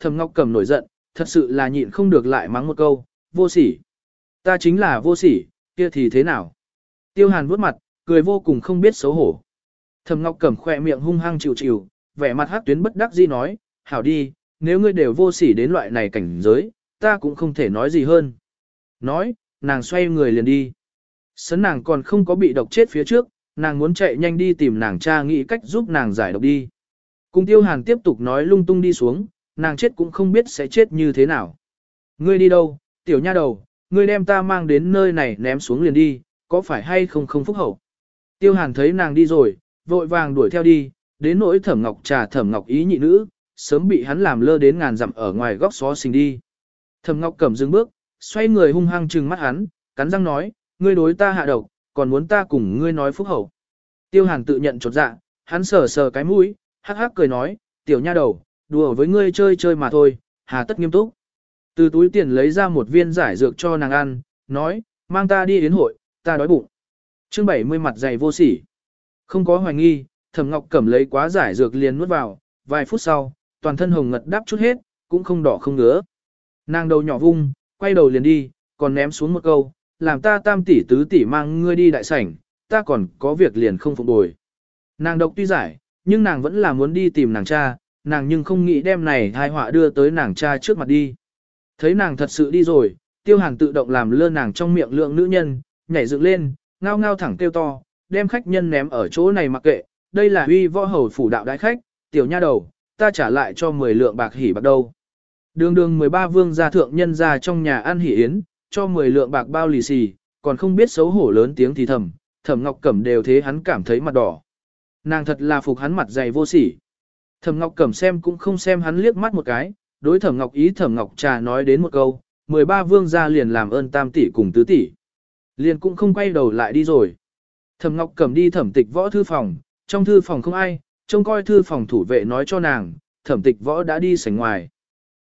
Thẩm Ngọc Cẩm nổi giận, thật sự là nhịn không được lại mắng một câu, vô sỉ. Ta chính là vô sỉ, kia thì thế nào? Tiêu Hàn vuốt mặt, cười vô cùng không biết xấu hổ. Thẩm Ngọc Cẩm khỏe miệng hung hăng chịu chịu, vẻ mặt hát tuyến bất đắc dĩ nói, hảo đi, nếu ngươi đều vô sỉ đến loại này cảnh giới, ta cũng không thể nói gì hơn. Nói, nàng xoay người liền đi. Sấn nàng còn không có bị độc chết phía trước, nàng muốn chạy nhanh đi tìm nàng cha nghĩ cách giúp nàng giải độc đi. Cùng tiêu hàn tiếp tục nói lung tung đi xuống, nàng chết cũng không biết sẽ chết như thế nào. Ngươi đi đâu, tiểu nha đầu, ngươi đem ta mang đến nơi này ném xuống liền đi, có phải hay không không phúc hậu. Tiêu hàn thấy nàng đi rồi, vội vàng đuổi theo đi, đến nỗi thẩm ngọc trà thẩm ngọc ý nhị nữ, sớm bị hắn làm lơ đến ngàn dặm ở ngoài góc xó xình đi. Thẩm ngọc cầm dừng bước, xoay người hung hăng trừng mắt hắn, cắn răng nói, ngươi đối ta hạ độc, còn muốn ta cùng ngươi nói phúc hậu. Tiêu hàn tự nhận chột dạ, hắn sờ sờ cái mũi, hắc hắc cười nói, tiểu nha đầu, đùa với ngươi chơi chơi mà thôi, hà tất nghiêm túc. Từ túi tiền lấy ra một viên giải dược cho nàng ăn, nói, mang ta đi đến hội, ta đói bụng. Trương Bảy mươi mặt dày vô sỉ. Không có hoài nghi, Thẩm Ngọc cẩm lấy quá giải dược liền nuốt vào, vài phút sau, toàn thân hồng ngật đắp chút hết, cũng không đỏ không ngứa. Nàng đầu nhỏ vung, quay đầu liền đi, còn ném xuống một câu, làm ta tam tỷ tứ tỷ mang ngươi đi đại sảnh, ta còn có việc liền không phục bồi. Nàng độc tuy giải, nhưng nàng vẫn là muốn đi tìm nàng cha, nàng nhưng không nghĩ đem này thai họa đưa tới nàng cha trước mặt đi. Thấy nàng thật sự đi rồi, tiêu hàng tự động làm lơ nàng trong miệng lượng nữ nhân, nhảy dựng lên, ngao ngao thẳng kêu to, đem khách nhân ném ở chỗ này mặc kệ, đây là huy võ hầu phủ đạo đại khách, tiểu nha đầu, ta trả lại cho 10 lượng bạc hỉ bạc đâu. Đường đường 13 vương gia thượng nhân ra trong nhà ăn hỉ yến, cho 10 lượng bạc bao lì xì, còn không biết xấu hổ lớn tiếng thì thầm, thầm ngọc cẩm đều thế hắn cảm thấy mặt đỏ. Nàng thật là phục hắn mặt dày vô sỉ. Thẩm Ngọc Cẩm xem cũng không xem hắn liếc mắt một cái, đối Thẩm Ngọc ý Thẩm Ngọc trà nói đến một câu, 13 vương gia liền làm ơn tam tỷ cùng tứ tỷ. Liền cũng không quay đầu lại đi rồi. Thẩm Ngọc Cẩm đi thẩm tịch võ thư phòng, trong thư phòng không ai, trông coi thư phòng thủ vệ nói cho nàng, thẩm tịch võ đã đi sảnh ngoài.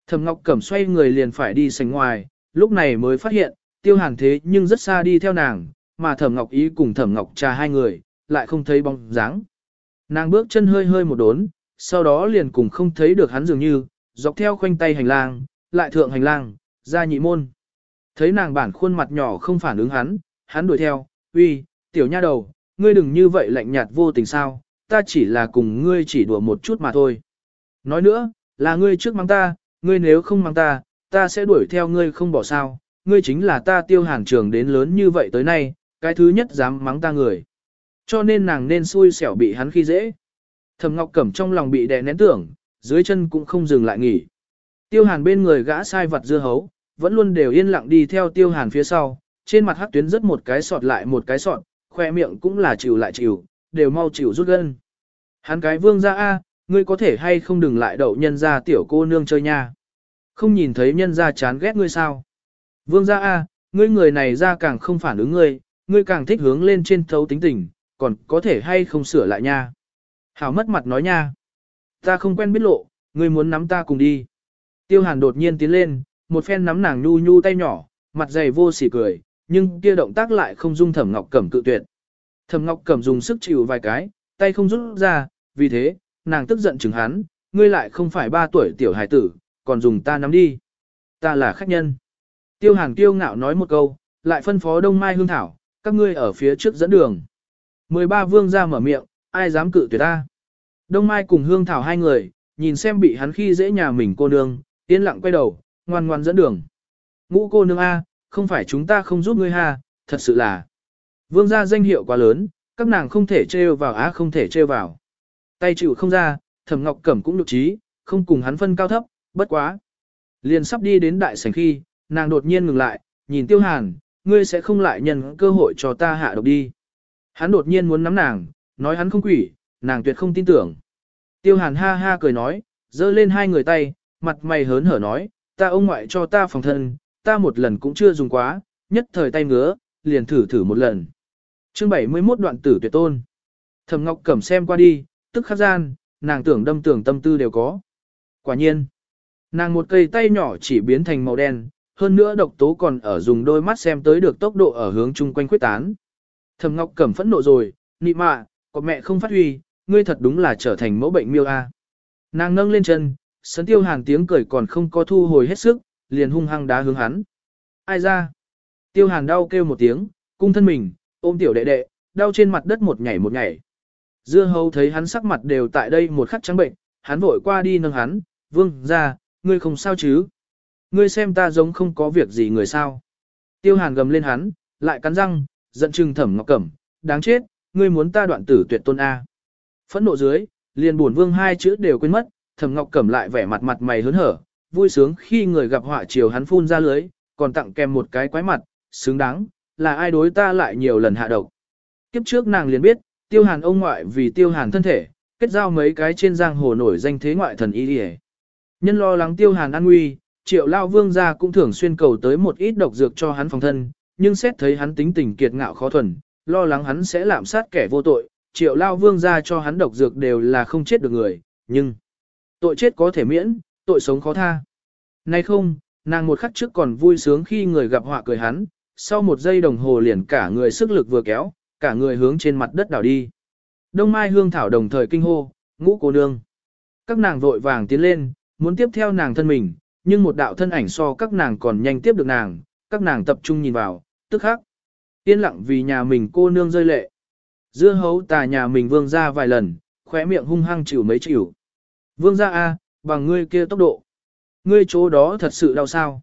Thẩm Ngọc Cẩm xoay người liền phải đi sảnh ngoài, lúc này mới phát hiện, tiêu hàn thế nhưng rất xa đi theo nàng, mà thẩm Ngọc ý cùng thẩm Ngọc trà hai người, lại không thấy bóng dáng. Nàng bước chân hơi hơi một đốn, sau đó liền cùng không thấy được hắn dường như, dọc theo khoanh tay hành lang, lại thượng hành lang, ra nhị môn. Thấy nàng bản khuôn mặt nhỏ không phản ứng hắn, hắn đuổi theo, uy, tiểu nha đầu, ngươi đừng như vậy lạnh nhạt vô tình sao, ta chỉ là cùng ngươi chỉ đùa một chút mà thôi. Nói nữa, là ngươi trước mang ta, ngươi nếu không mang ta, ta sẽ đuổi theo ngươi không bỏ sao, ngươi chính là ta tiêu hàn trường đến lớn như vậy tới nay, cái thứ nhất dám mắng ta người. Cho nên nàng nên xui xẻo bị hắn khi dễ. Thẩm Ngọc Cẩm trong lòng bị đè nén tưởng, dưới chân cũng không dừng lại nghỉ. Tiêu Hàn bên người gã sai vật dưa hấu, vẫn luôn đều yên lặng đi theo Tiêu Hàn phía sau, trên mặt hắc tuyến rất một cái sọt lại một cái sọt, khoe miệng cũng là chịu lại chịu, đều mau chịu rút gân. Hắn cái vương ra A, ngươi có thể hay không đừng lại đậu nhân ra tiểu cô nương chơi nha. Không nhìn thấy nhân ra chán ghét ngươi sao. Vương ra A, ngươi người này ra càng không phản ứng ngươi, ngươi càng thích hướng lên trên thấu tính tình, còn có thể hay không sửa lại nha. Hảo mất mặt nói nha. Ta không quen biết lộ, người muốn nắm ta cùng đi. Tiêu hàn đột nhiên tiến lên, một phen nắm nàng nhu nhu tay nhỏ, mặt dày vô sỉ cười, nhưng kia động tác lại không dung thẩm ngọc cẩm cự tuyệt. Thẩm ngọc cẩm dùng sức chịu vài cái, tay không rút ra, vì thế, nàng tức giận chừng hắn, ngươi lại không phải ba tuổi tiểu hải tử, còn dùng ta nắm đi. Ta là khách nhân. Tiêu hàn tiêu ngạo nói một câu, lại phân phó đông mai hương thảo, các ngươi ở phía trước dẫn đường. 13 vương ra mở miệng, ai dám cự tuyệt ta. Đông Mai cùng Hương Thảo hai người, nhìn xem bị hắn khi dễ nhà mình cô nương, yên lặng quay đầu, ngoan ngoan dẫn đường. Ngũ cô nương A, không phải chúng ta không giúp ngươi ha, thật sự là. Vương gia danh hiệu quá lớn, các nàng không thể trêu vào á không thể trêu vào. Tay chịu không ra, Thẩm Ngọc Cẩm cũng nhục trí, không cùng hắn phân cao thấp, bất quá. Liền sắp đi đến đại sảnh khi, nàng đột nhiên ngừng lại, nhìn Tiêu Hàn, ngươi sẽ không lại nhân cơ hội cho ta hạ độc đi. Hắn đột nhiên muốn nắm nàng, nói hắn không quỷ, nàng tuyệt không tin tưởng. Tiêu hàn ha ha cười nói, giơ lên hai người tay, mặt mày hớn hở nói, ta ông ngoại cho ta phòng thân, ta một lần cũng chưa dùng quá, nhất thời tay ngứa, liền thử thử một lần. Chương 71 đoạn tử tuyệt tôn. Thẩm Ngọc Cẩm xem qua đi, tức khắc gian, nàng tưởng đâm tưởng tâm tư đều có. Quả nhiên, nàng một cây tay nhỏ chỉ biến thành màu đen, hơn nữa độc tố còn ở dùng đôi mắt xem tới được tốc độ ở hướng chung quanh quyết tán. Thẩm Ngọc Cẩm phẫn nộ rồi, nị mạ, còn mẹ không phát huy, ngươi thật đúng là trở thành mẫu bệnh miêu a. Nàng nâng lên chân, sấn tiêu hàn tiếng cười còn không có thu hồi hết sức, liền hung hăng đá hướng hắn. Ai ra? Tiêu hàn đau kêu một tiếng, cung thân mình, ôm tiểu đệ đệ, đau trên mặt đất một nhảy một nhảy. Dưa hấu thấy hắn sắc mặt đều tại đây một khắc trắng bệnh, hắn vội qua đi nâng hắn, vương ra, ngươi không sao chứ? Ngươi xem ta giống không có việc gì người sao? Tiêu hàn gầm lên hắn, lại cắn răng, giận trừng thẩm ngọc cẩm, đáng chết, ngươi muốn ta đoạn tử tuyệt tôn A. Phẫn nộ dưới, liền buồn vương hai chữ đều quên mất, thẩm ngọc cẩm lại vẻ mặt mặt mày hớn hở, vui sướng khi người gặp họa chiều hắn phun ra lưới, còn tặng kèm một cái quái mặt, xứng đáng, là ai đối ta lại nhiều lần hạ độc. Kiếp trước nàng liền biết, tiêu hàn ông ngoại vì tiêu hàn thân thể, kết giao mấy cái trên giang hồ nổi danh thế ngoại thần y đi Nhân lo lắng tiêu hàn an nguy, triệu lao vương gia cũng thường xuyên cầu tới một ít độc dược cho hắn phòng thân, nhưng xét thấy hắn tính tình kiệt ngạo khó thuần, lo lắng hắn sẽ lạm sát kẻ vô tội, triệu lao vương ra cho hắn độc dược đều là không chết được người, nhưng tội chết có thể miễn, tội sống khó tha. Nay không, nàng một khắc trước còn vui sướng khi người gặp họa cười hắn, sau một giây đồng hồ liền cả người sức lực vừa kéo, cả người hướng trên mặt đất đảo đi. Đông Mai Hương Thảo đồng thời kinh hô, ngũ cô nương. Các nàng vội vàng tiến lên, muốn tiếp theo nàng thân mình, nhưng một đạo thân ảnh so các nàng còn nhanh tiếp được nàng, các nàng tập trung nhìn vào, tức khắc yên lặng vì nhà mình cô nương rơi lệ. Dưa hấu tà nhà mình vương ra vài lần, khóe miệng hung hăng chịu mấy chịu. Vương ra a, bằng ngươi kia tốc độ. Ngươi chỗ đó thật sự đau sao?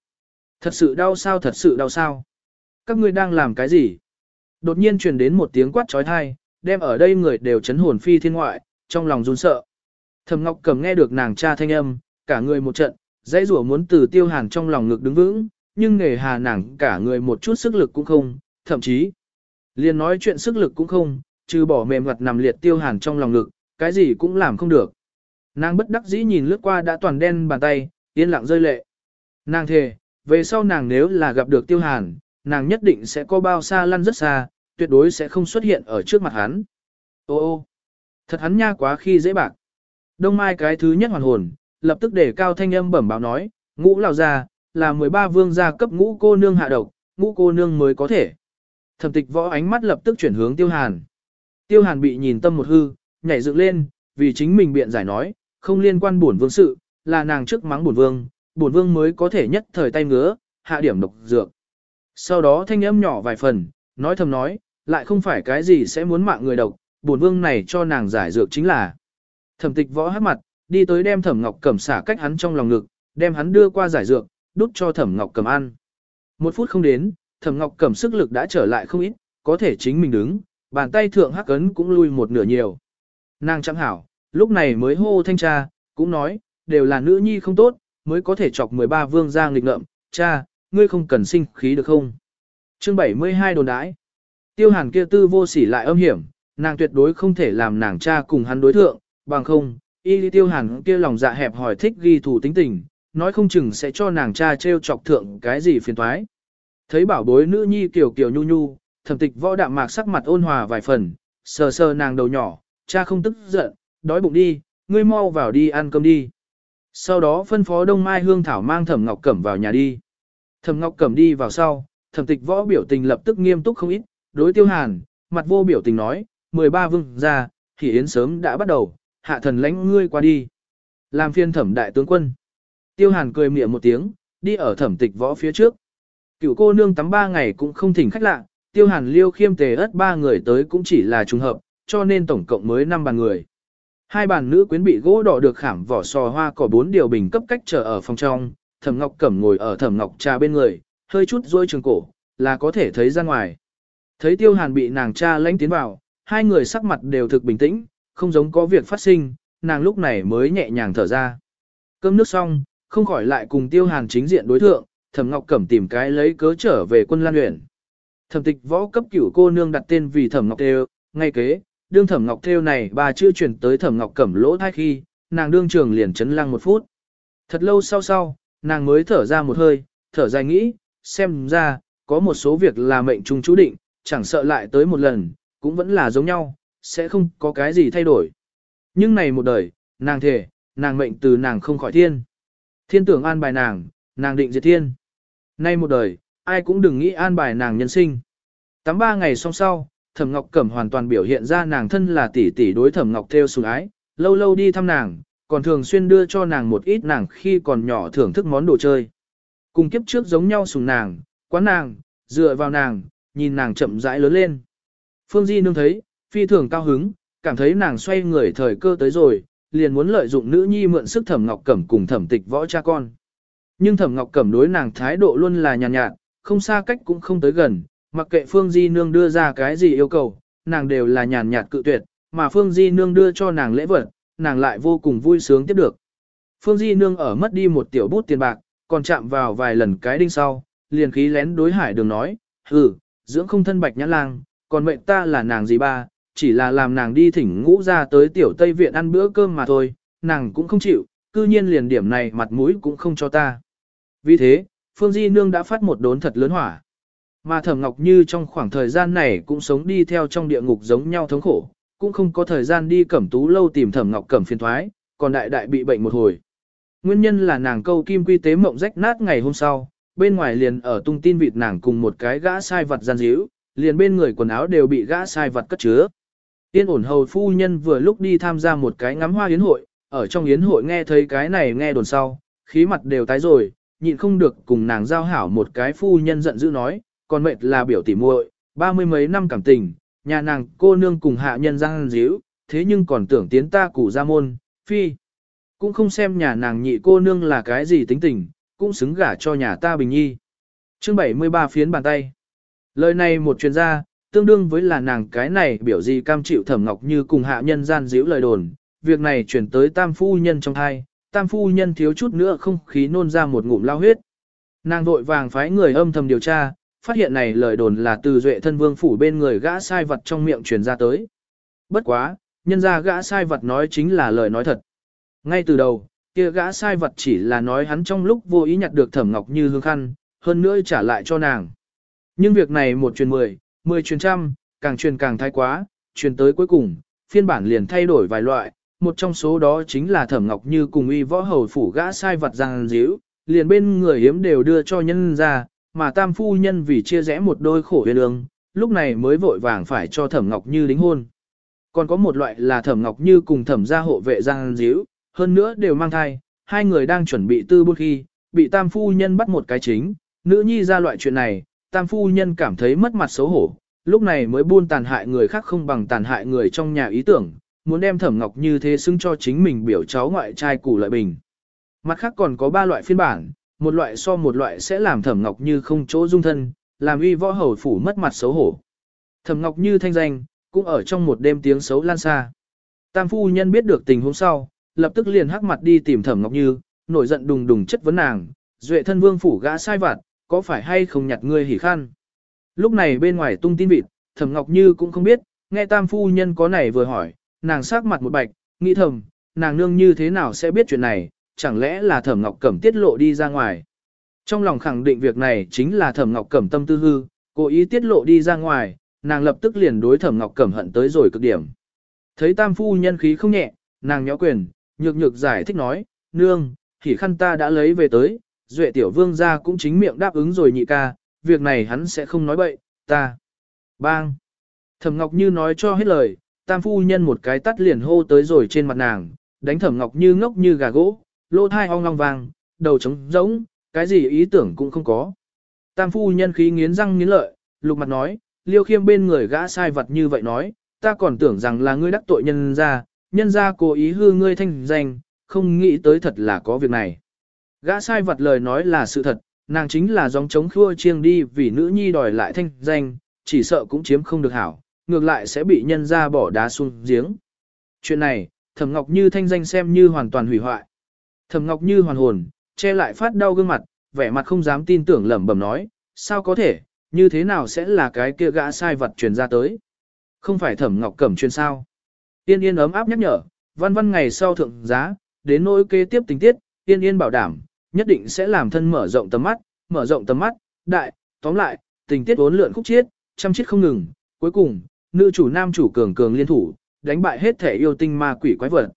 Thật sự đau sao thật sự đau sao? Các ngươi đang làm cái gì? Đột nhiên truyền đến một tiếng quát trói thai, đem ở đây người đều chấn hồn phi thiên ngoại, trong lòng run sợ. Thẩm Ngọc Cầm nghe được nàng cha thanh âm, cả người một trận, dãy rủa muốn từ Tiêu Hàn trong lòng ngực đứng vững, nhưng nghề hà nàng cả người một chút sức lực cũng không, thậm chí liền nói chuyện sức lực cũng không, trừ bỏ mềm mặt nằm liệt tiêu hàn trong lòng lực, cái gì cũng làm không được. Nàng bất đắc dĩ nhìn lướt qua đã toàn đen bàn tay, yên lặng rơi lệ. Nàng thề, về sau nàng nếu là gặp được tiêu hàn, nàng nhất định sẽ có bao xa lăn rất xa, tuyệt đối sẽ không xuất hiện ở trước mặt hắn. Ô ô, thật hắn nha quá khi dễ bạc. Đông Mai cái thứ nhất hoàn hồn, lập tức để cao thanh âm bẩm báo nói, ngũ lão gia là 13 vương gia cấp ngũ cô nương hạ độc, ngũ cô nương mới có thể. Thẩm tịch võ ánh mắt lập tức chuyển hướng tiêu hàn. Tiêu hàn bị nhìn tâm một hư, nhảy dựng lên, vì chính mình biện giải nói, không liên quan bổn vương sự, là nàng trước mắng bổn vương, bổn vương mới có thể nhất thời tay ngứa, hạ điểm độc dược. Sau đó thanh âm nhỏ vài phần, nói thầm nói, lại không phải cái gì sẽ muốn mạng người độc, bổn vương này cho nàng giải dược chính là. Thẩm tịch võ hát mặt, đi tới đem thẩm ngọc cẩm xả cách hắn trong lòng ngực, đem hắn đưa qua giải dược, đút cho thẩm ngọc cẩm ăn. Một phút không đến, thẩm ngọc cẩm sức lực đã trở lại không ít, có thể chính mình đứng, bàn tay thượng hắc ấn cũng lui một nửa nhiều. Nàng chẳng hảo, lúc này mới hô thanh cha, cũng nói, đều là nữ nhi không tốt, mới có thể chọc 13 vương giang nghịch ngợm, cha, ngươi không cần sinh khí được không? chương 72 đồn đãi. Tiêu hàn kia tư vô sỉ lại âm hiểm, nàng tuyệt đối không thể làm nàng cha cùng hắn đối thượng, bằng không, y tiêu hàn kia lòng dạ hẹp hỏi thích ghi thủ tính tình, nói không chừng sẽ cho nàng cha treo chọc thượng cái gì phiền toái. Thấy bảo bối nữ nhi kiểu kiểu nhu nhu, thẩm tịch võ đạm mạc sắc mặt ôn hòa vài phần, sờ sờ nàng đầu nhỏ, cha không tức giận, đói bụng đi, ngươi mau vào đi ăn cơm đi. Sau đó phân phó Đông Mai Hương Thảo mang Thẩm Ngọc Cẩm vào nhà đi. Thẩm Ngọc Cẩm đi vào sau, Thẩm Tịch Võ biểu tình lập tức nghiêm túc không ít, đối Tiêu Hàn, mặt vô biểu tình nói, 13 vương ra thì yến sớm đã bắt đầu, hạ thần lãnh ngươi qua đi." Làm phiên Thẩm đại tướng quân. Tiêu Hàn cười miệng một tiếng, đi ở Thẩm Tịch Võ phía trước. Cựu cô nương tắm ba ngày cũng không thỉnh khách lạ, tiêu hàn liêu khiêm tề ớt ba người tới cũng chỉ là trùng hợp, cho nên tổng cộng mới năm bàn người. Hai bàn nữ quyến bị gỗ đỏ được khảm vỏ sò hoa cỏ bốn điều bình cấp cách trở ở phòng trong, thẩm ngọc cẩm ngồi ở thẩm ngọc Cha bên người, hơi chút rôi trường cổ, là có thể thấy ra ngoài. Thấy tiêu hàn bị nàng cha lãnh tiến vào, hai người sắc mặt đều thực bình tĩnh, không giống có việc phát sinh, nàng lúc này mới nhẹ nhàng thở ra. Cơm nước xong, không khỏi lại cùng tiêu hàn chính diện đối thượng, Thẩm Ngọc Cẩm tìm cái lấy cớ trở về quân lan luyện. Thẩm tịch võ cấp cửu cô nương đặt tên vì Thẩm Ngọc Thêu, ngay kế, đương Thẩm Ngọc Thêu này bà chưa chuyển tới Thẩm Ngọc Cẩm lỗ thai khi, nàng đương trường liền chấn lăng một phút. Thật lâu sau sau, nàng mới thở ra một hơi, thở dài nghĩ, xem ra, có một số việc là mệnh trung chú định, chẳng sợ lại tới một lần, cũng vẫn là giống nhau, sẽ không có cái gì thay đổi. Nhưng này một đời, nàng thể, nàng mệnh từ nàng không khỏi thiên. Thiên tưởng an bài nàng, nàng định diệt thiên. Nay một đời, ai cũng đừng nghĩ an bài nàng nhân sinh. Tắm ba ngày xong sau, Thẩm Ngọc Cẩm hoàn toàn biểu hiện ra nàng thân là tỷ tỷ đối Thẩm Ngọc theo sủng ái, lâu lâu đi thăm nàng, còn thường xuyên đưa cho nàng một ít nàng khi còn nhỏ thưởng thức món đồ chơi. Cùng kiếp trước giống nhau sủng nàng, quán nàng, dựa vào nàng, nhìn nàng chậm rãi lớn lên. Phương Di nương thấy, phi thường cao hứng, cảm thấy nàng xoay người thời cơ tới rồi, liền muốn lợi dụng nữ nhi mượn sức Thẩm Ngọc Cẩm cùng Thẩm Tịch võ cha con. Nhưng Thẩm Ngọc Cẩm đối nàng thái độ luôn là nhàn nhạt, nhạt, không xa cách cũng không tới gần, mặc kệ Phương Di Nương đưa ra cái gì yêu cầu, nàng đều là nhàn nhạt cự tuyệt, mà Phương Di Nương đưa cho nàng lễ vật, nàng lại vô cùng vui sướng tiếp được. Phương Di Nương ở mất đi một tiểu bút tiền bạc, còn chạm vào vài lần cái đinh sau, liền khí lén đối hải đường nói, ừ, dưỡng không thân bạch nhã lang, còn mệnh ta là nàng gì ba, chỉ là làm nàng đi thỉnh ngũ ra tới tiểu Tây Viện ăn bữa cơm mà thôi, nàng cũng không chịu, cư nhiên liền điểm này mặt mũi cũng không cho ta. Vì thế, Phương Di Nương đã phát một đốn thật lớn hỏa. Mà Thẩm Ngọc Như trong khoảng thời gian này cũng sống đi theo trong địa ngục giống nhau thống khổ, cũng không có thời gian đi cẩm tú lâu tìm Thẩm Ngọc cẩm phiền thoái, còn đại đại bị bệnh một hồi. Nguyên nhân là nàng câu kim quy tế mộng rách nát ngày hôm sau, bên ngoài liền ở tung tin vịt nàng cùng một cái gã sai vật gian díu, liền bên người quần áo đều bị gã sai vật cất chứa. Tiên ổn hầu phu nhân vừa lúc đi tham gia một cái ngắm hoa yến hội, ở trong yến hội nghe thấy cái này nghe đồn sau, khí mặt đều tái rồi, nhịn không được cùng nàng giao hảo một cái phu nhân giận dữ nói, còn mệt là biểu tỉ muội, ba mươi mấy năm cảm tình, nhà nàng cô nương cùng hạ nhân giang díu, thế nhưng còn tưởng tiến ta củ ra môn, phi. Cũng không xem nhà nàng nhị cô nương là cái gì tính tình, cũng xứng gả cho nhà ta bình nhi. Chương 73 phiến bàn tay. Lời này một chuyên gia, tương đương với là nàng cái này biểu gì cam chịu thẩm ngọc như cùng hạ nhân gian díu lời đồn, việc này chuyển tới tam phu nhân trong thai, tam phu nhân thiếu chút nữa không khí nôn ra một ngụm lao huyết. Nàng vội vàng phái người âm thầm điều tra, phát hiện này lời đồn là từ duệ thân vương phủ bên người gã sai vật trong miệng truyền ra tới. Bất quá, nhân ra gã sai vật nói chính là lời nói thật. Ngay từ đầu, kia gã sai vật chỉ là nói hắn trong lúc vô ý nhặt được thẩm ngọc như hương khăn, hơn nữa trả lại cho nàng. Nhưng việc này một truyền mười, mười truyền trăm, càng truyền càng thái quá, truyền tới cuối cùng, phiên bản liền thay đổi vài loại, một trong số đó chính là Thẩm Ngọc Như cùng Y võ hầu phủ gã sai vật giang díu, liền bên người hiếm đều đưa cho nhân ra, mà tam phu nhân vì chia rẽ một đôi khổ huyền ương, lúc này mới vội vàng phải cho Thẩm Ngọc Như đính hôn. Còn có một loại là Thẩm Ngọc Như cùng Thẩm gia hộ vệ giang díu, hơn nữa đều mang thai, hai người đang chuẩn bị tư buôn khi, bị tam phu nhân bắt một cái chính, nữ nhi ra loại chuyện này, tam phu nhân cảm thấy mất mặt xấu hổ, lúc này mới buôn tàn hại người khác không bằng tàn hại người trong nhà ý tưởng, muốn đem thẩm ngọc như thế xứng cho chính mình biểu cháu ngoại trai củ lợi bình. Mặt khác còn có ba loại phiên bản, một loại so một loại sẽ làm thẩm ngọc như không chỗ dung thân, làm uy võ hầu phủ mất mặt xấu hổ. Thẩm ngọc như thanh danh, cũng ở trong một đêm tiếng xấu lan xa. Tam phu nhân biết được tình huống sau, lập tức liền hắc mặt đi tìm thẩm ngọc như, nổi giận đùng đùng chất vấn nàng, duệ thân vương phủ gã sai vặt, có phải hay không nhặt ngươi hỉ khăn. Lúc này bên ngoài tung tin vịt, thẩm ngọc như cũng không biết, nghe tam phu nhân có này vừa hỏi, nàng sát mặt một bạch, nghĩ thầm, nàng nương như thế nào sẽ biết chuyện này, chẳng lẽ là thẩm ngọc cẩm tiết lộ đi ra ngoài. Trong lòng khẳng định việc này chính là thẩm ngọc cẩm tâm tư hư, cố ý tiết lộ đi ra ngoài, nàng lập tức liền đối thẩm ngọc cẩm hận tới rồi cực điểm. Thấy tam phu nhân khí không nhẹ, nàng nhó quyền, nhược nhược giải thích nói, nương, thì khăn ta đã lấy về tới, duệ tiểu vương ra cũng chính miệng đáp ứng rồi nhị ca, việc này hắn sẽ không nói bậy, ta. Bang! Thẩm ngọc như nói cho hết lời, tam phu nhân một cái tắt liền hô tới rồi trên mặt nàng, đánh thẩm ngọc như ngốc như gà gỗ, lỗ thai ong long vàng, đầu trống rỗng, cái gì ý tưởng cũng không có. Tam phu nhân khí nghiến răng nghiến lợi, lục mặt nói, liêu khiêm bên người gã sai vật như vậy nói, ta còn tưởng rằng là ngươi đắc tội nhân ra, nhân ra cố ý hư ngươi thanh danh, không nghĩ tới thật là có việc này. Gã sai vật lời nói là sự thật, nàng chính là dòng chống khua chiêng đi vì nữ nhi đòi lại thanh danh, chỉ sợ cũng chiếm không được hảo, ngược lại sẽ bị nhân ra bỏ đá xuống giếng. Chuyện này, Thẩm Ngọc Như thanh danh xem như hoàn toàn hủy hoại. Thẩm Ngọc Như hoàn hồn, che lại phát đau gương mặt, vẻ mặt không dám tin tưởng lẩm bẩm nói, sao có thể, như thế nào sẽ là cái kia gã sai vật truyền ra tới? Không phải Thẩm Ngọc Cẩm truyền sao? Tiên Yên ấm áp nhắc nhở, văn văn ngày sau thượng giá, đến nỗi kế tiếp tình tiết, Tiên Yên bảo đảm, nhất định sẽ làm thân mở rộng tầm mắt, mở rộng tầm mắt, đại, tóm lại, tình tiết uốn lượn khúc chiết, chăm chiết không ngừng, cuối cùng, nữ chủ nam chủ cường cường liên thủ, đánh bại hết thể yêu tinh ma quỷ quái vật.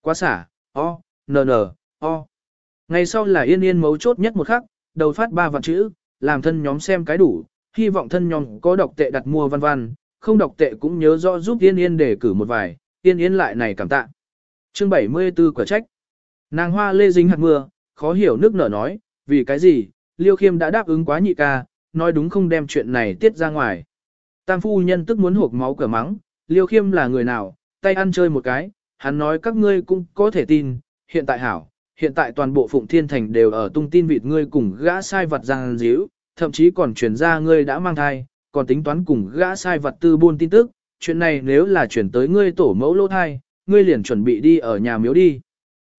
Quá xả, o, nờ nờ, o. Ngày sau là yên yên mấu chốt nhất một khắc, đầu phát ba vạn chữ, làm thân nhóm xem cái đủ, hy vọng thân nhóm có đọc tệ đặt mua văn văn, không đọc tệ cũng nhớ rõ giúp yên yên để cử một vài, yên yên lại này cảm tạ. Chương 74 quả trách. Nàng hoa lê dính hạt mưa, khó hiểu nước nở nói, vì cái gì, Liêu Khiêm đã đáp ứng quá nhị ca, nói đúng không đem chuyện này tiết ra ngoài. Tam phu nhân tức muốn hộp máu cửa mắng, liêu khiêm là người nào, tay ăn chơi một cái, hắn nói các ngươi cũng có thể tin, hiện tại hảo, hiện tại toàn bộ Phụng Thiên Thành đều ở tung tin vịt ngươi cùng gã sai vật giang díu, thậm chí còn chuyển ra ngươi đã mang thai, còn tính toán cùng gã sai vật tư buôn tin tức, chuyện này nếu là chuyển tới ngươi tổ mẫu lỗ thai, ngươi liền chuẩn bị đi ở nhà miếu đi.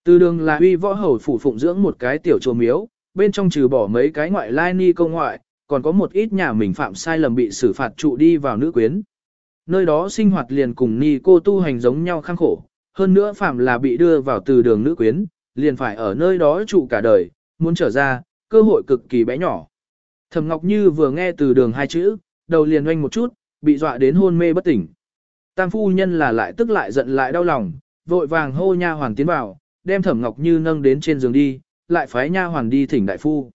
Từ đường là uy võ hầu phủ phụng dưỡng một cái tiểu chùa miếu, bên trong trừ bỏ mấy cái ngoại lai ni công ngoại, còn có một ít nhà mình phạm sai lầm bị xử phạt trụ đi vào nữ quyến. Nơi đó sinh hoạt liền cùng ni cô tu hành giống nhau khang khổ, hơn nữa phạm là bị đưa vào từ đường nữ quyến, liền phải ở nơi đó trụ cả đời, muốn trở ra, cơ hội cực kỳ bé nhỏ. thầm Ngọc Như vừa nghe từ đường hai chữ, đầu liền oanh một chút, bị dọa đến hôn mê bất tỉnh. Tam phu nhân là lại tức lại giận lại đau lòng, vội vàng hô nha hoàn tiến vào, đem Thẩm Ngọc Như nâng đến trên giường đi, lại phái nha hoàn đi thỉnh đại phu.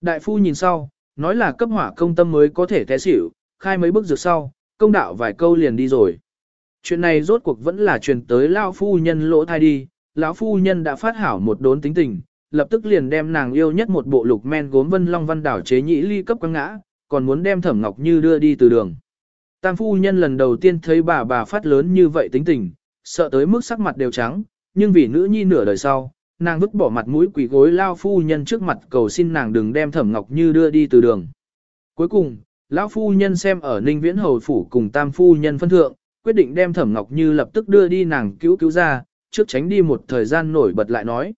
Đại phu nhìn sau, nói là cấp hỏa công tâm mới có thể té xỉu, khai mấy bước dược sau, công đạo vài câu liền đi rồi. Chuyện này rốt cuộc vẫn là truyền tới lão phu nhân lỗ thai đi, lão phu nhân đã phát hảo một đốn tính tình, lập tức liền đem nàng yêu nhất một bộ lục men gốm vân long văn đảo chế nhĩ ly cấp quăng ngã, còn muốn đem thẩm ngọc như đưa đi từ đường. Tam phu nhân lần đầu tiên thấy bà bà phát lớn như vậy tính tình, sợ tới mức sắc mặt đều trắng, nhưng vì nữ nhi nửa đời sau, nàng vứt bỏ mặt mũi quỷ gối lao phu nhân trước mặt cầu xin nàng đừng đem thẩm ngọc như đưa đi từ đường. Cuối cùng, lão phu nhân xem ở ninh viễn hầu phủ cùng tam phu nhân phân thượng, quyết định đem thẩm ngọc như lập tức đưa đi nàng cứu cứu ra, trước tránh đi một thời gian nổi bật lại nói.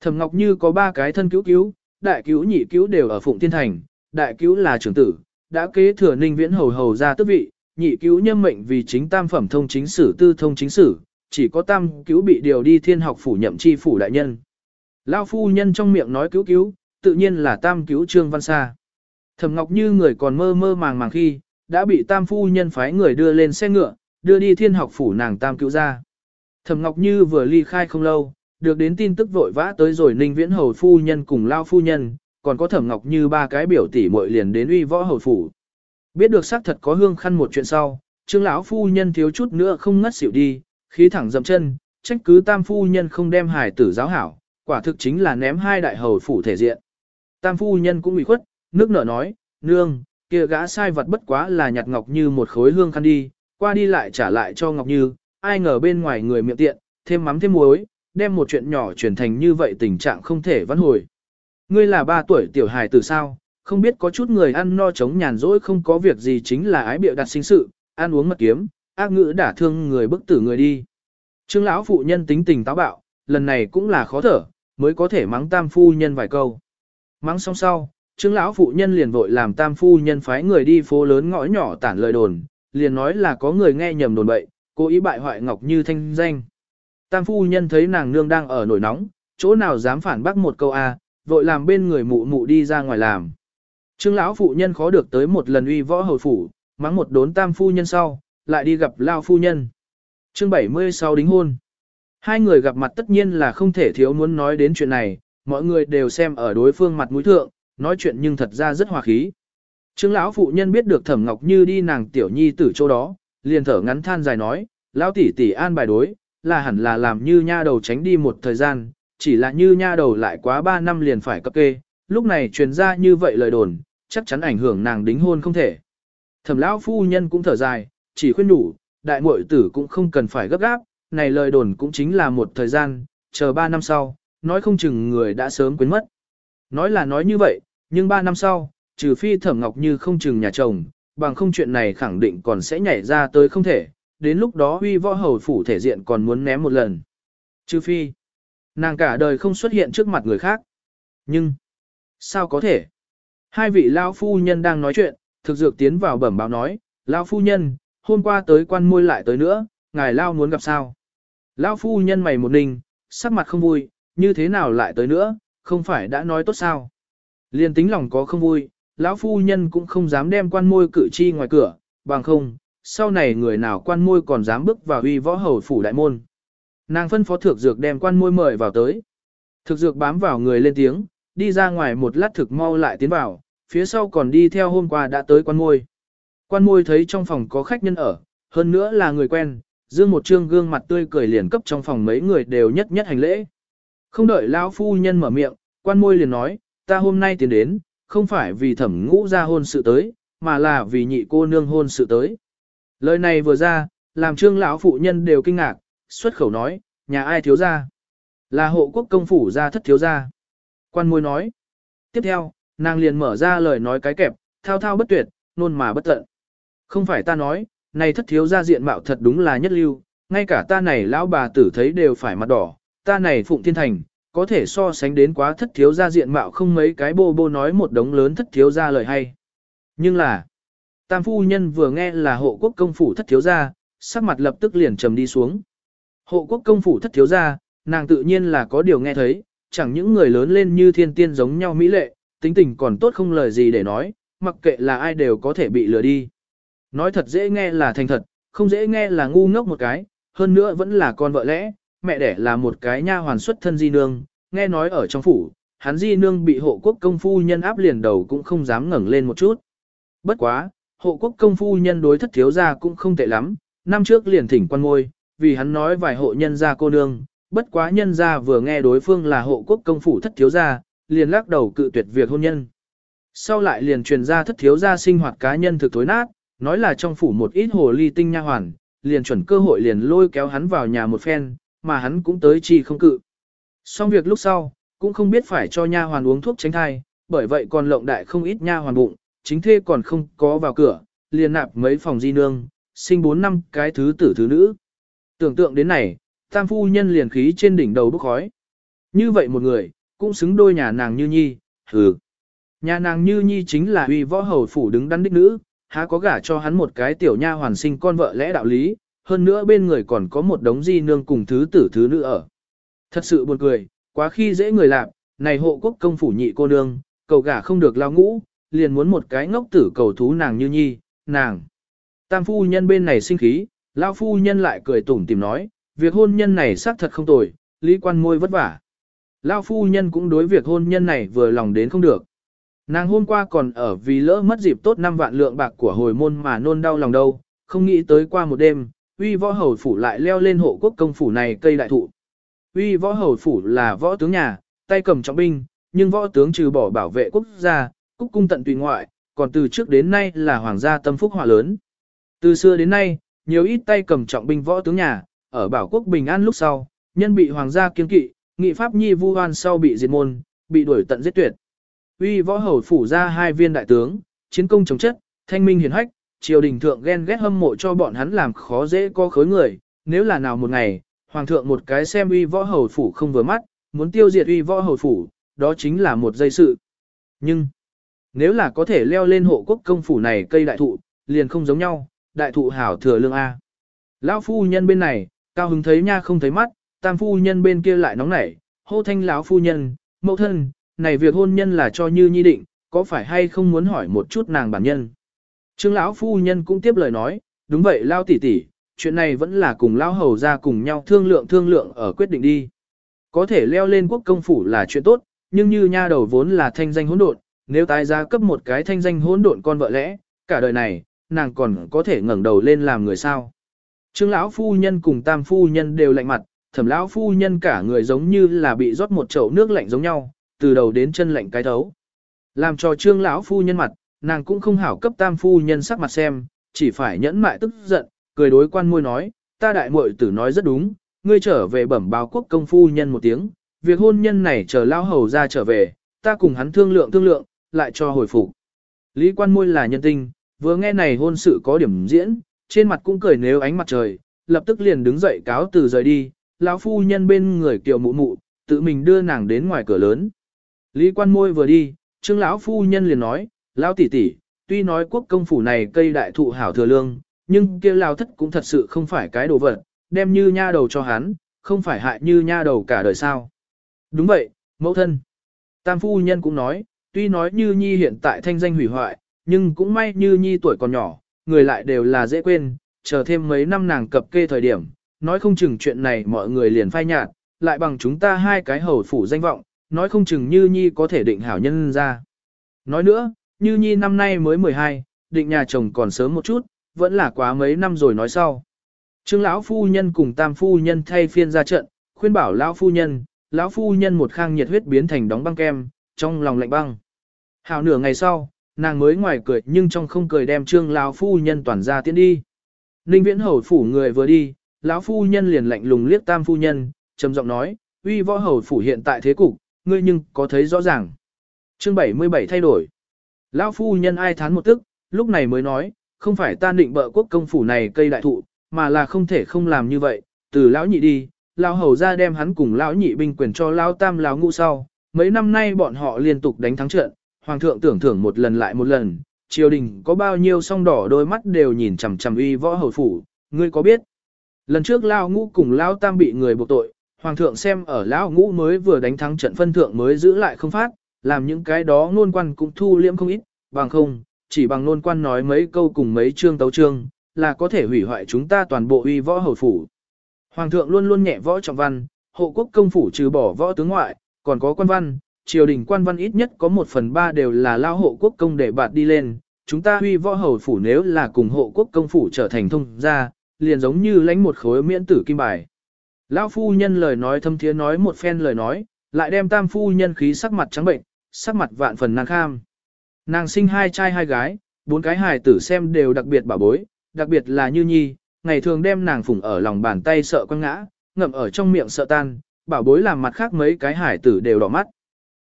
Thẩm ngọc như có ba cái thân cứu cứu, đại cứu nhị cứu đều ở phụng thiên thành, đại cứu là trưởng tử, đã kế thừa ninh viễn hầu hầu ra tước vị, nhị cứu nhâm mệnh vì chính tam phẩm thông chính sử tư thông chính sử, chỉ có tam cứu bị điều đi thiên học phủ nhậm chi phủ đại nhân. Lao phu nhân trong miệng nói cứu cứu, tự nhiên là tam cứu Trương Văn xa thầm Ngọc Như người còn mơ mơ màng màng khi, đã bị tam phu nhân phái người đưa lên xe ngựa, đưa đi thiên học phủ nàng tam cứu ra. thầm Ngọc Như vừa ly khai không lâu, được đến tin tức vội vã tới rồi Ninh Viễn Hầu phu nhân cùng Lao phu nhân, còn có thầm Ngọc Như ba cái biểu tỷ muội liền đến uy võ hầu phủ. Biết được xác thật có hương khăn một chuyện sau, Trương lão phu nhân thiếu chút nữa không ngất xỉu đi, khí thẳng dậm chân, trách cứ tam phu nhân không đem hài tử giáo hảo, quả thực chính là ném hai đại hầu phủ thể diện. Tam phu nhân cũng bị khuất, nước nở nói, nương, kia gã sai vật bất quá là nhặt ngọc như một khối hương khăn đi, qua đi lại trả lại cho ngọc như, ai ngờ bên ngoài người miệng tiện, thêm mắm thêm muối, đem một chuyện nhỏ chuyển thành như vậy tình trạng không thể vãn hồi. Ngươi là ba tuổi tiểu hài tử sao, không biết có chút người ăn no chống nhàn rỗi không có việc gì chính là ái biểu đặt sinh sự, ăn uống mật kiếm, ác ngữ đả thương người bức tử người đi. Trương lão phụ nhân tính tình táo bạo, lần này cũng là khó thở, mới có thể mắng tam phu nhân vài câu. Mắng xong sau, trương lão phụ nhân liền vội làm tam phu nhân phái người đi phố lớn ngõ nhỏ tản lời đồn, liền nói là có người nghe nhầm đồn bậy, cố ý bại hoại Ngọc Như thanh danh. Tam phu nhân thấy nàng nương đang ở nổi nóng, chỗ nào dám phản bác một câu a, à, vội làm bên người mụ mụ đi ra ngoài làm. Trương lão phụ nhân khó được tới một lần uy võ hồi phủ, mắng một đốn tam phu nhân sau, lại đi gặp Lao Phu Nhân. chương 76 đính hôn. Hai người gặp mặt tất nhiên là không thể thiếu muốn nói đến chuyện này, mọi người đều xem ở đối phương mặt mũi thượng, nói chuyện nhưng thật ra rất hòa khí. Trương lão phụ nhân biết được Thẩm Ngọc Như đi nàng tiểu nhi tử chỗ đó, liền thở ngắn than dài nói, lão tỷ tỷ an bài đối, là hẳn là làm như nha đầu tránh đi một thời gian, chỉ là như nha đầu lại quá 3 năm liền phải cấp kê, lúc này truyền ra như vậy lời đồn, chắc chắn ảnh hưởng nàng đính hôn không thể. Thẩm lão phu nhân cũng thở dài, chỉ khuyên đủ đại muội tử cũng không cần phải gấp gáp, này lời đồn cũng chính là một thời gian, chờ 3 năm sau, nói không chừng người đã sớm quên mất. Nói là nói như vậy, nhưng 3 năm sau, trừ phi thẩm ngọc như không chừng nhà chồng, bằng không chuyện này khẳng định còn sẽ nhảy ra tới không thể, đến lúc đó huy võ hầu phủ thể diện còn muốn ném một lần. Trừ phi, nàng cả đời không xuất hiện trước mặt người khác. Nhưng, sao có thể? Hai vị lao phu nhân đang nói chuyện, thực dược tiến vào bẩm báo nói, lao phu nhân, hôm qua tới quan môi lại tới nữa, ngài lao muốn gặp sao. Lao phu nhân mày một ninh, sắc mặt không vui, như thế nào lại tới nữa, không phải đã nói tốt sao. Liên tính lòng có không vui, lão phu nhân cũng không dám đem quan môi cử chi ngoài cửa, bằng không, sau này người nào quan môi còn dám bước vào uy võ hầu phủ đại môn. Nàng phân phó thực dược đem quan môi mời vào tới. Thực dược bám vào người lên tiếng, đi ra ngoài một lát thực mau lại tiến vào, phía sau còn đi theo hôm qua đã tới quan môi. Quan môi thấy trong phòng có khách nhân ở, hơn nữa là người quen, dương một trương gương mặt tươi cười liền cấp trong phòng mấy người đều nhất nhất hành lễ. Không đợi lão phu nhân mở miệng, quan môi liền nói, ta hôm nay tiến đến, không phải vì thẩm ngũ ra hôn sự tới, mà là vì nhị cô nương hôn sự tới. Lời này vừa ra, làm trương lão phụ nhân đều kinh ngạc, xuất khẩu nói, nhà ai thiếu ra? Là hộ quốc công phủ ra thất thiếu ra. Quan môi nói. Tiếp theo, nàng liền mở ra lời nói cái kẹp, thao thao bất tuyệt, nôn mà bất tận. Không phải ta nói, này thất thiếu gia diện mạo thật đúng là nhất lưu, ngay cả ta này lão bà tử thấy đều phải mặt đỏ, ta này phụng thiên thành, có thể so sánh đến quá thất thiếu gia diện mạo không mấy cái bô bô nói một đống lớn thất thiếu gia lời hay. Nhưng là, tam phu nhân vừa nghe là hộ quốc công phủ thất thiếu gia, sắc mặt lập tức liền trầm đi xuống. Hộ quốc công phủ thất thiếu gia, nàng tự nhiên là có điều nghe thấy, chẳng những người lớn lên như thiên tiên giống nhau mỹ lệ, tính tình còn tốt không lời gì để nói, mặc kệ là ai đều có thể bị lừa đi. Nói thật dễ nghe là thành thật, không dễ nghe là ngu ngốc một cái, hơn nữa vẫn là con vợ lẽ, mẹ đẻ là một cái nha hoàn xuất thân di nương, nghe nói ở trong phủ, hắn di nương bị hộ quốc công phu nhân áp liền đầu cũng không dám ngẩng lên một chút. Bất quá, hộ quốc công phu nhân đối thất thiếu gia cũng không tệ lắm, năm trước liền thỉnh quan ngôi, vì hắn nói vài hộ nhân gia cô nương, bất quá nhân gia vừa nghe đối phương là hộ quốc công phủ thất thiếu gia, liền lắc đầu cự tuyệt việc hôn nhân. Sau lại liền truyền ra thất thiếu gia sinh hoạt cá nhân thực tối nát, nói là trong phủ một ít hồ ly tinh nha hoàn, liền chuẩn cơ hội liền lôi kéo hắn vào nhà một phen, mà hắn cũng tới chi không cự. Xong việc lúc sau, cũng không biết phải cho nha hoàn uống thuốc tránh thai, bởi vậy còn lộng đại không ít nha hoàn bụng, chính thê còn không có vào cửa, liền nạp mấy phòng di nương, sinh bốn năm cái thứ tử thứ nữ. Tưởng tượng đến này, tam phu nhân liền khí trên đỉnh đầu bốc khói. Như vậy một người, cũng xứng đôi nhà nàng như nhi, hừ. Nhà nàng như nhi chính là uy võ hầu phủ đứng đắn đích nữ, há có gả cho hắn một cái tiểu nha hoàn sinh con vợ lẽ đạo lý, hơn nữa bên người còn có một đống di nương cùng thứ tử thứ nữ ở. Thật sự buồn cười, quá khi dễ người làm, này hộ quốc công phủ nhị cô nương, cầu gả không được lao ngũ, liền muốn một cái ngốc tử cầu thú nàng như nhi, nàng. Tam phu nhân bên này sinh khí, lao phu nhân lại cười tủm tìm nói, việc hôn nhân này xác thật không tồi, lý quan môi vất vả. Lao phu nhân cũng đối việc hôn nhân này vừa lòng đến không được. Nàng hôm qua còn ở vì lỡ mất dịp tốt 5 vạn lượng bạc của hồi môn mà nôn đau lòng đâu, không nghĩ tới qua một đêm, uy võ hầu phủ lại leo lên hộ quốc công phủ này cây đại thụ. Uy võ hầu phủ là võ tướng nhà, tay cầm trọng binh, nhưng võ tướng trừ bỏ bảo vệ quốc gia, cúc cung tận tùy ngoại, còn từ trước đến nay là hoàng gia tâm phúc họa lớn. Từ xưa đến nay, nhiều ít tay cầm trọng binh võ tướng nhà, ở bảo quốc bình an lúc sau, nhân bị hoàng gia kiên kỵ, nghị pháp nhi vu hoan sau bị diệt môn, bị đuổi tận giết tuyệt uy võ hầu phủ ra hai viên đại tướng, chiến công chống chất, thanh minh hiển hách, triều đình thượng ghen ghét hâm mộ cho bọn hắn làm khó dễ có khối người, nếu là nào một ngày, hoàng thượng một cái xem uy võ hầu phủ không vừa mắt, muốn tiêu diệt uy võ hầu phủ, đó chính là một dây sự. Nhưng, nếu là có thể leo lên hộ quốc công phủ này cây đại thụ, liền không giống nhau, đại thụ hảo thừa lương A. Lão phu nhân bên này, cao hứng thấy nha không thấy mắt, tam phu nhân bên kia lại nóng nảy, hô thanh lão phu nhân, mẫu thân, này việc hôn nhân là cho như nhi định, có phải hay không muốn hỏi một chút nàng bản nhân. Trương lão phu nhân cũng tiếp lời nói, đúng vậy lao tỷ tỷ, chuyện này vẫn là cùng lao hầu ra cùng nhau thương lượng thương lượng ở quyết định đi. Có thể leo lên quốc công phủ là chuyện tốt, nhưng như nha đầu vốn là thanh danh hỗn độn, nếu tái giá cấp một cái thanh danh hỗn độn con vợ lẽ, cả đời này, nàng còn có thể ngẩng đầu lên làm người sao? Trương lão phu nhân cùng Tam phu nhân đều lạnh mặt, Thẩm lão phu nhân cả người giống như là bị rót một chậu nước lạnh giống nhau, từ đầu đến chân lạnh cái thấu. Làm cho trương lão phu nhân mặt, nàng cũng không hảo cấp tam phu nhân sắc mặt xem, chỉ phải nhẫn mại tức giận, cười đối quan môi nói, ta đại muội tử nói rất đúng, ngươi trở về bẩm báo quốc công phu nhân một tiếng, việc hôn nhân này chờ lao hầu ra trở về, ta cùng hắn thương lượng thương lượng, lại cho hồi phục. Lý quan môi là nhân tinh, vừa nghe này hôn sự có điểm diễn, trên mặt cũng cười nếu ánh mặt trời, lập tức liền đứng dậy cáo từ rời đi, lão phu nhân bên người kiều mụ mụ, tự mình đưa nàng đến ngoài cửa lớn. Lý quan môi vừa đi, trương lão phu nhân liền nói, lão tỷ tỷ, tuy nói quốc công phủ này cây đại thụ hảo thừa lương, nhưng kia lao thất cũng thật sự không phải cái đồ vật, đem như nha đầu cho hắn, không phải hại như nha đầu cả đời sao. Đúng vậy, mẫu thân. Tam phu nhân cũng nói, tuy nói như nhi hiện tại thanh danh hủy hoại, nhưng cũng may như nhi tuổi còn nhỏ, người lại đều là dễ quên, chờ thêm mấy năm nàng cập kê thời điểm, nói không chừng chuyện này mọi người liền phai nhạt, lại bằng chúng ta hai cái hầu phủ danh vọng, nói không chừng Như Nhi có thể định hảo nhân ra. Nói nữa, Như Nhi năm nay mới 12, định nhà chồng còn sớm một chút, vẫn là quá mấy năm rồi nói sau. Trương lão phu nhân cùng Tam phu nhân thay phiên ra trận, khuyên bảo lão phu nhân, lão phu nhân một khang nhiệt huyết biến thành đóng băng kem, trong lòng lạnh băng. Hảo nửa ngày sau, nàng mới ngoài cười nhưng trong không cười đem Trương lão phu nhân toàn ra tiến đi. Ninh Viễn hầu phủ người vừa đi, lão phu nhân liền lạnh lùng liếc Tam phu nhân, trầm giọng nói, uy võ hầu phủ hiện tại thế cục, ngươi nhưng có thấy rõ ràng. Chương 77 thay đổi. Lão phu nhân ai thán một tức, lúc này mới nói, không phải ta định bợ quốc công phủ này cây đại thụ, mà là không thể không làm như vậy, từ lão nhị đi, lão hầu ra đem hắn cùng lão nhị binh quyền cho lão tam lão ngũ sau, mấy năm nay bọn họ liên tục đánh thắng trận, hoàng thượng tưởng thưởng một lần lại một lần, triều đình có bao nhiêu song đỏ đôi mắt đều nhìn chằm chằm uy võ hầu phủ, ngươi có biết? Lần trước lão ngũ cùng lão tam bị người buộc tội, Hoàng thượng xem ở lão ngũ mới vừa đánh thắng trận phân thượng mới giữ lại không phát, làm những cái đó nôn quan cũng thu liễm không ít, bằng không, chỉ bằng nôn quan nói mấy câu cùng mấy chương tấu chương, là có thể hủy hoại chúng ta toàn bộ uy võ hầu phủ. Hoàng thượng luôn luôn nhẹ võ trọng văn, hộ quốc công phủ trừ bỏ võ tướng ngoại, còn có quan văn, triều đình quan văn ít nhất có một phần ba đều là lao hộ quốc công để bạt đi lên. Chúng ta huy võ hầu phủ nếu là cùng hộ quốc công phủ trở thành thông gia, liền giống như lãnh một khối miễn tử kim bài. Lão phu nhân lời nói thâm thiế nói một phen lời nói, lại đem tam phu nhân khí sắc mặt trắng bệnh, sắc mặt vạn phần nàng kham. Nàng sinh hai trai hai gái, bốn cái hài tử xem đều đặc biệt bảo bối, đặc biệt là Như Nhi, ngày thường đem nàng phủng ở lòng bàn tay sợ quăng ngã, ngậm ở trong miệng sợ tan, bảo bối làm mặt khác mấy cái hài tử đều đỏ mắt.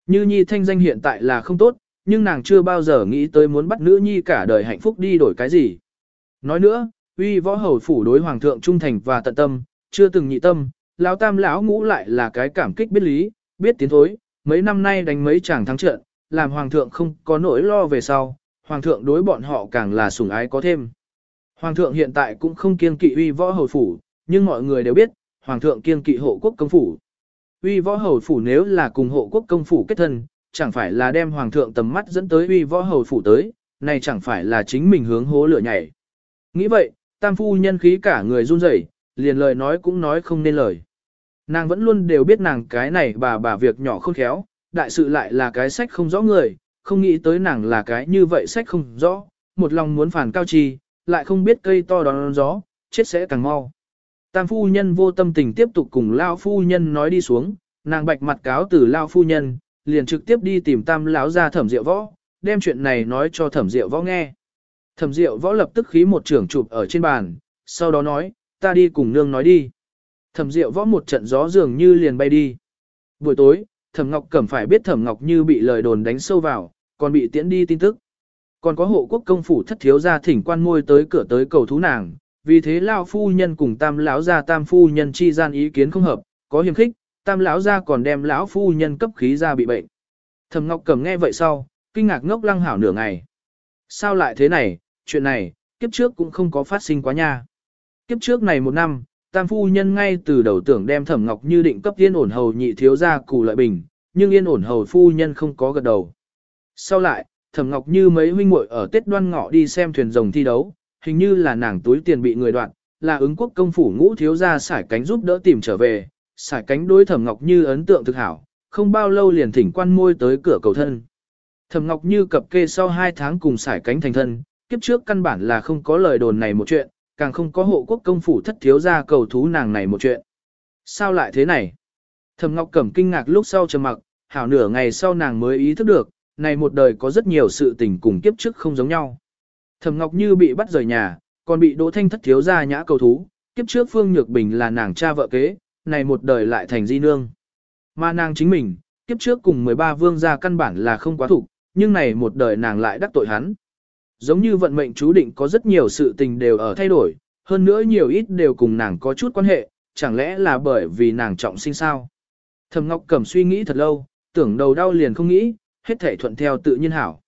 Như Nhi thanh danh hiện tại là không tốt, nhưng nàng chưa bao giờ nghĩ tới muốn bắt nữ Nhi cả đời hạnh phúc đi đổi cái gì. Nói nữa, uy võ hầu phủ đối hoàng thượng trung thành và tận tâm, chưa từng nhị tâm, lão tam lão ngũ lại là cái cảm kích biết lý, biết tiến thối, mấy năm nay đánh mấy chàng thắng trận, làm hoàng thượng không có nỗi lo về sau, hoàng thượng đối bọn họ càng là sủng ái có thêm. Hoàng thượng hiện tại cũng không kiên kỵ uy võ hầu phủ, nhưng mọi người đều biết, hoàng thượng kiên kỵ hộ quốc công phủ. Uy võ hầu phủ nếu là cùng hộ quốc công phủ kết thân, chẳng phải là đem hoàng thượng tầm mắt dẫn tới uy võ hầu phủ tới, này chẳng phải là chính mình hướng hố lửa nhảy. Nghĩ vậy, tam phu nhân khí cả người run rẩy, liền lời nói cũng nói không nên lời. Nàng vẫn luôn đều biết nàng cái này bà bà việc nhỏ khôn khéo, đại sự lại là cái sách không rõ người, không nghĩ tới nàng là cái như vậy sách không rõ, một lòng muốn phản cao trì, lại không biết cây to đón gió, chết sẽ càng mau. Tam phu nhân vô tâm tình tiếp tục cùng lao phu nhân nói đi xuống, nàng bạch mặt cáo từ lao phu nhân, liền trực tiếp đi tìm tam lão ra thẩm diệu võ, đem chuyện này nói cho thẩm diệu võ nghe. Thẩm diệu võ lập tức khí một trưởng chụp ở trên bàn, sau đó nói, ta đi cùng nương nói đi. Thẩm Diệu võ một trận gió dường như liền bay đi. Buổi tối, Thẩm Ngọc Cẩm phải biết Thẩm Ngọc Như bị lời đồn đánh sâu vào, còn bị tiễn đi tin tức. Còn có hộ quốc công phủ thất thiếu gia thỉnh quan ngôi tới cửa tới cầu thú nàng, vì thế lão phu nhân cùng Tam lão gia Tam phu nhân chi gian ý kiến không hợp, có hiềm khích, Tam lão gia còn đem lão phu nhân cấp khí ra bị bệnh. Thẩm Ngọc Cẩm nghe vậy sau, kinh ngạc ngốc lăng hảo nửa ngày. Sao lại thế này, chuyện này, kiếp trước cũng không có phát sinh quá nha. Kiếp trước này một năm, tam phu nhân ngay từ đầu tưởng đem thẩm ngọc như định cấp yên ổn hầu nhị thiếu gia cù lợi bình, nhưng yên ổn hầu phu nhân không có gật đầu. Sau lại, thẩm ngọc như mấy huynh muội ở Tết đoan ngọ đi xem thuyền rồng thi đấu, hình như là nàng túi tiền bị người đoạn, là ứng quốc công phủ ngũ thiếu gia xải cánh giúp đỡ tìm trở về, xải cánh đối thẩm ngọc như ấn tượng thực hảo, không bao lâu liền thỉnh quan môi tới cửa cầu thân. Thẩm Ngọc Như cập kê sau 2 tháng cùng xải cánh thành thân, kiếp trước căn bản là không có lời đồn này một chuyện, càng không có hộ quốc công phủ thất thiếu ra cầu thú nàng này một chuyện. Sao lại thế này? Thầm Ngọc Cẩm kinh ngạc lúc sau trầm mặc, hảo nửa ngày sau nàng mới ý thức được, này một đời có rất nhiều sự tình cùng kiếp trước không giống nhau. Thầm Ngọc như bị bắt rời nhà, còn bị Đỗ Thanh thất thiếu ra nhã cầu thú, kiếp trước Phương Nhược Bình là nàng cha vợ kế, này một đời lại thành di nương. Mà nàng chính mình, kiếp trước cùng 13 vương gia căn bản là không quá thủ, nhưng này một đời nàng lại đắc tội hắn. Giống như vận mệnh chú định có rất nhiều sự tình đều ở thay đổi, hơn nữa nhiều ít đều cùng nàng có chút quan hệ, chẳng lẽ là bởi vì nàng trọng sinh sao? Thẩm Ngọc Cẩm suy nghĩ thật lâu, tưởng đầu đau liền không nghĩ, hết thể thuận theo tự nhiên hảo.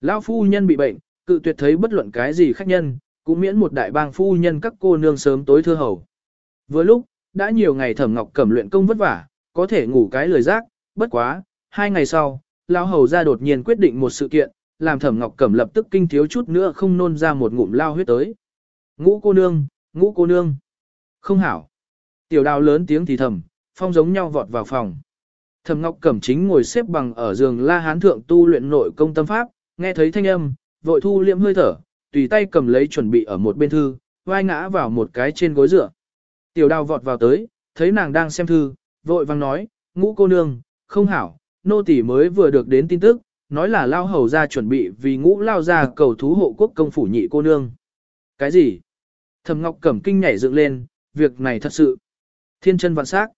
Lão phu nhân bị bệnh, cự tuyệt thấy bất luận cái gì khách nhân, cũng miễn một đại bang phu nhân các cô nương sớm tối thưa hầu. Vừa lúc, đã nhiều ngày Thẩm Ngọc Cẩm luyện công vất vả, có thể ngủ cái lười giác, bất quá, hai ngày sau, lão hầu ra đột nhiên quyết định một sự kiện, làm thẩm ngọc cẩm lập tức kinh thiếu chút nữa không nôn ra một ngụm lao huyết tới. Ngũ cô nương, ngũ cô nương. Không hảo. Tiểu đào lớn tiếng thì thầm, phong giống nhau vọt vào phòng. Thẩm ngọc cẩm chính ngồi xếp bằng ở giường la hán thượng tu luyện nội công tâm pháp, nghe thấy thanh âm, vội thu liệm hơi thở, tùy tay cầm lấy chuẩn bị ở một bên thư, vai ngã vào một cái trên gối dựa. Tiểu đào vọt vào tới, thấy nàng đang xem thư, vội vang nói, ngũ cô nương, không hảo, nô tỳ mới vừa được đến tin tức, nói là lao hầu ra chuẩn bị vì ngũ lao ra cầu thú hộ quốc công phủ nhị cô nương. Cái gì? Thẩm Ngọc Cẩm kinh nhảy dựng lên, việc này thật sự. Thiên chân vạn sắc.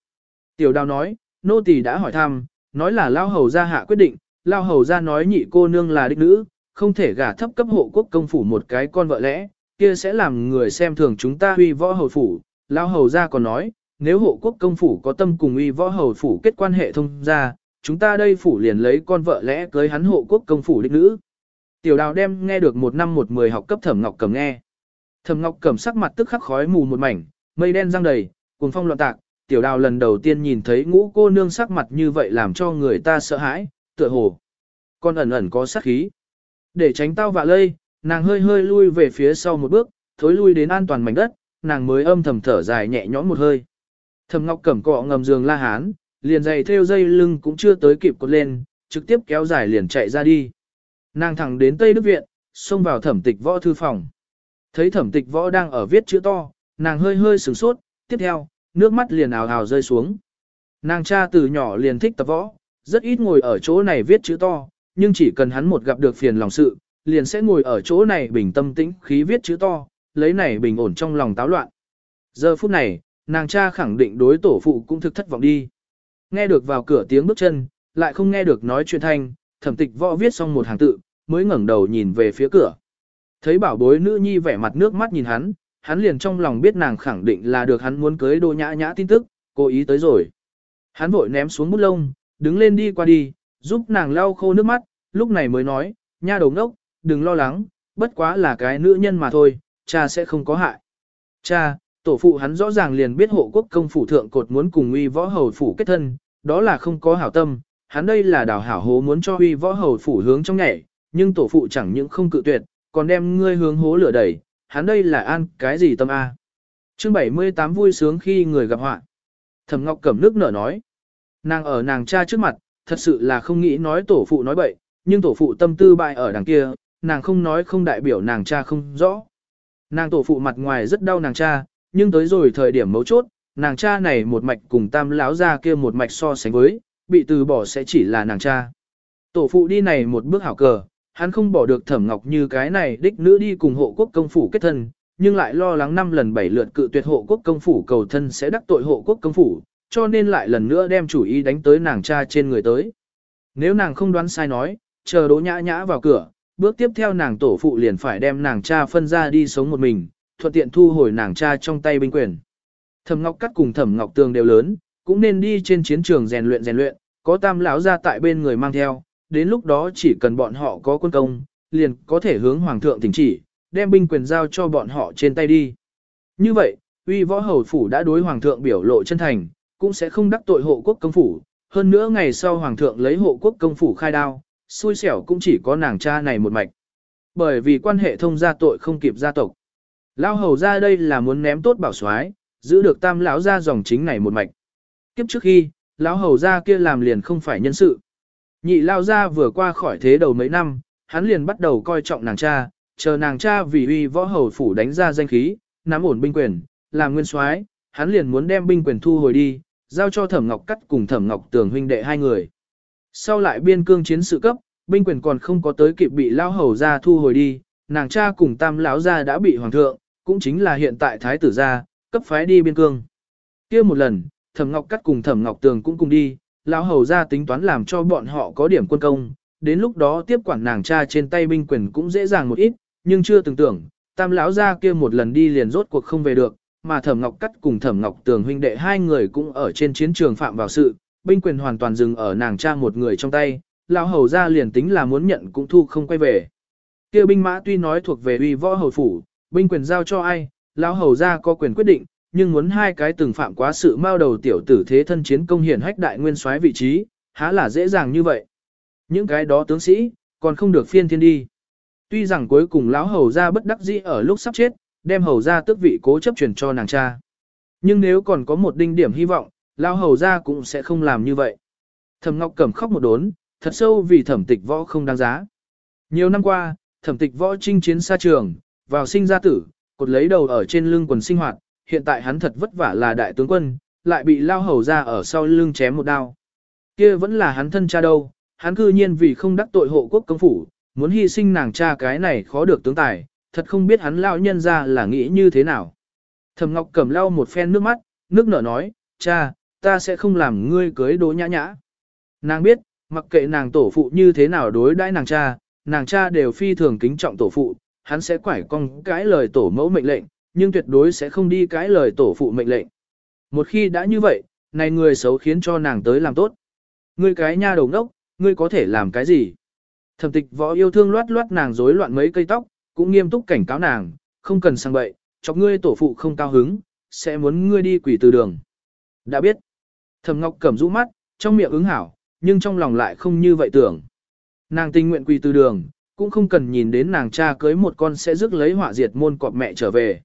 Tiểu đào nói, nô tỳ đã hỏi thăm, nói là lao hầu ra hạ quyết định, lao hầu ra nói nhị cô nương là đích nữ, không thể gả thấp cấp hộ quốc công phủ một cái con vợ lẽ, kia sẽ làm người xem thường chúng ta huy võ hầu phủ. Lao hầu ra còn nói, nếu hộ quốc công phủ có tâm cùng uy võ hầu phủ kết quan hệ thông ra, chúng ta đây phủ liền lấy con vợ lẽ cưới hắn hộ quốc công phủ đích nữ. Tiểu đào đem nghe được một năm một mười học cấp thẩm ngọc cầm nghe. Thẩm ngọc cầm sắc mặt tức khắc khói mù một mảnh, mây đen răng đầy, cuồng phong loạn tạc. Tiểu đào lần đầu tiên nhìn thấy ngũ cô nương sắc mặt như vậy làm cho người ta sợ hãi, tựa hồ. Con ẩn ẩn có sát khí. Để tránh tao vạ lây, nàng hơi hơi lui về phía sau một bước, thối lui đến an toàn mảnh đất, nàng mới âm thầm thở dài nhẹ nhõm một hơi. Thẩm Ngọc Cẩm cọ ngầm giường La Hán, liền giày theo dây lưng cũng chưa tới kịp cột lên, trực tiếp kéo dài liền chạy ra đi. Nàng thẳng đến Tây Đức Viện, xông vào thẩm tịch võ thư phòng. Thấy thẩm tịch võ đang ở viết chữ to, nàng hơi hơi sửng sốt, tiếp theo, nước mắt liền ào ào rơi xuống. Nàng cha từ nhỏ liền thích tập võ, rất ít ngồi ở chỗ này viết chữ to, nhưng chỉ cần hắn một gặp được phiền lòng sự, liền sẽ ngồi ở chỗ này bình tâm tĩnh khí viết chữ to, lấy này bình ổn trong lòng táo loạn. Giờ phút này, nàng cha khẳng định đối tổ phụ cũng thực thất vọng đi. Nghe được vào cửa tiếng bước chân, lại không nghe được nói chuyện thanh, thẩm tịch võ viết xong một hàng tự, mới ngẩng đầu nhìn về phía cửa. Thấy bảo bối nữ nhi vẻ mặt nước mắt nhìn hắn, hắn liền trong lòng biết nàng khẳng định là được hắn muốn cưới đô nhã nhã tin tức, cố ý tới rồi. Hắn vội ném xuống bút lông, đứng lên đi qua đi, giúp nàng lau khô nước mắt, lúc này mới nói, nha đầu ngốc, đừng lo lắng, bất quá là cái nữ nhân mà thôi, cha sẽ không có hại. Cha, Tổ phụ hắn rõ ràng liền biết hộ quốc công phủ thượng cột muốn cùng uy võ hầu phủ kết thân, đó là không có hảo tâm, hắn đây là đào hảo hố muốn cho uy võ hầu phủ hướng trong nhảy, nhưng tổ phụ chẳng những không cự tuyệt, còn đem ngươi hướng hố lửa đẩy, hắn đây là an cái gì tâm a? Chương 78 vui sướng khi người gặp họa. Thẩm Ngọc cầm nước nở nói, nàng ở nàng cha trước mặt, thật sự là không nghĩ nói tổ phụ nói bậy, nhưng tổ phụ tâm tư bại ở đằng kia, nàng không nói không đại biểu nàng cha không rõ. Nàng tổ phụ mặt ngoài rất đau nàng cha, nhưng tới rồi thời điểm mấu chốt, nàng cha này một mạch cùng tam lão ra kia một mạch so sánh với, bị từ bỏ sẽ chỉ là nàng cha. Tổ phụ đi này một bước hảo cờ, hắn không bỏ được thẩm ngọc như cái này đích nữ đi cùng hộ quốc công phủ kết thân, nhưng lại lo lắng năm lần bảy lượt cự tuyệt hộ quốc công phủ cầu thân sẽ đắc tội hộ quốc công phủ, cho nên lại lần nữa đem chủ ý đánh tới nàng cha trên người tới. Nếu nàng không đoán sai nói, chờ đỗ nhã nhã vào cửa, bước tiếp theo nàng tổ phụ liền phải đem nàng cha phân ra đi sống một mình, thuận tiện thu hồi nàng cha trong tay binh quyền. Thẩm Ngọc Cắt cùng Thẩm Ngọc Tường đều lớn, cũng nên đi trên chiến trường rèn luyện rèn luyện, có Tam lão gia tại bên người mang theo, đến lúc đó chỉ cần bọn họ có quân công, liền có thể hướng hoàng thượng thỉnh chỉ, đem binh quyền giao cho bọn họ trên tay đi. Như vậy, uy võ hầu phủ đã đối hoàng thượng biểu lộ chân thành, cũng sẽ không đắc tội hộ quốc công phủ, hơn nữa ngày sau hoàng thượng lấy hộ quốc công phủ khai đao, xui xẻo cũng chỉ có nàng cha này một mạch. Bởi vì quan hệ thông gia tội không kịp gia tộc. Lão hầu ra đây là muốn ném tốt bảo xoái, giữ được tam lão ra dòng chính này một mạch. Kiếp trước khi, lão hầu ra kia làm liền không phải nhân sự. Nhị lao ra vừa qua khỏi thế đầu mấy năm, hắn liền bắt đầu coi trọng nàng cha, chờ nàng cha vì uy võ hầu phủ đánh ra danh khí, nắm ổn binh quyền, làm nguyên soái, hắn liền muốn đem binh quyền thu hồi đi, giao cho Thẩm Ngọc Cắt cùng Thẩm Ngọc Tường huynh đệ hai người. Sau lại biên cương chiến sự cấp, binh quyền còn không có tới kịp bị lao hầu ra thu hồi đi, nàng cha cùng tam lão gia đã bị hoàng thượng, cũng chính là hiện tại thái tử gia, cấp phái đi biên cương. kia một lần, thẩm ngọc cắt cùng thẩm ngọc tường cũng cùng đi, lão hầu gia tính toán làm cho bọn họ có điểm quân công, đến lúc đó tiếp quản nàng cha trên tay binh quyền cũng dễ dàng một ít, nhưng chưa từng tưởng, tam lão gia kia một lần đi liền rốt cuộc không về được, mà thẩm ngọc cắt cùng thẩm ngọc tường huynh đệ hai người cũng ở trên chiến trường phạm vào sự, binh quyền hoàn toàn dừng ở nàng cha một người trong tay, lão hầu gia liền tính là muốn nhận cũng thu không quay về. Kia binh mã tuy nói thuộc về uy võ hầu phủ, binh quyền giao cho ai, lão hầu ra có quyền quyết định, nhưng muốn hai cái từng phạm quá sự mao đầu tiểu tử thế thân chiến công hiển hách đại nguyên soái vị trí, há là dễ dàng như vậy. Những cái đó tướng sĩ, còn không được phiên thiên đi. Tuy rằng cuối cùng lão hầu ra bất đắc dĩ ở lúc sắp chết, đem hầu ra tước vị cố chấp truyền cho nàng cha. Nhưng nếu còn có một đinh điểm hy vọng, lão hầu ra cũng sẽ không làm như vậy. Thẩm Ngọc Cẩm khóc một đốn, thật sâu vì thẩm tịch võ không đáng giá. Nhiều năm qua, thẩm tịch võ chinh chiến xa trường, vào sinh ra tử, cột lấy đầu ở trên lưng quần sinh hoạt, hiện tại hắn thật vất vả là đại tướng quân, lại bị lao hầu ra ở sau lưng chém một đao. Kia vẫn là hắn thân cha đâu, hắn cư nhiên vì không đắc tội hộ quốc công phủ, muốn hy sinh nàng cha cái này khó được tướng tài, thật không biết hắn lao nhân ra là nghĩ như thế nào. thầm Ngọc cầm lau một phen nước mắt, nước nở nói, cha, ta sẽ không làm ngươi cưới đố nhã nhã. Nàng biết, mặc kệ nàng tổ phụ như thế nào đối đãi nàng cha, nàng cha đều phi thường kính trọng tổ phụ, hắn sẽ quải cong cái lời tổ mẫu mệnh lệnh, nhưng tuyệt đối sẽ không đi cái lời tổ phụ mệnh lệnh. Một khi đã như vậy, này người xấu khiến cho nàng tới làm tốt. Ngươi cái nha đầu ngốc, ngươi có thể làm cái gì? Thẩm tịch võ yêu thương loát loát nàng rối loạn mấy cây tóc, cũng nghiêm túc cảnh cáo nàng, không cần sang bậy, chọc ngươi tổ phụ không cao hứng, sẽ muốn ngươi đi quỷ từ đường. Đã biết. Thẩm Ngọc cẩm rũ mắt, trong miệng ứng hảo, nhưng trong lòng lại không như vậy tưởng. Nàng tình nguyện quỳ từ đường, cũng không cần nhìn đến nàng cha cưới một con sẽ rước lấy họa diệt môn cọp mẹ trở về.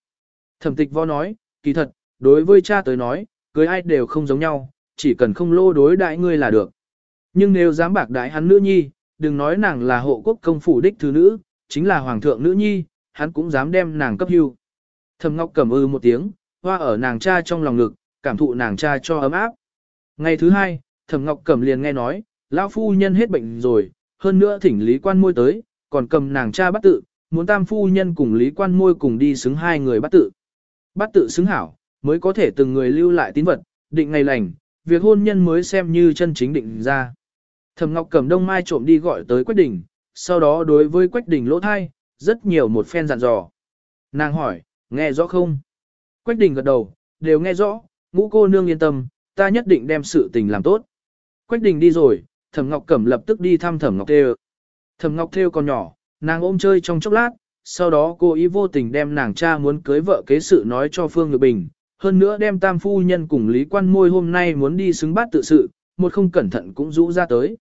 Thẩm tịch võ nói, kỳ thật, đối với cha tới nói, cưới ai đều không giống nhau, chỉ cần không lô đối đại ngươi là được. Nhưng nếu dám bạc đại hắn nữ nhi, đừng nói nàng là hộ quốc công phủ đích thứ nữ, chính là hoàng thượng nữ nhi, hắn cũng dám đem nàng cấp hưu. Thẩm Ngọc cầm ư ừ một tiếng, hoa ở nàng cha trong lòng ngực, cảm thụ nàng cha cho ấm áp. Ngày thứ hai, Thẩm Ngọc cầm liền nghe nói, lão phu nhân hết bệnh rồi, hơn nữa thỉnh lý quan môi tới, còn cầm nàng cha bắt tự, muốn tam phu nhân cùng Lý Quan Môi cùng đi xứng hai người bắt tự. Bắt tự xứng hảo, mới có thể từng người lưu lại tín vật, định ngày lành, việc hôn nhân mới xem như chân chính định ra. Thẩm Ngọc cầm Đông Mai trộm đi gọi tới Quách Đình, sau đó đối với Quách Đình lỗ thai, rất nhiều một phen dặn dò. Nàng hỏi, nghe rõ không? Quách Đình gật đầu, đều nghe rõ, ngũ cô nương yên tâm, ta nhất định đem sự tình làm tốt. Quách Đình đi rồi, Thẩm Ngọc Cẩm lập tức đi thăm Thẩm Ngọc Tê Thẩm Ngọc Thêu còn nhỏ, nàng ôm chơi trong chốc lát, sau đó cô ý vô tình đem nàng cha muốn cưới vợ kế sự nói cho Phương Nhược Bình, hơn nữa đem tam phu nhân cùng Lý Quan Môi hôm nay muốn đi xứng bát tự sự, một không cẩn thận cũng rũ ra tới.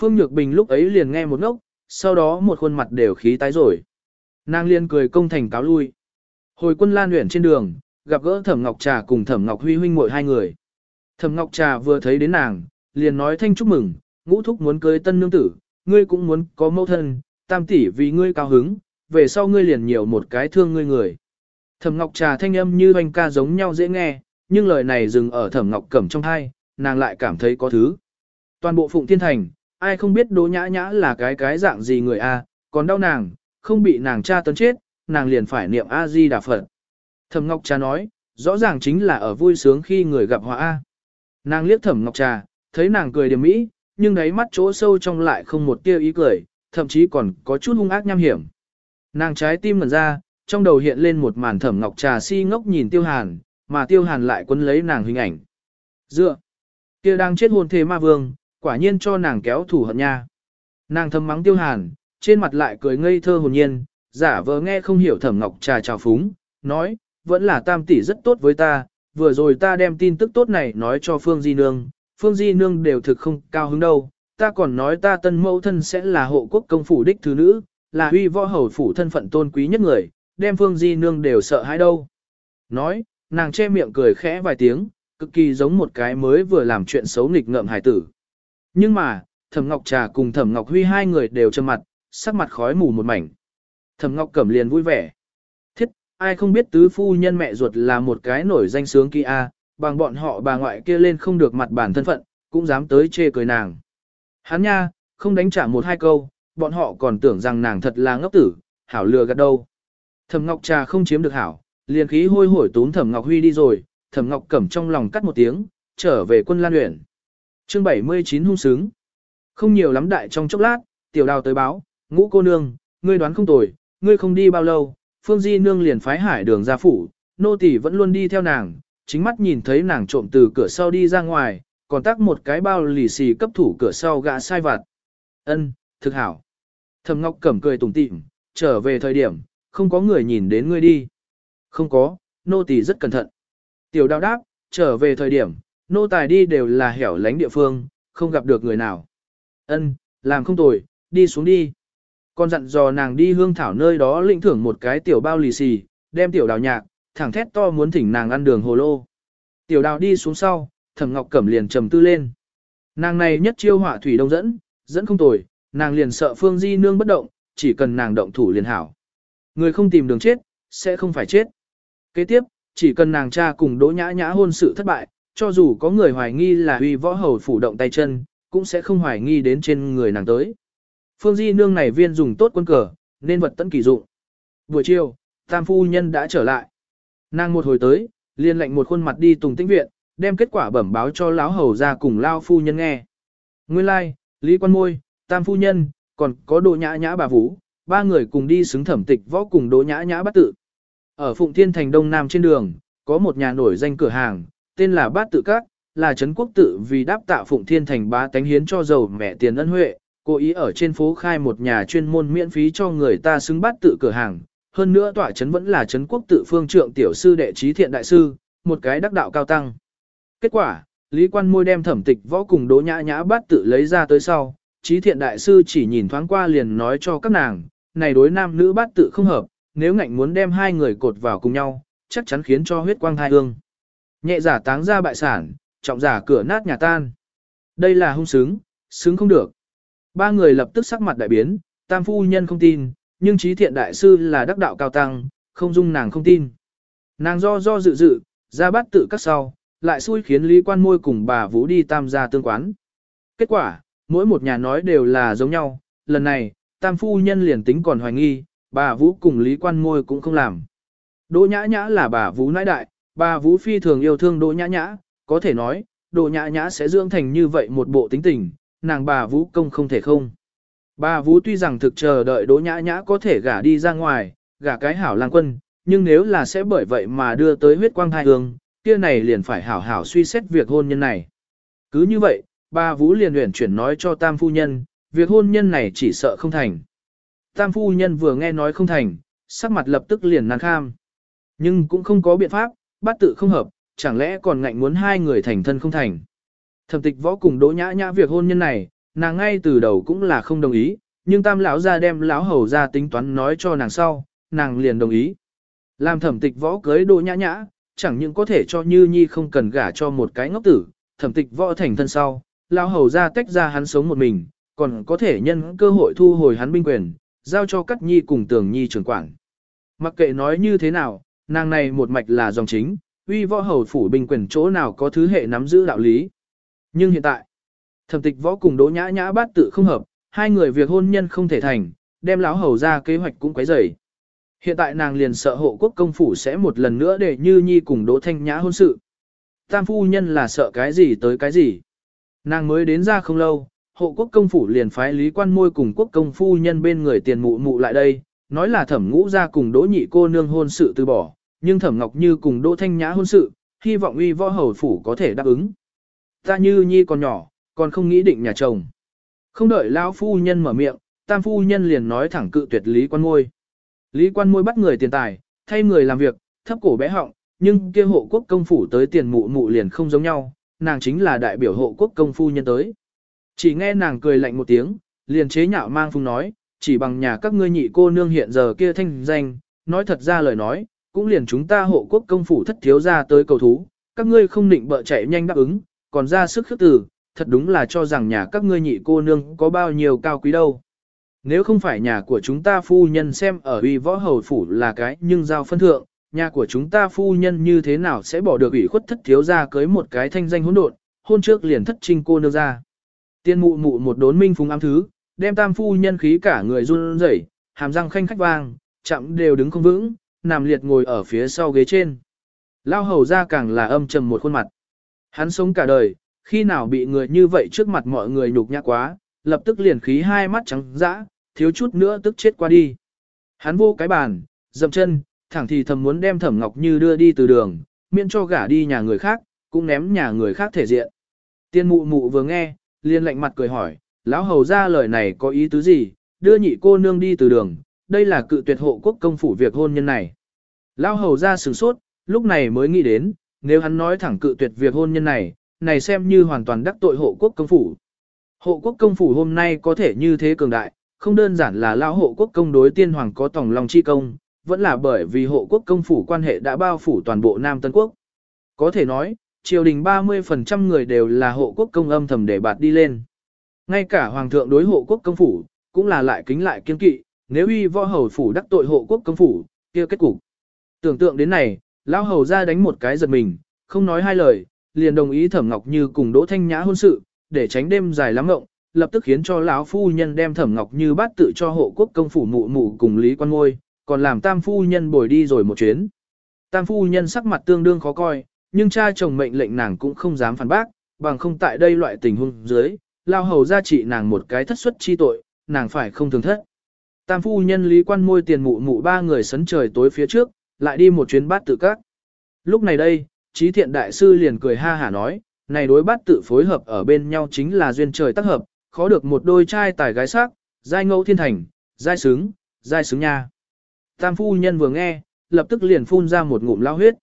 Phương Nhược Bình lúc ấy liền nghe một ngốc, sau đó một khuôn mặt đều khí tái rồi. Nàng liền cười công thành cáo lui. Hồi quân lan luyện trên đường, gặp gỡ Thẩm Ngọc Trà cùng Thẩm Ngọc Huy huynh muội hai người. Thẩm Ngọc Trà vừa thấy đến nàng, liền nói thanh chúc mừng, ngũ thúc muốn cưới tân nương tử, ngươi cũng muốn có mẫu thân, tam tỷ vì ngươi cao hứng, về sau ngươi liền nhiều một cái thương ngươi người. Thẩm Ngọc Trà thanh âm như hoành ca giống nhau dễ nghe, nhưng lời này dừng ở Thẩm Ngọc Cẩm trong hai, nàng lại cảm thấy có thứ. Toàn bộ Phụng Thiên Thành, ai không biết Đỗ Nhã Nhã là cái cái dạng gì người a, còn đau nàng, không bị nàng cha tấn chết, nàng liền phải niệm A Di Đà Phật. Thẩm Ngọc Trà nói, rõ ràng chính là ở vui sướng khi người gặp họa a. Nàng liếc Thẩm Ngọc Trà, thấy nàng cười điểm mỹ, nhưng đáy mắt chỗ sâu trong lại không một tia ý cười, thậm chí còn có chút hung ác nham hiểm. Nàng trái tim mở ra, trong đầu hiện lên một màn thẩm ngọc trà si ngốc nhìn tiêu hàn, mà tiêu hàn lại quấn lấy nàng hình ảnh. Dựa, kia đang chết hồn thế ma vương, quả nhiên cho nàng kéo thủ hận nha. Nàng thầm mắng tiêu hàn, trên mặt lại cười ngây thơ hồn nhiên, giả vờ nghe không hiểu thẩm ngọc trà trào phúng, nói, vẫn là tam tỷ rất tốt với ta, vừa rồi ta đem tin tức tốt này nói cho Phương Di Nương, Phương Di Nương đều thực không cao hứng đâu, ta còn nói ta tân mẫu thân sẽ là hộ quốc công phủ đích thứ nữ, là huy võ hầu phủ thân phận tôn quý nhất người, đem Phương Di Nương đều sợ hãi đâu. Nói, nàng che miệng cười khẽ vài tiếng, cực kỳ giống một cái mới vừa làm chuyện xấu nghịch ngợm hải tử. Nhưng mà, Thẩm Ngọc Trà cùng Thẩm Ngọc Huy hai người đều trầm mặt, sắc mặt khói mù một mảnh. Thẩm Ngọc Cẩm liền vui vẻ. Thiết, ai không biết tứ phu nhân mẹ ruột là một cái nổi danh sướng kia a, bằng bọn họ bà ngoại kia lên không được mặt bản thân phận, cũng dám tới chê cười nàng. Hắn nha, không đánh trả một hai câu, bọn họ còn tưởng rằng nàng thật là ngốc tử, hảo lừa gạt đâu. Thẩm Ngọc Trà không chiếm được hảo, liền khí hôi hổi tốn Thẩm Ngọc Huy đi rồi, Thẩm Ngọc Cẩm trong lòng cắt một tiếng, trở về quân Lan huyện. Chương 79 hung sướng. Không nhiều lắm đại trong chốc lát, tiểu đào tới báo, ngũ cô nương, ngươi đoán không tồi, ngươi không đi bao lâu, Phương Di nương liền phái hải đường gia phủ, nô tỳ vẫn luôn đi theo nàng, chính mắt nhìn thấy nàng trộm từ cửa sau đi ra ngoài, còn tắc một cái bao lì xì cấp thủ cửa sau gã sai vặt. Ân, thực hảo. Thẩm Ngọc Cẩm cười tủm tịm. trở về thời điểm, không có người nhìn đến ngươi đi. Không có, nô tỳ rất cẩn thận. Tiểu Đào đáp, trở về thời điểm, nô tài đi đều là hẻo lánh địa phương, không gặp được người nào. Ân, làm không tồi, đi xuống đi. Con dặn dò nàng đi hương thảo nơi đó lĩnh thưởng một cái tiểu bao lì xì, đem tiểu đào nhạc, thẳng thét to muốn thỉnh nàng ăn đường hồ lô. Tiểu đào đi xuống sau, thẩm ngọc cẩm liền trầm tư lên. Nàng này nhất chiêu hỏa thủy đông dẫn, dẫn không tồi, nàng liền sợ phương di nương bất động, chỉ cần nàng động thủ liền hảo. Người không tìm đường chết, sẽ không phải chết. Kế tiếp, chỉ cần nàng cha cùng đỗ nhã nhã hôn sự thất bại, cho dù có người hoài nghi là uy võ hầu phủ động tay chân, cũng sẽ không hoài nghi đến trên người nàng tới. Phương di nương này viên dùng tốt quân cờ, nên vật tận kỳ dụng. Buổi chiều, tam phu nhân đã trở lại. Nàng một hồi tới, liền lệnh một khuôn mặt đi Tùng Tĩnh viện, đem kết quả bẩm báo cho lão hầu gia cùng lao phu nhân nghe. Nguyên lai, Lý Quan Môi, Tam phu nhân, còn có Đỗ Nhã Nhã bà Vũ, ba người cùng đi xứng thẩm tịch võ cùng Đỗ Nhã Nhã bắt tự. Ở Phụng Thiên thành đông nam trên đường, có một nhà nổi danh cửa hàng, tên là Bát Tự Các, là trấn quốc tự vì đáp tạ Phụng Thiên thành bá tánh hiến cho giàu mẹ tiền ân huệ, cố ý ở trên phố khai một nhà chuyên môn miễn phí cho người ta xứng bát tự cửa hàng, hơn nữa tỏa chấn vẫn là chấn quốc tự phương trượng tiểu sư đệ trí thiện đại sư, một cái đắc đạo cao tăng. Kết quả, Lý Quan Môi đem thẩm tịch võ cùng đỗ nhã nhã bát tự lấy ra tới sau, trí thiện đại sư chỉ nhìn thoáng qua liền nói cho các nàng, này đối nam nữ bát tự không hợp, nếu ngạnh muốn đem hai người cột vào cùng nhau, chắc chắn khiến cho huyết quang hai hương. Nhẹ giả táng ra bại sản, trọng giả cửa nát nhà tan. Đây là hung sướng, sướng không được. Ba người lập tức sắc mặt đại biến, tam phu nhân không tin, nhưng trí thiện đại sư là đắc đạo cao tăng, không dung nàng không tin. Nàng do do dự dự, ra bắt tự các sau, lại xui khiến Lý Quan Môi cùng bà Vũ đi tam gia tương quán. Kết quả, mỗi một nhà nói đều là giống nhau, lần này, tam phu nhân liền tính còn hoài nghi, bà Vũ cùng Lý Quan Môi cũng không làm. Đỗ Nhã Nhã là bà Vũ nãi đại, bà Vũ phi thường yêu thương Đỗ Nhã Nhã, có thể nói, Đỗ Nhã Nhã sẽ dưỡng thành như vậy một bộ tính tình, nàng bà Vũ công không thể không. Bà Vũ tuy rằng thực chờ đợi Đỗ Nhã Nhã có thể gả đi ra ngoài, gả cái hảo lang quân, nhưng nếu là sẽ bởi vậy mà đưa tới huyết quang thai hương, kia này liền phải hảo hảo suy xét việc hôn nhân này. Cứ như vậy, bà Vũ liền luyện chuyển nói cho Tam Phu Nhân, việc hôn nhân này chỉ sợ không thành. Tam Phu Nhân vừa nghe nói không thành, sắc mặt lập tức liền nàng kham. Nhưng cũng không có biện pháp, bát tự không hợp, chẳng lẽ còn ngạnh muốn hai người thành thân không thành. Thẩm tịch võ cùng Đỗ Nhã Nhã việc hôn nhân này, nàng ngay từ đầu cũng là không đồng ý, nhưng tam lão ra đem lão hầu ra tính toán nói cho nàng sau, nàng liền đồng ý. Làm thẩm tịch võ cưới đỗ nhã nhã, chẳng những có thể cho Như Nhi không cần gả cho một cái ngốc tử, thẩm tịch võ thành thân sau, lão hầu ra tách ra hắn sống một mình, còn có thể nhân cơ hội thu hồi hắn binh quyền, giao cho Cát Nhi cùng Tường Nhi trưởng quản. Mặc kệ nói như thế nào, nàng này một mạch là dòng chính, uy võ hầu phủ binh quyền chỗ nào có thứ hệ nắm giữ đạo lý. Nhưng hiện tại, Thẩm tịch võ cùng đỗ nhã nhã bát tự không hợp, hai người việc hôn nhân không thể thành, đem láo hầu ra kế hoạch cũng quấy rầy. Hiện tại nàng liền sợ hộ quốc công phủ sẽ một lần nữa để như nhi cùng đỗ thanh nhã hôn sự. Tam phu nhân là sợ cái gì tới cái gì. Nàng mới đến ra không lâu, hộ quốc công phủ liền phái lý quan môi cùng quốc công phu nhân bên người tiền mụ mụ lại đây, nói là thẩm ngũ ra cùng đỗ nhị cô nương hôn sự từ bỏ, nhưng thẩm ngọc như cùng đỗ thanh nhã hôn sự, hy vọng uy võ hầu phủ có thể đáp ứng. Ta như nhi còn nhỏ, còn không nghĩ định nhà chồng. Không đợi lão phu nhân mở miệng, tam phu nhân liền nói thẳng cự tuyệt Lý Quan Ngôi. Lý Quan Ngôi bắt người tiền tài, thay người làm việc, thấp cổ bé họng, nhưng kia hộ quốc công phủ tới tiền mụ mụ liền không giống nhau, nàng chính là đại biểu hộ quốc công phu nhân tới. Chỉ nghe nàng cười lạnh một tiếng, liền chế nhạo mang phung nói, chỉ bằng nhà các ngươi nhị cô nương hiện giờ kia thanh danh, nói thật ra lời nói, cũng liền chúng ta hộ quốc công phủ thất thiếu ra tới cầu thú, các ngươi không định bợ chạy nhanh đáp ứng, còn ra sức khước từ, thật đúng là cho rằng nhà các ngươi nhị cô nương có bao nhiêu cao quý đâu. Nếu không phải nhà của chúng ta phu nhân xem ở uy võ hầu phủ là cái nhưng giao phân thượng, nhà của chúng ta phu nhân như thế nào sẽ bỏ được ủy khuất thất thiếu ra cưới một cái thanh danh hỗn độn, hôn trước liền thất trinh cô nương ra. Tiên mụ mụ một đốn minh phùng ám thứ, đem tam phu nhân khí cả người run rẩy, hàm răng khanh khách vang, chậm đều đứng không vững, nằm liệt ngồi ở phía sau ghế trên. Lao hầu ra càng là âm trầm một khuôn mặt. Hắn sống cả đời, khi nào bị người như vậy trước mặt mọi người nhục nhã quá, lập tức liền khí hai mắt trắng dã, thiếu chút nữa tức chết qua đi. Hắn vô cái bàn, dậm chân, thẳng thì thầm muốn đem Thẩm Ngọc Như đưa đi từ đường, miễn cho gả đi nhà người khác, cũng ném nhà người khác thể diện. Tiên mụ mụ vừa nghe, liền lạnh mặt cười hỏi, lão hầu ra lời này có ý tứ gì, đưa nhị cô nương đi từ đường, đây là cự tuyệt hộ quốc công phủ việc hôn nhân này. Lão hầu ra sửng sốt, lúc này mới nghĩ đến, nếu hắn nói thẳng cự tuyệt việc hôn nhân này, này xem như hoàn toàn đắc tội hộ quốc công phủ. Hộ quốc công phủ hôm nay có thể như thế cường đại, không đơn giản là lao hộ quốc công đối tiên hoàng có tổng lòng chi công, vẫn là bởi vì hộ quốc công phủ quan hệ đã bao phủ toàn bộ Nam Tân Quốc. Có thể nói, triều đình 30% người đều là hộ quốc công âm thầm để bạt đi lên. Ngay cả hoàng thượng đối hộ quốc công phủ, cũng là lại kính lại kiên kỵ, nếu uy võ hầu phủ đắc tội hộ quốc công phủ, kia kết cục. Tưởng tượng đến này, lao hầu ra đánh một cái giật mình, không nói hai lời, liền đồng ý Thẩm Ngọc Như cùng Đỗ Thanh Nhã hôn sự, để tránh đêm dài lắm ngộng, lập tức khiến cho lão phu nhân đem Thẩm Ngọc Như bắt tự cho hộ quốc công phủ mụ mụ cùng Lý Quan Ngôi, còn làm Tam phu nhân bồi đi rồi một chuyến. Tam phu nhân sắc mặt tương đương khó coi, nhưng cha chồng mệnh lệnh nàng cũng không dám phản bác, bằng không tại đây loại tình huống dưới, lao hầu gia trị nàng một cái thất suất chi tội, nàng phải không thường thất. Tam phu nhân Lý Quan Môi tiền mụ mụ ba người sấn trời tối phía trước, lại đi một chuyến bát tự các. Lúc này đây, trí thiện đại sư liền cười ha hả nói, này đối bát tự phối hợp ở bên nhau chính là duyên trời tác hợp, khó được một đôi trai tài gái sắc, giai ngẫu thiên thành, giai sướng, giai sướng nha. Tam phu nhân vừa nghe, lập tức liền phun ra một ngụm lao huyết.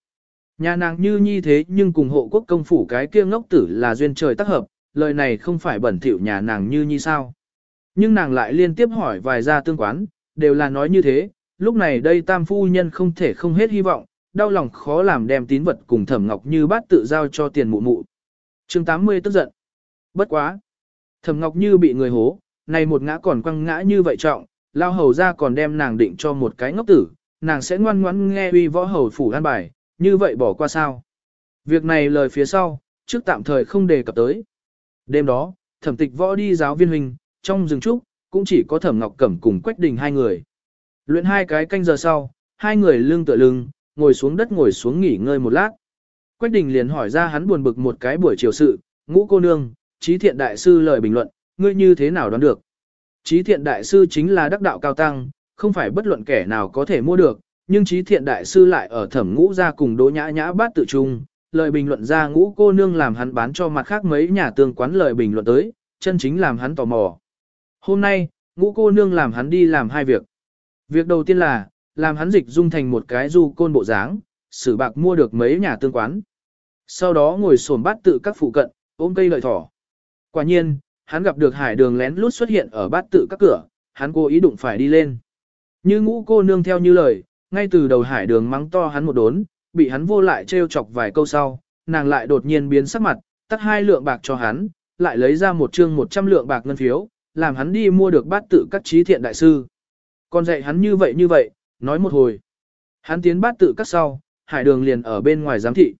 Nhà nàng như nhi thế nhưng cùng hộ quốc công phủ cái kia ngốc tử là duyên trời tác hợp, lời này không phải bẩn thỉu nhà nàng như nhi sao. Nhưng nàng lại liên tiếp hỏi vài gia tương quán, đều là nói như thế, lúc này đây tam phu nhân không thể không hết hy vọng, đau lòng khó làm đem tín vật cùng thẩm ngọc như bát tự giao cho tiền mụ mụ. chương 80 tức giận. Bất quá. Thẩm ngọc như bị người hố, này một ngã còn quăng ngã như vậy trọng, lao hầu ra còn đem nàng định cho một cái ngốc tử, nàng sẽ ngoan ngoãn nghe uy võ hầu phủ an bài, như vậy bỏ qua sao. Việc này lời phía sau, trước tạm thời không đề cập tới. Đêm đó, thẩm tịch võ đi giáo viên huynh, trong rừng trúc, cũng chỉ có thẩm ngọc cẩm cùng quách đình hai người. Luyện hai cái canh giờ sau, hai người lưng tựa lưng, ngồi xuống đất ngồi xuống nghỉ ngơi một lát. Quách Đình liền hỏi ra hắn buồn bực một cái buổi chiều sự, ngũ cô nương, trí thiện đại sư lời bình luận, ngươi như thế nào đoán được. Trí thiện đại sư chính là đắc đạo cao tăng, không phải bất luận kẻ nào có thể mua được, nhưng trí thiện đại sư lại ở thẩm ngũ ra cùng đỗ nhã nhã bát tự trung, lời bình luận ra ngũ cô nương làm hắn bán cho mặt khác mấy nhà tương quán lời bình luận tới, chân chính làm hắn tò mò. Hôm nay, ngũ cô nương làm hắn đi làm hai việc. Việc đầu tiên là, làm hắn dịch dung thành một cái du côn bộ dáng, sử bạc mua được mấy nhà tương quán. Sau đó ngồi sồn bát tự các phụ cận, ôm cây lợi thỏ. Quả nhiên, hắn gặp được hải đường lén lút xuất hiện ở bát tự các cửa, hắn cố ý đụng phải đi lên. Như ngũ cô nương theo như lời, ngay từ đầu hải đường mắng to hắn một đốn, bị hắn vô lại trêu chọc vài câu sau, nàng lại đột nhiên biến sắc mặt, tắt hai lượng bạc cho hắn, lại lấy ra một chương 100 lượng bạc ngân phiếu, làm hắn đi mua được bát tự các trí thiện đại sư. Còn dạy hắn như vậy như vậy, nói một hồi. Hắn tiến bát tự cắt sau, hải đường liền ở bên ngoài giám thị.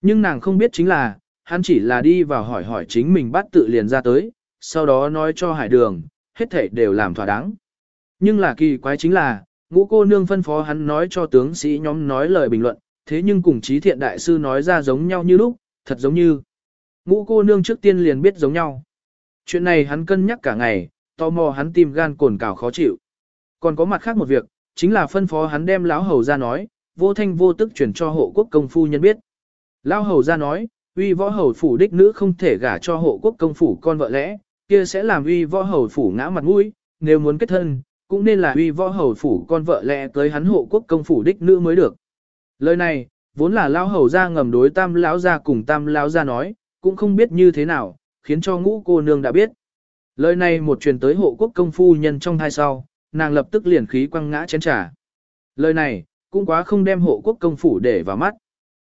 Nhưng nàng không biết chính là, hắn chỉ là đi vào hỏi hỏi chính mình bát tự liền ra tới, sau đó nói cho hải đường, hết thể đều làm thỏa đáng. Nhưng là kỳ quái chính là, ngũ cô nương phân phó hắn nói cho tướng sĩ nhóm nói lời bình luận, thế nhưng cùng trí thiện đại sư nói ra giống nhau như lúc, thật giống như. Ngũ cô nương trước tiên liền biết giống nhau. Chuyện này hắn cân nhắc cả ngày, tò mò hắn tìm gan cồn cào khó chịu. Còn có mặt khác một việc, chính là phân phó hắn đem lão hầu ra nói, vô thanh vô tức chuyển cho hộ quốc công phu nhân biết. Lão hầu ra nói, uy võ hầu phủ đích nữ không thể gả cho hộ quốc công phủ con vợ lẽ, kia sẽ làm uy võ hầu phủ ngã mặt mũi, nếu muốn kết thân, cũng nên là uy võ hầu phủ con vợ lẽ tới hắn hộ quốc công phủ đích nữ mới được. Lời này, vốn là lão hầu ra ngầm đối tam lão ra cùng tam lão ra nói, cũng không biết như thế nào, khiến cho ngũ cô nương đã biết. Lời này một truyền tới hộ quốc công phu nhân trong thai sau, nàng lập tức liền khí quăng ngã chén trà. Lời này, cũng quá không đem hộ quốc công phủ để vào mắt.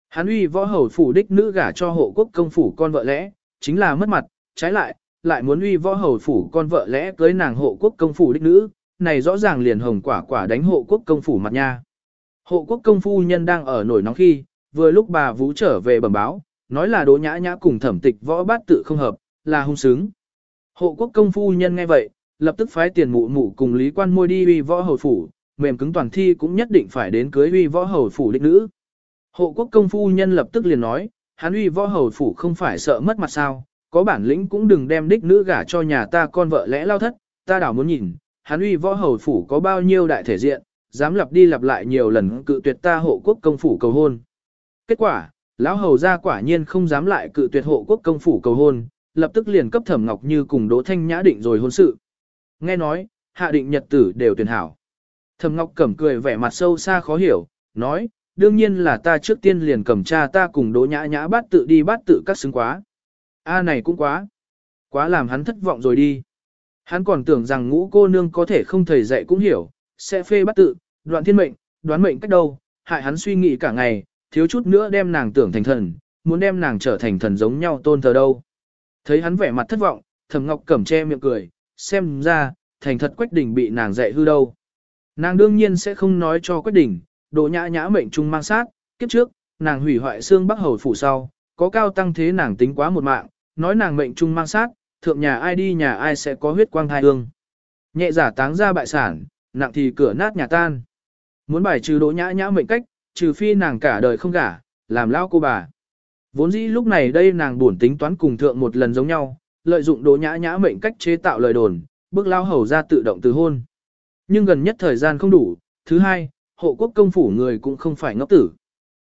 Hắn uy võ hầu phủ đích nữ gả cho hộ quốc công phủ con vợ lẽ, chính là mất mặt, trái lại, lại muốn uy võ hầu phủ con vợ lẽ cưới nàng hộ quốc công phủ đích nữ, này rõ ràng liền hồng quả quả đánh hộ quốc công phủ mặt nha. Hộ quốc công phu nhân đang ở nổi nóng khi, vừa lúc bà Vũ trở về bẩm báo, nói là đỗ nhã nhã cùng thẩm tịch võ bát tự không hợp, là hung sướng. Hộ quốc công phu nhân nghe vậy, lập tức phái tiền mụ mụ cùng Lý Quan Môi đi uy võ hầu phủ, mềm cứng toàn thi cũng nhất định phải đến cưới uy võ hầu phủ đích nữ. Hộ quốc công phu nhân lập tức liền nói, hắn uy võ hầu phủ không phải sợ mất mặt sao, có bản lĩnh cũng đừng đem đích nữ gả cho nhà ta con vợ lẽ lao thất, ta đảo muốn nhìn, hắn uy võ hầu phủ có bao nhiêu đại thể diện, dám lặp đi lặp lại nhiều lần cự tuyệt ta hộ quốc công phủ cầu hôn. Kết quả, lão hầu gia quả nhiên không dám lại cự tuyệt hộ quốc công phủ cầu hôn, lập tức liền cấp Thẩm Ngọc Như cùng Đỗ Thanh Nhã định rồi hôn sự nghe nói, hạ định nhật tử đều tuyển hảo. thầm Ngọc Cẩm cười vẻ mặt sâu xa khó hiểu, nói, đương nhiên là ta trước tiên liền cầm cha ta cùng đỗ nhã nhã bát tự đi bát tự cắt xứng quá. A này cũng quá, quá làm hắn thất vọng rồi đi. Hắn còn tưởng rằng ngũ cô nương có thể không thầy dạy cũng hiểu, sẽ phê bát tự, đoạn thiên mệnh, đoán mệnh cách đâu, hại hắn suy nghĩ cả ngày, thiếu chút nữa đem nàng tưởng thành thần, muốn đem nàng trở thành thần giống nhau tôn thờ đâu. Thấy hắn vẻ mặt thất vọng, thầm Ngọc Cẩm che miệng cười, xem ra, thành thật Quách Đình bị nàng dạy hư đâu. Nàng đương nhiên sẽ không nói cho Quách Đình, đồ nhã nhã mệnh trung mang sát, kiếp trước, nàng hủy hoại xương bắc hầu phủ sau, có cao tăng thế nàng tính quá một mạng, nói nàng mệnh trung mang sát, thượng nhà ai đi nhà ai sẽ có huyết quang thai hương. Nhẹ giả táng ra bại sản, nặng thì cửa nát nhà tan. Muốn bài trừ đỗ nhã nhã mệnh cách, trừ phi nàng cả đời không gả, làm lao cô bà. Vốn dĩ lúc này đây nàng buồn tính toán cùng thượng một lần giống nhau, lợi dụng đố nhã nhã mệnh cách chế tạo lời đồn, bước lao hầu ra tự động từ hôn. Nhưng gần nhất thời gian không đủ, thứ hai, hộ quốc công phủ người cũng không phải ngốc tử.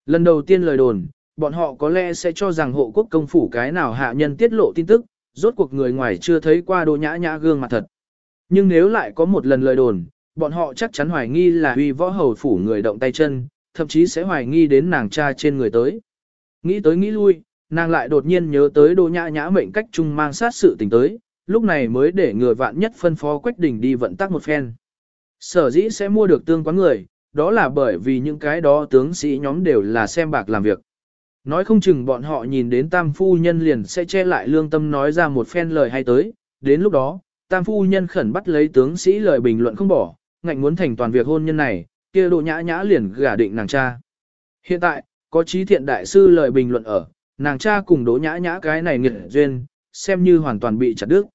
Lần đầu tiên lời đồn, bọn họ có lẽ sẽ cho rằng hộ quốc công phủ cái nào hạ nhân tiết lộ tin tức, rốt cuộc người ngoài chưa thấy qua đố nhã nhã gương mặt thật. Nhưng nếu lại có một lần lời đồn, bọn họ chắc chắn hoài nghi là uy võ hầu phủ người động tay chân, thậm chí sẽ hoài nghi đến nàng cha trên người tới. Nghĩ tới nghĩ lui, nàng lại đột nhiên nhớ tới Đỗ nhã nhã mệnh cách chung mang sát sự tình tới, lúc này mới để người vạn nhất phân phó Quách Đình đi vận tác một phen. Sở dĩ sẽ mua được tương quán người, đó là bởi vì những cái đó tướng sĩ nhóm đều là xem bạc làm việc. Nói không chừng bọn họ nhìn đến tam phu nhân liền sẽ che lại lương tâm nói ra một phen lời hay tới, đến lúc đó, tam phu nhân khẩn bắt lấy tướng sĩ lời bình luận không bỏ, ngạnh muốn thành toàn việc hôn nhân này, kia Đỗ nhã nhã liền gả định nàng cha. Hiện tại, có trí thiện đại sư lời bình luận ở, nàng cha cùng đỗ nhã nhã cái này nghiệt duyên, xem như hoàn toàn bị chặt đứt.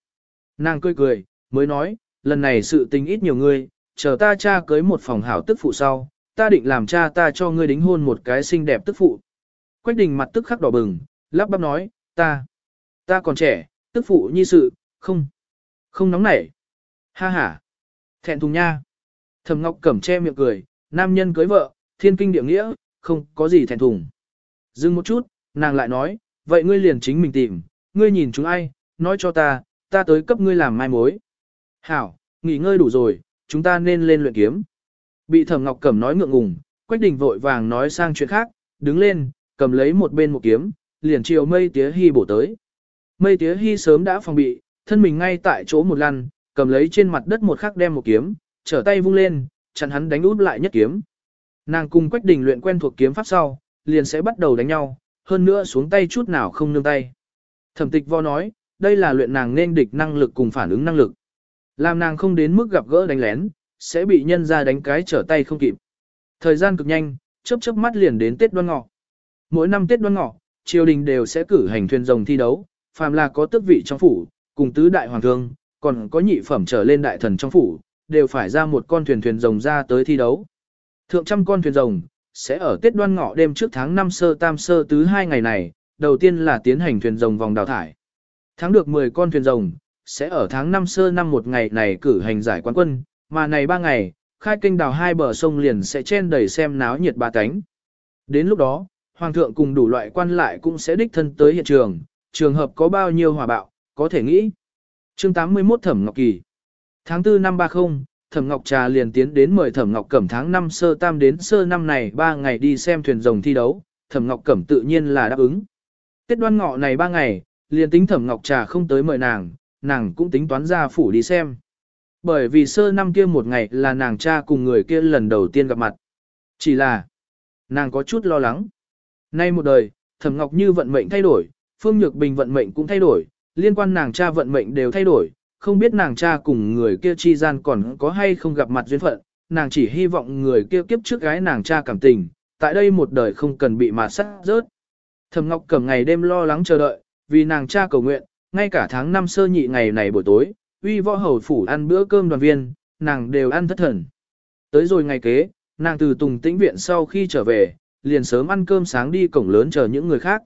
Nàng cười cười, mới nói, lần này sự tình ít nhiều ngươi, chờ ta cha cưới một phòng hảo tức phụ sau, ta định làm cha ta cho ngươi đính hôn một cái xinh đẹp tức phụ. Quách đình mặt tức khắc đỏ bừng, lắp bắp nói, ta, ta còn trẻ, tức phụ như sự, không, không nóng nảy. Ha ha, thẹn thùng nha. Thầm Ngọc cẩm che miệng cười, nam nhân cưới vợ, thiên kinh địa nghĩa, không có gì thẹn thùng. Dừng một chút, nàng lại nói, vậy ngươi liền chính mình tìm, ngươi nhìn chúng ai, nói cho ta, ta tới cấp ngươi làm mai mối. Hảo, nghỉ ngơi đủ rồi, chúng ta nên lên luyện kiếm. Bị thẩm ngọc cẩm nói ngượng ngùng, Quách Đình vội vàng nói sang chuyện khác, đứng lên, cầm lấy một bên một kiếm, liền chiều mây tía hy bổ tới. Mây tía hy sớm đã phòng bị, thân mình ngay tại chỗ một lăn, cầm lấy trên mặt đất một khắc đem một kiếm, trở tay vung lên, chặn hắn đánh út lại nhất kiếm. Nàng cùng Quách Đình luyện quen thuộc kiếm pháp sau, liền sẽ bắt đầu đánh nhau, hơn nữa xuống tay chút nào không nương tay. Thẩm tịch vo nói, đây là luyện nàng nên địch năng lực cùng phản ứng năng lực. Làm nàng không đến mức gặp gỡ đánh lén, sẽ bị nhân ra đánh cái trở tay không kịp. Thời gian cực nhanh, chớp chớp mắt liền đến Tết Đoan Ngọ. Mỗi năm Tết Đoan Ngọ, triều đình đều sẽ cử hành thuyền rồng thi đấu, phàm là có tước vị trong phủ, cùng tứ đại hoàng thương, còn có nhị phẩm trở lên đại thần trong phủ, đều phải ra một con thuyền thuyền rồng ra tới thi đấu. Thượng trăm con thuyền rồng, sẽ ở Tết đoan ngọ đêm trước tháng 5 sơ tam sơ tứ hai ngày này, đầu tiên là tiến hành thuyền rồng vòng đào thải. Tháng được 10 con thuyền rồng, sẽ ở tháng 5 sơ năm một ngày này cử hành giải quán quân, mà này ba ngày, khai kênh đào hai bờ sông liền sẽ chen đầy xem náo nhiệt ba cánh. Đến lúc đó, Hoàng thượng cùng đủ loại quan lại cũng sẽ đích thân tới hiện trường, trường hợp có bao nhiêu hòa bạo, có thể nghĩ. Chương 81 Thẩm Ngọc Kỳ Tháng 4 năm 30, Thẩm Ngọc Trà liền tiến đến mời Thẩm Ngọc Cẩm tháng năm sơ tam đến sơ năm này ba ngày đi xem thuyền rồng thi đấu, Thẩm Ngọc Cẩm tự nhiên là đáp ứng. Tết đoan ngọ này ba ngày, liền tính Thẩm Ngọc Trà không tới mời nàng, nàng cũng tính toán ra phủ đi xem. Bởi vì sơ năm kia một ngày là nàng cha cùng người kia lần đầu tiên gặp mặt. Chỉ là, nàng có chút lo lắng. Nay một đời, Thẩm Ngọc Như vận mệnh thay đổi, Phương Nhược Bình vận mệnh cũng thay đổi, liên quan nàng cha vận mệnh đều thay đổi, không biết nàng cha cùng người kia chi gian còn có hay không gặp mặt duyên phận, nàng chỉ hy vọng người kia kiếp trước gái nàng cha cảm tình, tại đây một đời không cần bị mà sắt rớt. Thẩm Ngọc Cẩm ngày đêm lo lắng chờ đợi, vì nàng cha cầu nguyện, ngay cả tháng năm sơ nhị ngày này buổi tối, uy võ hầu phủ ăn bữa cơm đoàn viên, nàng đều ăn thất thần. Tới rồi ngày kế, nàng từ Tùng Tĩnh viện sau khi trở về, liền sớm ăn cơm sáng đi cổng lớn chờ những người khác.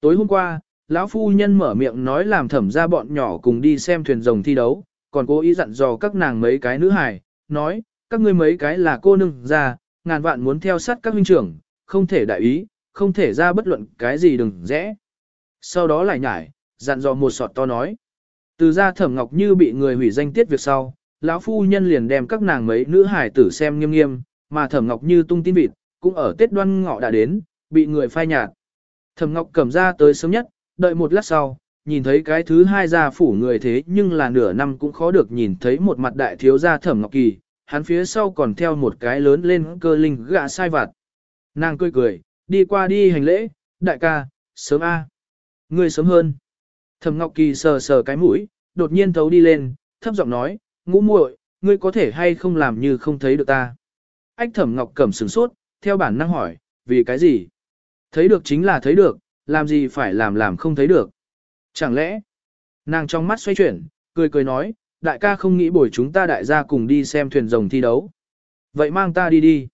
Tối hôm qua, lão phu nhân mở miệng nói làm thẩm ra bọn nhỏ cùng đi xem thuyền rồng thi đấu, còn cố ý dặn dò các nàng mấy cái nữ hài, nói, các ngươi mấy cái là cô nương ra, ngàn vạn muốn theo sát các huynh trưởng, không thể đại ý, không thể ra bất luận cái gì đừng rẽ. Sau đó lại nhải, dặn dò một sọt to nói. Từ ra thẩm ngọc như bị người hủy danh tiết việc sau, lão phu nhân liền đem các nàng mấy nữ hài tử xem nghiêm nghiêm, mà thẩm ngọc như tung tin vịt, cũng ở tết đoan ngọ đã đến, bị người phai nhạt. Thẩm ngọc cầm ra tới sớm nhất, đợi một lát sau, nhìn thấy cái thứ hai gia phủ người thế nhưng là nửa năm cũng khó được nhìn thấy một mặt đại thiếu gia thẩm ngọc kỳ, hắn phía sau còn theo một cái lớn lên cơ linh gạ sai vặt. Nàng cười cười, đi qua đi hành lễ, đại ca, sớm a à. Ngươi sớm hơn. Thẩm ngọc kỳ sờ sờ cái mũi, đột nhiên thấu đi lên, thấp giọng nói, ngũ muội, ngươi có thể hay không làm như không thấy được ta. Ách thẩm ngọc cẩm sửng sốt, theo bản năng hỏi, vì cái gì? Thấy được chính là thấy được, làm gì phải làm làm không thấy được. Chẳng lẽ, nàng trong mắt xoay chuyển, cười cười nói, đại ca không nghĩ bồi chúng ta đại gia cùng đi xem thuyền rồng thi đấu. Vậy mang ta đi đi.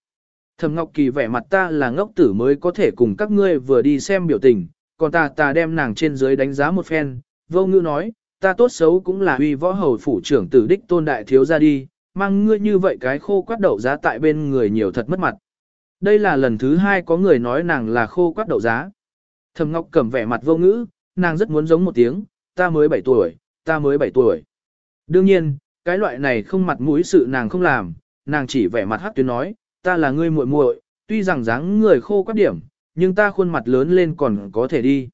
Thẩm Ngọc Kỳ vẻ mặt ta là ngốc tử mới có thể cùng các ngươi vừa đi xem biểu tình, còn ta ta đem nàng trên dưới đánh giá một phen, vô ngữ nói, ta tốt xấu cũng là huy võ hầu phủ trưởng tử đích tôn đại thiếu ra đi, mang ngươi như vậy cái khô quát đậu giá tại bên người nhiều thật mất mặt. Đây là lần thứ hai có người nói nàng là khô quát đậu giá. Thẩm Ngọc Cẩm vẻ mặt vô ngữ, nàng rất muốn giống một tiếng, ta mới 7 tuổi, ta mới 7 tuổi. Đương nhiên, cái loại này không mặt mũi sự nàng không làm, nàng chỉ vẻ mặt hát tuyến nói, ta là ngươi muội muội, tuy rằng dáng người khô quắc điểm, nhưng ta khuôn mặt lớn lên còn có thể đi.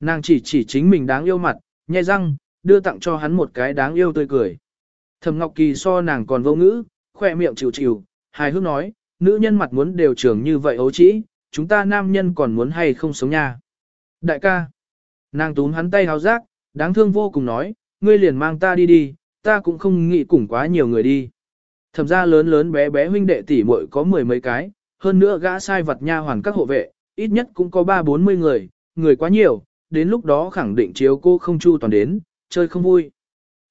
Nàng chỉ chỉ chính mình đáng yêu mặt, nhai răng, đưa tặng cho hắn một cái đáng yêu tươi cười. Thẩm Ngọc Kỳ so nàng còn vô ngữ, khỏe miệng chịu chịu, hài hước nói, nữ nhân mặt muốn đều trưởng như vậy ấu trĩ, chúng ta nam nhân còn muốn hay không sống nha. Đại ca, nàng túm hắn tay háo rác, đáng thương vô cùng nói, ngươi liền mang ta đi đi, ta cũng không nghĩ cùng quá nhiều người đi. Thẩm ra lớn lớn bé bé huynh đệ tỷ muội có mười mấy cái, hơn nữa gã sai vật nha hoàn các hộ vệ, ít nhất cũng có ba bốn mươi người, người quá nhiều, đến lúc đó khẳng định chiếu cô không chu toàn đến, chơi không vui.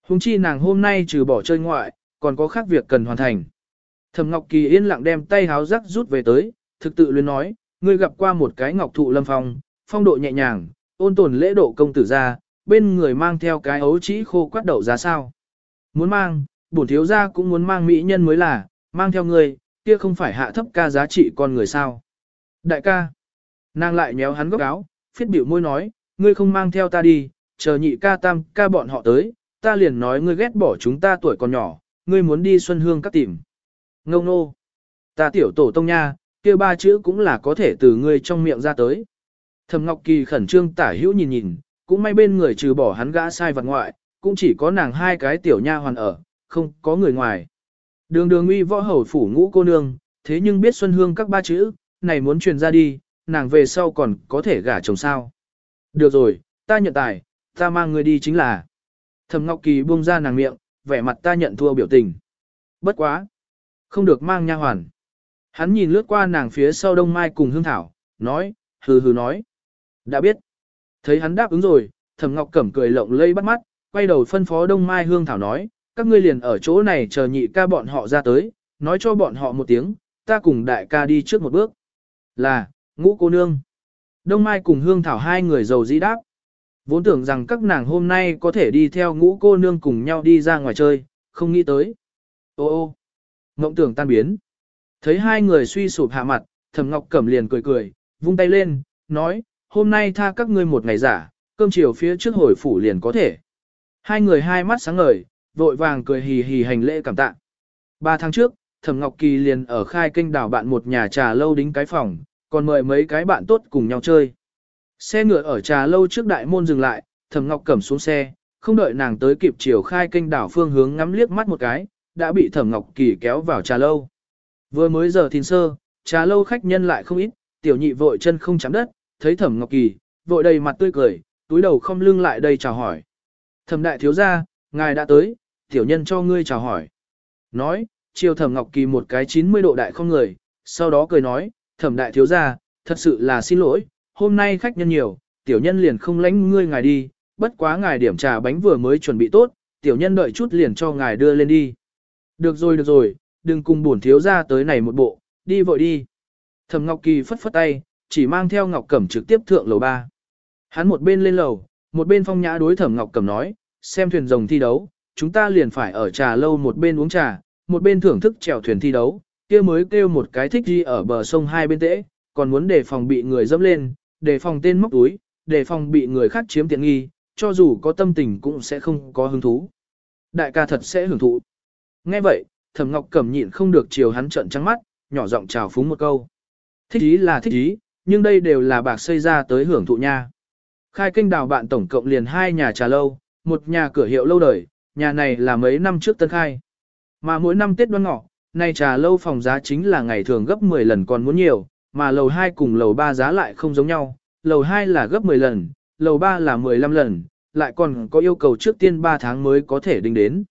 Hùng chi nàng hôm nay trừ bỏ chơi ngoại, còn có khác việc cần hoàn thành. Thẩm Ngọc Kỳ yên lặng đem tay háo rắc rút về tới, thực tự luyến nói, ngươi gặp qua một cái ngọc thụ lâm phong, phong độ nhẹ nhàng, ôn tồn lễ độ công tử ra, bên người mang theo cái ấu chỉ khô quát đậu ra sao. Muốn mang, bổn thiếu gia cũng muốn mang mỹ nhân mới là, mang theo người, kia không phải hạ thấp ca giá trị con người sao. Đại ca, nàng lại nhéo hắn góc áo, phiết biểu môi nói, ngươi không mang theo ta đi, chờ nhị ca tam ca bọn họ tới, ta liền nói ngươi ghét bỏ chúng ta tuổi còn nhỏ, ngươi muốn đi xuân hương các tìm. Ngông nô, ta tiểu tổ tông nha, kia ba chữ cũng là có thể từ ngươi trong miệng ra tới. Thẩm Ngọc Kỳ khẩn trương tả hữu nhìn nhìn, cũng may bên người trừ bỏ hắn gã sai vật ngoại, cũng chỉ có nàng hai cái tiểu nha hoàn ở, không có người ngoài. Đường đường uy võ hầu phủ ngũ cô nương, thế nhưng biết Xuân Hương các ba chữ, này muốn truyền ra đi, nàng về sau còn có thể gả chồng sao. Được rồi, ta nhận tài, ta mang người đi chính là. Thẩm Ngọc Kỳ buông ra nàng miệng, vẻ mặt ta nhận thua biểu tình. Bất quá. Không được mang nha hoàn. Hắn nhìn lướt qua nàng phía sau đông mai cùng hương thảo, nói, hừ hừ nói. Đã biết. Thấy hắn đáp ứng rồi, Thẩm Ngọc Cẩm cười lộng lây bắt mắt, quay đầu phân phó Đông Mai Hương Thảo nói, các ngươi liền ở chỗ này chờ nhị ca bọn họ ra tới, nói cho bọn họ một tiếng, ta cùng đại ca đi trước một bước. Là, ngũ cô nương. Đông Mai cùng Hương Thảo hai người giàu dĩ đáp. Vốn tưởng rằng các nàng hôm nay có thể đi theo ngũ cô nương cùng nhau đi ra ngoài chơi, không nghĩ tới. Ô ô, ngộng tưởng tan biến. Thấy hai người suy sụp hạ mặt, Thẩm Ngọc Cẩm liền cười cười, vung tay lên, nói, hôm nay tha các ngươi một ngày giả, cơm chiều phía trước hồi phủ liền có thể. Hai người hai mắt sáng ngời, vội vàng cười hì hì hành lễ cảm tạ. Ba tháng trước, Thẩm Ngọc Kỳ liền ở khai kênh đảo bạn một nhà trà lâu đính cái phòng, còn mời mấy cái bạn tốt cùng nhau chơi. Xe ngựa ở trà lâu trước đại môn dừng lại, Thẩm Ngọc cẩm xuống xe, không đợi nàng tới kịp chiều khai kênh đảo phương hướng ngắm liếc mắt một cái, đã bị Thẩm Ngọc Kỳ kéo vào trà lâu. Vừa mới giờ thìn sơ, trà lâu khách nhân lại không ít, tiểu nhị vội chân không chạm đất, thấy Thẩm Ngọc Kỳ, vội đầy mặt tươi cười, túi đầu không lưng lại đây chào hỏi. Thẩm đại thiếu gia, ngài đã tới, tiểu nhân cho ngươi chào hỏi. Nói, chiều Thẩm Ngọc Kỳ một cái 90 độ đại không người, sau đó cười nói, Thẩm đại thiếu gia, thật sự là xin lỗi, hôm nay khách nhân nhiều, tiểu nhân liền không lãnh ngươi ngài đi, bất quá ngài điểm trà bánh vừa mới chuẩn bị tốt, tiểu nhân đợi chút liền cho ngài đưa lên đi. Được rồi được rồi, đừng cùng buồn thiếu gia tới này một bộ, đi vội đi. Thẩm Ngọc Kỳ phất phất tay, chỉ mang theo Ngọc Cẩm trực tiếp thượng lầu 3. Hắn một bên lên lầu, một bên phong nhã đối thẩm Ngọc Cẩm nói, xem thuyền rồng thi đấu, chúng ta liền phải ở trà lâu một bên uống trà, một bên thưởng thức chèo thuyền thi đấu, kia mới kêu một cái thích đi ở bờ sông hai bên tễ, còn muốn đề phòng bị người dẫm lên, đề phòng tên móc túi, đề phòng bị người khác chiếm tiện nghi, cho dù có tâm tình cũng sẽ không có hứng thú. Đại ca thật sẽ hưởng thụ. Nghe vậy, Thẩm Ngọc Cẩm nhịn không được chiều hắn trợn trắng mắt, nhỏ giọng chào phúng một câu. Thích ý là thích ý, nhưng đây đều là bạc xây ra tới hưởng thụ nha. Khai kinh đào bạn tổng cộng liền hai nhà trà lâu, một nhà cửa hiệu lâu đời, nhà này là mấy năm trước tân khai. Mà mỗi năm Tết đoan ngọ, nay trà lâu phòng giá chính là ngày thường gấp 10 lần còn muốn nhiều, mà lầu 2 cùng lầu 3 giá lại không giống nhau, lầu 2 là gấp 10 lần, lầu 3 là 15 lần, lại còn có yêu cầu trước tiên 3 tháng mới có thể đính đến.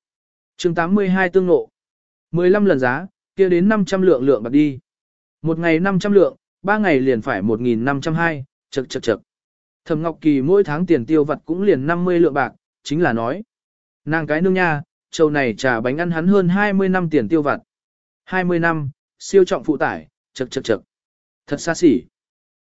chương 82 tương nộ, 15 lần giá, kia đến 500 lượng lượng bạc đi. Một ngày 500 lượng, ba ngày liền phải 1.520, chật chật chật. Thẩm Ngọc Kỳ mỗi tháng tiền tiêu vặt cũng liền 50 lượng bạc, chính là nói. Nàng cái nương nha, châu này trà bánh ăn hắn hơn 20 năm tiền tiêu vặt. 20 năm, siêu trọng phụ tải, chật chật chật. Thật xa xỉ.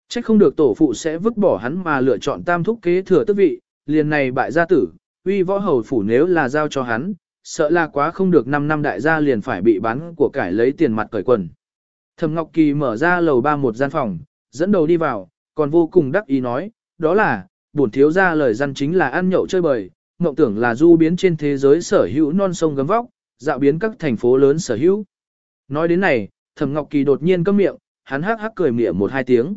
chắc không được tổ phụ sẽ vứt bỏ hắn mà lựa chọn tam thúc kế thừa tước vị, liền này bại gia tử, uy võ hầu phủ nếu là giao cho hắn, sợ là quá không được 5 năm đại gia liền phải bị bán của cải lấy tiền mặt cởi quần. Thẩm Ngọc Kỳ mở ra lầu ba một gian phòng, dẫn đầu đi vào, còn vô cùng đắc ý nói, đó là, bổn thiếu ra lời dân chính là ăn nhậu chơi bời, mộng tưởng là du biến trên thế giới sở hữu non sông gấm vóc, dạo biến các thành phố lớn sở hữu. Nói đến này, Thẩm Ngọc Kỳ đột nhiên câm miệng, hắn hắc hắc cười mỉa một hai tiếng.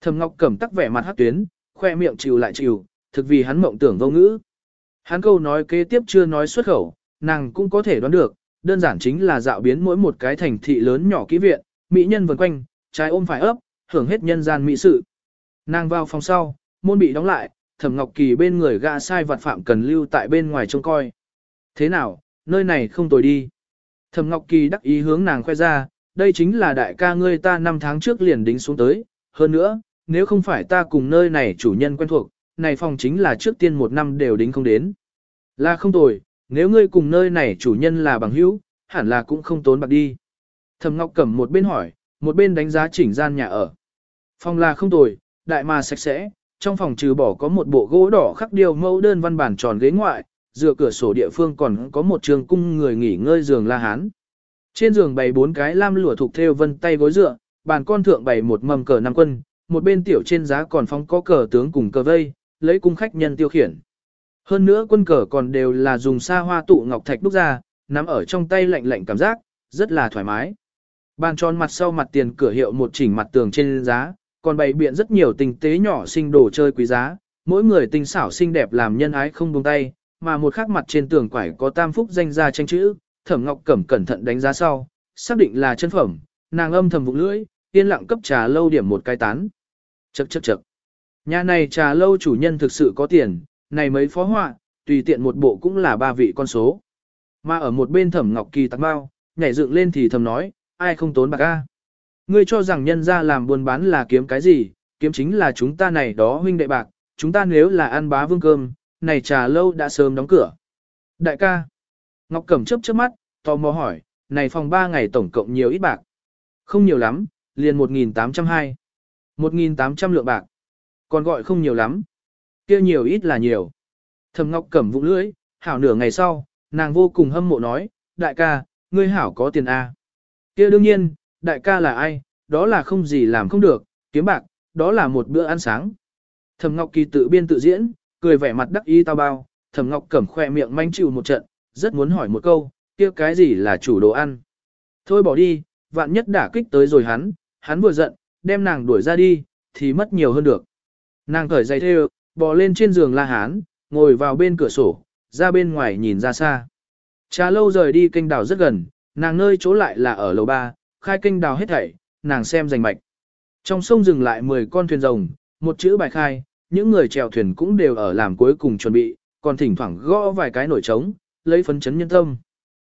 Thẩm Ngọc cẩm tắc vẻ mặt hắc tuyến, khoe miệng chịu lại chịu, thực vì hắn mộng tưởng vô ngữ. Hắn câu nói kế tiếp chưa nói xuất khẩu, nàng cũng có thể đoán được, đơn giản chính là dạo biến mỗi một cái thành thị lớn nhỏ kỹ viện, mỹ nhân vần quanh, trái ôm phải ấp, hưởng hết nhân gian mỹ sự. Nàng vào phòng sau, môn bị đóng lại, Thẩm Ngọc Kỳ bên người gã sai vặt phạm cần lưu tại bên ngoài trông coi. Thế nào, nơi này không tồi đi. Thẩm Ngọc Kỳ đắc ý hướng nàng khoe ra, đây chính là đại ca ngươi ta năm tháng trước liền đính xuống tới. Hơn nữa, nếu không phải ta cùng nơi này chủ nhân quen thuộc, này phòng chính là trước tiên một năm đều đính không đến. Là không tồi, nếu ngươi cùng nơi này chủ nhân là bằng hữu, hẳn là cũng không tốn bạc đi. Thẩm Ngọc Cẩm một bên hỏi, một bên đánh giá chỉnh gian nhà ở. Phòng là không tồi, đại mà sạch sẽ, trong phòng trừ bỏ có một bộ gỗ đỏ khắc điêu mẫu đơn văn bản tròn ghế ngoại, dựa cửa sổ địa phương còn có một trường cung người nghỉ ngơi giường La Hán. Trên giường bày bốn cái lam lụa thuộc theo vân tay gối dựa, bàn con thượng bày một mầm cờ năm quân, một bên tiểu trên giá còn phong có cờ tướng cùng cờ vây, lấy cung khách nhân tiêu khiển. Hơn nữa quân cờ còn đều là dùng sa hoa tụ ngọc thạch đúc ra, nắm ở trong tay lạnh lạnh cảm giác, rất là thoải mái. Bàn tròn mặt sau mặt tiền cửa hiệu một chỉnh mặt tường trên giá, còn bày biện rất nhiều tinh tế nhỏ sinh đồ chơi quý giá, mỗi người tinh xảo xinh đẹp làm nhân ái không buông tay, mà một khắc mặt trên tường quải có tam phúc danh gia tranh chữ, Thẩm Ngọc Cẩm cẩn thận đánh giá sau, xác định là chân phẩm, nàng âm thầm vụng lưỡi, yên lặng cấp trà lâu điểm một cái tán. Chậc chậc chậc. Nhà này trà lâu chủ nhân thực sự có tiền, này mấy phó họa, tùy tiện một bộ cũng là ba vị con số. Mà ở một bên Thẩm Ngọc Kỳ tặng bao, nhảy dựng lên thì thầm nói, ai không tốn bạc a? Ngươi cho rằng nhân ra làm buôn bán là kiếm cái gì, kiếm chính là chúng ta này đó huynh đệ bạc, chúng ta nếu là ăn bá vương cơm, này trà lâu đã sớm đóng cửa. Đại ca, Ngọc Cẩm chớp chớp mắt, tò mò hỏi, này phòng 3 ngày tổng cộng nhiều ít bạc? Không nhiều lắm, liền 1.820. 1.800 lượng bạc. Còn gọi không nhiều lắm. kia nhiều ít là nhiều. Thầm Ngọc Cẩm vụ lưỡi, hảo nửa ngày sau, nàng vô cùng hâm mộ nói, đại ca, ngươi hảo có tiền A kia đương nhiên, đại ca là ai, đó là không gì làm không được, kiếm bạc, đó là một bữa ăn sáng. Thẩm Ngọc Kỳ tự biên tự diễn, cười vẻ mặt đắc ý tao bao, Thẩm Ngọc Cẩm khoe miệng manh chịu một trận, rất muốn hỏi một câu, kia cái gì là chủ đồ ăn. Thôi bỏ đi, vạn nhất đã kích tới rồi hắn, hắn vừa giận, đem nàng đuổi ra đi, thì mất nhiều hơn được. Nàng cởi giày thêu, bò lên trên giường la hán, ngồi vào bên cửa sổ, ra bên ngoài nhìn ra xa. Trà lâu rời đi kênh đảo rất gần, Nàng nơi chỗ lại là ở lầu 3, khai kênh đào hết thảy, nàng xem rành mạch. Trong sông dừng lại 10 con thuyền rồng, một chữ bài khai, những người chèo thuyền cũng đều ở làm cuối cùng chuẩn bị, còn thỉnh thoảng gõ vài cái nổi trống, lấy phấn chấn nhân tâm.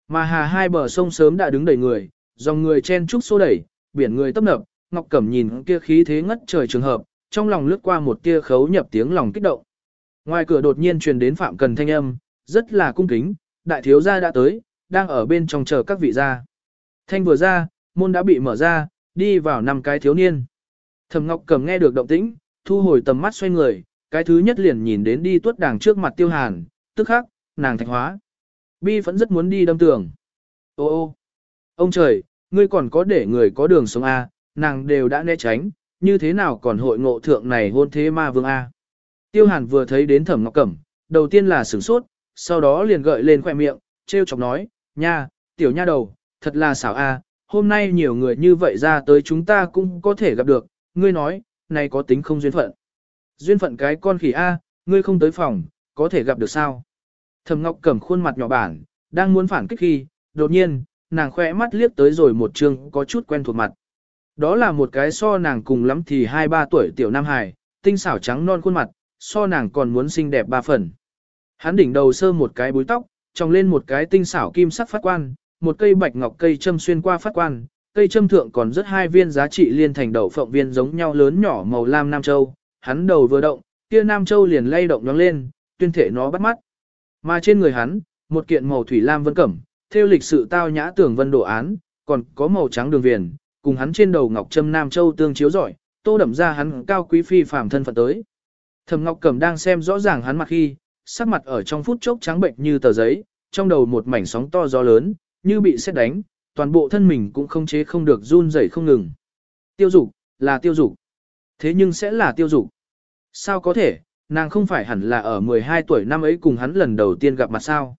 Mà hà hai bờ sông sớm đã đứng đầy người, dòng người chen trúc xô đẩy, biển người tấp nập, Ngọc Cẩm nhìn kia khí thế ngất trời trường hợp, trong lòng lướt qua một tia khấu nhập tiếng lòng kích động. Ngoài cửa đột nhiên truyền đến Phạm Cần thanh âm, rất là cung kính, đại thiếu gia đã tới, đang ở bên trong chờ các vị ra. Thanh vừa ra, môn đã bị mở ra, đi vào năm cái thiếu niên. Thẩm Ngọc Cầm nghe được động tĩnh, thu hồi tầm mắt xoay người, cái thứ nhất liền nhìn đến đi tuất đàng trước mặt Tiêu Hàn, tức khắc, nàng thạch hóa. Bi vẫn rất muốn đi đâm tường. Ô ô, ông trời, ngươi còn có để người có đường sống A, nàng đều đã né tránh, như thế nào còn hội ngộ thượng này hôn thế ma vương A. Tiêu Hàn vừa thấy đến Thẩm Ngọc Cẩm, đầu tiên là sửng sốt, sau đó liền gợi lên khoẻ miệng, trêu chọc nói, nha, tiểu nha đầu, thật là xảo a, hôm nay nhiều người như vậy ra tới chúng ta cũng có thể gặp được, ngươi nói, này có tính không duyên phận. Duyên phận cái con khỉ a, ngươi không tới phòng, có thể gặp được sao? Thẩm Ngọc cầm khuôn mặt nhỏ bản, đang muốn phản kích khi, đột nhiên, nàng khẽ mắt liếc tới rồi một chương có chút quen thuộc mặt. Đó là một cái so nàng cùng lắm thì 2-3 tuổi tiểu nam hài, tinh xảo trắng non khuôn mặt, so nàng còn muốn xinh đẹp ba phần. Hắn đỉnh đầu sơ một cái búi tóc, tròng lên một cái tinh xảo kim sắc phát quan, một cây bạch ngọc cây châm xuyên qua phát quan, cây châm thượng còn rất hai viên giá trị liên thành đầu phượng viên giống nhau lớn nhỏ màu lam nam châu, hắn đầu vừa động, kia nam châu liền lay động nhoáng lên, tuyên thể nó bắt mắt. Mà trên người hắn, một kiện màu thủy lam vân cẩm, theo lịch sự tao nhã tưởng vân đồ án, còn có màu trắng đường viền, cùng hắn trên đầu ngọc châm nam châu tương chiếu giỏi, tô đậm ra hắn cao quý phi phàm thân phận tới. Thẩm Ngọc Cẩm đang xem rõ ràng hắn mặt khi, sắc mặt ở trong phút chốc trắng bệnh như tờ giấy, trong đầu một mảnh sóng to gió lớn, như bị sét đánh, toàn bộ thân mình cũng không chế không được run rẩy không ngừng. Tiêu dục, là tiêu dục. Thế nhưng sẽ là tiêu dục. Sao có thể, nàng không phải hẳn là ở 12 tuổi năm ấy cùng hắn lần đầu tiên gặp mặt sao.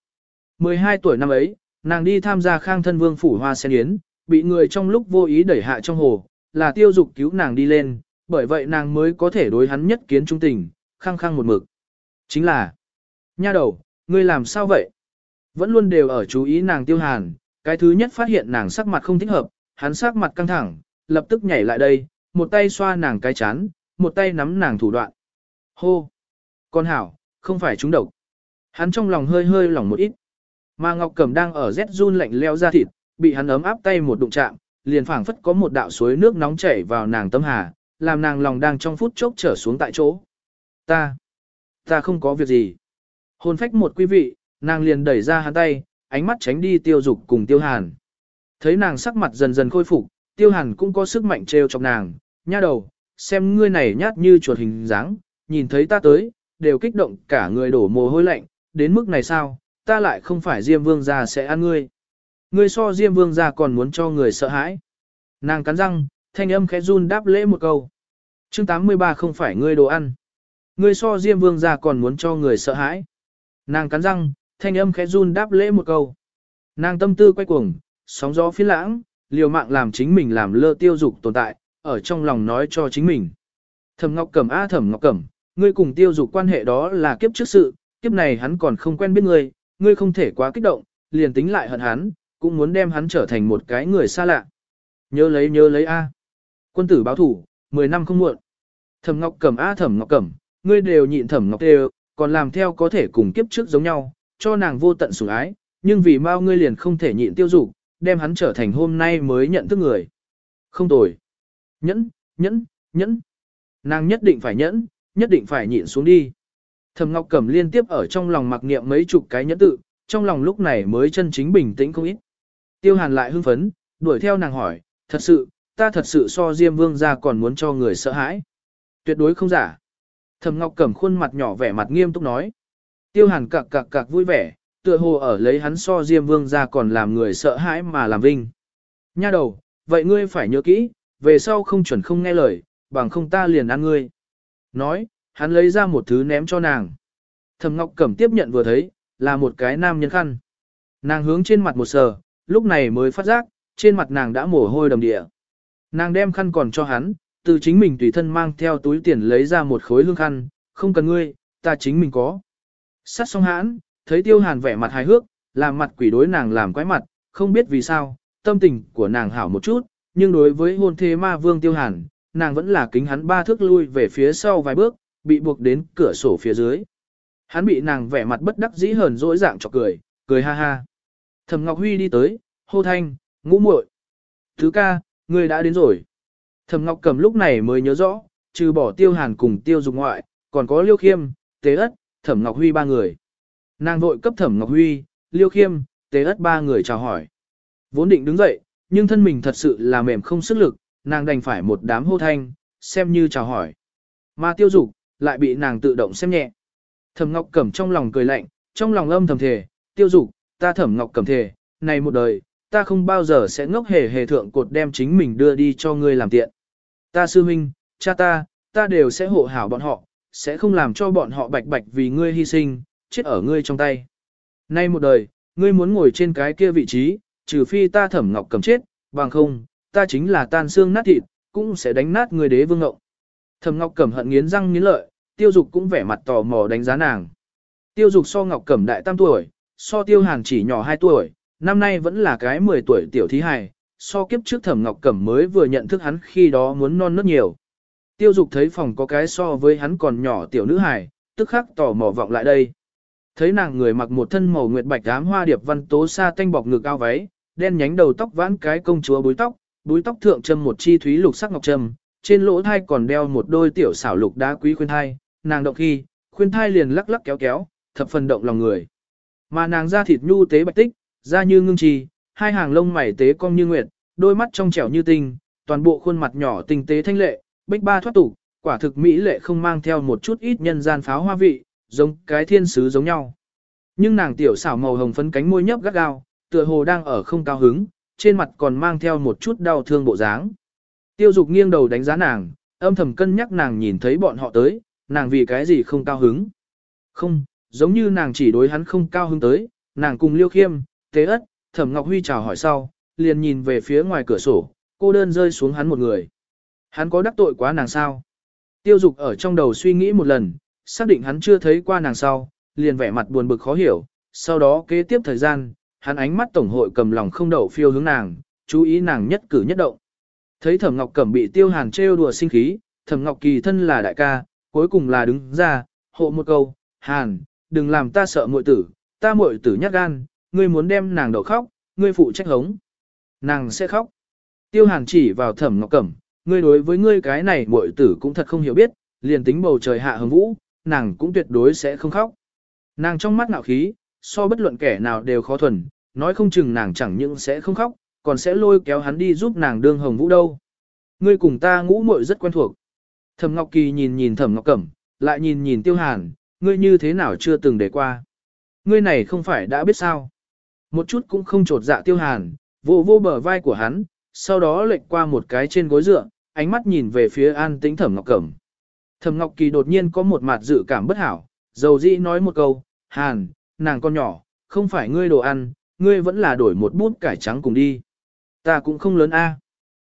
12 tuổi năm ấy, nàng đi tham gia khang thân vương phủ hoa sen yến, bị người trong lúc vô ý đẩy hạ trong hồ, là tiêu dục cứu nàng đi lên, bởi vậy nàng mới có thể đối hắn nhất kiến trung tình, khăng khăng một mực. Chính là, Nha đầu, ngươi làm sao vậy? Vẫn luôn đều ở chú ý nàng tiêu hàn, cái thứ nhất phát hiện nàng sắc mặt không thích hợp, hắn sắc mặt căng thẳng, lập tức nhảy lại đây, một tay xoa nàng cái chán, một tay nắm nàng thủ đoạn. Hô! Con hảo, không phải chúng độc. Hắn trong lòng hơi hơi lỏng một ít. Mà Ngọc Cẩm đang ở rét run lạnh leo ra thịt, bị hắn ấm áp tay một đụng chạm, liền phảng phất có một đạo suối nước nóng chảy vào nàng tâm hà, làm nàng lòng đang trong phút chốc trở xuống tại chỗ. Ta! Ta không có việc gì. Hôn phách một quý vị, nàng liền đẩy ra hắn tay, ánh mắt tránh đi tiêu dục cùng tiêu hàn. Thấy nàng sắc mặt dần dần khôi phục, tiêu hàn cũng có sức mạnh trêu chọc nàng, nha đầu, xem ngươi này nhát như chuột hình dáng, nhìn thấy ta tới, đều kích động cả người đổ mồ hôi lạnh, đến mức này sao, ta lại không phải Diêm Vương gia sẽ ăn ngươi. Ngươi so Diêm Vương gia còn muốn cho người sợ hãi. Nàng cắn răng, thanh âm khẽ run đáp lễ một câu. Chương 83 không phải ngươi đồ ăn. Ngươi so Diêm Vương gia còn muốn cho người sợ hãi. Nàng cắn răng, thanh âm khẽ run đáp lễ một câu. Nàng tâm tư quay cuồng, sóng gió phiến lãng, liều mạng làm chính mình làm lơ tiêu dục tồn tại, ở trong lòng nói cho chính mình. Thẩm Ngọc Cẩm a Thẩm Ngọc Cẩm, ngươi cùng tiêu dục quan hệ đó là kiếp trước sự, kiếp này hắn còn không quen biết ngươi, ngươi không thể quá kích động, liền tính lại hận hắn, cũng muốn đem hắn trở thành một cái người xa lạ. Nhớ lấy nhớ lấy a. Quân tử báo thủ, 10 năm không muộn. Thẩm Ngọc Cẩm a Thẩm Ngọc Cẩm, ngươi đều nhịn Thẩm Ngọc đều, còn làm theo có thể cùng kiếp trước giống nhau, cho nàng vô tận sủng ái, nhưng vì mau ngươi liền không thể nhịn tiêu dục, đem hắn trở thành hôm nay mới nhận thức người. Không tồi. Nhẫn, nhẫn, nhẫn. Nàng nhất định phải nhẫn, nhất định phải nhịn xuống đi. thầm Ngọc Cẩm liên tiếp ở trong lòng mặc niệm mấy chục cái nhẫn tự, trong lòng lúc này mới chân chính bình tĩnh không ít. Tiêu Hàn lại hưng phấn, đuổi theo nàng hỏi, thật sự, ta thật sự so Diêm Vương ra còn muốn cho người sợ hãi. Tuyệt đối không giả. Thẩm Ngọc Cẩm khuôn mặt nhỏ vẻ mặt nghiêm túc nói. Tiêu Hàn cặc cặc cặc vui vẻ, tựa hồ ở lấy hắn so Diêm Vương ra còn làm người sợ hãi mà làm vinh. Nha đầu, vậy ngươi phải nhớ kỹ, về sau không chuẩn không nghe lời, bằng không ta liền ăn ngươi. Nói, hắn lấy ra một thứ ném cho nàng. Thẩm Ngọc Cẩm tiếp nhận vừa thấy, là một cái nam nhân khăn. Nàng hướng trên mặt một sờ, lúc này mới phát giác, trên mặt nàng đã mồ hôi đầm địa. Nàng đem khăn còn cho hắn, từ chính mình tùy thân mang theo túi tiền lấy ra một khối lương khăn, không cần ngươi, ta chính mình có. Sát song hãn, thấy tiêu hàn vẻ mặt hài hước, làm mặt quỷ đối nàng làm quái mặt, không biết vì sao, tâm tình của nàng hảo một chút, nhưng đối với hôn thế ma vương tiêu hàn, nàng vẫn là kính hắn ba thước lui về phía sau vài bước, bị buộc đến cửa sổ phía dưới. Hắn bị nàng vẻ mặt bất đắc dĩ hờn dỗi dạng chọc cười, cười ha ha. thầm Ngọc Huy đi tới, hô thanh, ngũ muội. Thứ ca, ngươi đã đến rồi. Thẩm Ngọc Cẩm lúc này mới nhớ rõ, trừ bỏ Tiêu Hàn cùng Tiêu Dục ngoại, còn có Liêu Khiêm, Tế Ất, Thẩm Ngọc Huy ba người. Nàng vội cấp Thẩm Ngọc Huy, Liêu Khiêm, Tế Ất ba người chào hỏi. Vốn định đứng dậy, nhưng thân mình thật sự là mềm không sức lực, nàng đành phải một đám hô thanh, xem như chào hỏi. Mà Tiêu Dục lại bị nàng tự động xem nhẹ. Thẩm Ngọc Cẩm trong lòng cười lạnh, trong lòng âm thầm thề, "Tiêu Dục, ta Thẩm Ngọc Cẩm thề, này một đời, ta không bao giờ sẽ ngốc hề hề thượng cột đem chính mình đưa đi cho ngươi làm tiện. Ta sư huynh, cha ta, ta đều sẽ hộ hảo bọn họ, sẽ không làm cho bọn họ bạch bạch vì ngươi hy sinh, chết ở ngươi trong tay. Nay một đời, ngươi muốn ngồi trên cái kia vị trí, trừ phi ta thẩm ngọc cầm chết, bằng không, ta chính là tan xương nát thịt, cũng sẽ đánh nát người đế vương ngộng. Thẩm ngọc cầm hận nghiến răng nghiến lợi, tiêu dục cũng vẻ mặt tò mò đánh giá nàng. Tiêu dục so ngọc cầm đại tam tuổi, so tiêu hàn chỉ nhỏ 2 tuổi, năm nay vẫn là cái 10 tuổi tiểu thí hài, so kiếp trước Thẩm Ngọc Cẩm mới vừa nhận thức hắn khi đó muốn non nớt nhiều. Tiêu Dục thấy phòng có cái so với hắn còn nhỏ tiểu nữ hài, tức khắc tò mò vọng lại đây. Thấy nàng người mặc một thân màu nguyệt bạch ám hoa điệp văn tố sa tanh bọc ngực ao váy, đen nhánh đầu tóc vãn cái công chúa búi tóc, búi tóc thượng châm một chi thúy lục sắc ngọc trâm, trên lỗ thai còn đeo một đôi tiểu xảo lục đá quý khuyên thai, nàng động khi, khuyên thai liền lắc lắc kéo kéo, thập phần động lòng người. Mà nàng da thịt nhu tế bạch tích, da như ngưng trì, hai hàng lông mày tế cong như nguyệt, đôi mắt trong trẻo như tinh, toàn bộ khuôn mặt nhỏ tinh tế thanh lệ, bích ba thoát tục, quả thực mỹ lệ không mang theo một chút ít nhân gian pháo hoa vị, giống cái thiên sứ giống nhau. Nhưng nàng tiểu xảo màu hồng phấn cánh môi nhấp gắt gao, tựa hồ đang ở không cao hứng, trên mặt còn mang theo một chút đau thương bộ dáng. Tiêu dục nghiêng đầu đánh giá nàng, âm thầm cân nhắc nàng nhìn thấy bọn họ tới, nàng vì cái gì không cao hứng. Không, giống như nàng chỉ đối hắn không cao hứng tới, nàng cùng liêu khiêm, tế ất, thẩm Ngọc Huy chào hỏi sau, liền nhìn về phía ngoài cửa sổ, cô đơn rơi xuống hắn một người. Hắn có đắc tội quá nàng sao? Tiêu dục ở trong đầu suy nghĩ một lần, xác định hắn chưa thấy qua nàng sau, liền vẻ mặt buồn bực khó hiểu, sau đó kế tiếp thời gian, hắn ánh mắt tổng hội cầm lòng không đậu phiêu hướng nàng, chú ý nàng nhất cử nhất động. Thấy Thẩm Ngọc Cẩm bị Tiêu Hàn trêu đùa sinh khí, Thẩm Ngọc Kỳ thân là đại ca, cuối cùng là đứng ra, hộ một câu, "Hàn, đừng làm ta sợ muội tử, ta muội tử nhát gan, ngươi muốn đem nàng đậu khóc, ngươi phụ trách hống. Nàng sẽ khóc. Tiêu hàn chỉ vào thẩm ngọc cẩm, ngươi đối với ngươi cái này muội tử cũng thật không hiểu biết, liền tính bầu trời hạ hồng vũ, nàng cũng tuyệt đối sẽ không khóc. Nàng trong mắt ngạo khí, so bất luận kẻ nào đều khó thuần, nói không chừng nàng chẳng những sẽ không khóc, còn sẽ lôi kéo hắn đi giúp nàng đương hồng vũ đâu. Ngươi cùng ta ngũ muội rất quen thuộc. Thẩm Ngọc Kỳ nhìn nhìn Thẩm Ngọc Cẩm, lại nhìn nhìn Tiêu Hàn, ngươi như thế nào chưa từng để qua. Ngươi này không phải đã biết sao một chút cũng không trột dạ tiêu hàn, vô vô bờ vai của hắn, sau đó lệch qua một cái trên gối dựa, ánh mắt nhìn về phía an tĩnh thẩm ngọc cẩm. Thẩm ngọc kỳ đột nhiên có một mặt dự cảm bất hảo, dầu dĩ nói một câu, hàn, nàng con nhỏ, không phải ngươi đồ ăn, ngươi vẫn là đổi một bút cải trắng cùng đi. Ta cũng không lớn a.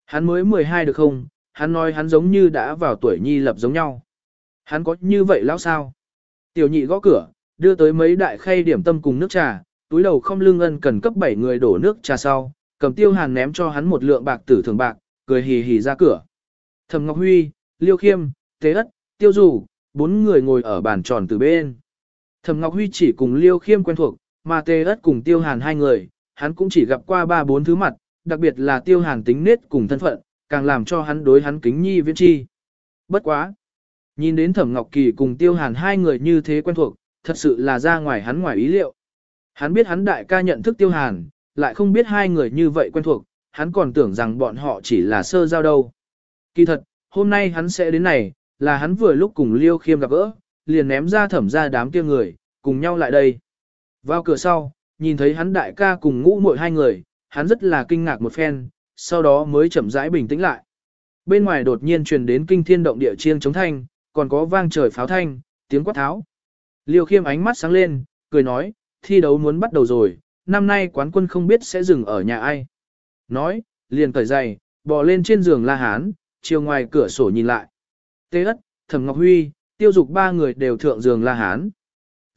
Hắn mới 12 được không, hắn nói hắn giống như đã vào tuổi nhi lập giống nhau. Hắn có như vậy lão sao? Tiểu nhị gõ cửa, đưa tới mấy đại khay điểm tâm cùng nước trà, túi đầu không lương ân cần cấp 7 người đổ nước trà sau, cầm tiêu hàn ném cho hắn một lượng bạc tử thường bạc, cười hì hì ra cửa. thầm Ngọc Huy, Liêu Khiêm, Tế Ất, Tiêu Dù, bốn người ngồi ở bàn tròn từ bên. thầm Ngọc Huy chỉ cùng Liêu Khiêm quen thuộc, mà Tế Ất cùng Tiêu Hàn hai người, hắn cũng chỉ gặp qua ba bốn thứ mặt, đặc biệt là Tiêu Hàn tính nết cùng thân phận, càng làm cho hắn đối hắn kính nhi viễn chi. Bất quá. Nhìn đến Thẩm Ngọc Kỳ cùng Tiêu Hàn hai người như thế quen thuộc, thật sự là ra ngoài hắn ngoài ý liệu. Hắn biết hắn đại ca nhận thức tiêu hàn, lại không biết hai người như vậy quen thuộc, hắn còn tưởng rằng bọn họ chỉ là sơ giao đâu. Kỳ thật, hôm nay hắn sẽ đến này, là hắn vừa lúc cùng Liêu Khiêm gặp gỡ, liền ném ra thẩm ra đám kia người, cùng nhau lại đây. Vào cửa sau, nhìn thấy hắn đại ca cùng ngũ muội hai người, hắn rất là kinh ngạc một phen, sau đó mới chậm rãi bình tĩnh lại. Bên ngoài đột nhiên truyền đến kinh thiên động địa chiêng chống thanh, còn có vang trời pháo thanh, tiếng quát tháo. Liêu Khiêm ánh mắt sáng lên, cười nói, thi đấu muốn bắt đầu rồi, năm nay quán quân không biết sẽ dừng ở nhà ai. Nói, liền cởi giày, bò lên trên giường la hán, chiều ngoài cửa sổ nhìn lại. Tế ất, Thẩm Ngọc Huy, tiêu dục ba người đều thượng giường la hán.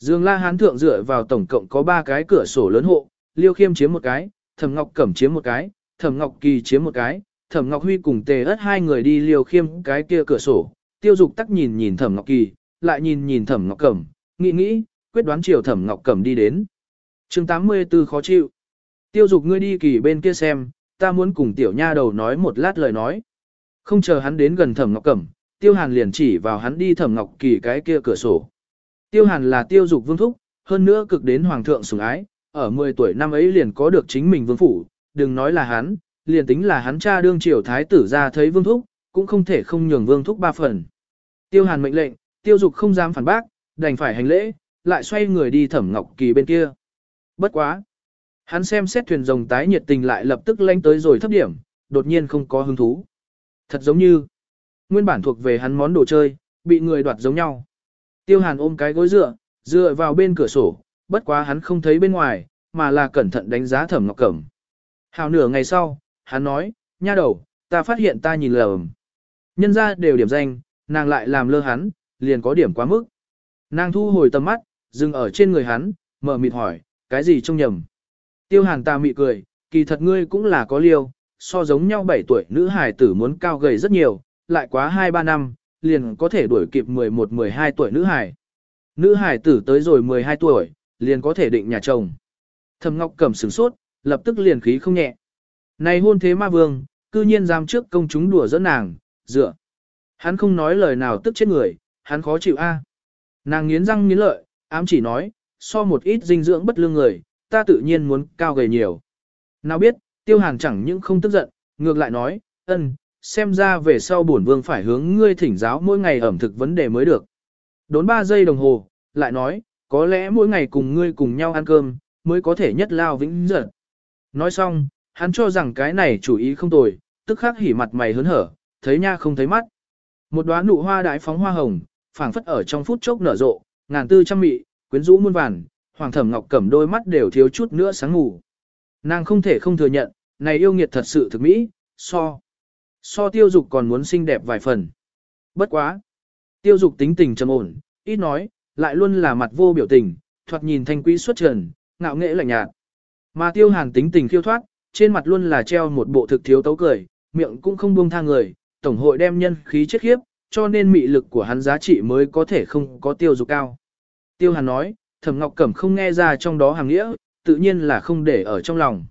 Dương La Hán thượng dựa vào tổng cộng có ba cái cửa sổ lớn hộ, Liêu Khiêm chiếm một cái, Thẩm Ngọc Cẩm chiếm một cái, Thẩm Ngọc Kỳ chiếm một cái, Thẩm Ngọc Huy cùng Tề Ất hai người đi Liêu Khiêm cái kia cửa sổ. Tiêu Dục tắc nhìn nhìn Thẩm Ngọc Kỳ, lại nhìn nhìn Thẩm Ngọc Cẩm, nghĩ nghĩ, quyết đoán chiều thẩm ngọc cẩm đi đến. chương 84 khó chịu. Tiêu dục ngươi đi kỳ bên kia xem, ta muốn cùng tiểu nha đầu nói một lát lời nói. Không chờ hắn đến gần thẩm ngọc cẩm, tiêu hàn liền chỉ vào hắn đi thẩm ngọc kỳ cái kia cửa sổ. Tiêu hàn là tiêu dục vương thúc, hơn nữa cực đến hoàng thượng sủng ái, ở 10 tuổi năm ấy liền có được chính mình vương phủ, đừng nói là hắn, liền tính là hắn cha đương triều thái tử ra thấy vương thúc, cũng không thể không nhường vương thúc ba phần. Tiêu hàn mệnh lệnh, tiêu dục không dám phản bác, đành phải hành lễ, lại xoay người đi thẩm ngọc kỳ bên kia. Bất quá. Hắn xem xét thuyền rồng tái nhiệt tình lại lập tức lanh tới rồi thấp điểm, đột nhiên không có hứng thú. Thật giống như, nguyên bản thuộc về hắn món đồ chơi, bị người đoạt giống nhau. Tiêu hàn ôm cái gối dựa, dựa vào bên cửa sổ, bất quá hắn không thấy bên ngoài, mà là cẩn thận đánh giá thẩm ngọc cẩm. Hào nửa ngày sau, hắn nói, nha đầu, ta phát hiện ta nhìn lầm. Nhân ra đều điểm danh, nàng lại làm lơ hắn, liền có điểm quá mức. Nàng thu hồi tầm mắt, dừng ở trên người hắn, mở mịt hỏi, cái gì trông nhầm. Tiêu hàn ta mị cười, kỳ thật ngươi cũng là có liêu, so giống nhau 7 tuổi nữ hài tử muốn cao gầy rất nhiều, lại quá 2-3 năm, liền có thể đuổi kịp 11-12 tuổi nữ hài. Nữ hài tử tới rồi 12 tuổi, liền có thể định nhà chồng. Thầm Ngọc Cẩm sửng sốt, lập tức liền khí không nhẹ. Này hôn thế ma vương, cư nhiên dám trước công chúng đùa giỡn nàng, dựa. Hắn không nói lời nào tức chết người, hắn khó chịu a. Nàng nghiến răng nghiến lợi, ám chỉ nói, so một ít dinh dưỡng bất lương người, ta tự nhiên muốn cao gầy nhiều. Nào biết, tiêu hàn chẳng những không tức giận, ngược lại nói, ân, xem ra về sau bổn vương phải hướng ngươi thỉnh giáo mỗi ngày ẩm thực vấn đề mới được. Đốn 3 giây đồng hồ, lại nói, có lẽ mỗi ngày cùng ngươi cùng nhau ăn cơm, mới có thể nhất lao vĩnh giật. Nói xong, hắn cho rằng cái này chủ ý không tồi, tức khắc hỉ mặt mày hớn hở, thấy nha không thấy mắt. Một đóa nụ hoa đại phóng hoa hồng, phảng phất ở trong phút chốc nở rộ, ngàn tư trăm mị, quyến rũ muôn vàn, hoàng thẩm ngọc cẩm đôi mắt đều thiếu chút nữa sáng ngủ. Nàng không thể không thừa nhận, này yêu nghiệt thật sự thực mỹ, so. So tiêu dục còn muốn xinh đẹp vài phần. Bất quá. Tiêu dục tính tình trầm ổn, ít nói, lại luôn là mặt vô biểu tình, thoạt nhìn thanh quý xuất trần, ngạo nghệ lạnh nhạt. Mà tiêu hàn tính tình khiêu thoát, trên mặt luôn là treo một bộ thực thiếu tấu cười, miệng cũng không buông tha người, tổng hội đem nhân khí chết khiếp, cho nên mị lực của hắn giá trị mới có thể không có tiêu dục cao. Tiêu Hàn nói, Thẩm Ngọc Cẩm không nghe ra trong đó hàng nghĩa, tự nhiên là không để ở trong lòng.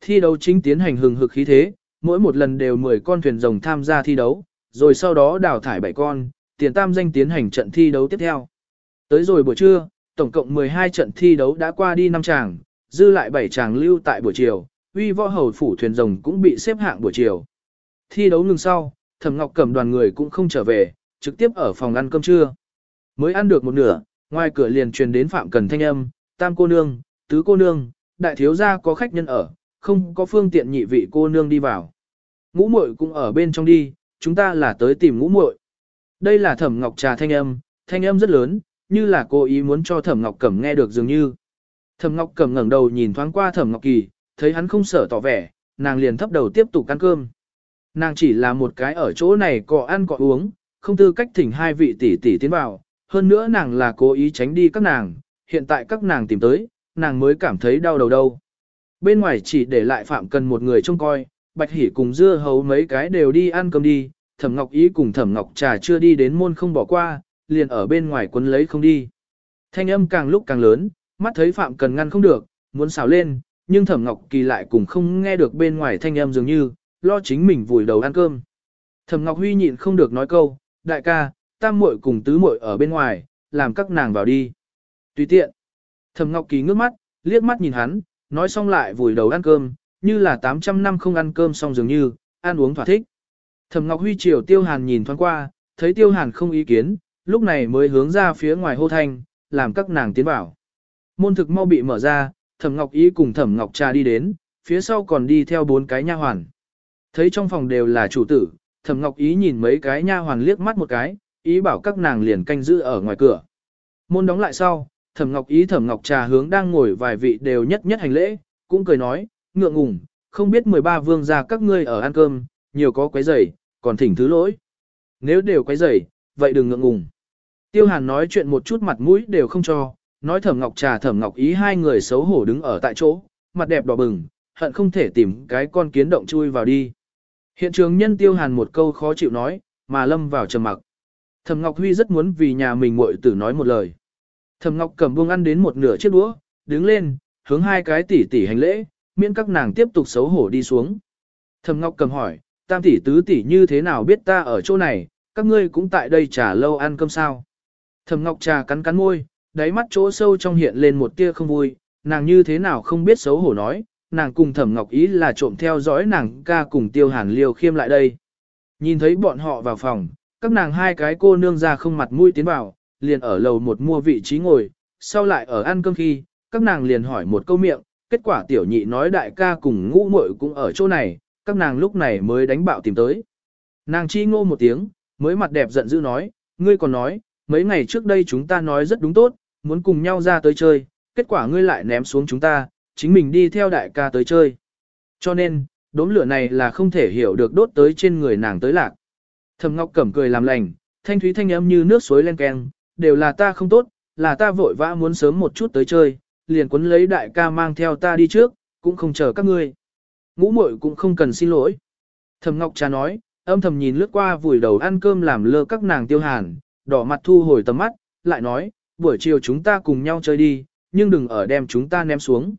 Thi đấu chính tiến hành hừng hực khí thế, mỗi một lần đều 10 con thuyền rồng tham gia thi đấu, rồi sau đó đào thải 7 con, tiền tam danh tiến hành trận thi đấu tiếp theo. Tới rồi buổi trưa, tổng cộng 12 trận thi đấu đã qua đi 5 chàng, dư lại 7 chàng lưu tại buổi chiều, uy võ hầu phủ thuyền rồng cũng bị xếp hạng buổi chiều. Thi đấu ngừng sau, Thẩm Ngọc Cẩm đoàn người cũng không trở về, trực tiếp ở phòng ăn cơm trưa. Mới ăn được một nửa, ngoài cửa liền truyền đến Phạm Cần thanh âm, tam cô nương, tứ cô nương, đại thiếu gia có khách nhân ở, không có phương tiện nhị vị cô nương đi vào. Ngũ muội cũng ở bên trong đi, chúng ta là tới tìm ngũ muội. Đây là Thẩm Ngọc trà thanh âm, thanh âm rất lớn, như là cô ý muốn cho Thẩm Ngọc Cẩm nghe được dường như. Thẩm Ngọc Cẩm ngẩng đầu nhìn thoáng qua Thẩm Ngọc Kỳ, thấy hắn không sở tỏ vẻ, nàng liền thấp đầu tiếp tục ăn cơm. Nàng chỉ là một cái ở chỗ này cọ ăn cọ uống, không tư cách thỉnh hai vị tỷ tỷ tiến vào, hơn nữa nàng là cố ý tránh đi các nàng, hiện tại các nàng tìm tới, nàng mới cảm thấy đau đầu đâu. Bên ngoài chỉ để lại Phạm Cần một người trông coi, Bạch Hỷ cùng dưa hấu mấy cái đều đi ăn cơm đi, Thẩm Ngọc Ý cùng Thẩm Ngọc Trà chưa đi đến môn không bỏ qua, liền ở bên ngoài quấn lấy không đi. Thanh âm càng lúc càng lớn, mắt thấy Phạm Cần ngăn không được, muốn xào lên, nhưng Thẩm Ngọc Kỳ lại cùng không nghe được bên ngoài thanh âm dường như, lo chính mình vùi đầu ăn cơm. Thẩm Ngọc Huy nhịn không được nói câu, đại ca, tam muội cùng tứ muội ở bên ngoài, làm các nàng vào đi. Tùy tiện. Thẩm Ngọc Kỳ ngước mắt, liếc mắt nhìn hắn, nói xong lại vùi đầu ăn cơm, như là 800 năm không ăn cơm xong dường như, ăn uống thỏa thích. Thẩm Ngọc Huy chiều Tiêu Hàn nhìn thoáng qua, thấy Tiêu Hàn không ý kiến, lúc này mới hướng ra phía ngoài hô thanh, làm các nàng tiến vào. Môn thực mau bị mở ra, Thẩm Ngọc Ý cùng Thẩm Ngọc Trà đi đến, phía sau còn đi theo bốn cái nha hoàn. Thấy trong phòng đều là chủ tử, Thẩm Ngọc Ý nhìn mấy cái nha hoàn liếc mắt một cái, ý bảo các nàng liền canh giữ ở ngoài cửa. Môn đóng lại sau, Thẩm Ngọc ý Thẩm Ngọc trà hướng đang ngồi vài vị đều nhất nhất hành lễ, cũng cười nói, ngượng ngùng, không biết 13 vương gia các ngươi ở ăn cơm, nhiều có quấy rầy, còn thỉnh thứ lỗi. Nếu đều quấy rầy, vậy đừng ngượng ngùng. Tiêu Hàn nói chuyện một chút mặt mũi đều không cho, nói Thẩm Ngọc trà Thẩm Ngọc ý hai người xấu hổ đứng ở tại chỗ, mặt đẹp đỏ bừng, hận không thể tìm cái con kiến động chui vào đi. Hiện trường nhân Tiêu Hàn một câu khó chịu nói, mà lâm vào trầm mặc. Thẩm Ngọc Huy rất muốn vì nhà mình muội tử nói một lời. Thẩm Ngọc cầm buông ăn đến một nửa chiếc đũa, đứng lên, hướng hai cái tỷ tỷ hành lễ, miễn các nàng tiếp tục xấu hổ đi xuống. Thẩm Ngọc cầm hỏi, tam tỷ tứ tỷ như thế nào biết ta ở chỗ này, các ngươi cũng tại đây trả lâu ăn cơm sao? Thẩm Ngọc trà cắn cắn môi, đáy mắt chỗ sâu trong hiện lên một tia không vui, nàng như thế nào không biết xấu hổ nói, nàng cùng Thẩm Ngọc ý là trộm theo dõi nàng ca cùng Tiêu Hàn Liêu khiêm lại đây. Nhìn thấy bọn họ vào phòng, các nàng hai cái cô nương ra không mặt mũi tiến vào, liền ở lầu một mua vị trí ngồi, sau lại ở ăn cơm khi, các nàng liền hỏi một câu miệng, kết quả tiểu nhị nói đại ca cùng ngũ muội cũng ở chỗ này, các nàng lúc này mới đánh bạo tìm tới. Nàng chi ngô một tiếng, mới mặt đẹp giận dữ nói, ngươi còn nói, mấy ngày trước đây chúng ta nói rất đúng tốt, muốn cùng nhau ra tới chơi, kết quả ngươi lại ném xuống chúng ta, chính mình đi theo đại ca tới chơi. Cho nên, đốm lửa này là không thể hiểu được đốt tới trên người nàng tới lạc. Thẩm Ngọc Cẩm cười làm lành, thanh thúy thanh âm như nước suối len keng, đều là ta không tốt, là ta vội vã muốn sớm một chút tới chơi, liền quấn lấy đại ca mang theo ta đi trước, cũng không chờ các ngươi. Ngũ muội cũng không cần xin lỗi. Thẩm Ngọc trà nói, âm thầm nhìn lướt qua vùi đầu ăn cơm làm lơ các nàng tiêu hàn, đỏ mặt thu hồi tầm mắt, lại nói, buổi chiều chúng ta cùng nhau chơi đi, nhưng đừng ở đem chúng ta ném xuống.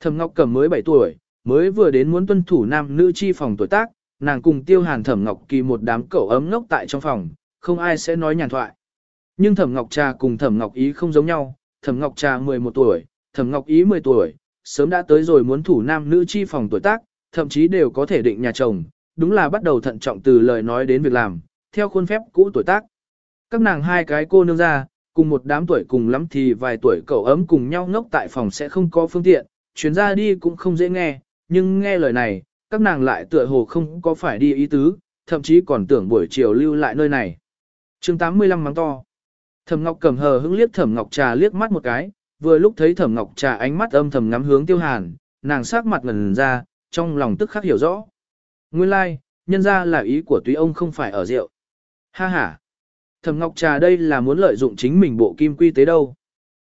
Thẩm Ngọc Cẩm mới 7 tuổi, mới vừa đến muốn tuân thủ nam nữ chi phòng tuổi tác, nàng cùng tiêu hàn thẩm ngọc kỳ một đám cậu ấm ngốc tại trong phòng, không ai sẽ nói nhàn thoại. Nhưng thẩm ngọc trà cùng thẩm ngọc ý không giống nhau, thẩm ngọc trà 11 tuổi, thẩm ngọc ý 10 tuổi, sớm đã tới rồi muốn thủ nam nữ chi phòng tuổi tác, thậm chí đều có thể định nhà chồng, đúng là bắt đầu thận trọng từ lời nói đến việc làm, theo khuôn phép cũ tuổi tác. Các nàng hai cái cô nương ra, cùng một đám tuổi cùng lắm thì vài tuổi cậu ấm cùng nhau ngốc tại phòng sẽ không có phương tiện, chuyến ra đi cũng không dễ nghe, nhưng nghe lời này, các nàng lại tựa hồ không có phải đi ý tứ, thậm chí còn tưởng buổi chiều lưu lại nơi này. chương 85 mắng to. Thẩm Ngọc cầm hờ hững liếc Thẩm Ngọc Trà liếc mắt một cái, vừa lúc thấy Thẩm Ngọc Trà ánh mắt âm thầm ngắm hướng Tiêu Hàn, nàng sắc mặt ngần ra, trong lòng tức khắc hiểu rõ. Nguyên lai, like, nhân ra là ý của túy ông không phải ở rượu. Ha ha. Thẩm Ngọc Trà đây là muốn lợi dụng chính mình bộ kim quy tế đâu.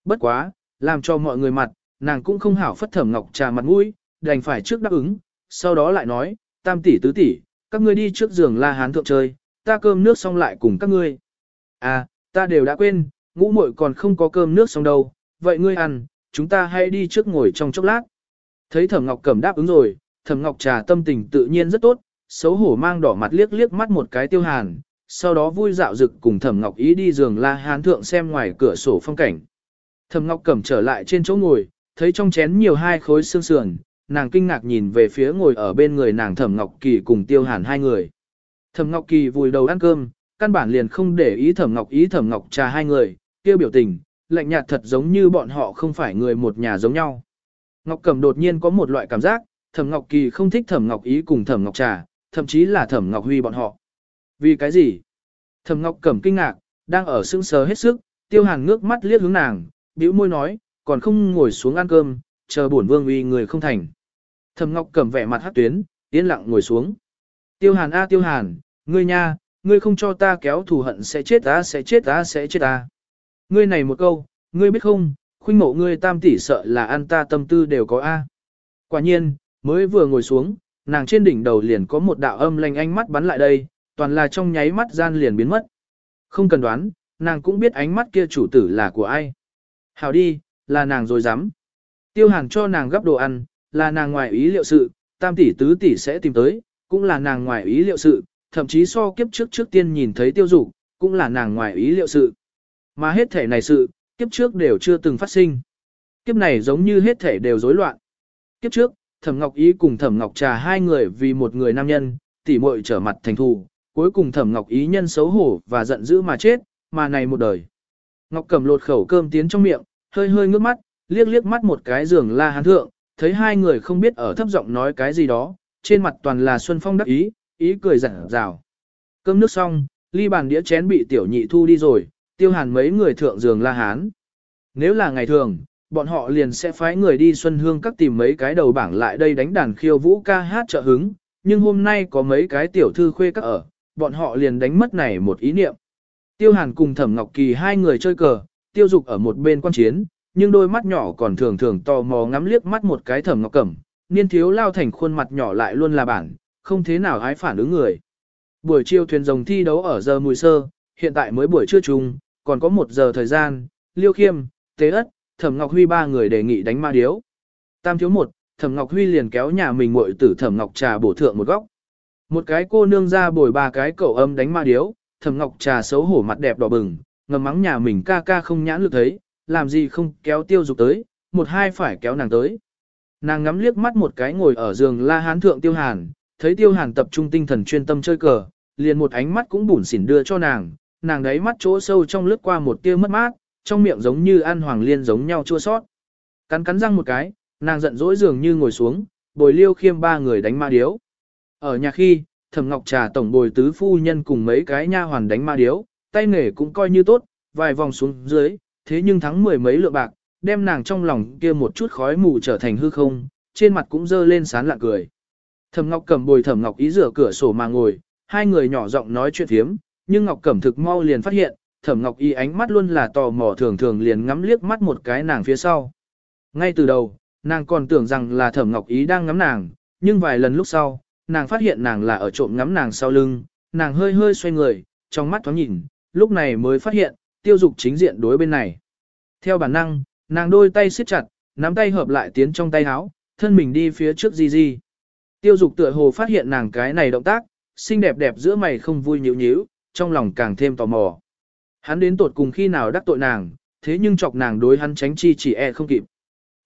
Bất quá, làm cho mọi người mặt, nàng cũng không hảo phất Thẩm Ngọc Trà mặt mũi, đành phải trước đáp ứng, sau đó lại nói, tam tỷ tứ tỷ, các ngươi đi trước giường la hán thượng chơi, ta cơm nước xong lại cùng các ngươi. À, ta đều đã quên, ngũ muội còn không có cơm nước xong đâu, vậy ngươi ăn, chúng ta hãy đi trước ngồi trong chốc lát. Thấy Thẩm Ngọc Cẩm đáp ứng rồi, Thẩm Ngọc trà tâm tình tự nhiên rất tốt, xấu hổ mang đỏ mặt liếc liếc mắt một cái Tiêu Hàn, sau đó vui dạo dực cùng Thẩm Ngọc ý đi giường La Hán thượng xem ngoài cửa sổ phong cảnh. Thẩm Ngọc Cẩm trở lại trên chỗ ngồi, thấy trong chén nhiều hai khối xương sườn, nàng kinh ngạc nhìn về phía ngồi ở bên người nàng Thẩm Ngọc Kỳ cùng Tiêu Hàn hai người. Thẩm Ngọc Kỳ vùi đầu ăn cơm, căn bản liền không để ý Thẩm Ngọc ý Thẩm Ngọc trà hai người, kêu biểu tình, lạnh nhạt thật giống như bọn họ không phải người một nhà giống nhau. Ngọc Cẩm đột nhiên có một loại cảm giác, Thẩm Ngọc Kỳ không thích Thẩm Ngọc ý cùng Thẩm Ngọc trà, thậm chí là Thẩm Ngọc Huy bọn họ. Vì cái gì? Thẩm Ngọc Cẩm kinh ngạc, đang ở sững sờ hết sức, Tiêu Hàn ngước mắt liếc hướng nàng, bĩu môi nói, còn không ngồi xuống ăn cơm, chờ bổn vương uy người không thành. Thẩm Ngọc cầm vẻ mặt hát tuyến, yên lặng ngồi xuống. Tiêu Hàn a Tiêu Hàn, ngươi nha, ngươi không cho ta kéo thù hận sẽ chết ta sẽ chết ta sẽ chết ta. Ngươi này một câu, ngươi biết không, khuynh mộ ngươi tam tỷ sợ là an ta tâm tư đều có a. Quả nhiên, mới vừa ngồi xuống, nàng trên đỉnh đầu liền có một đạo âm lanh ánh mắt bắn lại đây, toàn là trong nháy mắt gian liền biến mất. Không cần đoán, nàng cũng biết ánh mắt kia chủ tử là của ai. Hảo đi, là nàng rồi dám. Tiêu Hàn cho nàng gấp đồ ăn, là nàng ngoài ý liệu sự, tam tỷ tứ tỷ sẽ tìm tới, cũng là nàng ngoài ý liệu sự, thậm chí so kiếp trước trước tiên nhìn thấy tiêu dục, cũng là nàng ngoài ý liệu sự. Mà hết thể này sự, kiếp trước đều chưa từng phát sinh. Kiếp này giống như hết thể đều rối loạn. Kiếp trước, Thẩm Ngọc Ý cùng Thẩm Ngọc Trà hai người vì một người nam nhân, tỷ muội trở mặt thành thù, cuối cùng Thẩm Ngọc Ý nhân xấu hổ và giận dữ mà chết, mà này một đời. Ngọc cầm lột khẩu cơm tiến trong miệng, hơi hơi ngước mắt, liếc liếc mắt một cái giường la hán thượng, thấy hai người không biết ở thấp giọng nói cái gì đó, trên mặt toàn là Xuân Phong đắc ý, ý cười rạng rào. Cơm nước xong, ly bàn đĩa chén bị tiểu nhị thu đi rồi, tiêu hàn mấy người thượng giường la hán. Nếu là ngày thường, bọn họ liền sẽ phái người đi Xuân Hương các tìm mấy cái đầu bảng lại đây đánh đàn khiêu vũ ca hát trợ hứng, nhưng hôm nay có mấy cái tiểu thư khuê các ở, bọn họ liền đánh mất này một ý niệm. Tiêu hàn cùng Thẩm Ngọc Kỳ hai người chơi cờ, tiêu dục ở một bên quan chiến, nhưng đôi mắt nhỏ còn thường thường tò mò ngắm liếc mắt một cái thẩm ngọc cẩm, niên thiếu lao thành khuôn mặt nhỏ lại luôn là bản, không thế nào ái phản ứng người. Buổi chiều thuyền rồng thi đấu ở giờ mùi sơ, hiện tại mới buổi trưa chung, còn có một giờ thời gian, Liêu Khiêm, Tế Ất, Thẩm Ngọc Huy ba người đề nghị đánh ma điếu. Tam thiếu một, Thẩm Ngọc Huy liền kéo nhà mình muội tử Thẩm Ngọc Trà bổ thượng một góc. Một cái cô nương ra bồi ba cái cậu âm đánh ma điếu, Thẩm Ngọc Trà xấu hổ mặt đẹp đỏ bừng, ngầm mắng nhà mình ca ca không nhãn lực thấy, làm gì không kéo tiêu dục tới, một hai phải kéo nàng tới. Nàng ngắm liếc mắt một cái ngồi ở giường la hán thượng tiêu hàn, thấy tiêu hàn tập trung tinh thần chuyên tâm chơi cờ, liền một ánh mắt cũng bủn xỉn đưa cho nàng, nàng đáy mắt chỗ sâu trong lướt qua một tia mất mát, trong miệng giống như an hoàng liên giống nhau chua sót. Cắn cắn răng một cái, nàng giận dỗi giường như ngồi xuống, bồi liêu khiêm ba người đánh ma điếu. Ở nhà khi, thẩm ngọc trà tổng bồi tứ phu nhân cùng mấy cái nha hoàn đánh ma điếu, tay nghề cũng coi như tốt, vài vòng xuống dưới, thế nhưng thắng mười mấy lượng bạc, đem nàng trong lòng kia một chút khói mù trở thành hư không, trên mặt cũng dơ lên sán lạ cười. Thẩm Ngọc Cẩm bồi Thẩm Ngọc Ý rửa cửa sổ mà ngồi, hai người nhỏ giọng nói chuyện thiếm, nhưng Ngọc Cẩm thực mau liền phát hiện, Thẩm Ngọc Y ánh mắt luôn là tò mò thường thường liền ngắm liếc mắt một cái nàng phía sau. Ngay từ đầu, nàng còn tưởng rằng là Thẩm Ngọc Ý đang ngắm nàng, nhưng vài lần lúc sau, nàng phát hiện nàng là ở trộm ngắm nàng sau lưng, nàng hơi hơi xoay người, trong mắt thoáng nhìn, lúc này mới phát hiện, tiêu dục chính diện đối bên này. Theo bản năng, nàng đôi tay siết chặt, nắm tay hợp lại tiến trong tay áo, thân mình đi phía trước di di. Tiêu dục tựa hồ phát hiện nàng cái này động tác, xinh đẹp đẹp giữa mày không vui nhíu nhíu, trong lòng càng thêm tò mò. Hắn đến tột cùng khi nào đắc tội nàng, thế nhưng chọc nàng đối hắn tránh chi chỉ e không kịp.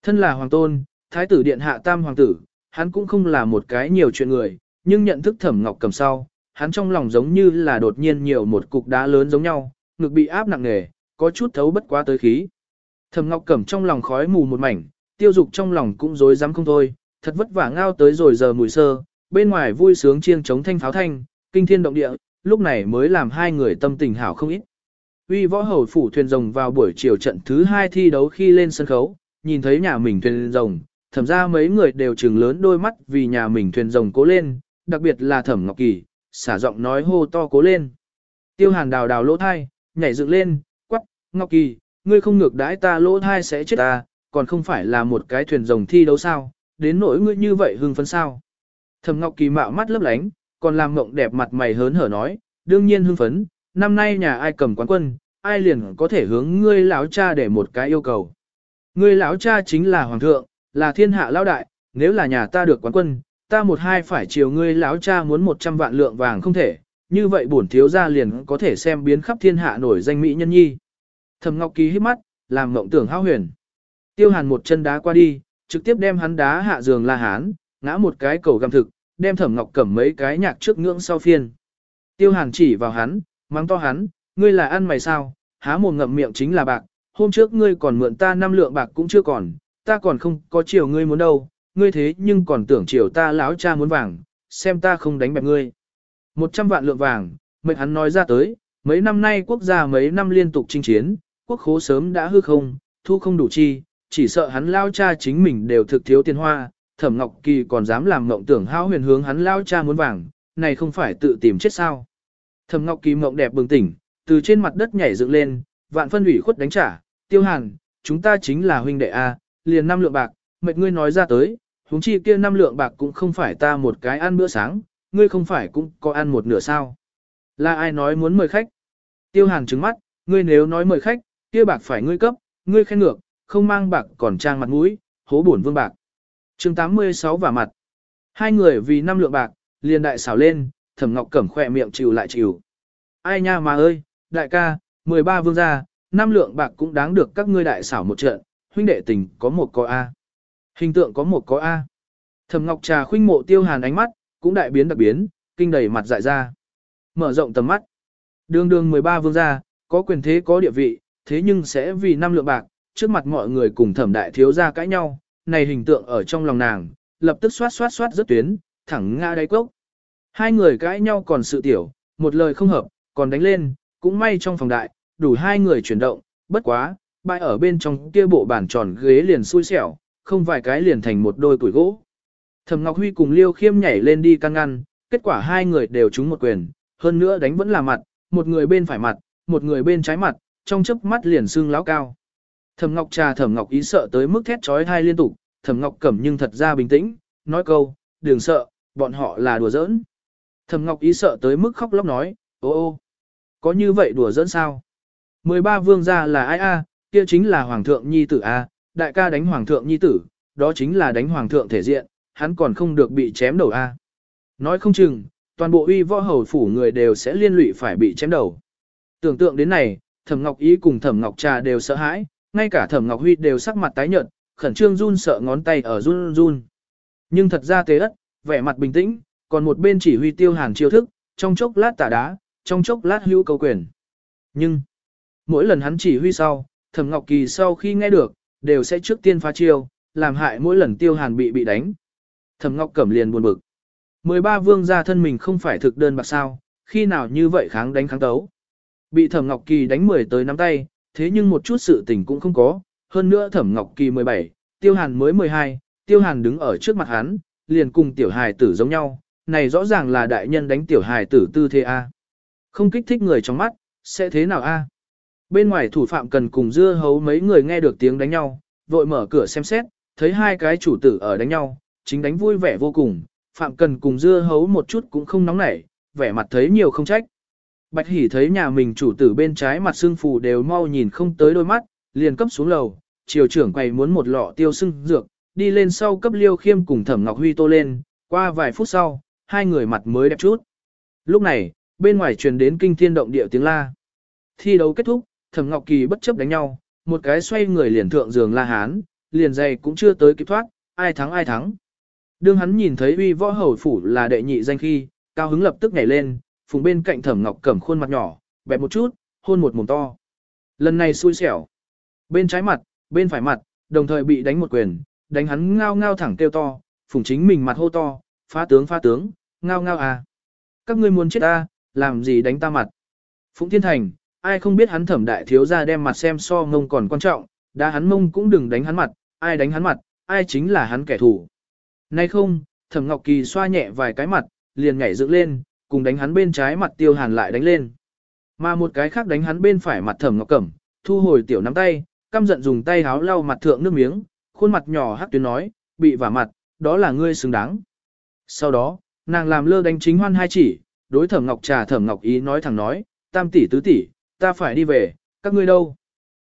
Thân là hoàng tôn, thái tử điện hạ tam hoàng tử, hắn cũng không là một cái nhiều chuyện người, nhưng nhận thức thẩm ngọc cầm sau, hắn trong lòng giống như là đột nhiên nhiều một cục đá lớn giống nhau, ngực bị áp nặng nề, có chút thấu bất quá tới khí. Thẩm Ngọc Cẩm trong lòng khói mù một mảnh, tiêu dục trong lòng cũng rối rắm không thôi, thật vất vả ngao tới rồi giờ mùi sơ, bên ngoài vui sướng chiêng chống thanh pháo thanh, kinh thiên động địa, lúc này mới làm hai người tâm tình hảo không ít. Uy võ hầu phủ thuyền rồng vào buổi chiều trận thứ hai thi đấu khi lên sân khấu, nhìn thấy nhà mình thuyền rồng, thẩm ra mấy người đều trừng lớn đôi mắt vì nhà mình thuyền rồng cố lên, đặc biệt là thẩm Ngọc Kỳ, xả giọng nói hô to cố lên. Tiêu hàn đào đào lỗ thai, nhảy dựng lên, quắc, Ngọc Kỳ, ngươi không ngược đãi ta lỗ thai sẽ chết ta, còn không phải là một cái thuyền rồng thi đấu sao, đến nỗi ngươi như vậy hưng phấn sao. Thẩm Ngọc Kỳ mạo mắt lấp lánh, còn làm mộng đẹp mặt mày hớn hở nói, đương nhiên hưng phấn, năm nay nhà ai cầm quán quân, ai liền có thể hướng ngươi lão cha để một cái yêu cầu. Ngươi lão cha chính là hoàng thượng, là thiên hạ lão đại, nếu là nhà ta được quán quân, ta một hai phải chiều ngươi lão cha muốn 100 vạn lượng vàng không thể, như vậy bổn thiếu gia liền có thể xem biến khắp thiên hạ nổi danh mỹ nhân nhi. Thẩm Ngọc Kỳ hít mắt, làm mộng tưởng hao huyền. Tiêu Hàn một chân đá qua đi, trực tiếp đem hắn đá hạ giường La Hán, ngã một cái cầu găm thực, đem Thẩm Ngọc cầm mấy cái nhạc trước ngưỡng sau phiên. Tiêu Hàn chỉ vào hắn, mắng to hắn, ngươi là ăn mày sao, há mồm ngậm miệng chính là bạc, hôm trước ngươi còn mượn ta năm lượng bạc cũng chưa còn, ta còn không có chiều ngươi muốn đâu, ngươi thế nhưng còn tưởng chiều ta láo cha muốn vàng, xem ta không đánh bẹp ngươi. 100 vạn lượng vàng, mệnh hắn nói ra tới, mấy năm nay quốc gia mấy năm liên tục chinh chiến, quốc khố sớm đã hư không, thu không đủ chi, chỉ sợ hắn lao cha chính mình đều thực thiếu tiền hoa, thẩm ngọc kỳ còn dám làm mộng tưởng hao huyền hướng hắn lao cha muốn vàng, này không phải tự tìm chết sao. Thẩm ngọc kỳ mộng đẹp bừng tỉnh, từ trên mặt đất nhảy dựng lên, vạn phân ủy khuất đánh trả, tiêu hàn, chúng ta chính là huynh đệ A, liền năm lượng bạc, mệnh ngươi nói ra tới, huống chi kia năm lượng bạc cũng không phải ta một cái ăn bữa sáng, ngươi không phải cũng có ăn một nửa sao? Là ai nói muốn mời khách? Tiêu hàn trừng mắt, ngươi nếu nói mời khách, kia bạc phải ngươi cấp, ngươi khen ngược, không mang bạc còn trang mặt mũi, hố bổn vương bạc. chương 86 và mặt. Hai người vì năm lượng bạc, liền đại xảo lên, thẩm ngọc cẩm khỏe miệng chịu lại chịu. Ai nha mà ơi, đại ca, 13 vương gia, năm lượng bạc cũng đáng được các ngươi đại xảo một trận, huynh đệ tình có một có A. Hình tượng có một có A. Thẩm ngọc trà khuynh mộ tiêu hàn ánh mắt, cũng đại biến đặc biến, kinh đầy mặt dại ra. Mở rộng tầm mắt. Đường đường 13 vương gia, có quyền thế có địa vị, thế nhưng sẽ vì năm lượng bạc, trước mặt mọi người cùng thẩm đại thiếu gia cãi nhau, này hình tượng ở trong lòng nàng, lập tức xoát xoát xoát rất tuyến, thẳng ngã đáy cốc. Hai người cãi nhau còn sự tiểu, một lời không hợp, còn đánh lên, cũng may trong phòng đại, đủ hai người chuyển động, bất quá, bại ở bên trong kia bộ bàn tròn ghế liền xui xẻo, không vài cái liền thành một đôi củi gỗ. Thẩm Ngọc Huy cùng Liêu Khiêm nhảy lên đi căng ngăn, kết quả hai người đều trúng một quyền, hơn nữa đánh vẫn là mặt, một người bên phải mặt, một người bên trái mặt, trong chớp mắt liền xương lão cao. Thẩm Ngọc trà Thẩm Ngọc ý sợ tới mức thét chói tai liên tục, Thẩm Ngọc cẩm nhưng thật ra bình tĩnh, nói câu, đừng sợ, bọn họ là đùa giỡn. Thẩm Ngọc ý sợ tới mức khóc lóc nói, ô ô, có như vậy đùa giỡn sao? 13 vương gia là ai a, kia chính là hoàng thượng nhi tử a, đại ca đánh hoàng thượng nhi tử, đó chính là đánh hoàng thượng thể diện, hắn còn không được bị chém đầu a. Nói không chừng, toàn bộ uy võ hầu phủ người đều sẽ liên lụy phải bị chém đầu. Tưởng tượng đến này, Thẩm Ngọc Ý cùng Thẩm Ngọc Trà đều sợ hãi, ngay cả Thẩm Ngọc Huy đều sắc mặt tái nhợt, khẩn trương run sợ ngón tay ở run run. Nhưng thật ra tế ất, vẻ mặt bình tĩnh, còn một bên chỉ huy tiêu hàn chiêu thức, trong chốc lát tả đá, trong chốc lát hữu cầu quyền. Nhưng, mỗi lần hắn chỉ huy sau, Thẩm Ngọc Kỳ sau khi nghe được, đều sẽ trước tiên phá chiêu, làm hại mỗi lần tiêu hàn bị bị đánh, Thẩm Ngọc Cẩm liền buồn bực. 13 vương gia thân mình không phải thực đơn bạc sao, khi nào như vậy kháng đánh kháng tấu. Bị Thẩm Ngọc Kỳ đánh 10 tới nắm tay, thế nhưng một chút sự tình cũng không có, hơn nữa Thẩm Ngọc Kỳ 17, Tiêu Hàn mới 12, Tiêu Hàn đứng ở trước mặt hắn, liền cùng tiểu hài tử giống nhau, này rõ ràng là đại nhân đánh tiểu hài tử tư thế a. Không kích thích người trong mắt, sẽ thế nào a? Bên ngoài thủ phạm cần cùng dưa hấu mấy người nghe được tiếng đánh nhau, vội mở cửa xem xét, thấy hai cái chủ tử ở đánh nhau, chính đánh vui vẻ vô cùng, Phạm Cần cùng dưa hấu một chút cũng không nóng nảy, vẻ mặt thấy nhiều không trách. Bạch Hỷ thấy nhà mình chủ tử bên trái mặt xương phù đều mau nhìn không tới đôi mắt, liền cấp xuống lầu, triều trưởng quầy muốn một lọ tiêu sưng dược, đi lên sau cấp liêu khiêm cùng thẩm ngọc huy tô lên, qua vài phút sau, hai người mặt mới đẹp chút. Lúc này, bên ngoài truyền đến kinh thiên động địa tiếng la. Thi đấu kết thúc, thẩm ngọc kỳ bất chấp đánh nhau, một cái xoay người liền thượng giường la hán, liền dày cũng chưa tới kịp thoát, ai thắng ai thắng. Đương hắn nhìn thấy uy võ hầu phủ là đệ nhị danh khi, cao hứng lập tức nhảy lên, phùng bên cạnh thẩm ngọc cẩm khuôn mặt nhỏ, bẹp một chút, hôn một mồm to. Lần này xui xẻo. Bên trái mặt, bên phải mặt, đồng thời bị đánh một quyền, đánh hắn ngao ngao thẳng kêu to, phùng chính mình mặt hô to, phá tướng phá tướng, ngao ngao à. Các ngươi muốn chết ta, làm gì đánh ta mặt. Phụng Thiên Thành, ai không biết hắn thẩm đại thiếu ra đem mặt xem so ngông còn quan trọng, đã hắn mông cũng đừng đánh hắn mặt, ai đánh hắn mặt, ai chính là hắn kẻ thù. Nay không, Thẩm Ngọc Kỳ xoa nhẹ vài cái mặt, liền nhảy dựng lên, cùng đánh hắn bên trái mặt Tiêu Hàn lại đánh lên. Mà một cái khác đánh hắn bên phải mặt Thẩm Ngọc Cẩm, thu hồi tiểu nắm tay, căm giận dùng tay háo lau mặt thượng nước miếng, khuôn mặt nhỏ hắc tuyến nói, bị vả mặt, đó là ngươi xứng đáng. Sau đó, nàng làm lơ đánh chính hoan hai chỉ, đối Thẩm Ngọc Trà Thẩm Ngọc Ý nói thẳng nói, tam tỷ tứ tỷ, ta phải đi về, các ngươi đâu?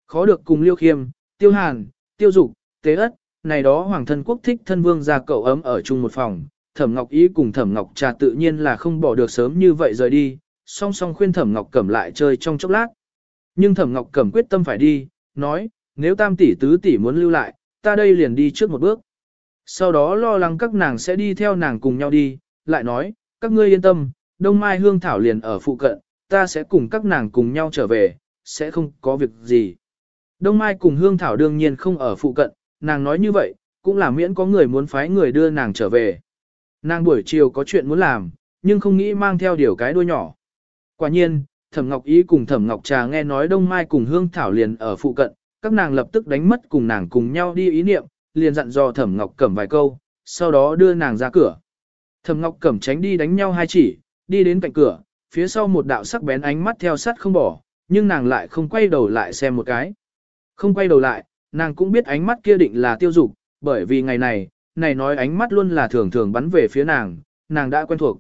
Khó được cùng Liêu Khiêm, Tiêu Hàn, Tiêu Dục, Tế Ất, này đó hoàng thân quốc thích thân vương ra cậu ấm ở chung một phòng, thẩm ngọc ý cùng thẩm ngọc trà tự nhiên là không bỏ được sớm như vậy rời đi, song song khuyên thẩm ngọc cẩm lại chơi trong chốc lát. Nhưng thẩm ngọc cẩm quyết tâm phải đi, nói, nếu tam tỷ tứ tỷ muốn lưu lại, ta đây liền đi trước một bước. Sau đó lo lắng các nàng sẽ đi theo nàng cùng nhau đi, lại nói, các ngươi yên tâm, đông mai hương thảo liền ở phụ cận, ta sẽ cùng các nàng cùng nhau trở về, sẽ không có việc gì. Đông Mai cùng Hương Thảo đương nhiên không ở phụ cận, nàng nói như vậy, cũng là miễn có người muốn phái người đưa nàng trở về. Nàng buổi chiều có chuyện muốn làm, nhưng không nghĩ mang theo điều cái đuôi nhỏ. Quả nhiên, Thẩm Ngọc Ý cùng Thẩm Ngọc Trà nghe nói Đông Mai cùng Hương Thảo liền ở phụ cận, các nàng lập tức đánh mất cùng nàng cùng nhau đi ý niệm, liền dặn dò Thẩm Ngọc Cẩm vài câu, sau đó đưa nàng ra cửa. Thẩm Ngọc Cẩm tránh đi đánh nhau hai chỉ, đi đến cạnh cửa, phía sau một đạo sắc bén ánh mắt theo sát không bỏ, nhưng nàng lại không quay đầu lại xem một cái. Không quay đầu lại, nàng cũng biết ánh mắt kia định là tiêu dục, bởi vì ngày này, này nói ánh mắt luôn là thường thường bắn về phía nàng, nàng đã quen thuộc.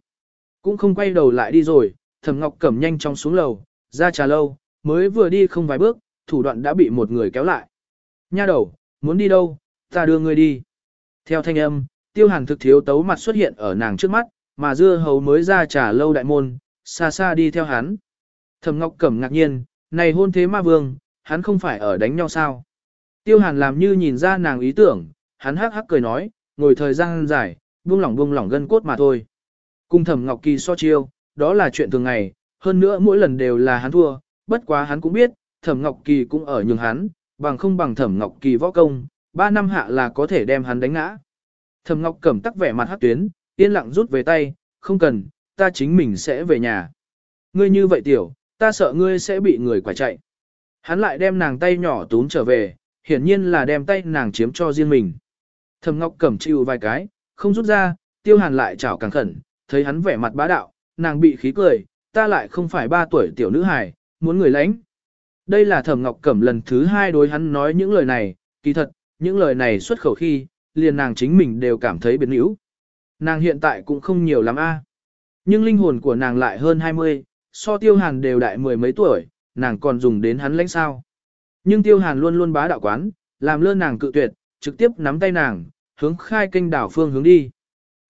Cũng không quay đầu lại đi rồi, thẩm ngọc cẩm nhanh chóng xuống lầu, ra trà lâu, mới vừa đi không vài bước, thủ đoạn đã bị một người kéo lại. Nha đầu, muốn đi đâu, ta đưa ngươi đi. Theo thanh âm, tiêu hàng thực thiếu tấu mặt xuất hiện ở nàng trước mắt, mà dưa hầu mới ra trà lâu đại môn, xa xa đi theo hắn. Thẩm ngọc cẩm ngạc nhiên, này hôn thế ma vương, hắn không phải ở đánh nhau sao? Tiêu hàn làm như nhìn ra nàng ý tưởng, hắn hắc hắc cười nói, ngồi thời gian dài, buông lỏng buông lỏng gân cốt mà thôi. Cung thẩm ngọc kỳ so chiêu, đó là chuyện thường ngày, hơn nữa mỗi lần đều là hắn thua, bất quá hắn cũng biết, thẩm ngọc kỳ cũng ở nhường hắn, bằng không bằng thẩm ngọc kỳ võ công, ba năm hạ là có thể đem hắn đánh ngã. Thẩm ngọc cẩm tắc vẻ mặt hắc tuyến, yên lặng rút về tay, không cần, ta chính mình sẽ về nhà. Ngươi như vậy tiểu, ta sợ ngươi sẽ bị người quả chạy. Hắn lại đem nàng tay nhỏ tún trở về, hiển nhiên là đem tay nàng chiếm cho riêng mình. Thẩm Ngọc Cẩm chịu vài cái, không rút ra, Tiêu Hàn lại chảo càng khẩn, thấy hắn vẻ mặt bá đạo, nàng bị khí cười, ta lại không phải ba tuổi tiểu nữ hài, muốn người lãnh. Đây là Thẩm Ngọc Cẩm lần thứ hai đối hắn nói những lời này, kỳ thật, những lời này xuất khẩu khi, liền nàng chính mình đều cảm thấy biến hữu. Nàng hiện tại cũng không nhiều lắm a. Nhưng linh hồn của nàng lại hơn 20, so Tiêu Hàn đều đại mười mấy tuổi, nàng còn dùng đến hắn lãnh sao? Nhưng tiêu hàn luôn luôn bá đạo quán, làm lơ nàng cự tuyệt, trực tiếp nắm tay nàng, hướng khai kênh đảo phương hướng đi.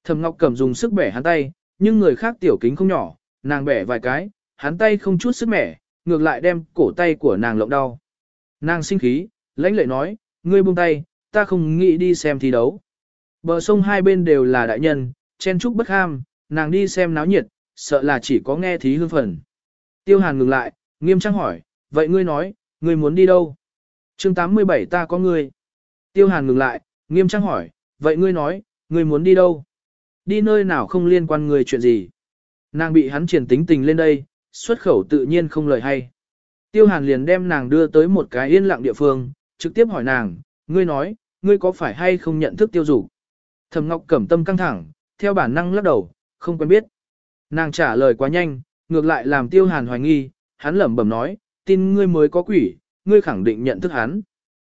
Thẩm Ngọc Cẩm dùng sức bẻ hắn tay, nhưng người khác tiểu kính không nhỏ, nàng bẻ vài cái, hắn tay không chút sức mẻ, ngược lại đem cổ tay của nàng lộng đau. Nàng sinh khí, lãnh lệ nói, ngươi buông tay, ta không nghĩ đi xem thi đấu. Bờ sông hai bên đều là đại nhân, chen trúc bất ham, nàng đi xem náo nhiệt, sợ là chỉ có nghe thí hương phần. Tiêu Hàn ngừng lại, nghiêm trang hỏi, vậy ngươi nói, ngươi muốn đi đâu? chương 87 ta có ngươi. Tiêu Hàn ngừng lại, nghiêm trang hỏi, vậy ngươi nói, ngươi muốn đi đâu? Đi nơi nào không liên quan ngươi chuyện gì? Nàng bị hắn triển tính tình lên đây, xuất khẩu tự nhiên không lời hay. Tiêu Hàn liền đem nàng đưa tới một cái yên lặng địa phương, trực tiếp hỏi nàng, ngươi nói, ngươi có phải hay không nhận thức tiêu dục? Thẩm Ngọc cẩm tâm căng thẳng, theo bản năng lắc đầu, không quen biết. Nàng trả lời quá nhanh, ngược lại làm Tiêu Hàn hoài nghi, hắn lẩm bẩm nói, tin ngươi mới có quỷ, ngươi khẳng định nhận thức hắn.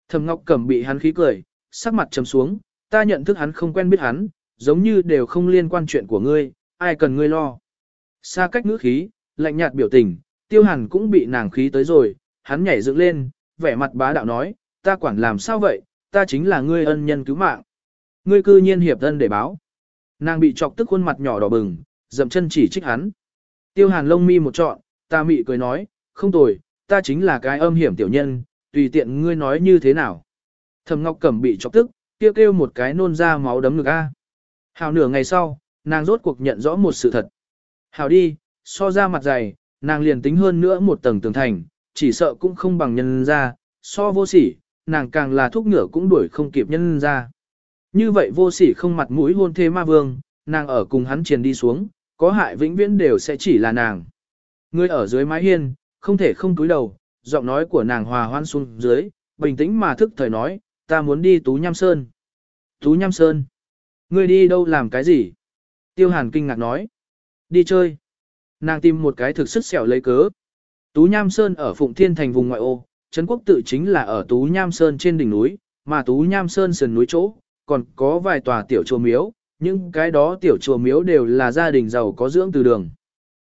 Thẩm Ngọc Cẩm bị hắn khí cười, sắc mặt trầm xuống, ta nhận thức hắn không quen biết hắn, giống như đều không liên quan chuyện của ngươi, ai cần ngươi lo. Xa cách ngữ khí, lạnh nhạt biểu tình, tiêu hàn cũng bị nàng khí tới rồi, hắn nhảy dựng lên, vẻ mặt bá đạo nói, ta quản làm sao vậy, ta chính là ngươi ân nhân cứu mạng. Ngươi cư nhiên hiệp thân để báo. Nàng bị chọc tức khuôn mặt nhỏ đỏ bừng, dậm chân chỉ trích hắn. Tiêu hàn lông mi một trọn, ta mị cười nói, không tồi, ta chính là cái âm hiểm tiểu nhân, tùy tiện ngươi nói như thế nào. Thẩm Ngọc Cẩm bị chọc tức, kêu kêu một cái nôn ra máu đấm ngực a. Hào nửa ngày sau, nàng rốt cuộc nhận rõ một sự thật. Hào đi, so ra mặt dày, nàng liền tính hơn nữa một tầng tường thành, chỉ sợ cũng không bằng nhân ra, so vô sỉ, nàng càng là thúc ngựa cũng đuổi không kịp nhân ra. Như vậy vô sỉ không mặt mũi hôn thế ma vương, nàng ở cùng hắn triền đi xuống, có hại vĩnh viễn đều sẽ chỉ là nàng. Người ở dưới mái hiên, không thể không túi đầu, giọng nói của nàng hòa hoan xuống dưới, bình tĩnh mà thức thời nói, ta muốn đi Tú Nham Sơn. Tú Nham Sơn? Ngươi đi đâu làm cái gì? Tiêu Hàn kinh ngạc nói. Đi chơi. Nàng tìm một cái thực sức xẻo lấy cớ. Tú Nham Sơn ở Phụng Thiên thành vùng ngoại ô, Trấn Quốc tự chính là ở Tú Nham Sơn trên đỉnh núi, mà Tú Nham Sơn sườn núi chỗ, còn có vài tòa tiểu chùa miếu, những cái đó tiểu chùa miếu đều là gia đình giàu có dưỡng từ đường.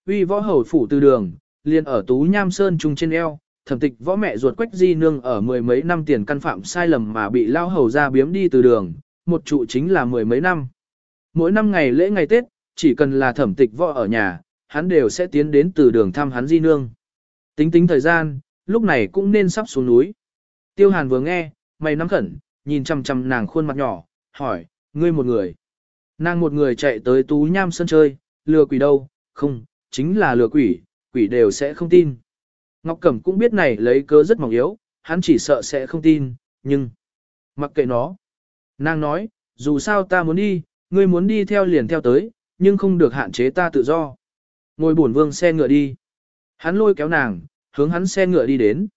Uy võ hầu phủ từ đường, liền ở Tú Nham Sơn trung trên eo, thẩm tịch võ mẹ ruột quách di nương ở mười mấy năm tiền căn phạm sai lầm mà bị lao hầu ra biếm đi từ đường, một trụ chính là mười mấy năm. Mỗi năm ngày lễ ngày Tết, chỉ cần là thẩm tịch võ ở nhà, hắn đều sẽ tiến đến từ đường thăm hắn di nương. Tính tính thời gian, lúc này cũng nên sắp xuống núi. Tiêu Hàn vừa nghe, mày nắm khẩn, nhìn chằm chằm nàng khuôn mặt nhỏ, hỏi, ngươi một người. Nàng một người chạy tới Tú Nham Sơn chơi, lừa quỷ đâu, không, chính là lừa quỷ, quỷ đều sẽ không tin. Ngọc Cẩm cũng biết này lấy cớ rất mỏng yếu, hắn chỉ sợ sẽ không tin, nhưng... Mặc kệ nó. Nàng nói, dù sao ta muốn đi, ngươi muốn đi theo liền theo tới, nhưng không được hạn chế ta tự do. Ngồi bổn vương xe ngựa đi. Hắn lôi kéo nàng, hướng hắn xe ngựa đi đến.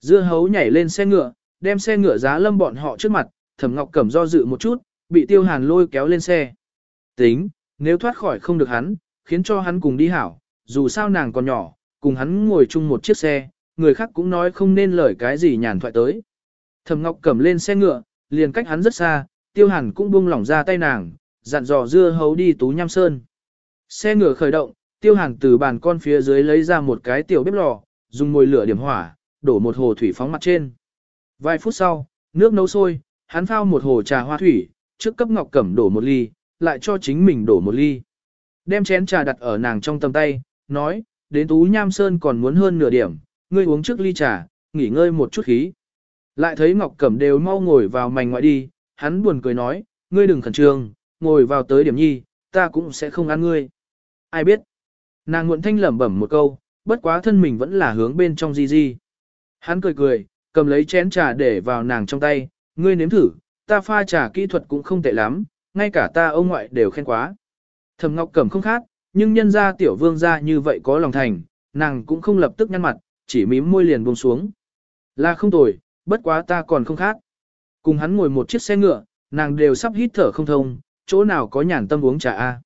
Dưa hấu nhảy lên xe ngựa, đem xe ngựa giá lâm bọn họ trước mặt, thẩm ngọc cẩm do dự một chút, bị tiêu hàn lôi kéo lên xe. Tính, nếu thoát khỏi không được hắn, khiến cho hắn cùng đi hảo, dù sao nàng còn nhỏ, cùng hắn ngồi chung một chiếc xe, người khác cũng nói không nên lời cái gì nhàn thoại tới. Thẩm Ngọc cầm lên xe ngựa, liền cách hắn rất xa, Tiêu Hàn cũng buông lỏng ra tay nàng, dặn dò dưa hấu đi Tú Nham Sơn. Xe ngựa khởi động, Tiêu Hàn từ bàn con phía dưới lấy ra một cái tiểu bếp lò, dùng mồi lửa điểm hỏa, đổ một hồ thủy phóng mặt trên. Vài phút sau, nước nấu sôi, hắn phao một hồ trà hoa thủy, trước cấp Ngọc Cẩm đổ một ly, lại cho chính mình đổ một ly. Đem chén trà đặt ở nàng trong tầm tay, nói, đến Tú Nham Sơn còn muốn hơn nửa điểm, ngươi uống trước ly trà, nghỉ ngơi một chút khí. Lại thấy Ngọc Cẩm đều mau ngồi vào mảnh ngoại đi, hắn buồn cười nói, ngươi đừng khẩn trương, ngồi vào tới điểm nhi, ta cũng sẽ không ăn ngươi. Ai biết? Nàng nguyễn thanh lẩm bẩm một câu, bất quá thân mình vẫn là hướng bên trong di di. Hắn cười cười, cầm lấy chén trà để vào nàng trong tay, ngươi nếm thử, ta pha trà kỹ thuật cũng không tệ lắm, ngay cả ta ông ngoại đều khen quá. Thầm Ngọc Cẩm không khác, nhưng nhân ra tiểu vương ra như vậy có lòng thành, nàng cũng không lập tức nhăn mặt, chỉ mím môi liền buông xuống. Là không tồi, bất quá ta còn không khác. Cùng hắn ngồi một chiếc xe ngựa, nàng đều sắp hít thở không thông, chỗ nào có nhàn tâm uống trà a.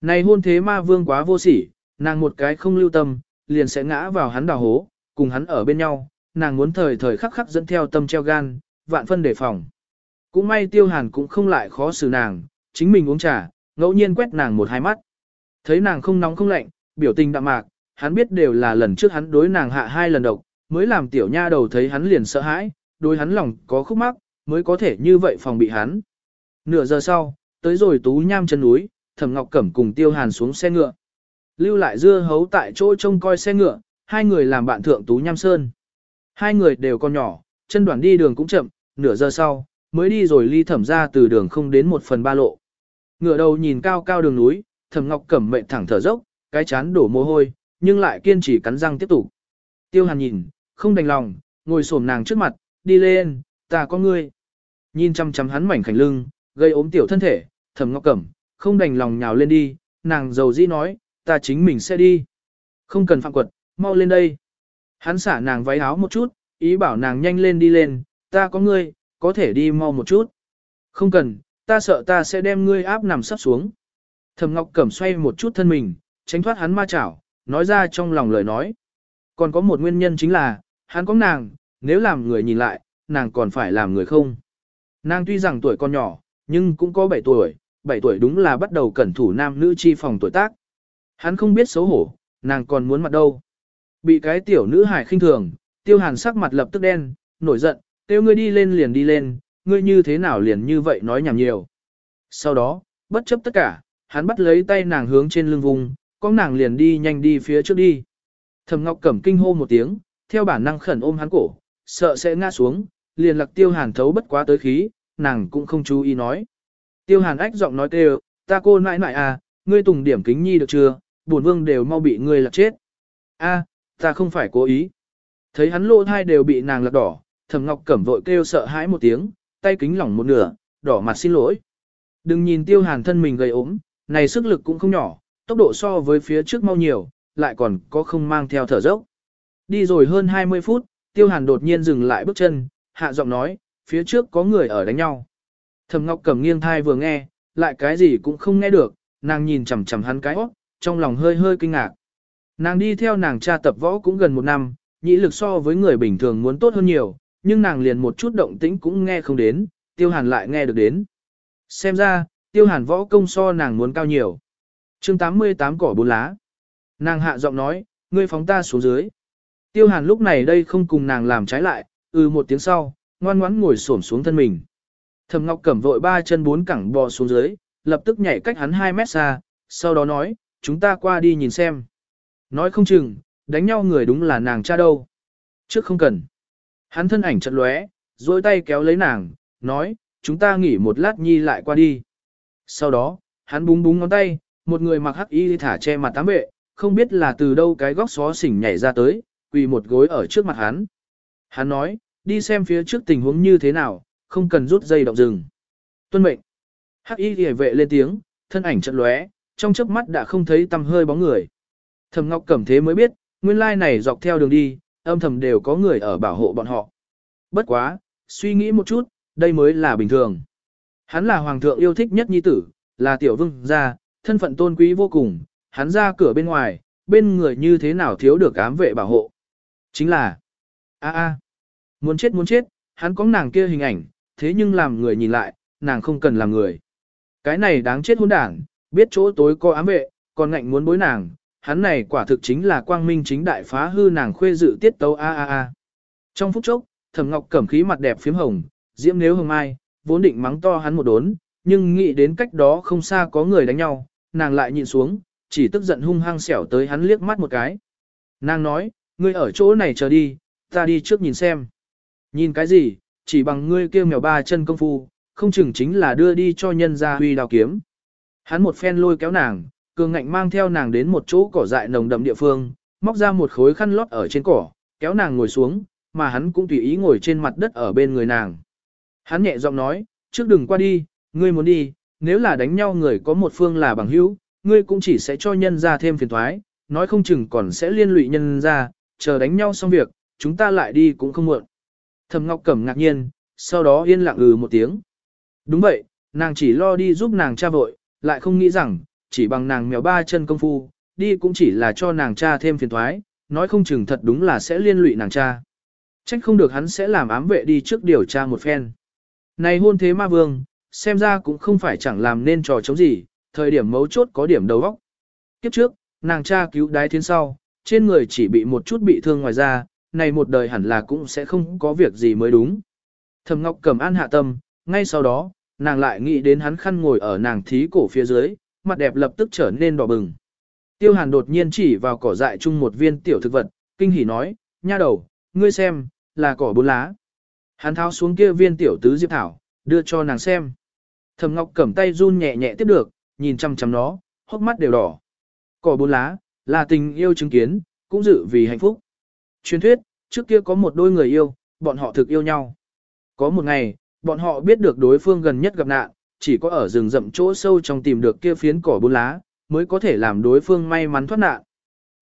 Này hôn thế ma vương quá vô sỉ, nàng một cái không lưu tâm, liền sẽ ngã vào hắn đào hố, cùng hắn ở bên nhau, nàng muốn thời thời khắc khắc dẫn theo tâm treo gan, vạn phân đề phòng. Cũng may tiêu hàn cũng không lại khó xử nàng, chính mình uống trà, ngẫu nhiên quét nàng một hai mắt. Thấy nàng không nóng không lạnh, biểu tình đạm mạc, hắn biết đều là lần trước hắn đối nàng hạ hai lần độc, mới làm tiểu nha đầu thấy hắn liền sợ hãi, đối hắn lòng có khúc mắc, mới có thể như vậy phòng bị hắn. Nửa giờ sau, tới rồi tú nham chân núi, Thẩm Ngọc Cẩm cùng Tiêu Hàn xuống xe ngựa. Lưu lại dưa hấu tại chỗ trông coi xe ngựa, hai người làm bạn thượng tú nham sơn. Hai người đều còn nhỏ, chân đoạn đi đường cũng chậm, nửa giờ sau, mới đi rồi ly thẩm ra từ đường không đến một phần ba lộ. Ngựa đầu nhìn cao cao đường núi, Thẩm Ngọc Cẩm mệt thẳng thở dốc, cái chán đổ mồ hôi, nhưng lại kiên trì cắn răng tiếp tục. Tiêu Hàn nhìn, không đành lòng, ngồi xổm nàng trước mặt, đi lên, ta có ngươi. Nhìn chăm chăm hắn mảnh khảnh lưng, gây ốm tiểu thân thể, Thẩm Ngọc Cẩm, không đành lòng nhào lên đi, nàng dầu dĩ nói, ta chính mình sẽ đi. Không cần phạm quật, mau lên đây. Hắn xả nàng váy áo một chút, ý bảo nàng nhanh lên đi lên, ta có ngươi, có thể đi mau một chút. Không cần, ta sợ ta sẽ đem ngươi áp nằm sắp xuống. Thẩm Ngọc Cẩm xoay một chút thân mình, tránh thoát hắn ma chảo, nói ra trong lòng lời nói. Còn có một nguyên nhân chính là, hắn có nàng, nếu làm người nhìn lại, nàng còn phải làm người không. Nàng tuy rằng tuổi còn nhỏ, nhưng cũng có 7 tuổi, 7 tuổi đúng là bắt đầu cẩn thủ nam nữ chi phòng tuổi tác. Hắn không biết xấu hổ, nàng còn muốn mặt đâu. Bị cái tiểu nữ hải khinh thường, tiêu hàn sắc mặt lập tức đen, nổi giận, tiêu ngươi đi lên liền đi lên, ngươi như thế nào liền như vậy nói nhảm nhiều. Sau đó, bất chấp tất cả, hắn bắt lấy tay nàng hướng trên lưng vùng, có nàng liền đi nhanh đi phía trước đi. thầm Ngọc Cẩm kinh hô một tiếng, theo bản năng khẩn ôm hắn cổ, sợ sẽ ngã xuống, liền Lạc Tiêu Hàn thấu bất quá tới khí, nàng cũng không chú ý nói. Tiêu Hàn ách giọng nói kêu, "Ta cô nãi nãi à, ngươi tùng điểm kính nhi được chưa? Bổn vương đều mau bị ngươi lạc chết." "A, ta không phải cố ý." Thấy hắn lộ thai đều bị nàng lạc đỏ, thầm Ngọc Cẩm vội kêu sợ hãi một tiếng, tay kính lỏng một nửa, đỏ mặt xin lỗi. Đừng nhìn Tiêu Hàn thân mình gầy ốm, này sức lực cũng không nhỏ, tốc độ so với phía trước mau nhiều, lại còn có không mang theo thở dốc. Đi rồi hơn 20 phút, Tiêu Hàn đột nhiên dừng lại bước chân, hạ giọng nói, phía trước có người ở đánh nhau. thầm Ngọc cầm nghiêng thai vừa nghe, lại cái gì cũng không nghe được, nàng nhìn chằm chằm hắn cái óc, trong lòng hơi hơi kinh ngạc. Nàng đi theo nàng cha tập võ cũng gần một năm, nhĩ lực so với người bình thường muốn tốt hơn nhiều, nhưng nàng liền một chút động tĩnh cũng nghe không đến, Tiêu Hàn lại nghe được đến. Xem ra, tiêu hàn võ công so nàng muốn cao nhiều. chương 88 cỏ bốn lá. Nàng hạ giọng nói, ngươi phóng ta xuống dưới. Tiêu hàn lúc này đây không cùng nàng làm trái lại, ừ một tiếng sau, ngoan ngoãn ngồi xổm xuống thân mình. Thẩm Ngọc Cẩm vội ba chân bốn cẳng bò xuống dưới, lập tức nhảy cách hắn 2 mét xa, sau đó nói, chúng ta qua đi nhìn xem. Nói không chừng, đánh nhau người đúng là nàng cha đâu. Trước không cần. Hắn thân ảnh chật lóe, dôi tay kéo lấy nàng, nói, chúng ta nghỉ một lát nhi lại qua đi. Sau đó, hắn búng búng ngón tay, một người mặc hắc y thả che mặt tám vệ, không biết là từ đâu cái góc xó xỉnh nhảy ra tới, quỳ một gối ở trước mặt hắn. Hắn nói, đi xem phía trước tình huống như thế nào, không cần rút dây động rừng. Tuân mệnh. Hắc y hề vệ lên tiếng, thân ảnh chợt lóe, trong chớp mắt đã không thấy tăm hơi bóng người. Thẩm Ngọc Cẩm thế mới biết, nguyên lai này dọc theo đường đi, âm thầm đều có người ở bảo hộ bọn họ. Bất quá, suy nghĩ một chút, đây mới là bình thường. Hắn là hoàng thượng yêu thích nhất nhi tử, là tiểu vương gia, thân phận tôn quý vô cùng, hắn ra cửa bên ngoài, bên người như thế nào thiếu được ám vệ bảo hộ. Chính là, a a, muốn chết muốn chết, hắn có nàng kia hình ảnh, thế nhưng làm người nhìn lại, nàng không cần làm người. Cái này đáng chết hôn đảng, biết chỗ tối có ám vệ, còn ngạnh muốn bối nàng, hắn này quả thực chính là quang minh chính đại phá hư nàng khuê dự tiết tấu a a a. Trong phút chốc, Thẩm Ngọc cẩm khí mặt đẹp phím hồng, diễm nếu hồng mai, vốn định mắng to hắn một đốn, nhưng nghĩ đến cách đó không xa có người đánh nhau, nàng lại nhìn xuống, chỉ tức giận hung hăng xẻo tới hắn liếc mắt một cái. Nàng nói, ngươi ở chỗ này chờ đi, ta đi trước nhìn xem. Nhìn cái gì, chỉ bằng ngươi kia mèo ba chân công phu, không chừng chính là đưa đi cho nhân gia huy đào kiếm. Hắn một phen lôi kéo nàng, cường ngạnh mang theo nàng đến một chỗ cỏ dại nồng đậm địa phương, móc ra một khối khăn lót ở trên cỏ, kéo nàng ngồi xuống, mà hắn cũng tùy ý ngồi trên mặt đất ở bên người nàng. Hắn nhẹ giọng nói, trước đừng qua đi, ngươi muốn đi, nếu là đánh nhau người có một phương là bằng hữu, ngươi cũng chỉ sẽ cho nhân ra thêm phiền thoái, nói không chừng còn sẽ liên lụy nhân ra, chờ đánh nhau xong việc, chúng ta lại đi cũng không muộn. Thẩm Ngọc Cẩm ngạc nhiên, sau đó yên lặng ừ một tiếng. Đúng vậy, nàng chỉ lo đi giúp nàng cha vội, lại không nghĩ rằng, chỉ bằng nàng mèo ba chân công phu, đi cũng chỉ là cho nàng cha thêm phiền thoái, nói không chừng thật đúng là sẽ liên lụy nàng cha. Trách không được hắn sẽ làm ám vệ đi trước điều tra một phen. Này hôn thế ma vương, xem ra cũng không phải chẳng làm nên trò chống gì, thời điểm mấu chốt có điểm đầu óc. Kiếp trước, nàng cha cứu đái thiên sau, trên người chỉ bị một chút bị thương ngoài ra, này một đời hẳn là cũng sẽ không có việc gì mới đúng. Thẩm Ngọc cầm an hạ tâm, ngay sau đó, nàng lại nghĩ đến hắn khăn ngồi ở nàng thí cổ phía dưới, mặt đẹp lập tức trở nên đỏ bừng. Tiêu Hàn đột nhiên chỉ vào cỏ dại chung một viên tiểu thực vật, kinh hỉ nói, nha đầu, ngươi xem, là cỏ bốn lá. Hắn tháo xuống kia viên tiểu tứ diệp thảo, đưa cho nàng xem. Thẩm Ngọc cầm tay run nhẹ nhẹ tiếp được, nhìn chăm chăm nó, hốc mắt đều đỏ. Cỏ bốn lá, là tình yêu chứng kiến, cũng dự vì hạnh phúc. Truyền thuyết, trước kia có một đôi người yêu, bọn họ thực yêu nhau. Có một ngày, bọn họ biết được đối phương gần nhất gặp nạn, chỉ có ở rừng rậm chỗ sâu trong tìm được kia phiến cỏ bốn lá, mới có thể làm đối phương may mắn thoát nạn.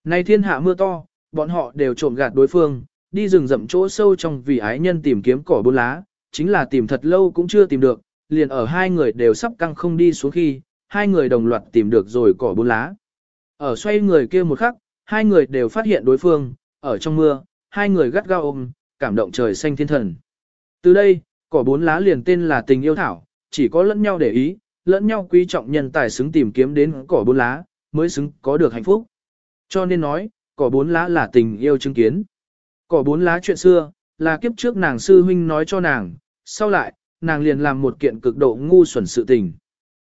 Nay thiên hạ mưa to, bọn họ đều trộm gạt đối phương, đi rừng rậm chỗ sâu trong vì ái nhân tìm kiếm cỏ bốn lá, chính là tìm thật lâu cũng chưa tìm được, liền ở hai người đều sắp căng không đi xuống khi, hai người đồng loạt tìm được rồi cỏ bốn lá. Ở xoay người kia một khắc, hai người đều phát hiện đối phương, ở trong mưa, hai người gắt gao ôm, cảm động trời xanh thiên thần. Từ đây, cỏ bốn lá liền tên là tình yêu thảo, chỉ có lẫn nhau để ý, lẫn nhau quý trọng nhân tài xứng tìm kiếm đến cỏ bốn lá, mới xứng có được hạnh phúc. Cho nên nói, cỏ bốn lá là tình yêu chứng kiến. Cỏ bốn lá chuyện xưa, là kiếp trước nàng sư huynh nói cho nàng, sau lại, nàng liền làm một kiện cực độ ngu xuẩn sự tình.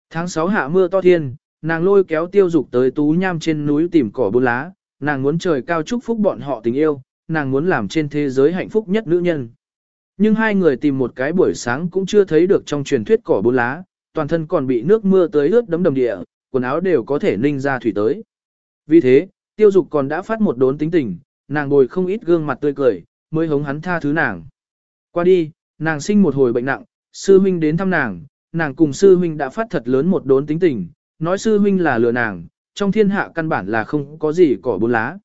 Tháng 6 hạ mưa to thiên, nàng lôi kéo tiêu dục tới tú nham trên núi tìm cỏ bốn lá, nàng muốn trời cao chúc phúc bọn họ tình yêu, nàng muốn làm trên thế giới hạnh phúc nhất nữ nhân. Nhưng hai người tìm một cái buổi sáng cũng chưa thấy được trong truyền thuyết cỏ bốn lá, toàn thân còn bị nước mưa tới ướt đấm đầm địa, quần áo đều có thể ninh ra thủy tới. Vì thế, tiêu dục còn đã phát một đốn tính tình, nàng bồi không ít gương mặt tươi cười, mới hống hắn tha thứ nàng. Qua đi, nàng sinh một hồi bệnh nặng, sư huynh đến thăm nàng, nàng cùng sư huynh đã phát thật lớn một đốn tính tình, nói sư huynh là lừa nàng, trong thiên hạ căn bản là không có gì cỏ bốn lá.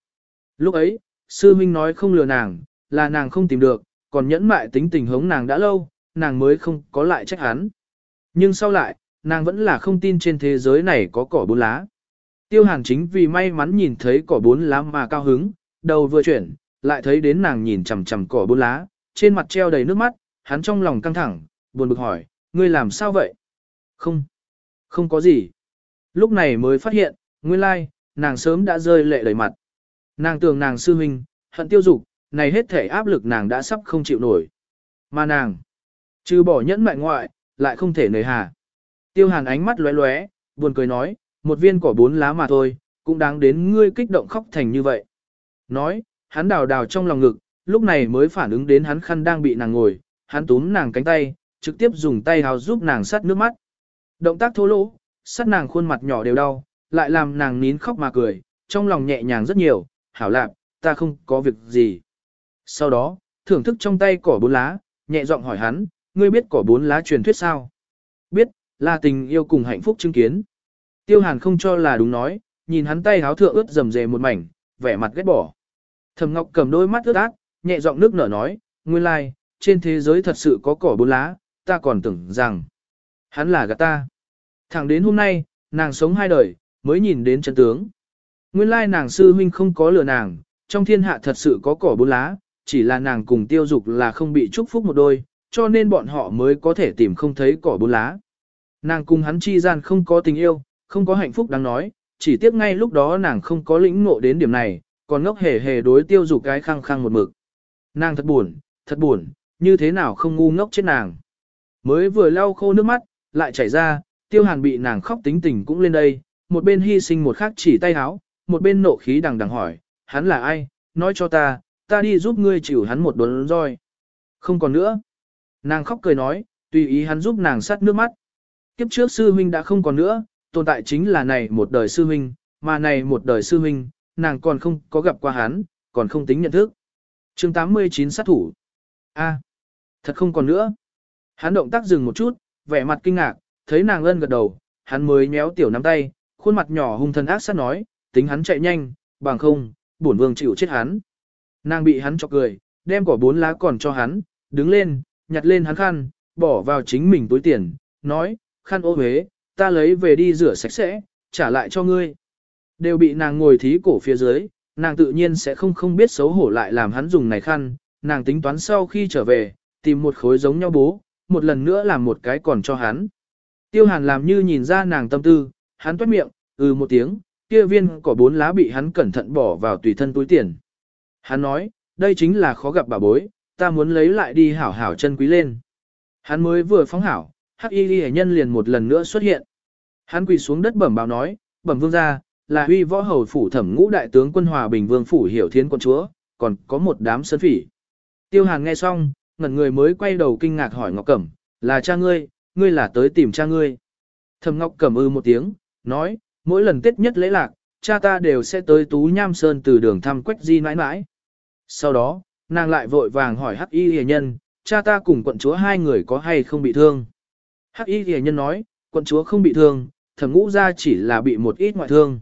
Lúc ấy, sư huynh nói không lừa nàng, là nàng không tìm được, còn nhẫn mại tính tình hống nàng đã lâu, nàng mới không có lại trách hắn. Nhưng sau lại, nàng vẫn là không tin trên thế giới này có cỏ bốn lá. Tiêu hàn chính vì may mắn nhìn thấy cỏ bốn lá mà cao hứng, đầu vừa chuyển, lại thấy đến nàng nhìn chằm chằm cỏ bốn lá, trên mặt treo đầy nước mắt, hắn trong lòng căng thẳng, buồn bực hỏi, ngươi làm sao vậy? Không, không có gì. Lúc này mới phát hiện, nguyên lai, nàng sớm đã rơi lệ đầy mặt. Nàng tưởng nàng sư huynh, hận tiêu dục, này hết thể áp lực nàng đã sắp không chịu nổi. Mà nàng, trừ bỏ nhẫn mại ngoại, lại không thể nề hà. Tiêu hàn ánh mắt lóe lóe, buồn cười nói, một viên cỏ bốn lá mà thôi, cũng đáng đến ngươi kích động khóc thành như vậy nói, hắn đào đào trong lòng ngực, lúc này mới phản ứng đến hắn khăn đang bị nàng ngồi, hắn túm nàng cánh tay, trực tiếp dùng tay hào giúp nàng sát nước mắt. Động tác thô lỗ, sát nàng khuôn mặt nhỏ đều đau, lại làm nàng nín khóc mà cười, trong lòng nhẹ nhàng rất nhiều, hảo lạp, ta không có việc gì. Sau đó, thưởng thức trong tay cỏ bốn lá, nhẹ giọng hỏi hắn, ngươi biết cỏ bốn lá truyền thuyết sao? Biết, là tình yêu cùng hạnh phúc chứng kiến. Tiêu hàn không cho là đúng nói, nhìn hắn tay háo thượng ướt rầm rề một mảnh, vẻ mặt ghét bỏ. Thẩm Ngọc cầm đôi mắt ướt át, nhẹ giọng nước nở nói, nguyên lai, like, trên thế giới thật sự có cỏ bốn lá, ta còn tưởng rằng hắn là gạt ta. Thẳng đến hôm nay, nàng sống hai đời, mới nhìn đến chân tướng. Nguyên lai like nàng sư huynh không có lừa nàng, trong thiên hạ thật sự có cỏ bốn lá, chỉ là nàng cùng tiêu dục là không bị chúc phúc một đôi, cho nên bọn họ mới có thể tìm không thấy cỏ bốn lá. Nàng cùng hắn chi gian không có tình yêu, không có hạnh phúc đáng nói, chỉ tiếc ngay lúc đó nàng không có lĩnh ngộ đến điểm này, còn ngốc hề hề đối tiêu dục cái khăng khăng một mực. Nàng thật buồn, thật buồn, như thế nào không ngu ngốc chết nàng. Mới vừa lau khô nước mắt, lại chảy ra, tiêu hàn bị nàng khóc tính tình cũng lên đây, một bên hy sinh một khắc chỉ tay háo, một bên nộ khí đằng đằng hỏi, hắn là ai, nói cho ta, ta đi giúp ngươi chịu hắn một đốn roi. Không còn nữa. Nàng khóc cười nói, tùy ý hắn giúp nàng sát nước mắt. Kiếp trước sư huynh đã không còn nữa, tồn tại chính là này một đời sư huynh, mà này một đời sư huynh, nàng còn không có gặp qua hắn, còn không tính nhận thức. chương 89 sát thủ. a thật không còn nữa. Hắn động tác dừng một chút, vẻ mặt kinh ngạc, thấy nàng ân gật đầu, hắn mới nhéo tiểu nắm tay, khuôn mặt nhỏ hung thần ác sát nói, tính hắn chạy nhanh, bằng không, bổn vương chịu chết hắn. Nàng bị hắn chọc cười, đem quả bốn lá còn cho hắn, đứng lên, nhặt lên hắn khăn, bỏ vào chính mình túi tiền, nói, khăn ô huế, ta lấy về đi rửa sạch sẽ, trả lại cho ngươi. Đều bị nàng ngồi thí cổ phía dưới, nàng tự nhiên sẽ không không biết xấu hổ lại làm hắn dùng này khăn, nàng tính toán sau khi trở về, tìm một khối giống nhau bố, một lần nữa làm một cái còn cho hắn. Tiêu hàn làm như nhìn ra nàng tâm tư, hắn toát miệng, ừ một tiếng, kia viên cỏ bốn lá bị hắn cẩn thận bỏ vào tùy thân túi tiền. Hắn nói, đây chính là khó gặp bà bối, ta muốn lấy lại đi hảo hảo chân quý lên. Hắn mới vừa phóng hảo, hắc y ghi nhân liền một lần nữa xuất hiện. Hắn quỳ xuống đất bẩm bảo nói, bẩm vương ra, là huy võ hầu phủ thẩm ngũ đại tướng quân hòa bình vương phủ hiểu thiến quân chúa, còn có một đám sơn phỉ. Tiêu Hàn nghe xong, ngẩn người mới quay đầu kinh ngạc hỏi Ngọc Cẩm, là cha ngươi, ngươi là tới tìm cha ngươi. Thẩm Ngọc Cẩm ư một tiếng, nói, mỗi lần Tết nhất lễ lạc, cha ta đều sẽ tới Tú Nham Sơn từ đường thăm quách di mãi mãi. Sau đó, nàng lại vội vàng hỏi Hắc Y Hề Nhân, cha ta cùng quận chúa hai người có hay không bị thương. Hắc Y Hề Nhân nói, quận chúa không bị thương, thẩm ngũ ra chỉ là bị một ít ngoại thương.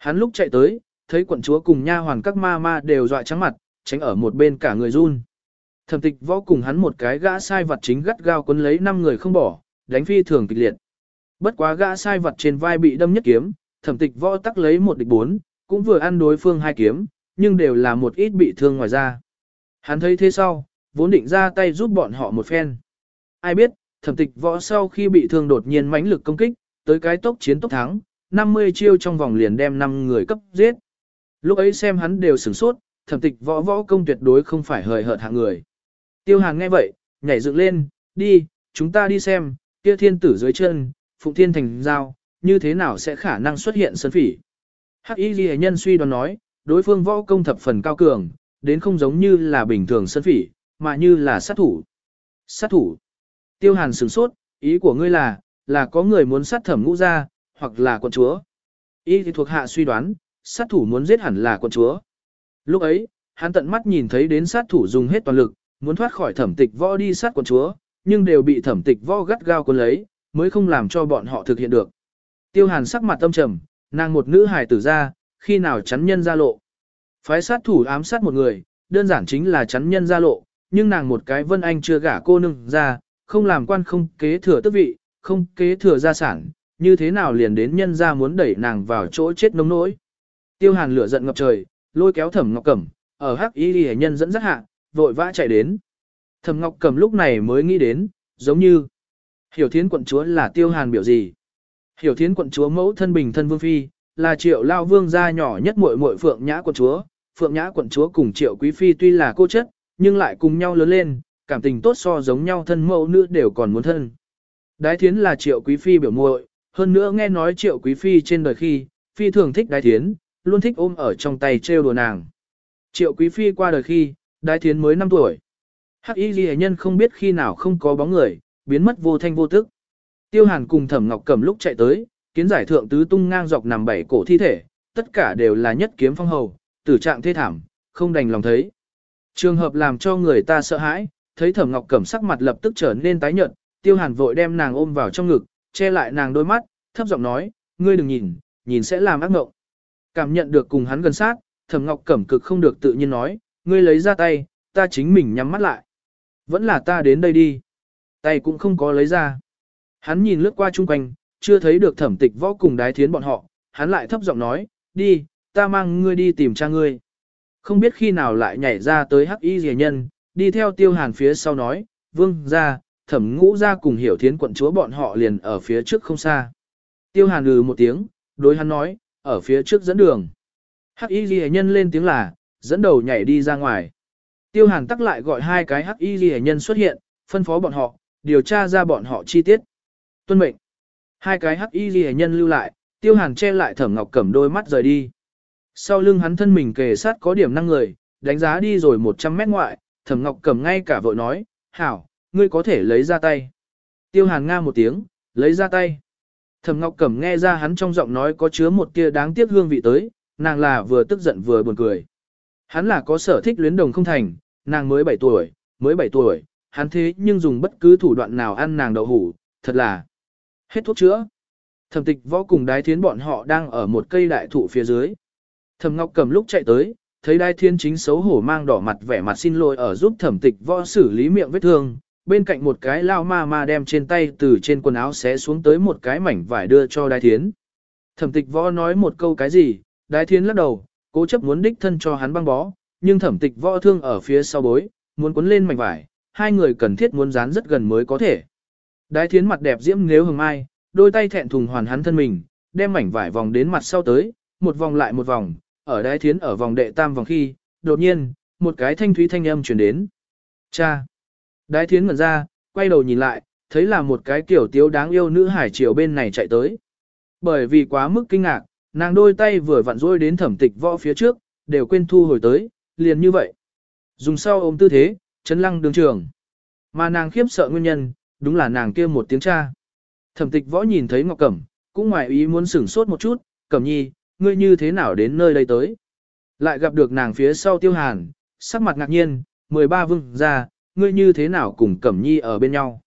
Hắn lúc chạy tới, thấy quận chúa cùng nha hoàng các ma ma đều dọa trắng mặt, tránh ở một bên cả người run. Thẩm tịch võ cùng hắn một cái gã sai vật chính gắt gao quấn lấy năm người không bỏ, đánh phi thường kịch liệt. Bất quá gã sai vật trên vai bị đâm nhất kiếm, thẩm tịch võ tắc lấy một địch bốn, cũng vừa ăn đối phương hai kiếm, nhưng đều là một ít bị thương ngoài ra. Hắn thấy thế sau, vốn định ra tay giúp bọn họ một phen. Ai biết, thẩm tịch võ sau khi bị thương đột nhiên mãnh lực công kích, tới cái tốc chiến tốc thắng, 50 chiêu trong vòng liền đem 5 người cấp giết. Lúc ấy xem hắn đều sửng sốt, thẩm tịch võ võ công tuyệt đối không phải hời hợt hạng người. Tiêu hàng nghe vậy, nhảy dựng lên, đi, chúng ta đi xem, kia thiên tử dưới chân, phụng thiên thành giao, như thế nào sẽ khả năng xuất hiện sân phỉ. Hắc y ghi nhân suy đoán nói, đối phương võ công thập phần cao cường, đến không giống như là bình thường sân phỉ, mà như là sát thủ. Sát thủ. Tiêu hàn sửng sốt, ý của ngươi là, là có người muốn sát thẩm ngũ ra, hoặc là quận chúa. y thì thuộc hạ suy đoán, sát thủ muốn giết hẳn là quận chúa. Lúc ấy, hắn tận mắt nhìn thấy đến sát thủ dùng hết toàn lực, muốn thoát khỏi thẩm tịch võ đi sát quận chúa, nhưng đều bị thẩm tịch võ gắt gao cuốn lấy, mới không làm cho bọn họ thực hiện được. Tiêu hàn sắc mặt tâm trầm, nàng một nữ hài tử ra, khi nào chắn nhân ra lộ. Phái sát thủ ám sát một người, đơn giản chính là chắn nhân ra lộ, nhưng nàng một cái vân anh chưa gả cô nương ra, không làm quan không kế thừa tước vị, không kế thừa gia sản, như thế nào liền đến nhân ra muốn đẩy nàng vào chỗ chết nông nỗi. Tiêu hàn lửa giận ngập trời, lôi kéo thẩm ngọc cẩm, ở hắc y ghi nhân dẫn rất hạ, vội vã chạy đến. Thẩm ngọc cẩm lúc này mới nghĩ đến, giống như, hiểu thiến quận chúa là tiêu hàn biểu gì. Hiểu thiến quận chúa mẫu thân bình thân vương phi, là triệu lao vương gia nhỏ nhất muội muội phượng nhã quận chúa. Phượng nhã quận chúa cùng triệu quý phi tuy là cô chất, nhưng lại cùng nhau lớn lên, cảm tình tốt so giống nhau thân mẫu nữ đều còn muốn thân. Đái thiến là triệu quý phi biểu muội, hơn nữa nghe nói triệu quý phi trên đời khi, phi thường thích đái thiến, luôn thích ôm ở trong tay trêu đùa nàng. Triệu quý phi qua đời khi, đái thiến mới 5 tuổi. Hắc y ghi nhân không biết khi nào không có bóng người, biến mất vô thanh vô tức. Tiêu hàn cùng thẩm ngọc cầm lúc chạy tới, kiến giải thượng tứ tung ngang dọc nằm bảy cổ thi thể, tất cả đều là nhất kiếm phong hầu, tử trạng thê thảm, không đành lòng thấy. Trường hợp làm cho người ta sợ hãi, thấy thẩm ngọc cẩm sắc mặt lập tức trở nên tái nhợt, tiêu hàn vội đem nàng ôm vào trong ngực, che lại nàng đôi mắt, thấp giọng nói, ngươi đừng nhìn, nhìn sẽ làm ác mộng. Cảm nhận được cùng hắn gần sát, Thẩm Ngọc Cẩm cực không được tự nhiên nói, ngươi lấy ra tay, ta chính mình nhắm mắt lại. Vẫn là ta đến đây đi. Tay cũng không có lấy ra. Hắn nhìn lướt qua chung quanh, chưa thấy được thẩm tịch võ cùng đái thiến bọn họ, hắn lại thấp giọng nói, đi, ta mang ngươi đi tìm cha ngươi. Không biết khi nào lại nhảy ra tới hắc y rẻ nhân, đi theo tiêu hàn phía sau nói, vương ra, thẩm ngũ ra cùng hiểu thiến quận chúa bọn họ liền ở phía trước không xa. Tiêu hàn lừ một tiếng, đối hắn nói, ở phía trước dẫn đường. Hắc y ghi nhân lên tiếng là, dẫn đầu nhảy đi ra ngoài. Tiêu hàn tắc lại gọi hai cái hắc y ghi nhân xuất hiện, phân phó bọn họ, điều tra ra bọn họ chi tiết. Tuân mệnh. Hai cái hắc y ghi nhân lưu lại, tiêu hàn che lại thẩm ngọc cẩm đôi mắt rời đi. Sau lưng hắn thân mình kề sát có điểm năng người, đánh giá đi rồi 100 mét ngoại, thẩm ngọc cẩm ngay cả vội nói, hảo, ngươi có thể lấy ra tay. Tiêu hàn nga một tiếng, lấy ra tay. Thẩm Ngọc Cẩm nghe ra hắn trong giọng nói có chứa một tia đáng tiếc hương vị tới, nàng là vừa tức giận vừa buồn cười. Hắn là có sở thích luyến đồng không thành, nàng mới 7 tuổi, mới 7 tuổi, hắn thế nhưng dùng bất cứ thủ đoạn nào ăn nàng đậu hủ, thật là hết thuốc chữa. Thẩm Tịch Võ cùng Đái Thiến bọn họ đang ở một cây đại thụ phía dưới. Thẩm Ngọc Cẩm lúc chạy tới, thấy Đái Thiên chính xấu hổ mang đỏ mặt vẻ mặt xin lỗi ở giúp Thẩm Tịch Võ xử lý miệng vết thương, bên cạnh một cái lao ma ma đem trên tay từ trên quần áo xé xuống tới một cái mảnh vải đưa cho đái thiến. Thẩm tịch võ nói một câu cái gì, đái thiến lắc đầu, cố chấp muốn đích thân cho hắn băng bó, nhưng thẩm tịch võ thương ở phía sau bối, muốn cuốn lên mảnh vải, hai người cần thiết muốn dán rất gần mới có thể. Đái thiến mặt đẹp diễm nếu hừng mai, đôi tay thẹn thùng hoàn hắn thân mình, đem mảnh vải vòng đến mặt sau tới, một vòng lại một vòng, ở đái thiến ở vòng đệ tam vòng khi, đột nhiên, một cái thanh thúy thanh âm chuyển đến. Cha! Đái thiến ngẩn ra, quay đầu nhìn lại, thấy là một cái kiểu tiếu đáng yêu nữ hải triều bên này chạy tới. Bởi vì quá mức kinh ngạc, nàng đôi tay vừa vặn rôi đến thẩm tịch võ phía trước, đều quên thu hồi tới, liền như vậy. Dùng sau ôm tư thế, chấn lăng đường trường. Mà nàng khiếp sợ nguyên nhân, đúng là nàng kia một tiếng cha. Thẩm tịch võ nhìn thấy Ngọc Cẩm, cũng ngoài ý muốn sửng sốt một chút, Cẩm nhi, ngươi như thế nào đến nơi đây tới. Lại gặp được nàng phía sau tiêu hàn, sắc mặt ngạc nhiên, 13 vương ra, ngươi như thế nào cùng Cẩm Nhi ở bên nhau.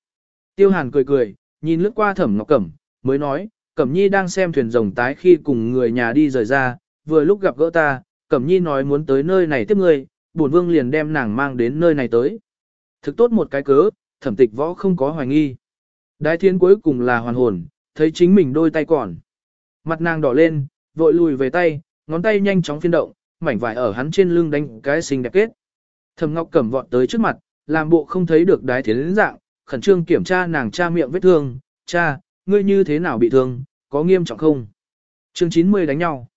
Tiêu Hàn cười cười, nhìn lướt qua Thẩm Ngọc Cẩm, mới nói, Cẩm Nhi đang xem thuyền rồng tái khi cùng người nhà đi rời ra, vừa lúc gặp gỡ ta, Cẩm Nhi nói muốn tới nơi này tiếp ngươi, bổn vương liền đem nàng mang đến nơi này tới. Thực tốt một cái cớ, thẩm tịch võ không có hoài nghi. Đái thiên cuối cùng là hoàn hồn, thấy chính mình đôi tay còn. Mặt nàng đỏ lên, vội lùi về tay, ngón tay nhanh chóng phiên động, mảnh vải ở hắn trên lưng đánh cái xinh đẹp kết. Thẩm Ngọc Cẩm vọt tới trước mặt, làm bộ không thấy được đái thiến dạng, khẩn trương kiểm tra nàng cha miệng vết thương, cha, ngươi như thế nào bị thương, có nghiêm trọng không? Chương 90 đánh nhau.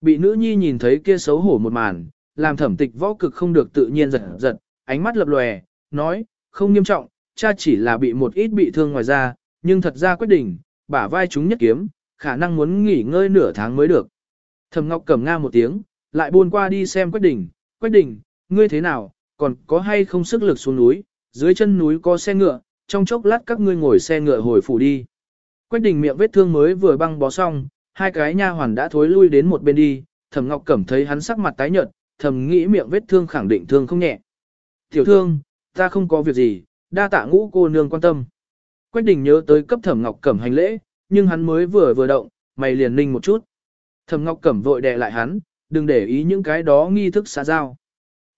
Bị nữ nhi nhìn thấy kia xấu hổ một màn, làm thẩm tịch võ cực không được tự nhiên giật giật, ánh mắt lập lòe, nói, không nghiêm trọng, cha chỉ là bị một ít bị thương ngoài ra, nhưng thật ra quyết định, bả vai chúng nhất kiếm, khả năng muốn nghỉ ngơi nửa tháng mới được. Thẩm Ngọc cầm nga một tiếng, lại buôn qua đi xem quyết định, quyết định, ngươi thế nào, còn có hay không sức lực xuống núi, dưới chân núi có xe ngựa, trong chốc lát các ngươi ngồi xe ngựa hồi phủ đi. Quách đình miệng vết thương mới vừa băng bó xong, hai cái nha hoàn đã thối lui đến một bên đi, thẩm ngọc cẩm thấy hắn sắc mặt tái nhợt, thầm nghĩ miệng vết thương khẳng định thương không nhẹ. Tiểu thương, ta không có việc gì, đa tạ ngũ cô nương quan tâm. Quách đình nhớ tới cấp thẩm ngọc cẩm hành lễ, nhưng hắn mới vừa vừa động, mày liền ninh một chút. Thẩm ngọc cẩm vội đè lại hắn, đừng để ý những cái đó nghi thức xã giao.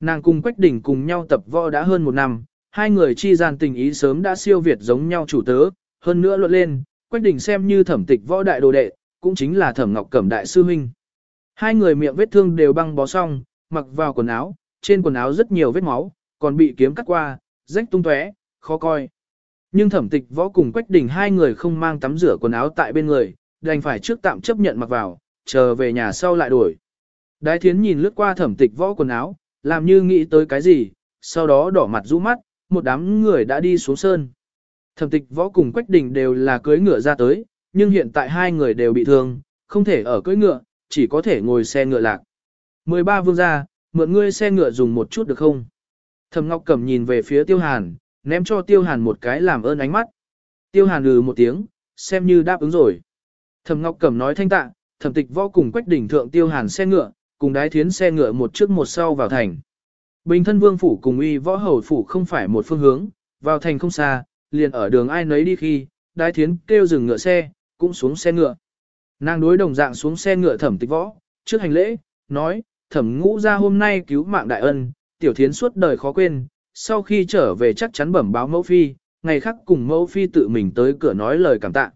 Nàng cùng Quách Đỉnh cùng nhau tập võ đã hơn một năm, hai người chi gian tình ý sớm đã siêu việt giống nhau chủ tớ, hơn nữa luận lên, Quách Đỉnh xem như thẩm tịch võ đại đồ đệ, cũng chính là thẩm ngọc cẩm đại sư huynh. Hai người miệng vết thương đều băng bó xong, mặc vào quần áo, trên quần áo rất nhiều vết máu, còn bị kiếm cắt qua, rách tung tóe, khó coi. Nhưng thẩm tịch võ cùng Quách Đỉnh hai người không mang tắm rửa quần áo tại bên người, đành phải trước tạm chấp nhận mặc vào, chờ về nhà sau lại đổi. Đái thiến nhìn lướt qua thẩm tịch võ quần áo, làm như nghĩ tới cái gì, sau đó đỏ mặt rũ mắt, một đám người đã đi xuống sơn. Thẩm tịch võ cùng Quách Đình đều là cưỡi ngựa ra tới, nhưng hiện tại hai người đều bị thương, không thể ở cưỡi ngựa, chỉ có thể ngồi xe ngựa lạc. 13 vương gia, mượn ngươi xe ngựa dùng một chút được không? Thẩm Ngọc Cẩm nhìn về phía Tiêu Hàn, ném cho Tiêu Hàn một cái làm ơn ánh mắt. Tiêu Hàn lừ một tiếng, xem như đáp ứng rồi. Thẩm Ngọc Cẩm nói thanh tạ, Thẩm Tịch Võ cùng Quách Đình thượng Tiêu Hàn xe ngựa, cùng đái thiến xe ngựa một trước một sau vào thành. Bình thân vương phủ cùng uy võ hầu phủ không phải một phương hướng, vào thành không xa, liền ở đường ai nấy đi khi, đái thiến kêu dừng ngựa xe, cũng xuống xe ngựa. Nàng đối đồng dạng xuống xe ngựa thẩm tịch võ, trước hành lễ, nói, thẩm ngũ ra hôm nay cứu mạng đại ân, tiểu thiến suốt đời khó quên, sau khi trở về chắc chắn bẩm báo mẫu phi, ngày khác cùng mẫu phi tự mình tới cửa nói lời cảm tạ.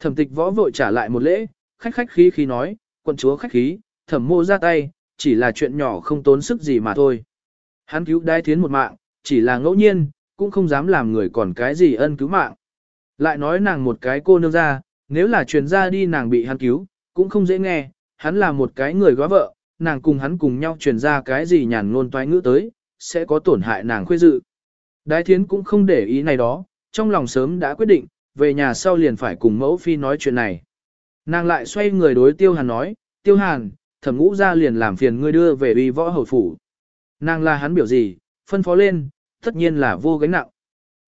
Thẩm tịch võ vội trả lại một lễ, khách khách khí khí nói, quận chúa khách khí, thẩm Mô ra tay, chỉ là chuyện nhỏ không tốn sức gì mà thôi. Hắn cứu đai thiến một mạng, chỉ là ngẫu nhiên, cũng không dám làm người còn cái gì ân cứu mạng. Lại nói nàng một cái cô nương ra, nếu là truyền ra đi nàng bị hắn cứu, cũng không dễ nghe, hắn là một cái người góa vợ, nàng cùng hắn cùng nhau truyền ra cái gì nhàn ngôn toái ngữ tới, sẽ có tổn hại nàng khuê dự. Đái thiến cũng không để ý này đó, trong lòng sớm đã quyết định, về nhà sau liền phải cùng mẫu phi nói chuyện này. Nàng lại xoay người đối tiêu hàn nói, tiêu hàn, thẩm ngũ ra liền làm phiền ngươi đưa về uy võ hầu phủ. Nàng là hắn biểu gì, phân phó lên, tất nhiên là vô gánh nặng.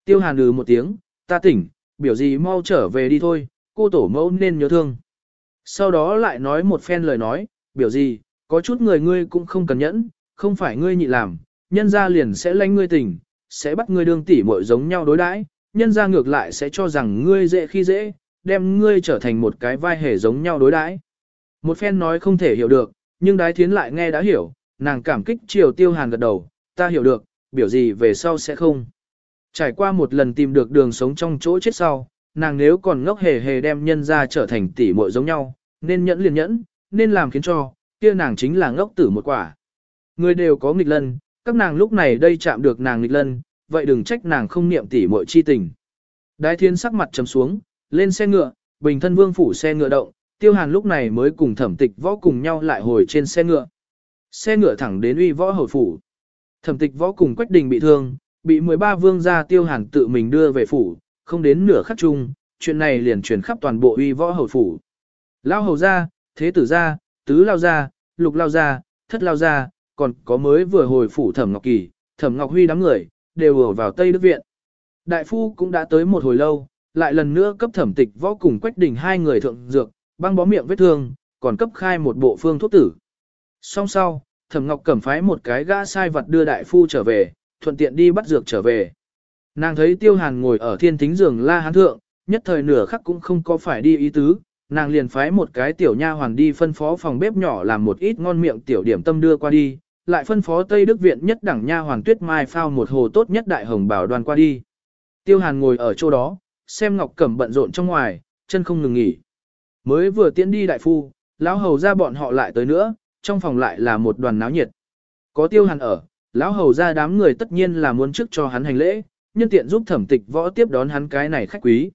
Tiêu hàn lừ một tiếng, ta tỉnh, biểu gì mau trở về đi thôi, cô tổ mẫu nên nhớ thương. Sau đó lại nói một phen lời nói, biểu gì, có chút người ngươi cũng không cần nhẫn, không phải ngươi nhị làm, nhân ra liền sẽ lánh ngươi tỉnh, sẽ bắt ngươi đương tỉ muội giống nhau đối đãi, nhân ra ngược lại sẽ cho rằng ngươi dễ khi dễ, đem ngươi trở thành một cái vai hề giống nhau đối đãi. Một phen nói không thể hiểu được, nhưng đái thiến lại nghe đã hiểu, nàng cảm kích chiều tiêu hàn gật đầu, ta hiểu được, biểu gì về sau sẽ không. Trải qua một lần tìm được đường sống trong chỗ chết sau, nàng nếu còn ngốc hề hề đem nhân ra trở thành tỷ muội giống nhau, nên nhẫn liền nhẫn, nên làm khiến cho, kia nàng chính là ngốc tử một quả. Người đều có nghịch lân, các nàng lúc này đây chạm được nàng nghịch lân, vậy đừng trách nàng không niệm tỷ muội chi tình. Đái thiên sắc mặt trầm xuống, lên xe ngựa, bình thân vương phủ xe ngựa động, tiêu hàn lúc này mới cùng thẩm tịch võ cùng nhau lại hồi trên xe ngựa. Xe ngựa thẳng đến uy võ hầu phủ. Thẩm tịch võ cùng Quách Đình bị thương, bị 13 vương gia tiêu hàn tự mình đưa về phủ, không đến nửa khắc chung, chuyện này liền truyền khắp toàn bộ uy võ hầu phủ. Lao hầu gia, thế tử gia, tứ lao gia, lục lao gia, thất lao gia, còn có mới vừa hồi phủ thẩm ngọc kỳ, thẩm ngọc huy đám người, đều ở vào Tây Đức Viện. Đại phu cũng đã tới một hồi lâu, lại lần nữa cấp thẩm tịch võ cùng Quách Đình hai người thượng dược, băng bó miệng vết thương, còn cấp khai một bộ phương thuốc tử. Song sau, Thẩm Ngọc Cẩm phái một cái gã sai vật đưa đại phu trở về, thuận tiện đi bắt dược trở về. Nàng thấy Tiêu Hàn ngồi ở thiên tính giường la hán thượng, nhất thời nửa khắc cũng không có phải đi ý tứ, nàng liền phái một cái tiểu nha hoàn đi phân phó phòng bếp nhỏ làm một ít ngon miệng tiểu điểm tâm đưa qua đi, lại phân phó Tây Đức viện nhất đẳng nha hoàn Tuyết Mai phao một hồ tốt nhất đại hồng bảo đoàn qua đi. Tiêu Hàn ngồi ở chỗ đó, xem Ngọc Cẩm bận rộn trong ngoài, chân không ngừng nghỉ. Mới vừa tiễn đi đại phu, lão hầu ra bọn họ lại tới nữa, trong phòng lại là một đoàn náo nhiệt. Có tiêu hàn ở, lão hầu ra đám người tất nhiên là muốn trước cho hắn hành lễ, nhân tiện giúp thẩm tịch võ tiếp đón hắn cái này khách quý.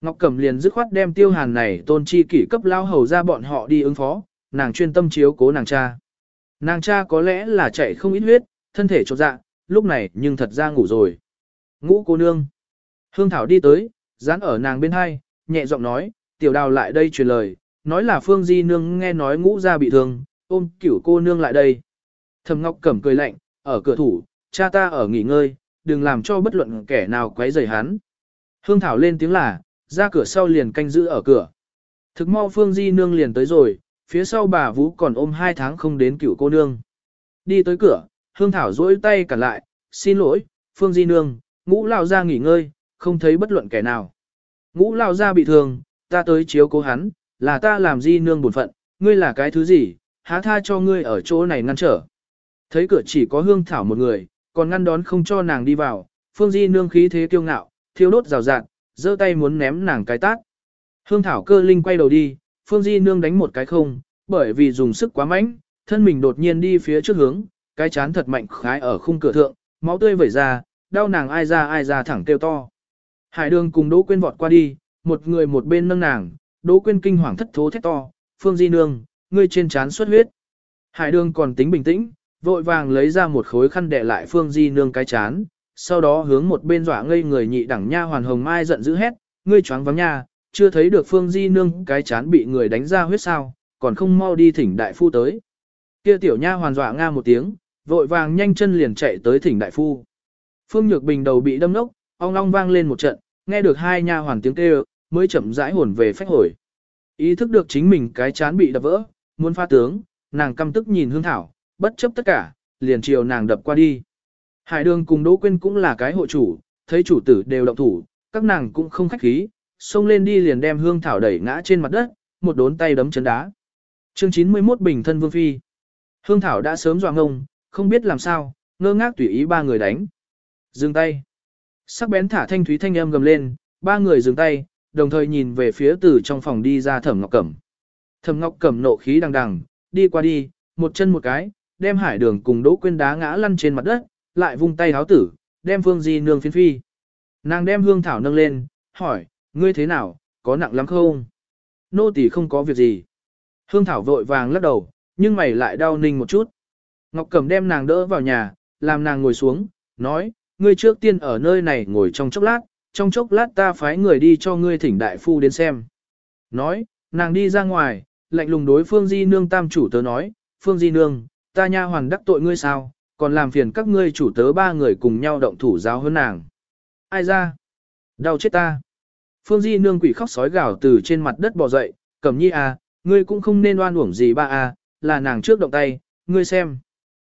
Ngọc Cẩm liền dứt khoát đem tiêu hàn này tôn chi kỷ cấp lao hầu ra bọn họ đi ứng phó, nàng chuyên tâm chiếu cố nàng cha. Nàng cha có lẽ là chạy không ít huyết, thân thể trột dạ, lúc này nhưng thật ra ngủ rồi. Ngũ cô nương. Hương Thảo đi tới, dán ở nàng bên hai, nhẹ giọng nói, tiểu đào lại đây truyền lời, nói là Phương Di Nương nghe nói ngũ ra bị thương, ôm cửu cô nương lại đây. Thầm Ngọc Cẩm cười lạnh, ở cửa thủ, cha ta ở nghỉ ngơi, đừng làm cho bất luận kẻ nào quấy rầy hắn. Hương Thảo lên tiếng là, ra cửa sau liền canh giữ ở cửa. Thực mau Phương Di Nương liền tới rồi, phía sau bà Vũ còn ôm hai tháng không đến cửu cô nương. Đi tới cửa, Hương Thảo duỗi tay cản lại, xin lỗi, Phương Di Nương, ngũ lao ra nghỉ ngơi, không thấy bất luận kẻ nào. Ngũ lao ra bị thương, ta tới chiếu cố hắn, là ta làm di nương buồn phận, ngươi là cái thứ gì, há tha cho ngươi ở chỗ này ngăn trở. Thấy cửa chỉ có hương thảo một người, còn ngăn đón không cho nàng đi vào, phương di nương khí thế kiêu ngạo, thiếu đốt rào rạt, giơ tay muốn ném nàng cái tát. Hương thảo cơ linh quay đầu đi, phương di nương đánh một cái không, bởi vì dùng sức quá mạnh, thân mình đột nhiên đi phía trước hướng, cái chán thật mạnh khái ở khung cửa thượng, máu tươi vẩy ra, đau nàng ai ra ai ra thẳng kêu to. Hải đường cùng Đỗ Quyên vọt qua đi, một người một bên nâng nàng, Đỗ Quyên kinh hoàng thất thố thét to, "Phương Di nương, ngươi trên trán xuất huyết." Hải Đường còn tính bình tĩnh, vội vàng lấy ra một khối khăn đè lại Phương Di nương cái chán, sau đó hướng một bên dọa ngây người nhị đẳng nha hoàn hồng mai giận dữ hét, "Ngươi choáng vắng nha, chưa thấy được Phương Di nương cái chán bị người đánh ra huyết sao, còn không mau đi thỉnh đại phu tới." Kia tiểu nha hoàn dọa nga một tiếng, vội vàng nhanh chân liền chạy tới thỉnh đại phu. Phương Nhược Bình đầu bị đâm nốc, ong long vang lên một trận, nghe được hai nha hoàn tiếng kêu, mới chậm rãi hồn về phách hồi. Ý thức được chính mình cái chán bị đập vỡ, muốn pha tướng, nàng căm tức nhìn hương thảo, bất chấp tất cả, liền chiều nàng đập qua đi. Hải đường cùng Đỗ Quyên cũng là cái hộ chủ, thấy chủ tử đều động thủ, các nàng cũng không khách khí, xông lên đi liền đem hương thảo đẩy ngã trên mặt đất, một đốn tay đấm chân đá. Chương 91 Bình thân Vương Phi Hương thảo đã sớm dọa ngông, không biết làm sao, ngơ ngác tùy ý ba người đánh. Dừng tay. Sắc bén thả thanh thúy thanh âm gầm lên, ba người dừng tay, đồng thời nhìn về phía từ trong phòng đi ra thẩm ngọc cẩm. Thẩm ngọc cẩm nộ khí đằng đằng, đi qua đi, một chân một cái, đem hải đường cùng đỗ quyên đá ngã lăn trên mặt đất, lại vung tay háo tử, đem phương di nương phiến phi. Nàng đem hương thảo nâng lên, hỏi, ngươi thế nào, có nặng lắm không? Nô tỳ không có việc gì. Hương thảo vội vàng lắc đầu, nhưng mày lại đau ninh một chút. Ngọc Cẩm đem nàng đỡ vào nhà, làm nàng ngồi xuống, nói, ngươi trước tiên ở nơi này ngồi trong chốc lát, trong chốc lát ta phái người đi cho ngươi thỉnh đại phu đến xem. Nói, nàng đi ra ngoài, lạnh lùng đối Phương Di Nương tam chủ tớ nói, Phương Di Nương, ta nha hoàn đắc tội ngươi sao, còn làm phiền các ngươi chủ tớ ba người cùng nhau động thủ giáo hơn nàng. Ai ra? Đau chết ta. Phương Di Nương quỷ khóc sói gào từ trên mặt đất bò dậy, cẩm nhi à, ngươi cũng không nên oan uổng gì ba à, là nàng trước động tay, ngươi xem.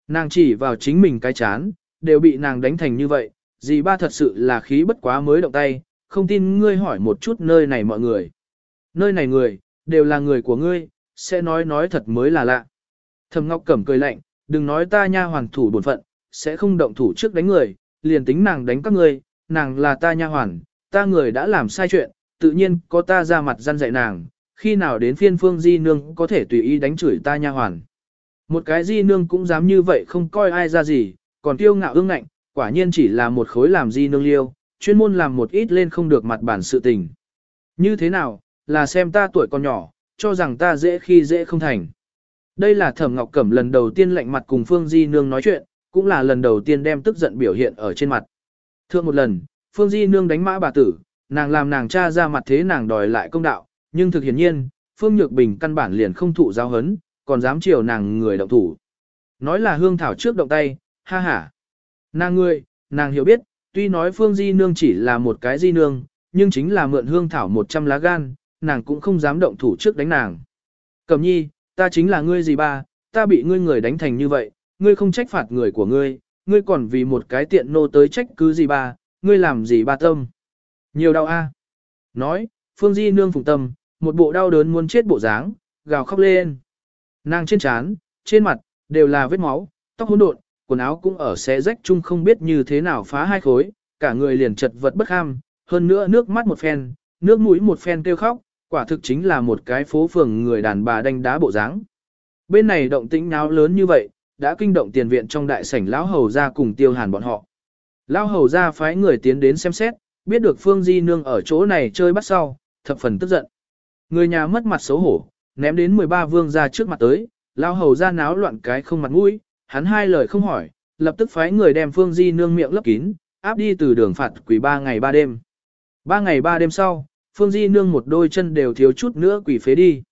Nàng chỉ vào chính mình cái chán, đều bị nàng đánh thành như vậy, dì ba thật sự là khí bất quá mới động tay, không tin ngươi hỏi một chút nơi này mọi người. Nơi này người, đều là người của ngươi, sẽ nói nói thật mới là lạ. Thầm Ngọc Cẩm cười lạnh, đừng nói ta nha hoàng thủ bổn phận, sẽ không động thủ trước đánh người, liền tính nàng đánh các ngươi, nàng là ta nha hoàn, ta người đã làm sai chuyện, tự nhiên có ta ra mặt gian dạy nàng, khi nào đến phiên phương di nương có thể tùy ý đánh chửi ta nha hoàn. Một cái di nương cũng dám như vậy không coi ai ra gì, còn tiêu ngạo ương ngạnh, quả nhiên chỉ là một khối làm di nương liêu, chuyên môn làm một ít lên không được mặt bản sự tình. Như thế nào, là xem ta tuổi còn nhỏ, cho rằng ta dễ khi dễ không thành. Đây là Thẩm Ngọc Cẩm lần đầu tiên lạnh mặt cùng Phương Di Nương nói chuyện, cũng là lần đầu tiên đem tức giận biểu hiện ở trên mặt. Thượng một lần, Phương Di Nương đánh mã bà tử, nàng làm nàng cha ra mặt thế nàng đòi lại công đạo, nhưng thực hiển nhiên, Phương Nhược Bình căn bản liền không thụ giáo hấn, còn dám chiều nàng người động thủ. Nói là hương thảo trước động tay, ha ha. Nàng ngươi, nàng hiểu biết, tuy nói Phương Di Nương chỉ là một cái Di Nương, nhưng chính là mượn hương thảo 100 lá gan, nàng cũng không dám động thủ trước đánh nàng. Cẩm nhi, ta chính là ngươi gì ba, ta bị ngươi người đánh thành như vậy, ngươi không trách phạt người của ngươi, ngươi còn vì một cái tiện nô tới trách cứ gì ba, ngươi làm gì ba tâm. Nhiều đau a. À. Nói, Phương Di Nương phùng tâm, một bộ đau đớn muốn chết bộ dáng, gào khóc lên. Nàng trên trán, trên mặt, đều là vết máu, tóc hỗn độn, quần áo cũng ở xé rách chung không biết như thế nào phá hai khối, cả người liền chật vật bất ham, hơn nữa nước mắt một phen, nước mũi một phen kêu khóc, quả thực chính là một cái phố phường người đàn bà đanh đá bộ dáng. Bên này động tĩnh náo lớn như vậy, đã kinh động tiền viện trong đại sảnh lão hầu ra cùng Tiêu Hàn bọn họ. Lão hầu gia phái người tiến đến xem xét, biết được Phương Di nương ở chỗ này chơi bắt sau, thập phần tức giận. Người nhà mất mặt xấu hổ, ném đến 13 vương gia trước mặt tới, lão hầu gia náo loạn cái không mặt mũi, hắn hai lời không hỏi, lập tức phái người đem Phương Di nương miệng lấp kín, áp đi từ đường phạt quỷ ba ngày ba đêm. Ba ngày ba đêm sau, Phương Di nương một đôi chân đều thiếu chút nữa quỷ phế đi.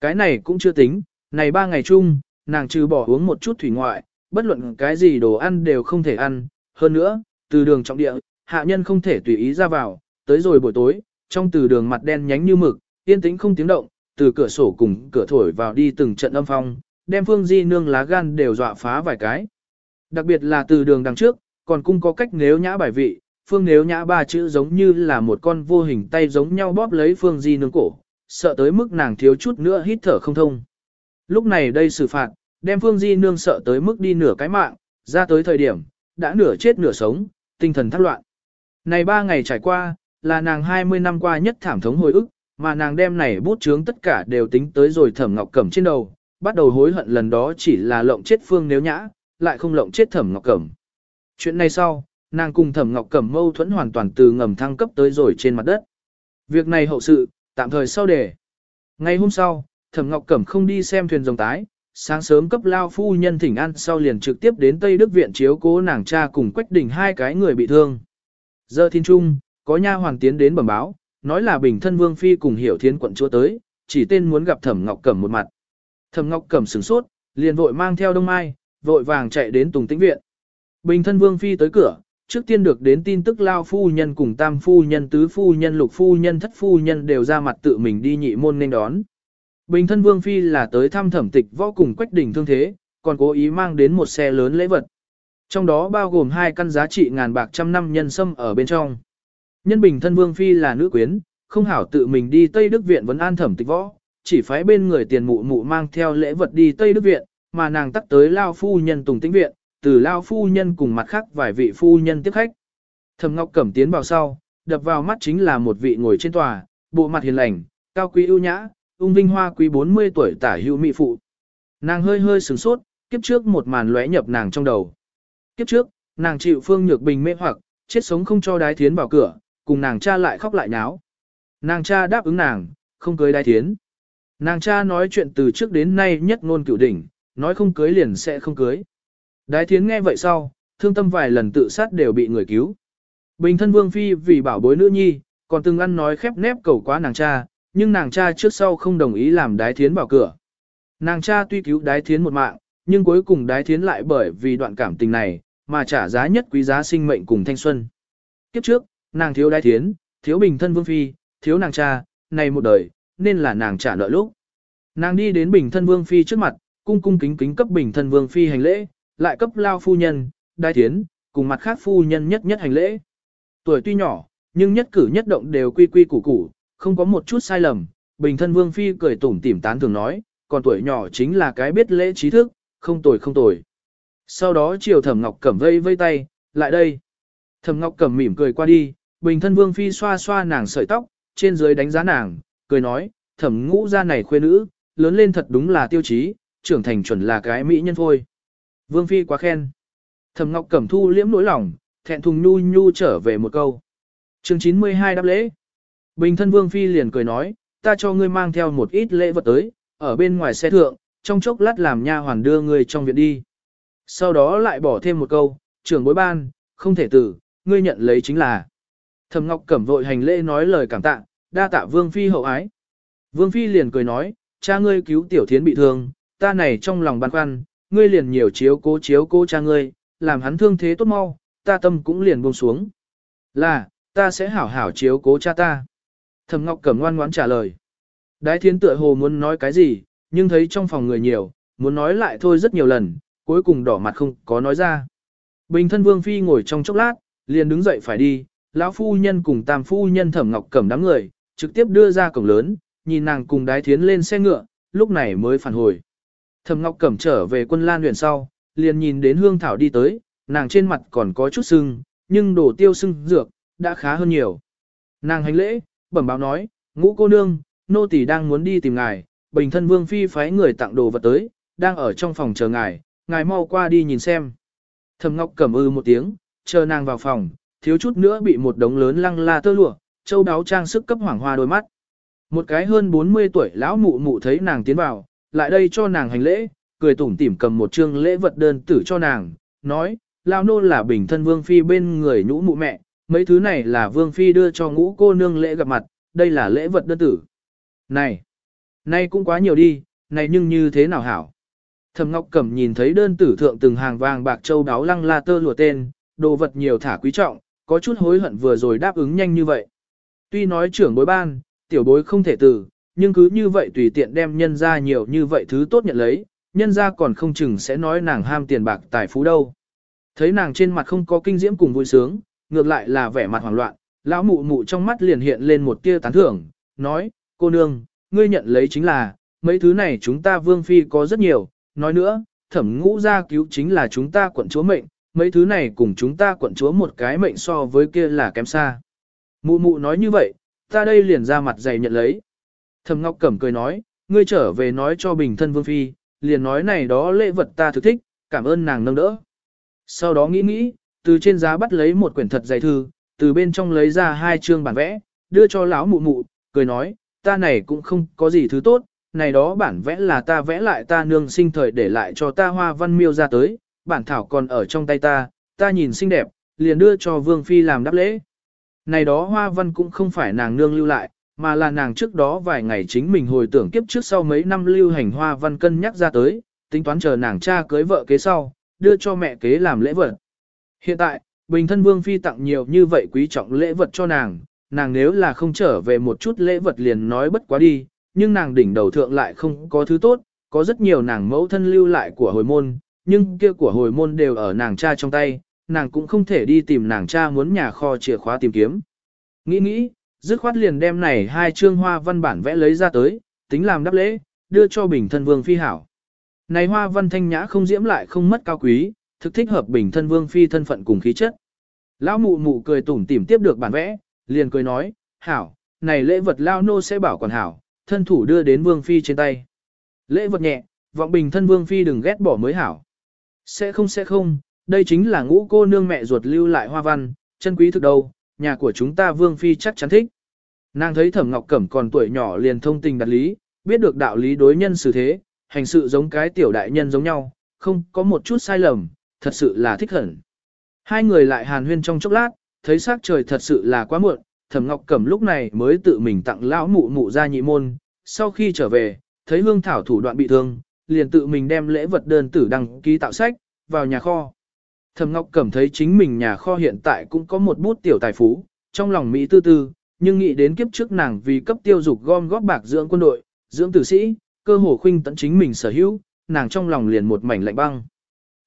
Cái này cũng chưa tính, này ba ngày chung, nàng trừ bỏ uống một chút thủy ngoại, bất luận cái gì đồ ăn đều không thể ăn, hơn nữa, từ đường trọng địa, hạ nhân không thể tùy ý ra vào, tới rồi buổi tối, trong từ đường mặt đen nhánh như mực, yên tĩnh không tiếng động, từ cửa sổ cùng cửa thổi vào đi từng trận âm phong, đem Phương Di nương lá gan đều dọa phá vài cái. Đặc biệt là từ đường đằng trước, còn cung có cách nếu nhã bài vị, Phương nếu nhã ba chữ giống như là một con vô hình tay giống nhau bóp lấy Phương Di nương cổ, sợ tới mức nàng thiếu chút nữa hít thở không thông. Lúc này đây xử phạt, đem Phương Di nương sợ tới mức đi nửa cái mạng, ra tới thời điểm, đã nửa chết nửa sống, tinh thần thắc loạn. Này ba ngày trải qua, là nàng 20 năm qua nhất thảm thống hồi ức, mà nàng đem này bút chướng tất cả đều tính tới rồi thẩm ngọc cẩm trên đầu, bắt đầu hối hận lần đó chỉ là lộng chết phương nếu nhã, lại không lộng chết thẩm ngọc cẩm. Chuyện này sau, nàng cùng thẩm ngọc cẩm mâu thuẫn hoàn toàn từ ngầm thăng cấp tới rồi trên mặt đất. Việc này hậu sự, tạm thời sau để. Ngày hôm sau, thẩm ngọc cẩm không đi xem thuyền rồng tái, sáng sớm cấp lao phu nhân thỉnh ăn sau liền trực tiếp đến Tây Đức viện chiếu cố nàng cha cùng Quách Đình hai cái người bị thương. Giờ thiên trung, có nha hoàng tiến đến bẩm báo, nói là Bình thân Vương phi cùng Hiểu thiên quận chúa tới, chỉ tên muốn gặp Thẩm Ngọc Cẩm một mặt. Thẩm Ngọc Cẩm sửng sốt, liền vội mang theo Đông Mai, vội vàng chạy đến Tùng Tĩnh viện. Bình thân Vương phi tới cửa, trước tiên được đến tin tức lao phu nhân cùng tam phu nhân tứ phu nhân lục phu nhân thất phu nhân đều ra mặt tự mình đi nhị môn nên đón. Bình thân vương phi là tới thăm thẩm tịch võ cùng quách đỉnh thương thế, còn cố ý mang đến một xe lớn lễ vật. Trong đó bao gồm hai căn giá trị ngàn bạc trăm năm nhân sâm ở bên trong. Nhân bình thân vương phi là nữ quyến, không hảo tự mình đi Tây Đức viện vấn an thẩm tịch võ, chỉ phái bên người tiền mụ mụ mang theo lễ vật đi Tây Đức Viện, mà nàng tắt tới Lao Phu Nhân Tùng Tĩnh Viện, từ Lao Phu Nhân cùng mặt khác vài vị Phu Nhân tiếp khách. Thầm Ngọc Cẩm tiến vào sau, đập vào mắt chính là một vị ngồi trên tòa, bộ mặt hiền lành, cao quý ưu nhã, ung vinh hoa quý 40 tuổi tả hữu mỹ phụ. Nàng hơi hơi sửng sốt, kiếp trước một màn lóe nhập nàng trong đầu. Kiếp trước, nàng chịu Phương Nhược Bình mê hoặc, chết sống không cho đái thiến vào cửa, cùng nàng cha lại khóc lại nháo. Nàng cha đáp ứng nàng, không cưới đái thiến. Nàng cha nói chuyện từ trước đến nay nhất ngôn cửu đỉnh, nói không cưới liền sẽ không cưới. Đái thiến nghe vậy sau, thương tâm vài lần tự sát đều bị người cứu. Bình thân vương phi vì bảo bối nữ nhi, còn từng ăn nói khép nép cầu quá nàng cha, nhưng nàng cha trước sau không đồng ý làm đái thiến bảo cửa. Nàng cha tuy cứu đái thiến một mạng, nhưng cuối cùng đái thiến lại bởi vì đoạn cảm tình này, mà trả giá nhất quý giá sinh mệnh cùng thanh xuân. Kiếp trước, nàng thiếu đái thiến, thiếu bình thân vương phi, thiếu nàng cha, này một đời, nên là nàng trả nợ lúc. Nàng đi đến bình thân vương phi trước mặt, cung cung kính kính cấp bình thân vương phi hành lễ, lại cấp lao phu nhân, đai tiến, cùng mặt khác phu nhân nhất nhất hành lễ. Tuổi tuy nhỏ, nhưng nhất cử nhất động đều quy quy củ củ, không có một chút sai lầm. Bình thân vương phi cười tủm tỉm tán thường nói, còn tuổi nhỏ chính là cái biết lễ trí thức, không tồi không tồi. Sau đó triều thẩm ngọc cẩm vây vây tay, lại đây. Thẩm ngọc cẩm mỉm cười qua đi, bình thân vương phi xoa xoa nàng sợi tóc, trên dưới đánh giá nàng, cười nói, thẩm ngũ ra này khuê nữ, lớn lên thật đúng là tiêu chí, trưởng thành chuẩn là cái mỹ nhân thôi. Vương Phi quá khen. Thẩm Ngọc Cẩm thu liễm nỗi lòng, thẹn thùng nhu nhu trở về một câu. chương 92 đáp lễ. Bình thân Vương Phi liền cười nói, ta cho ngươi mang theo một ít lễ vật tới, ở bên ngoài xe thượng, trong chốc lát làm nha hoàn đưa ngươi trong viện đi. Sau đó lại bỏ thêm một câu, trưởng bối ban, không thể tử, ngươi nhận lấy chính là. Thẩm Ngọc Cẩm vội hành lễ nói lời cảm tạ, đa tạ Vương Phi hậu ái. Vương Phi liền cười nói, cha ngươi cứu tiểu thiến bị thương, ta này trong lòng băn khoăn, ngươi liền nhiều chiếu cố chiếu cố cha ngươi, làm hắn thương thế tốt mau, ta tâm cũng liền buông xuống. Là, ta sẽ hảo hảo chiếu cố cha ta. thầm Ngọc Cẩm ngoan ngoãn trả lời. Đái thiến tựa hồ muốn nói cái gì, nhưng thấy trong phòng người nhiều, muốn nói lại thôi rất nhiều lần, cuối cùng đỏ mặt không có nói ra. Bình thân Vương Phi ngồi trong chốc lát, liền đứng dậy phải đi, lão phu nhân cùng tam phu nhân Thẩm Ngọc Cẩm đám người, trực tiếp đưa ra cổng lớn, nhìn nàng cùng đái thiến lên xe ngựa, lúc này mới phản hồi. Thẩm Ngọc Cẩm trở về quân lan Huyền sau, liền nhìn đến Hương Thảo đi tới, nàng trên mặt còn có chút sưng, nhưng đổ tiêu sưng dược, đã khá hơn nhiều. Nàng hành lễ, bẩm báo nói, ngũ cô nương, nô tỳ đang muốn đi tìm ngài, bình thân vương phi phái người tặng đồ vật tới, đang ở trong phòng chờ ngài, ngài mau qua đi nhìn xem. Thẩm Ngọc Cẩm ư một tiếng, chờ nàng vào phòng, thiếu chút nữa bị một đống lớn lăng la tơ lụa, châu đáo trang sức cấp hoàng hoa đôi mắt. Một cái hơn 40 tuổi lão mụ mụ thấy nàng tiến vào, lại đây cho nàng hành lễ, cười tủm tỉm cầm một chương lễ vật đơn tử cho nàng, nói, lão nô là bình thân vương phi bên người nhũ mụ mẹ, mấy thứ này là vương phi đưa cho ngũ cô nương lễ gặp mặt, đây là lễ vật đơn tử. Này, nay cũng quá nhiều đi, này nhưng như thế nào hảo? Thẩm Ngọc Cẩm nhìn thấy đơn tử thượng từng hàng vàng bạc châu đáo lăng la tơ lụa tên, đồ vật nhiều thả quý trọng, có chút hối hận vừa rồi đáp ứng nhanh như vậy. Tuy nói trưởng bối ban, tiểu bối không thể từ, nhưng cứ như vậy tùy tiện đem nhân ra nhiều như vậy thứ tốt nhận lấy, nhân ra còn không chừng sẽ nói nàng ham tiền bạc tài phú đâu. Thấy nàng trên mặt không có kinh diễm cùng vui sướng, ngược lại là vẻ mặt hoảng loạn, lão mụ mụ trong mắt liền hiện lên một tia tán thưởng, nói, cô nương, ngươi nhận lấy chính là, mấy thứ này chúng ta vương phi có rất nhiều, nói nữa, thẩm ngũ gia cứu chính là chúng ta quận chúa mệnh, mấy thứ này cùng chúng ta quận chúa một cái mệnh so với kia là kém xa. Mụ mụ nói như vậy, ta đây liền ra mặt dày nhận lấy. Thầm Ngọc Cẩm cười nói, ngươi trở về nói cho bình thân vương phi, liền nói này đó lễ vật ta thực thích, cảm ơn nàng nâng đỡ. Sau đó nghĩ nghĩ, từ trên giá bắt lấy một quyển thật dày thư, từ bên trong lấy ra hai chương bản vẽ, đưa cho lão mụ mụ, cười nói, ta này cũng không có gì thứ tốt, này đó bản vẽ là ta vẽ lại ta nương sinh thời để lại cho ta hoa văn miêu ra tới, bản thảo còn ở trong tay ta, ta nhìn xinh đẹp, liền đưa cho vương phi làm đáp lễ. Này đó hoa văn cũng không phải nàng nương lưu lại, mà là nàng trước đó vài ngày chính mình hồi tưởng kiếp trước sau mấy năm lưu hành hoa văn cân nhắc ra tới, tính toán chờ nàng cha cưới vợ kế sau, đưa cho mẹ kế làm lễ vật. Hiện tại, bình thân vương phi tặng nhiều như vậy quý trọng lễ vật cho nàng, nàng nếu là không trở về một chút lễ vật liền nói bất quá đi, nhưng nàng đỉnh đầu thượng lại không có thứ tốt, có rất nhiều nàng mẫu thân lưu lại của hồi môn, nhưng kia của hồi môn đều ở nàng cha trong tay, nàng cũng không thể đi tìm nàng cha muốn nhà kho chìa khóa tìm kiếm. Nghĩ nghĩ, dứt khoát liền đem này hai chương hoa văn bản vẽ lấy ra tới, tính làm đáp lễ, đưa cho bình thân vương phi hảo. Này hoa văn thanh nhã không diễm lại không mất cao quý, thực thích hợp bình thân vương phi thân phận cùng khí chất. Lão mụ mụ cười tủm tỉm tiếp được bản vẽ, liền cười nói, hảo, này lễ vật lao nô sẽ bảo quản hảo, thân thủ đưa đến vương phi trên tay. Lễ vật nhẹ, vọng bình thân vương phi đừng ghét bỏ mới hảo. Sẽ không sẽ không, đây chính là ngũ cô nương mẹ ruột lưu lại hoa văn, chân quý thực đâu, nhà của chúng ta vương phi chắc chắn thích. Nàng thấy thẩm ngọc cẩm còn tuổi nhỏ liền thông tình đặt lý, biết được đạo lý đối nhân xử thế, hành sự giống cái tiểu đại nhân giống nhau, không có một chút sai lầm, thật sự là thích hẳn. Hai người lại hàn huyên trong chốc lát, thấy sắc trời thật sự là quá muộn, thẩm ngọc cẩm lúc này mới tự mình tặng lão mụ mụ ra nhị môn, sau khi trở về, thấy hương thảo thủ đoạn bị thương, liền tự mình đem lễ vật đơn tử đăng ký tạo sách, vào nhà kho. Thẩm Ngọc cảm thấy chính mình nhà kho hiện tại cũng có một bút tiểu tài phú, trong lòng Mỹ tư tư, nhưng nghĩ đến kiếp trước nàng vì cấp tiêu dục gom góp bạc dưỡng quân đội, dưỡng tử sĩ, cơ hồ khuynh tận chính mình sở hữu, nàng trong lòng liền một mảnh lạnh băng.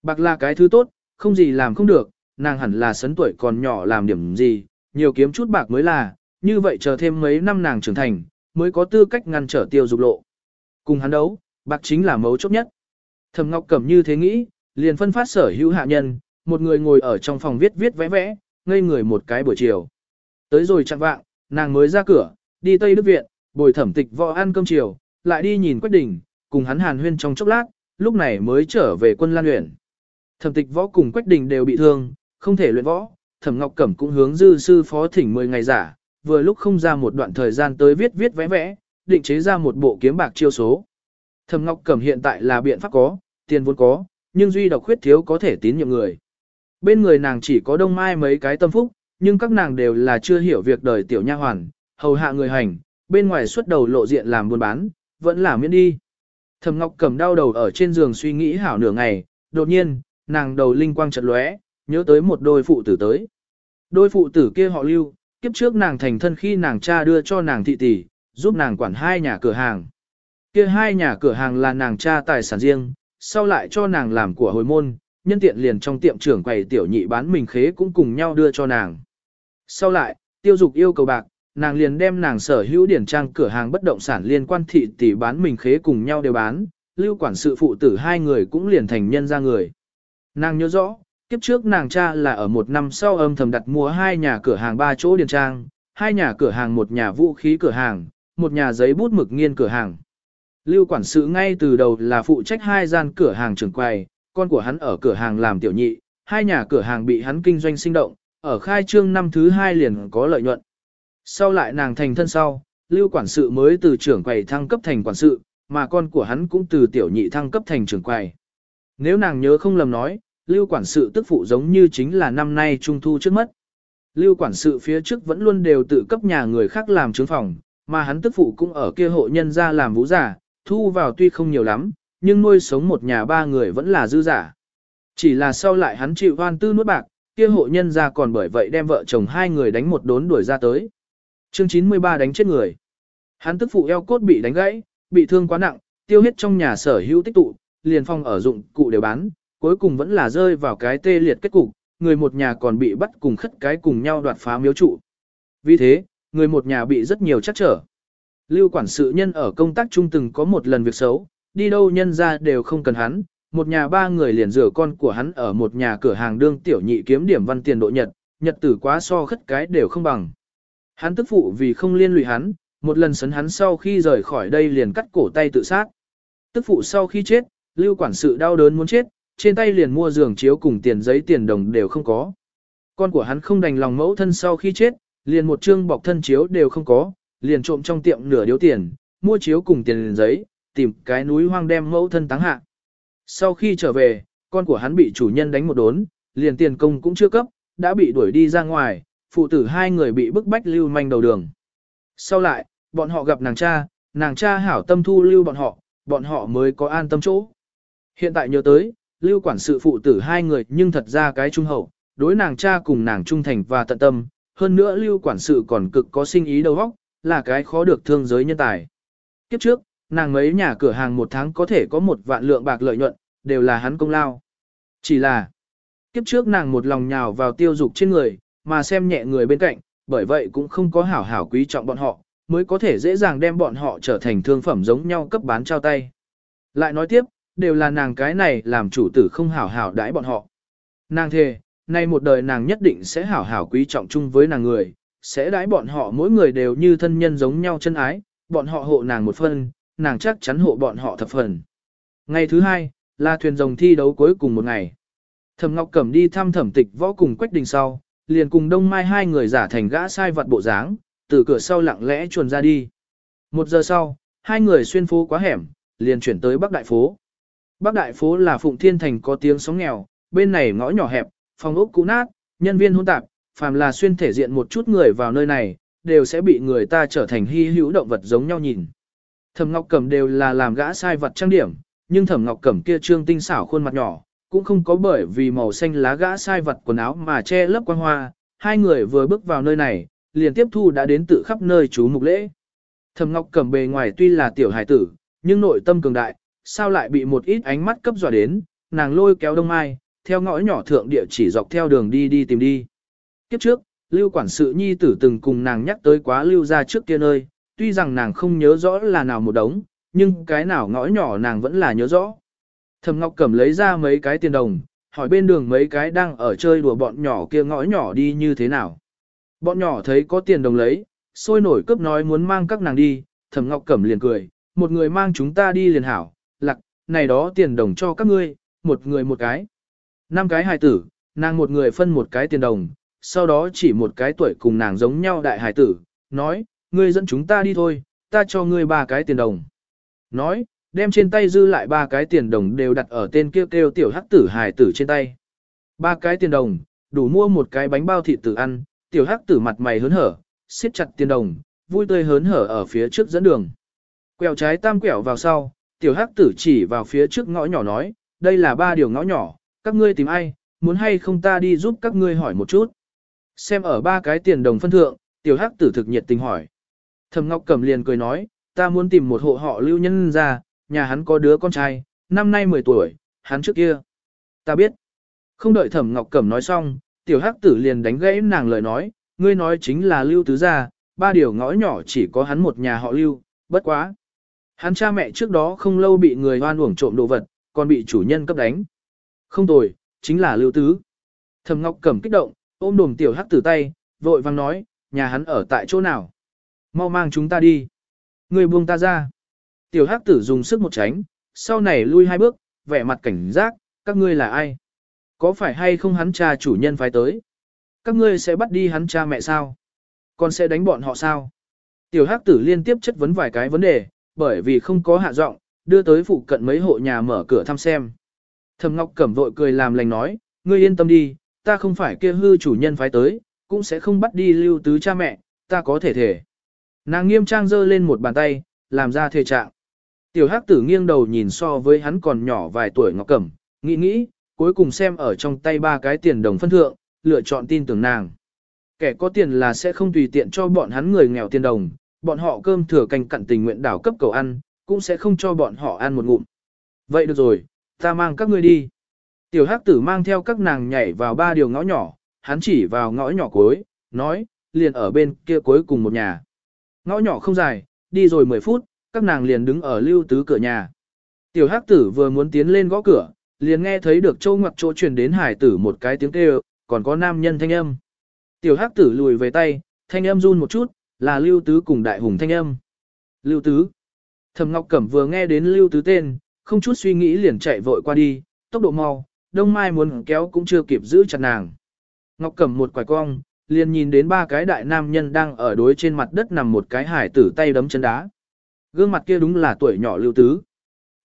Bạc là cái thứ tốt, không gì làm không được, nàng hẳn là sấn tuổi còn nhỏ làm điểm gì, nhiều kiếm chút bạc mới là, như vậy chờ thêm mấy năm nàng trưởng thành, mới có tư cách ngăn trở tiêu dục lộ. Cùng hắn đấu, bạc chính là mấu chốt nhất. Thẩm Ngọc Cẩm như thế nghĩ, liền phân phát sở hữu hạ nhân, một người ngồi ở trong phòng viết viết vẽ vẽ, ngây người một cái buổi chiều. Tới rồi chặn vạng, nàng mới ra cửa, đi Tây Đức Viện, bồi thẩm tịch võ ăn cơm chiều, lại đi nhìn Quách Đình, cùng hắn hàn huyên trong chốc lát, lúc này mới trở về quân Lan luyện. Thẩm tịch võ cùng Quách Đình đều bị thương, không thể luyện võ, thẩm Ngọc Cẩm cũng hướng dư sư phó thỉnh 10 ngày giả, vừa lúc không ra một đoạn thời gian tới viết viết vẽ vẽ, định chế ra một bộ kiếm bạc chiêu số. Thẩm Ngọc Cẩm hiện tại là biện pháp có, tiền vốn có, nhưng duy độc khuyết thiếu có thể tín nhiệm người bên người nàng chỉ có đông mai mấy cái tâm phúc, nhưng các nàng đều là chưa hiểu việc đời tiểu nha hoàn, hầu hạ người hành, bên ngoài xuất đầu lộ diện làm buôn bán, vẫn là miễn đi. Thẩm Ngọc cầm đau đầu ở trên giường suy nghĩ hảo nửa ngày, đột nhiên, nàng đầu linh quang chợt lóe, nhớ tới một đôi phụ tử tới. Đôi phụ tử kia họ Lưu, kiếp trước nàng thành thân khi nàng cha đưa cho nàng thị tỷ, giúp nàng quản hai nhà cửa hàng. Kia hai nhà cửa hàng là nàng cha tài sản riêng, sau lại cho nàng làm của hồi môn, nhân tiện liền trong tiệm trưởng quầy tiểu nhị bán mình khế cũng cùng nhau đưa cho nàng. Sau lại, tiêu dục yêu cầu bạc, nàng liền đem nàng sở hữu điển trang cửa hàng bất động sản liên quan thị tỷ bán mình khế cùng nhau đều bán, lưu quản sự phụ tử hai người cũng liền thành nhân ra người. Nàng nhớ rõ, kiếp trước nàng cha là ở một năm sau âm thầm đặt mua hai nhà cửa hàng ba chỗ điển trang, hai nhà cửa hàng một nhà vũ khí cửa hàng, một nhà giấy bút mực nghiên cửa hàng. Lưu quản sự ngay từ đầu là phụ trách hai gian cửa hàng trưởng quầy, con của hắn ở cửa hàng làm tiểu nhị, hai nhà cửa hàng bị hắn kinh doanh sinh động, ở khai trương năm thứ hai liền có lợi nhuận. Sau lại nàng thành thân sau, lưu quản sự mới từ trưởng quầy thăng cấp thành quản sự, mà con của hắn cũng từ tiểu nhị thăng cấp thành trưởng quầy. Nếu nàng nhớ không lầm nói, lưu quản sự tức phụ giống như chính là năm nay trung thu trước mất. Lưu quản sự phía trước vẫn luôn đều tự cấp nhà người khác làm trướng phòng, mà hắn tức phụ cũng ở kia hộ nhân ra làm vũ giả, thu vào tuy không nhiều lắm, nhưng nuôi sống một nhà ba người vẫn là dư giả. Chỉ là sau lại hắn chịu hoan tư nuốt bạc, kia hộ nhân ra còn bởi vậy đem vợ chồng hai người đánh một đốn đuổi ra tới. Chương 93 đánh chết người. Hắn tức phụ eo cốt bị đánh gãy, bị thương quá nặng, tiêu hết trong nhà sở hữu tích tụ, liền phong ở dụng cụ đều bán, cuối cùng vẫn là rơi vào cái tê liệt kết cục, người một nhà còn bị bắt cùng khất cái cùng nhau đoạt phá miếu trụ. Vì thế, người một nhà bị rất nhiều trắc trở. Lưu quản sự nhân ở công tác trung từng có một lần việc xấu, đi đâu nhân ra đều không cần hắn, một nhà ba người liền rửa con của hắn ở một nhà cửa hàng đương tiểu nhị kiếm điểm văn tiền độ nhật, nhật tử quá so khất cái đều không bằng. Hắn tức phụ vì không liên lụy hắn, một lần sấn hắn sau khi rời khỏi đây liền cắt cổ tay tự sát. Tức phụ sau khi chết, lưu quản sự đau đớn muốn chết, trên tay liền mua giường chiếu cùng tiền giấy tiền đồng đều không có. Con của hắn không đành lòng mẫu thân sau khi chết, liền một chương bọc thân chiếu đều không có, liền trộm trong tiệm nửa điếu tiền, mua chiếu cùng tiền giấy, tìm cái núi hoang đem mẫu thân táng hạ. Sau khi trở về, con của hắn bị chủ nhân đánh một đốn, liền tiền công cũng chưa cấp, đã bị đuổi đi ra ngoài, phụ tử hai người bị bức bách lưu manh đầu đường. Sau lại, bọn họ gặp nàng cha, nàng cha hảo tâm thu lưu bọn họ, bọn họ mới có an tâm chỗ. Hiện tại nhớ tới, lưu quản sự phụ tử hai người nhưng thật ra cái trung hậu, đối nàng cha cùng nàng trung thành và tận tâm, hơn nữa lưu quản sự còn cực có sinh ý đầu óc, là cái khó được thương giới nhân tài. Kiếp trước, nàng mấy nhà cửa hàng một tháng có thể có một vạn lượng bạc lợi nhuận, đều là hắn công lao. Chỉ là, kiếp trước nàng một lòng nhào vào tiêu dục trên người, mà xem nhẹ người bên cạnh, bởi vậy cũng không có hảo hảo quý trọng bọn họ, mới có thể dễ dàng đem bọn họ trở thành thương phẩm giống nhau cấp bán trao tay. Lại nói tiếp, đều là nàng cái này làm chủ tử không hảo hảo đãi bọn họ. Nàng thề, nay một đời nàng nhất định sẽ hảo hảo quý trọng chung với nàng người, sẽ đãi bọn họ mỗi người đều như thân nhân giống nhau chân ái, bọn họ hộ nàng một phân, nàng chắc chắn hộ bọn họ thập phần. Ngày thứ hai, là thuyền rồng thi đấu cuối cùng một ngày. Thẩm Ngọc Cẩm đi thăm thẩm tịch võ cùng Quách Đình sau, liền cùng Đông Mai hai người giả thành gã sai vật bộ dáng, từ cửa sau lặng lẽ chuồn ra đi. Một giờ sau, hai người xuyên phố quá hẻm, liền chuyển tới Bắc Đại Phố. Bắc Đại Phố là Phụng Thiên Thành có tiếng sóng nghèo, bên này ngõ nhỏ hẹp, phòng ốc cũ nát, nhân viên hôn tạp, phàm là xuyên thể diện một chút người vào nơi này, đều sẽ bị người ta trở thành hy hữu động vật giống nhau nhìn. Thẩm Ngọc Cẩm đều là làm gã sai vật trang điểm, nhưng Thẩm Ngọc Cẩm kia trương tinh xảo khuôn mặt nhỏ, cũng không có bởi vì màu xanh lá gã sai vật quần áo mà che lớp quan hoa, hai người vừa bước vào nơi này, liền tiếp thu đã đến tự khắp nơi chú mục lễ. Thẩm Ngọc Cẩm bề ngoài tuy là tiểu hải tử, nhưng nội tâm cường đại, sao lại bị một ít ánh mắt cấp dọa đến, nàng lôi kéo Đông Mai, theo ngõ nhỏ thượng địa chỉ dọc theo đường đi đi tìm đi. Kiếp trước, Lưu quản sự nhi tử từng cùng nàng nhắc tới quá Lưu gia trước kia nơi, tuy rằng nàng không nhớ rõ là nào một đống, nhưng cái nào ngõ nhỏ nàng vẫn là nhớ rõ. thầm Ngọc Cẩm lấy ra mấy cái tiền đồng, hỏi bên đường mấy cái đang ở chơi đùa bọn nhỏ kia ngõ nhỏ đi như thế nào. Bọn nhỏ thấy có tiền đồng lấy, sôi nổi cướp nói muốn mang các nàng đi, thầm Ngọc Cẩm liền cười, một người mang chúng ta đi liền hảo, lặc, này đó tiền đồng cho các ngươi, một người một cái. Năm cái hài tử, nàng một người phân một cái tiền đồng, sau đó chỉ một cái tuổi cùng nàng giống nhau đại hài tử, nói, ngươi dẫn chúng ta đi thôi, ta cho ngươi ba cái tiền đồng. Nói, đem trên tay dư lại ba cái tiền đồng đều đặt ở tên kêu kêu tiểu hắc tử hài tử trên tay. Ba cái tiền đồng, đủ mua một cái bánh bao thịt tử ăn, tiểu hắc tử mặt mày hớn hở, siết chặt tiền đồng, vui tươi hớn hở ở phía trước dẫn đường. Quẹo trái tam quẹo vào sau, tiểu hắc tử chỉ vào phía trước ngõ nhỏ nói, đây là ba điều ngõ nhỏ, các ngươi tìm ai, muốn hay không ta đi giúp các ngươi hỏi một chút. Xem ở ba cái tiền đồng phân thượng, tiểu hắc tử thực nhiệt tình hỏi. Thẩm Ngọc Cẩm liền cười nói, ta muốn tìm một hộ họ lưu nhân ra, nhà hắn có đứa con trai, năm nay 10 tuổi, hắn trước kia. Ta biết. Không đợi Thẩm Ngọc Cẩm nói xong, tiểu hắc tử liền đánh gãy nàng lời nói, ngươi nói chính là lưu tứ gia, ba điều ngõ nhỏ chỉ có hắn một nhà họ lưu, bất quá. Hắn cha mẹ trước đó không lâu bị người hoan uổng trộm đồ vật, còn bị chủ nhân cấp đánh. Không tồi, chính là lưu tứ. Thẩm Ngọc Cẩm kích động, ôm đồm tiểu hắc tử tay, vội vang nói, nhà hắn ở tại chỗ nào mau mang chúng ta đi. Người buông ta ra. Tiểu hắc tử dùng sức một tránh, sau này lui hai bước, vẻ mặt cảnh giác, các ngươi là ai? Có phải hay không hắn cha chủ nhân phải tới? Các ngươi sẽ bắt đi hắn cha mẹ sao? Con sẽ đánh bọn họ sao? Tiểu hắc tử liên tiếp chất vấn vài cái vấn đề, bởi vì không có hạ giọng, đưa tới phụ cận mấy hộ nhà mở cửa thăm xem. Thầm Ngọc Cẩm vội cười làm lành nói, ngươi yên tâm đi, ta không phải kia hư chủ nhân phái tới, cũng sẽ không bắt đi lưu tứ cha mẹ, ta có thể thể. Nàng nghiêm trang giơ lên một bàn tay, làm ra thể trạng. Tiểu hắc tử nghiêng đầu nhìn so với hắn còn nhỏ vài tuổi ngọc cẩm, nghĩ nghĩ, cuối cùng xem ở trong tay ba cái tiền đồng phân thượng, lựa chọn tin tưởng nàng. Kẻ có tiền là sẽ không tùy tiện cho bọn hắn người nghèo tiền đồng, bọn họ cơm thừa canh cặn tình nguyện đảo cấp cầu ăn, cũng sẽ không cho bọn họ ăn một ngụm. Vậy được rồi, ta mang các ngươi đi. Tiểu hắc tử mang theo các nàng nhảy vào ba điều ngõ nhỏ, hắn chỉ vào ngõ nhỏ cuối, nói, liền ở bên kia cuối cùng một nhà. Ngõ nhỏ không dài, đi rồi 10 phút, các nàng liền đứng ở lưu tứ cửa nhà. Tiểu hắc tử vừa muốn tiến lên gõ cửa, liền nghe thấy được châu ngoặc chỗ truyền đến hải tử một cái tiếng kêu, còn có nam nhân thanh âm. Tiểu hắc tử lùi về tay, thanh âm run một chút, là lưu tứ cùng đại hùng thanh âm. Lưu tứ. Thẩm Ngọc Cẩm vừa nghe đến lưu tứ tên, không chút suy nghĩ liền chạy vội qua đi, tốc độ mau, đông mai muốn kéo cũng chưa kịp giữ chặt nàng. Ngọc Cẩm một quải cong, liền nhìn đến ba cái đại nam nhân đang ở đối trên mặt đất nằm một cái hải tử tay đấm chân đá. Gương mặt kia đúng là tuổi nhỏ lưu tứ.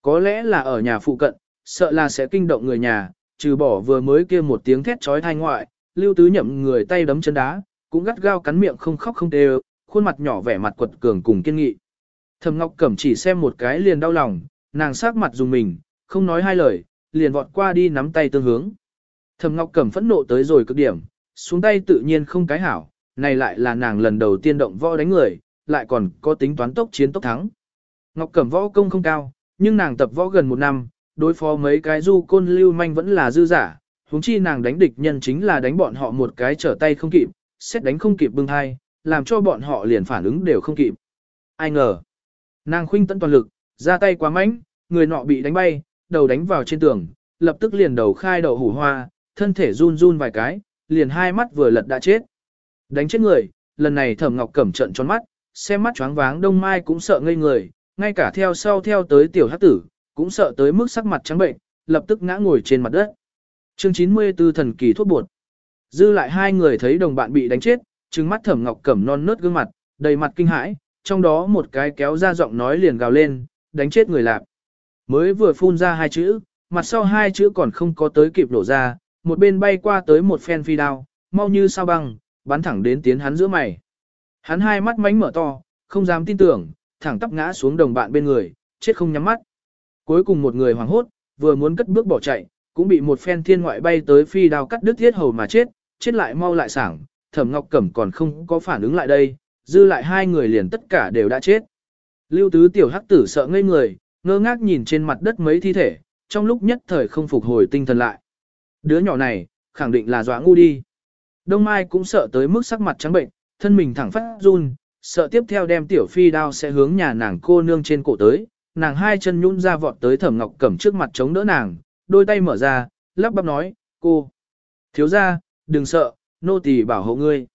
Có lẽ là ở nhà phụ cận, sợ là sẽ kinh động người nhà, trừ bỏ vừa mới kia một tiếng thét trói thai ngoại, lưu tứ nhậm người tay đấm chân đá, cũng gắt gao cắn miệng không khóc không đều, khuôn mặt nhỏ vẻ mặt quật cường cùng kiên nghị. Thẩm Ngọc Cẩm chỉ xem một cái liền đau lòng, nàng sát mặt dùng mình, không nói hai lời, liền vọt qua đi nắm tay tương hướng. Thẩm Ngọc Cẩm phẫn nộ tới rồi cực điểm, xuống tay tự nhiên không cái hảo, này lại là nàng lần đầu tiên động võ đánh người, lại còn có tính toán tốc chiến tốc thắng. Ngọc Cẩm võ công không cao, nhưng nàng tập võ gần một năm, đối phó mấy cái du côn lưu manh vẫn là dư giả, huống chi nàng đánh địch nhân chính là đánh bọn họ một cái trở tay không kịp, xét đánh không kịp bưng hai, làm cho bọn họ liền phản ứng đều không kịp. Ai ngờ, nàng khuynh tận toàn lực, ra tay quá mạnh, người nọ bị đánh bay, đầu đánh vào trên tường, lập tức liền đầu khai đầu hủ hoa, thân thể run run vài cái, liền hai mắt vừa lật đã chết. Đánh chết người, lần này Thẩm Ngọc Cẩm trận tròn mắt, xem mắt choáng váng Đông Mai cũng sợ ngây người, ngay cả theo sau theo tới tiểu hắc tử, cũng sợ tới mức sắc mặt trắng bệnh, lập tức ngã ngồi trên mặt đất. Chương 94 thần kỳ thuốc bột. Dư lại hai người thấy đồng bạn bị đánh chết, trừng mắt Thẩm Ngọc Cẩm non nớt gương mặt, đầy mặt kinh hãi, trong đó một cái kéo ra giọng nói liền gào lên, đánh chết người lạp. Mới vừa phun ra hai chữ, mặt sau hai chữ còn không có tới kịp nổ ra, một bên bay qua tới một phen phi đao, mau như sao băng, bắn thẳng đến tiến hắn giữa mày. Hắn hai mắt mánh mở to, không dám tin tưởng, thẳng tắp ngã xuống đồng bạn bên người, chết không nhắm mắt. Cuối cùng một người hoảng hốt, vừa muốn cất bước bỏ chạy, cũng bị một phen thiên ngoại bay tới phi đao cắt đứt thiết hầu mà chết, chết lại mau lại sảng, Thẩm Ngọc Cẩm còn không có phản ứng lại đây, dư lại hai người liền tất cả đều đã chết. Lưu tứ tiểu hắc tử sợ ngây người, ngơ ngác nhìn trên mặt đất mấy thi thể, trong lúc nhất thời không phục hồi tinh thần lại. Đứa nhỏ này, khẳng định là dọa ngu đi. Đông Mai cũng sợ tới mức sắc mặt trắng bệnh, thân mình thẳng phát run, sợ tiếp theo đem tiểu phi đao sẽ hướng nhà nàng cô nương trên cổ tới, nàng hai chân nhún ra vọt tới Thẩm Ngọc Cẩm trước mặt chống đỡ nàng, đôi tay mở ra, lắp bắp nói, "Cô, thiếu gia, đừng sợ, nô tỳ bảo hộ ngươi."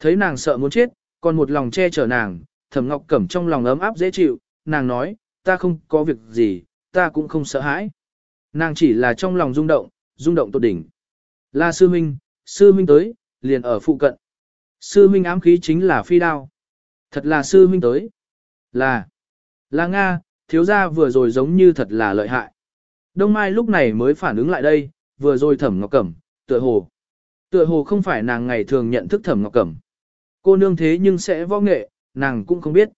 Thấy nàng sợ muốn chết, còn một lòng che chở nàng, Thẩm Ngọc Cẩm trong lòng ấm áp dễ chịu, nàng nói, "Ta không có việc gì, ta cũng không sợ hãi." Nàng chỉ là trong lòng rung động, rung động tột đỉnh. Là sư minh, sư minh tới, liền ở phụ cận. Sư minh ám khí chính là phi đao. Thật là sư minh tới. Là, là Nga, thiếu gia vừa rồi giống như thật là lợi hại. Đông Mai lúc này mới phản ứng lại đây, vừa rồi thẩm ngọc cẩm, tựa hồ. Tựa hồ không phải nàng ngày thường nhận thức thẩm ngọc cẩm. Cô nương thế nhưng sẽ võ nghệ, nàng cũng không biết.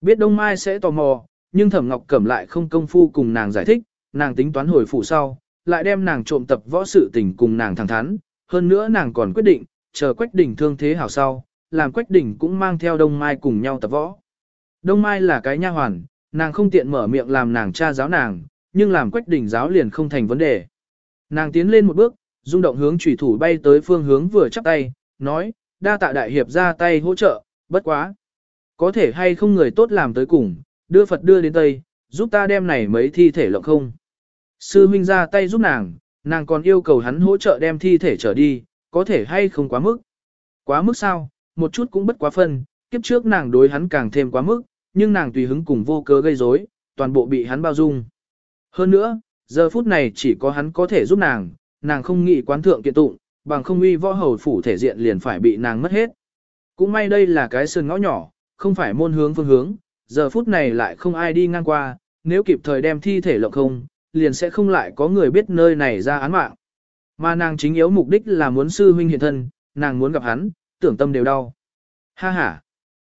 Biết Đông Mai sẽ tò mò, nhưng thẩm ngọc cẩm lại không công phu cùng nàng giải thích, nàng tính toán hồi phủ sau, lại đem nàng trộm tập võ sự tình cùng nàng thẳng thắn, hơn nữa nàng còn quyết định, chờ Quách Đình thương thế hảo sau, làm Quách Đình cũng mang theo Đông Mai cùng nhau tập võ. Đông Mai là cái nha hoàn, nàng không tiện mở miệng làm nàng cha giáo nàng, nhưng làm Quách Đình giáo liền không thành vấn đề. Nàng tiến lên một bước, rung động hướng chủy thủ bay tới phương hướng vừa chắp tay, nói, đa tạ đại hiệp ra tay hỗ trợ, bất quá. Có thể hay không người tốt làm tới cùng, đưa Phật đưa đến Tây, giúp ta đem này mấy thi thể lộng không. Sư huynh ra tay giúp nàng, nàng còn yêu cầu hắn hỗ trợ đem thi thể trở đi, có thể hay không quá mức. Quá mức sao, một chút cũng bất quá phân, kiếp trước nàng đối hắn càng thêm quá mức, nhưng nàng tùy hứng cùng vô cớ gây rối, toàn bộ bị hắn bao dung. Hơn nữa, giờ phút này chỉ có hắn có thể giúp nàng, nàng không nghĩ quán thượng kiện tụng, bằng không uy võ hầu phủ thể diện liền phải bị nàng mất hết. Cũng may đây là cái sườn ngõ nhỏ, không phải môn hướng phương hướng, giờ phút này lại không ai đi ngang qua, nếu kịp thời đem thi thể lộng không, liền sẽ không lại có người biết nơi này ra án mạng. Mà nàng chính yếu mục đích là muốn sư huynh hiện thân, nàng muốn gặp hắn, tưởng tâm đều đau. Ha ha.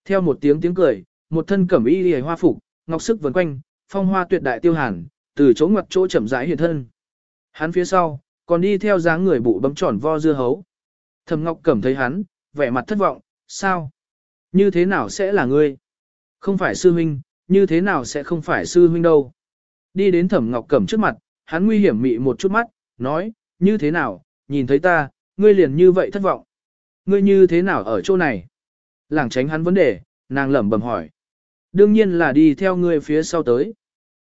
Theo một tiếng tiếng cười, một thân cẩm y liễu hoa phục, ngọc sức vần quanh, phong hoa tuyệt đại tiêu hàn, từ chỗ ngoặt chỗ chậm rãi hiện thân. Hắn phía sau, còn đi theo dáng người bụ bấm tròn vo dưa hấu. Thẩm Ngọc Cẩm thấy hắn, vẻ mặt thất vọng, sao? Như thế nào sẽ là ngươi? Không phải sư huynh, như thế nào sẽ không phải sư huynh đâu? Đi đến thẩm ngọc cẩm trước mặt, hắn nguy hiểm mị một chút mắt, nói, như thế nào, nhìn thấy ta, ngươi liền như vậy thất vọng. Ngươi như thế nào ở chỗ này? Làng tránh hắn vấn đề, nàng lẩm bẩm hỏi. Đương nhiên là đi theo ngươi phía sau tới.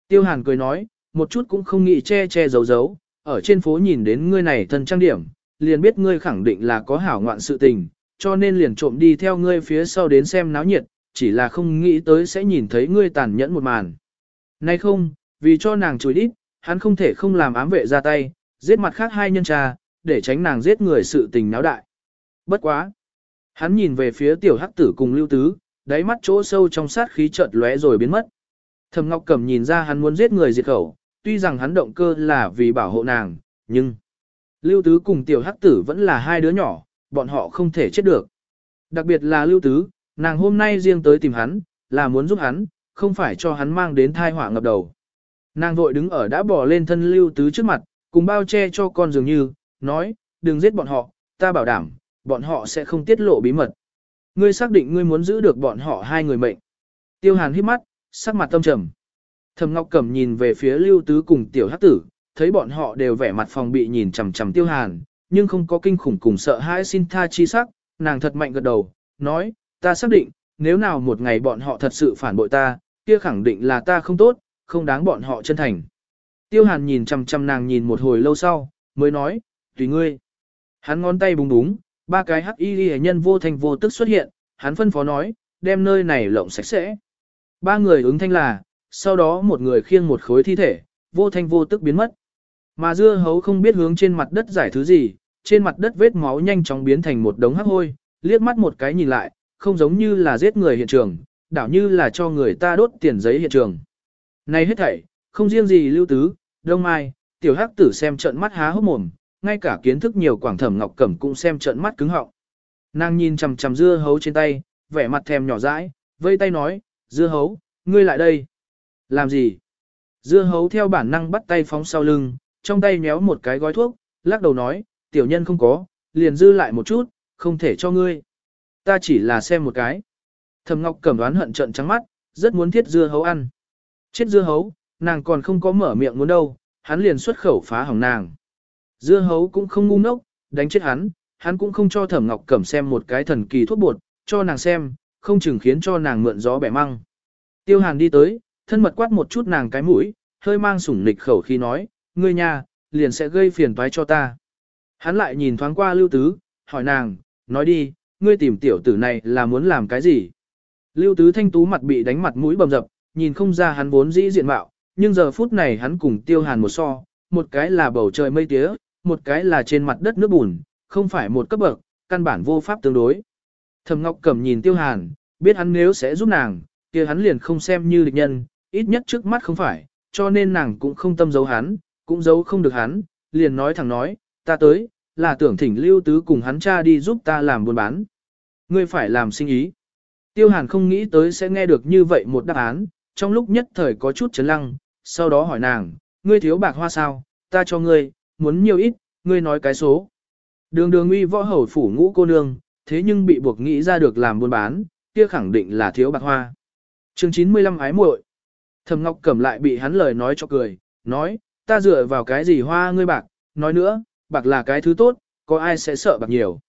Tiêu hàn cười nói, một chút cũng không nghĩ che che giấu giấu, ở trên phố nhìn đến ngươi này thân trang điểm, liền biết ngươi khẳng định là có hảo ngoạn sự tình, cho nên liền trộm đi theo ngươi phía sau đến xem náo nhiệt, chỉ là không nghĩ tới sẽ nhìn thấy ngươi tàn nhẫn một màn. Nay không, vì cho nàng chùi đít, hắn không thể không làm ám vệ ra tay, giết mặt khác hai nhân trà, để tránh nàng giết người sự tình náo đại. Bất quá. Hắn nhìn về phía tiểu hắc tử cùng lưu tứ, đáy mắt chỗ sâu trong sát khí chợt lóe rồi biến mất. thầm Ngọc Cẩm nhìn ra hắn muốn giết người diệt khẩu, tuy rằng hắn động cơ là vì bảo hộ nàng, nhưng Lưu Tứ cùng tiểu hắc tử vẫn là hai đứa nhỏ, bọn họ không thể chết được. Đặc biệt là Lưu Tứ, nàng hôm nay riêng tới tìm hắn, là muốn giúp hắn, không phải cho hắn mang đến thai họa ngập đầu. Nàng vội đứng ở đã bỏ lên thân lưu tứ trước mặt, cùng bao che cho con dường như, nói, đừng giết bọn họ, ta bảo đảm, bọn họ sẽ không tiết lộ bí mật. Ngươi xác định ngươi muốn giữ được bọn họ hai người mệnh. Tiêu hàn hít mắt, sắc mặt tâm trầm. Thẩm Ngọc Cẩm nhìn về phía lưu tứ cùng tiểu hắc tử, thấy bọn họ đều vẻ mặt phòng bị nhìn chằm chằm tiêu hàn, nhưng không có kinh khủng cùng sợ hãi xin tha chi sắc, nàng thật mạnh gật đầu, nói, ta xác định, nếu nào một ngày bọn họ thật sự phản bội ta, kia khẳng định là ta không tốt, không đáng bọn họ chân thành. Tiêu hàn nhìn chằm chằm nàng nhìn một hồi lâu sau, mới nói, tùy ngươi. Hắn ngón tay búng búng, ba cái hắc y ghi nhân vô thành vô tức xuất hiện, hắn phân phó nói, đem nơi này lộng sạch sẽ. Ba người ứng thanh là, sau đó một người khiêng một khối thi thể, vô thanh vô tức biến mất. Mà dưa hấu không biết hướng trên mặt đất giải thứ gì, trên mặt đất vết máu nhanh chóng biến thành một đống hắc hôi, liếc mắt một cái nhìn lại, không giống như là giết người hiện trường, đảo như là cho người ta đốt tiền giấy hiện trường. Này hết thảy, không riêng gì lưu tứ, đông mai, tiểu hắc tử xem trận mắt há hốc mồm, ngay cả kiến thức nhiều quảng thẩm ngọc cẩm cũng xem trận mắt cứng họng. Nàng nhìn chầm chầm dưa hấu trên tay, vẻ mặt thèm nhỏ dãi, vây tay nói, dưa hấu, ngươi lại đây. Làm gì? Dưa hấu theo bản năng bắt tay phóng sau lưng, trong tay nhéo một cái gói thuốc, lắc đầu nói, tiểu nhân không có, liền dư lại một chút, không thể cho ngươi. Ta chỉ là xem một cái. Thầm Ngọc cẩm đoán hận trận trắng mắt, rất muốn thiết dưa hấu ăn. Chết dưa hấu, nàng còn không có mở miệng muốn đâu, hắn liền xuất khẩu phá hỏng nàng. Dưa hấu cũng không ngu ngốc, đánh chết hắn, hắn cũng không cho thẩm ngọc cẩm xem một cái thần kỳ thuốc bột, cho nàng xem, không chừng khiến cho nàng mượn gió bẻ măng. Tiêu hàn đi tới, thân mật quát một chút nàng cái mũi, hơi mang sủng nịch khẩu khi nói, ngươi nhà, liền sẽ gây phiền toái cho ta. Hắn lại nhìn thoáng qua lưu tứ, hỏi nàng, nói đi, ngươi tìm tiểu tử này là muốn làm cái gì? Lưu tứ thanh tú mặt bị đánh mặt mũi bầm dập, nhìn không ra hắn vốn dĩ diện mạo, nhưng giờ phút này hắn cùng tiêu hàn một so, một cái là bầu trời mây tía, một cái là trên mặt đất nước bùn, không phải một cấp bậc, căn bản vô pháp tương đối. Thẩm Ngọc Cẩm nhìn tiêu hàn, biết hắn nếu sẽ giúp nàng, kia hắn liền không xem như địch nhân, ít nhất trước mắt không phải, cho nên nàng cũng không tâm giấu hắn, cũng giấu không được hắn, liền nói thẳng nói, ta tới, là tưởng thỉnh lưu tứ cùng hắn cha đi giúp ta làm buôn bán. Ngươi phải làm sinh ý. Tiêu hàn không nghĩ tới sẽ nghe được như vậy một đáp án, trong lúc nhất thời có chút chấn lăng, sau đó hỏi nàng, ngươi thiếu bạc hoa sao, ta cho ngươi, muốn nhiều ít, ngươi nói cái số. Đường đường uy võ hầu phủ ngũ cô nương, thế nhưng bị buộc nghĩ ra được làm buôn bán, kia khẳng định là thiếu bạc hoa. chương 95 ái muội Thầm Ngọc Cẩm lại bị hắn lời nói cho cười, nói, ta dựa vào cái gì hoa ngươi bạc, nói nữa, bạc là cái thứ tốt, có ai sẽ sợ bạc nhiều.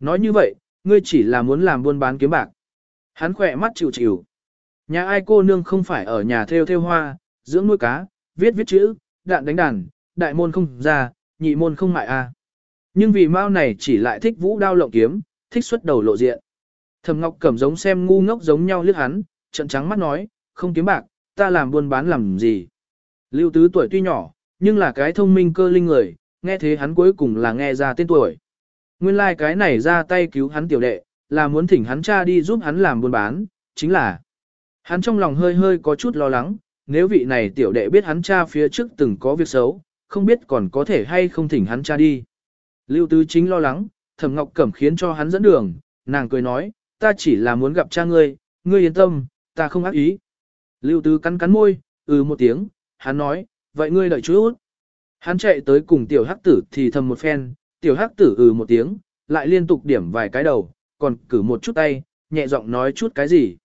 Nói như vậy, ngươi chỉ là muốn làm buôn bán kiếm bạc. Hắn khỏe mắt chịu chịu. Nhà ai cô nương không phải ở nhà theo theo hoa, dưỡng nuôi cá, viết viết chữ, đạn đánh đàn, đại môn không ra, nhị môn không mại a. Nhưng vì mao này chỉ lại thích vũ đao lộng kiếm, thích xuất đầu lộ diện. thầm Ngọc Cẩm giống xem ngu ngốc giống nhau lướt hắn, trận trắng mắt nói, không kiếm bạc, ta làm buôn bán làm gì. Lưu Tứ tuổi tuy nhỏ, nhưng là cái thông minh cơ linh người, nghe thế hắn cuối cùng là nghe ra tên tuổi. Nguyên lai like cái này ra tay cứu hắn tiểu đệ, là muốn thỉnh hắn cha đi giúp hắn làm buôn bán, chính là Hắn trong lòng hơi hơi có chút lo lắng, nếu vị này tiểu đệ biết hắn cha phía trước từng có việc xấu, không biết còn có thể hay không thỉnh hắn cha đi. Lưu Tứ Chính lo lắng, Thẩm Ngọc Cẩm khiến cho hắn dẫn đường, nàng cười nói, ta chỉ là muốn gặp cha ngươi, ngươi yên tâm, ta không ác ý. Lưu Tứ cắn cắn môi, ừ một tiếng, hắn nói, vậy ngươi đợi chút. Hắn chạy tới cùng tiểu hắc tử thì thầm một phen, tiểu hắc tử ừ một tiếng, lại liên tục điểm vài cái đầu, còn cử một chút tay, nhẹ giọng nói chút cái gì.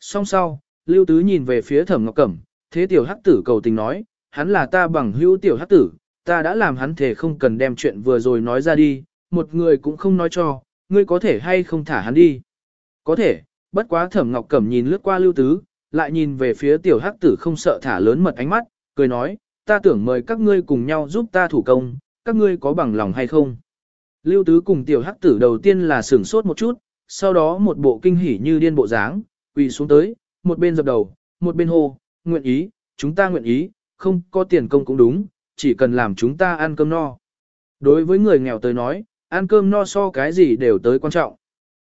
Song sau, Lưu Tứ nhìn về phía Thẩm Ngọc Cẩm, thế tiểu hắc tử cầu tình nói, hắn là ta bằng hữu tiểu hắc tử, ta đã làm hắn thể không cần đem chuyện vừa rồi nói ra đi, một người cũng không nói cho, ngươi có thể hay không thả hắn đi. Có thể, bất quá Thẩm Ngọc Cẩm nhìn lướt qua Lưu Tứ, lại nhìn về phía tiểu hắc tử không sợ thả lớn mật ánh mắt, cười nói, ta tưởng mời các ngươi cùng nhau giúp ta thủ công, các ngươi có bằng lòng hay không? Lưu Tứ cùng tiểu hắc tử đầu tiên là sửng sốt một chút, sau đó một bộ kinh hỉ như điên bộ dáng, quỳ xuống tới, một bên dập đầu, một bên hô, nguyện ý, chúng ta nguyện ý, không có tiền công cũng đúng, chỉ cần làm chúng ta ăn cơm no. Đối với người nghèo tới nói, ăn cơm no so cái gì đều tới quan trọng.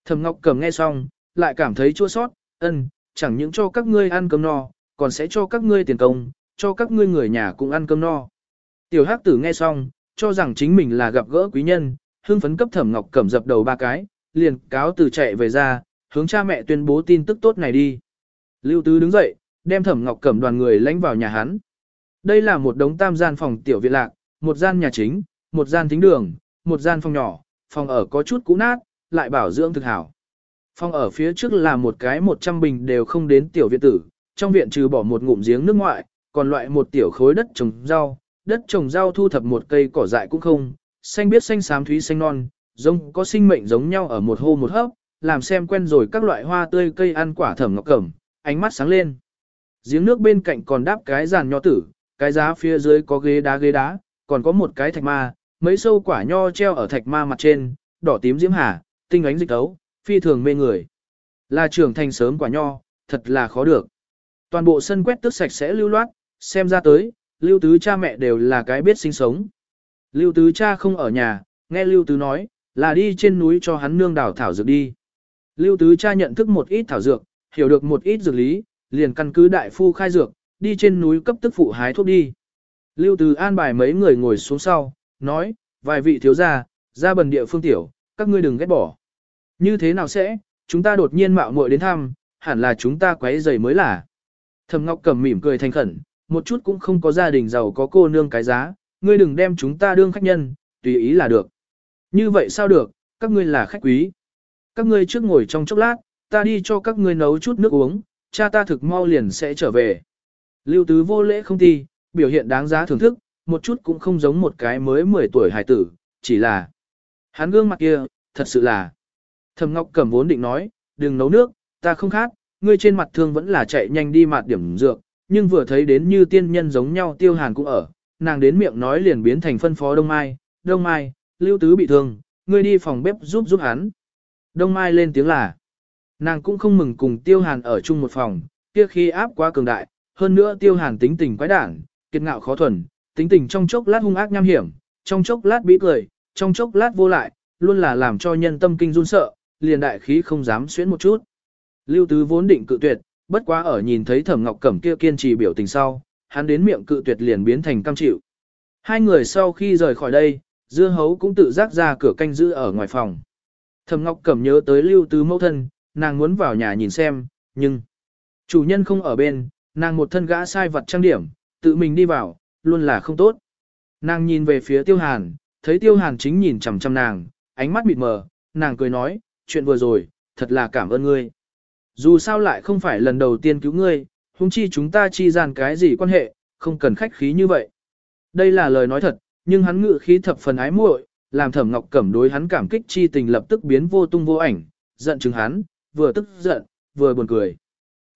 Thẩm Ngọc Cẩm nghe xong, lại cảm thấy chua sót, ân, chẳng những cho các ngươi ăn cơm no, còn sẽ cho các ngươi tiền công, cho các ngươi người nhà cũng ăn cơm no. Tiểu Hắc Tử nghe xong, cho rằng chính mình là gặp gỡ quý nhân, hưng phấn cấp Thẩm Ngọc Cẩm dập đầu ba cái, liền cáo từ chạy về ra, hướng cha mẹ tuyên bố tin tức tốt này đi. Lưu Tứ đứng dậy, đem Thẩm Ngọc Cẩm đoàn người lãnh vào nhà hắn. Đây là một đống tam gian phòng tiểu viện lạc, một gian nhà chính, một gian thính đường, một gian phòng nhỏ, phòng ở có chút cũ nát, lại bảo dưỡng thực hảo. Phòng ở phía trước là một cái 100 bình đều không đến tiểu viện tử, trong viện trừ bỏ một ngụm giếng nước ngoại, còn loại một tiểu khối đất trồng rau, đất trồng rau thu thập một cây cỏ dại cũng không, xanh biết xanh xám thúy xanh non, giống có sinh mệnh giống nhau ở một hô một hấp, làm xem quen rồi các loại hoa tươi cây ăn quả thẩm ngọc cẩm, ánh mắt sáng lên. Giếng nước bên cạnh còn đáp cái giàn nho tử, cái giá phía dưới có ghế đá ghế đá, còn có một cái thạch ma, mấy sâu quả nho treo ở thạch ma mặt trên, đỏ tím diễm hà, tinh ánh dịch tấu, phi thường mê người. Là trưởng thành sớm quả nho, thật là khó được. Toàn bộ sân quét tước sạch sẽ lưu loát, xem ra tới, lưu tứ cha mẹ đều là cái biết sinh sống. Lưu tứ cha không ở nhà, nghe lưu tứ nói, là đi trên núi cho hắn nương đào thảo dược đi. Lưu Tứ cha nhận thức một ít thảo dược, hiểu được một ít dược lý, liền căn cứ đại phu khai dược, đi trên núi cấp tức phụ hái thuốc đi. Lưu Tứ an bài mấy người ngồi xuống sau, nói, vài vị thiếu gia, ra bần địa phương tiểu, các ngươi đừng ghét bỏ. Như thế nào sẽ, chúng ta đột nhiên mạo muội đến thăm, hẳn là chúng ta quấy rầy mới là. Thẩm Ngọc cầm mỉm cười thành khẩn, một chút cũng không có gia đình giàu có cô nương cái giá, ngươi đừng đem chúng ta đương khách nhân, tùy ý là được. Như vậy sao được, các ngươi là khách quý các ngươi trước ngồi trong chốc lát, ta đi cho các ngươi nấu chút nước uống, cha ta thực mau liền sẽ trở về. Lưu tứ vô lễ không thi, biểu hiện đáng giá thưởng thức, một chút cũng không giống một cái mới 10 tuổi hài tử, chỉ là hắn gương mặt kia, thật sự là. Thẩm Ngọc Cẩm vốn định nói, đừng nấu nước, ta không khát, ngươi trên mặt thương vẫn là chạy nhanh đi mạt điểm dược, nhưng vừa thấy đến như tiên nhân giống nhau Tiêu Hàn cũng ở, nàng đến miệng nói liền biến thành phân phó Đông Mai, Đông Mai, Lưu Tứ bị thương, ngươi đi phòng bếp giúp giúp hắn. Đông Mai lên tiếng là. Nàng cũng không mừng cùng Tiêu Hàn ở chung một phòng, kia khi áp quá cường đại, hơn nữa Tiêu Hàn tính tình quái đản, kiệt ngạo khó thuần, tính tình trong chốc lát hung ác nham hiểm, trong chốc lát bĩ cười, trong chốc lát vô lại, luôn là làm cho nhân tâm kinh run sợ, liền đại khí không dám xuyến một chút. Lưu Tứ vốn định cự tuyệt, bất quá ở nhìn thấy Thẩm Ngọc Cẩm kia kiên trì biểu tình sau, hắn đến miệng cự tuyệt liền biến thành cam chịu. Hai người sau khi rời khỏi đây, Dưa Hấu cũng tự giác ra cửa canh giữ ở ngoài phòng. Thẩm Ngọc Cẩm nhớ tới Lưu Tứ mẫu thân, nàng muốn vào nhà nhìn xem, nhưng chủ nhân không ở bên, nàng một thân gã sai vật trang điểm, tự mình đi vào, luôn là không tốt. Nàng nhìn về phía Tiêu Hàn, thấy Tiêu Hàn chính nhìn chằm chằm nàng, ánh mắt mịt mờ, nàng cười nói, chuyện vừa rồi, thật là cảm ơn ngươi. Dù sao lại không phải lần đầu tiên cứu ngươi, huống chi chúng ta chi gian cái gì quan hệ, không cần khách khí như vậy. Đây là lời nói thật, nhưng hắn ngự khí thập phần ái muội, làm thẩm ngọc cẩm đối hắn cảm kích chi tình lập tức biến vô tung vô ảnh, giận chừng hắn, vừa tức giận, vừa buồn cười.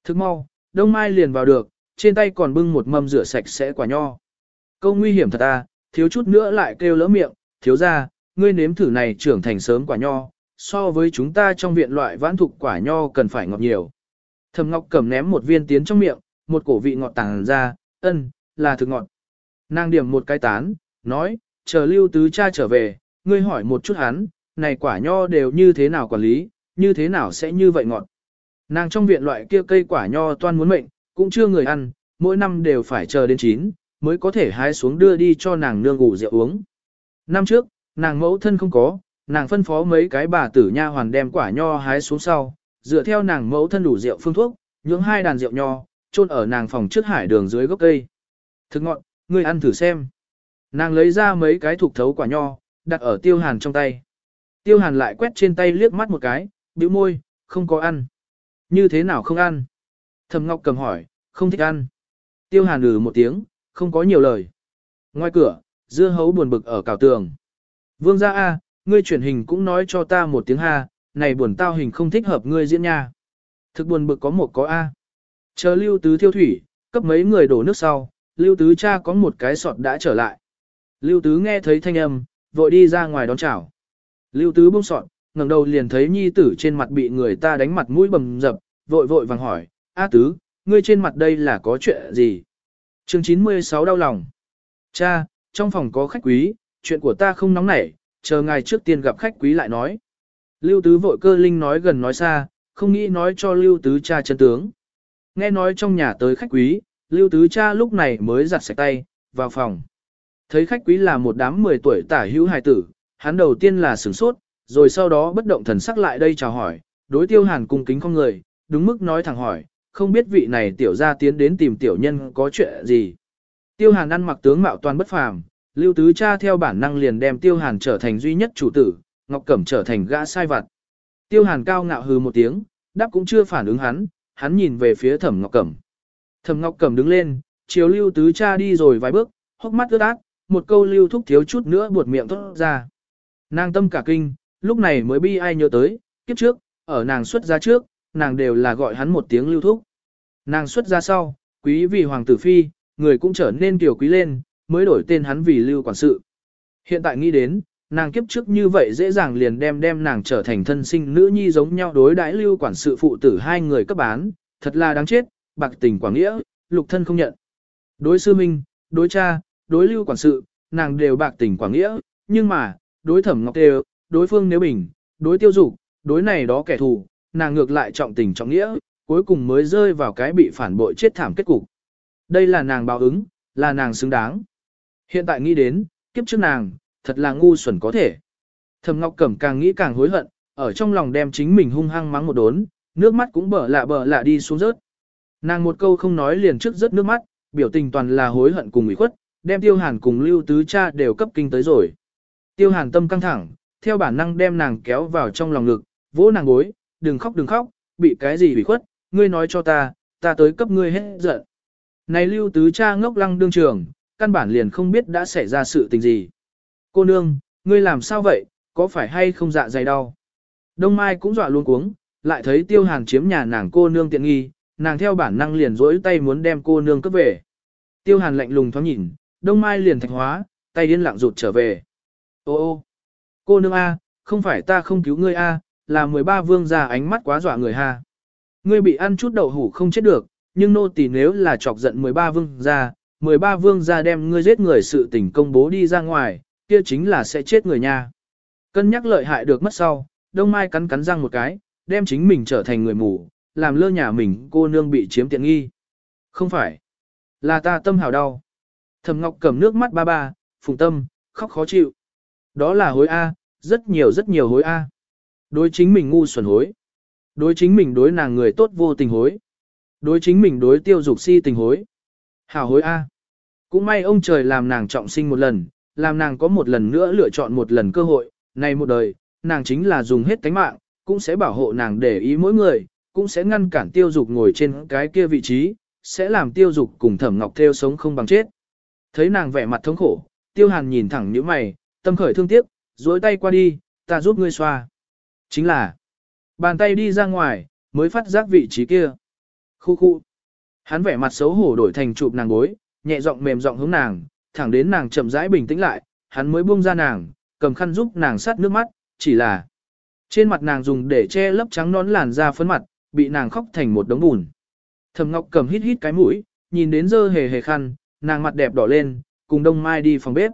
Thức mau, đông mai liền vào được, trên tay còn bưng một mâm rửa sạch sẽ quả nho. Câu nguy hiểm thật à, thiếu chút nữa lại kêu lỡ miệng, thiếu ra, ngươi nếm thử này trưởng thành sớm quả nho, so với chúng ta trong viện loại vãn thục quả nho cần phải ngọt nhiều. Thầm ngọc cầm ném một viên tiến trong miệng, một cổ vị ngọt tàng ra, ân, là thực ngọt. Nàng điểm một cái tán, nói, chờ lưu tứ cha trở về, ngươi hỏi một chút hắn, này quả nho đều như thế nào quản lý, như thế nào sẽ như vậy ngọt. Nàng trong viện loại kia cây quả nho toan muốn mệnh, cũng chưa người ăn, mỗi năm đều phải chờ đến chín, mới có thể hái xuống đưa đi cho nàng nương ngủ rượu uống. Năm trước, nàng mẫu thân không có, nàng phân phó mấy cái bà tử nha hoàn đem quả nho hái xuống sau, dựa theo nàng mẫu thân đủ rượu phương thuốc, nhưỡng hai đàn rượu nho, chôn ở nàng phòng trước hải đường dưới gốc cây. Thức ngọn, ngươi ăn thử xem. Nàng lấy ra mấy cái thuộc thấu quả nho, đặt ở tiêu hàn trong tay. Tiêu hàn lại quét trên tay liếc mắt một cái, bĩu môi, không có ăn. Như thế nào không ăn? Thầm Ngọc cầm hỏi, không thích ăn. Tiêu hàn lừ một tiếng, không có nhiều lời. Ngoài cửa, dưa hấu buồn bực ở cào tường. Vương gia A, ngươi chuyển hình cũng nói cho ta một tiếng ha, này buồn tao hình không thích hợp ngươi diễn nha. Thực buồn bực có một có A. Chờ lưu tứ thiêu thủy, cấp mấy người đổ nước sau, lưu tứ cha có một cái sọt đã trở lại. Lưu Tứ nghe thấy thanh âm, vội đi ra ngoài đón chào. Lưu Tứ bông sọn, ngẩng đầu liền thấy nhi tử trên mặt bị người ta đánh mặt mũi bầm dập, vội vội vàng hỏi, A Tứ, ngươi trên mặt đây là có chuyện gì? chương 96 đau lòng. Cha, trong phòng có khách quý, chuyện của ta không nóng nảy, chờ ngài trước tiên gặp khách quý lại nói. Lưu Tứ vội cơ linh nói gần nói xa, không nghĩ nói cho Lưu Tứ cha chân tướng. Nghe nói trong nhà tới khách quý, Lưu Tứ cha lúc này mới giặt sạch tay, vào phòng. Thấy khách quý là một đám 10 tuổi tả hữu hài tử, hắn đầu tiên là sửng sốt, rồi sau đó bất động thần sắc lại đây chào hỏi, đối tiêu hàn cung kính không người, đúng mức nói thẳng hỏi, không biết vị này tiểu gia tiến đến tìm tiểu nhân có chuyện gì. Tiêu hàn ăn mặc tướng mạo toàn bất phàm, lưu tứ cha theo bản năng liền đem tiêu hàn trở thành duy nhất chủ tử, ngọc cẩm trở thành gã sai vặt. Tiêu hàn cao ngạo hừ một tiếng, đáp cũng chưa phản ứng hắn, hắn nhìn về phía thẩm ngọc cẩm. Thẩm ngọc cẩm đứng lên, chiều lưu tứ cha đi rồi vài bước, hốc mắt ướt át, một câu lưu thúc thiếu chút nữa buột miệng thốt ra. Nàng tâm cả kinh, lúc này mới bi ai nhớ tới, kiếp trước, ở nàng xuất ra trước, nàng đều là gọi hắn một tiếng lưu thúc. Nàng xuất ra sau, quý vì hoàng tử phi, người cũng trở nên tiểu quý lên, mới đổi tên hắn vì lưu quản sự. Hiện tại nghĩ đến, nàng kiếp trước như vậy dễ dàng liền đem đem nàng trở thành thân sinh nữ nhi giống nhau đối đãi lưu quản sự phụ tử hai người cấp bán, thật là đáng chết, bạc tình quảng nghĩa, lục thân không nhận. Đối sư minh, đối cha, đối lưu quản sự, nàng đều bạc tình quảng nghĩa, nhưng mà, đối thẩm ngọc đều, đối phương nếu bình, đối tiêu dục, đối này đó kẻ thù, nàng ngược lại trọng tình trọng nghĩa, cuối cùng mới rơi vào cái bị phản bội chết thảm kết cục. Đây là nàng báo ứng, là nàng xứng đáng. Hiện tại nghĩ đến, kiếp trước nàng, thật là ngu xuẩn có thể. Thẩm Ngọc Cẩm càng nghĩ càng hối hận, ở trong lòng đem chính mình hung hăng mắng một đốn, nước mắt cũng bở lạ bở lạ đi xuống rớt. Nàng một câu không nói liền trước rớt nước mắt, biểu tình toàn là hối hận cùng ủy khuất, đem tiêu hàn cùng lưu tứ cha đều cấp kinh tới rồi. Tiêu hàn tâm căng thẳng, theo bản năng đem nàng kéo vào trong lòng ngực, vỗ nàng gối, đừng khóc đừng khóc, bị cái gì bị khuất, ngươi nói cho ta, ta tới cấp ngươi hết giận. Này lưu tứ cha ngốc lăng đương trường, căn bản liền không biết đã xảy ra sự tình gì. Cô nương, ngươi làm sao vậy, có phải hay không dạ dày đau? Đông Mai cũng dọa luôn cuống, lại thấy tiêu hàn chiếm nhà nàng cô nương tiện nghi, nàng theo bản năng liền rỗi tay muốn đem cô nương cấp về. Tiêu hàn lạnh lùng thoáng nhìn, đông mai liền thạch hóa, tay điên lặng rụt trở về. Ô ô, cô nương A, không phải ta không cứu ngươi A, à, là 13 vương già ánh mắt quá dọa người ha. Ngươi bị ăn chút đậu hủ không chết được, nhưng nô tỳ nếu là chọc giận 13 vương gia, 13 vương gia đem ngươi giết người sự tình công bố đi ra ngoài, kia chính là sẽ chết người nha. Cân nhắc lợi hại được mất sau, Đông Mai cắn cắn răng một cái, đem chính mình trở thành người mù, làm lơ nhà mình cô nương bị chiếm tiện nghi. Không phải, là ta tâm hào đau. Thẩm Ngọc cầm nước mắt ba ba, phùng tâm, khóc khó chịu. Đó là hối A, rất nhiều rất nhiều hối A. Đối chính mình ngu xuẩn hối. Đối chính mình đối nàng người tốt vô tình hối. Đối chính mình đối tiêu dục si tình hối. Hảo hối A. Cũng may ông trời làm nàng trọng sinh một lần, làm nàng có một lần nữa lựa chọn một lần cơ hội, này một đời, nàng chính là dùng hết tánh mạng, cũng sẽ bảo hộ nàng để ý mỗi người, cũng sẽ ngăn cản tiêu dục ngồi trên cái kia vị trí, sẽ làm tiêu dục cùng thẩm ngọc theo sống không bằng chết. Thấy nàng vẻ mặt thống khổ, tiêu hàn nhìn thẳng những mày, tâm khởi thương tiếc, dối tay qua đi, ta giúp ngươi xoa. Chính là, bàn tay đi ra ngoài, mới phát giác vị trí kia. Khu khu. Hắn vẻ mặt xấu hổ đổi thành chụp nàng gối, nhẹ giọng mềm giọng hướng nàng, thẳng đến nàng chậm rãi bình tĩnh lại, hắn mới buông ra nàng, cầm khăn giúp nàng sát nước mắt, chỉ là trên mặt nàng dùng để che lấp trắng nón làn da phấn mặt, bị nàng khóc thành một đống bùn. thầm Ngọc cầm hít hít cái mũi, nhìn đến dơ hề hề khăn, nàng mặt đẹp đỏ lên, cùng Đông Mai đi phòng bếp.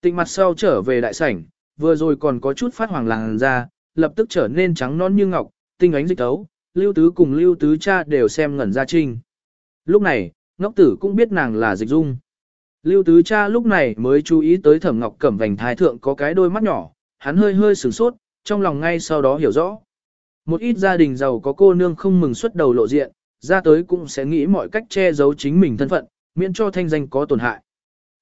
Tịnh mặt sau trở về đại sảnh, vừa rồi còn có chút phát hoàng làng ra, lập tức trở nên trắng non như ngọc, tinh ánh dịch tấu, lưu tứ cùng lưu tứ cha đều xem ngẩn ra trinh. Lúc này, ngốc tử cũng biết nàng là dịch dung. Lưu tứ cha lúc này mới chú ý tới thẩm ngọc cẩm vành thái thượng có cái đôi mắt nhỏ, hắn hơi hơi sửng sốt, trong lòng ngay sau đó hiểu rõ. Một ít gia đình giàu có cô nương không mừng xuất đầu lộ diện, ra tới cũng sẽ nghĩ mọi cách che giấu chính mình thân phận, miễn cho thanh danh có tổn hại.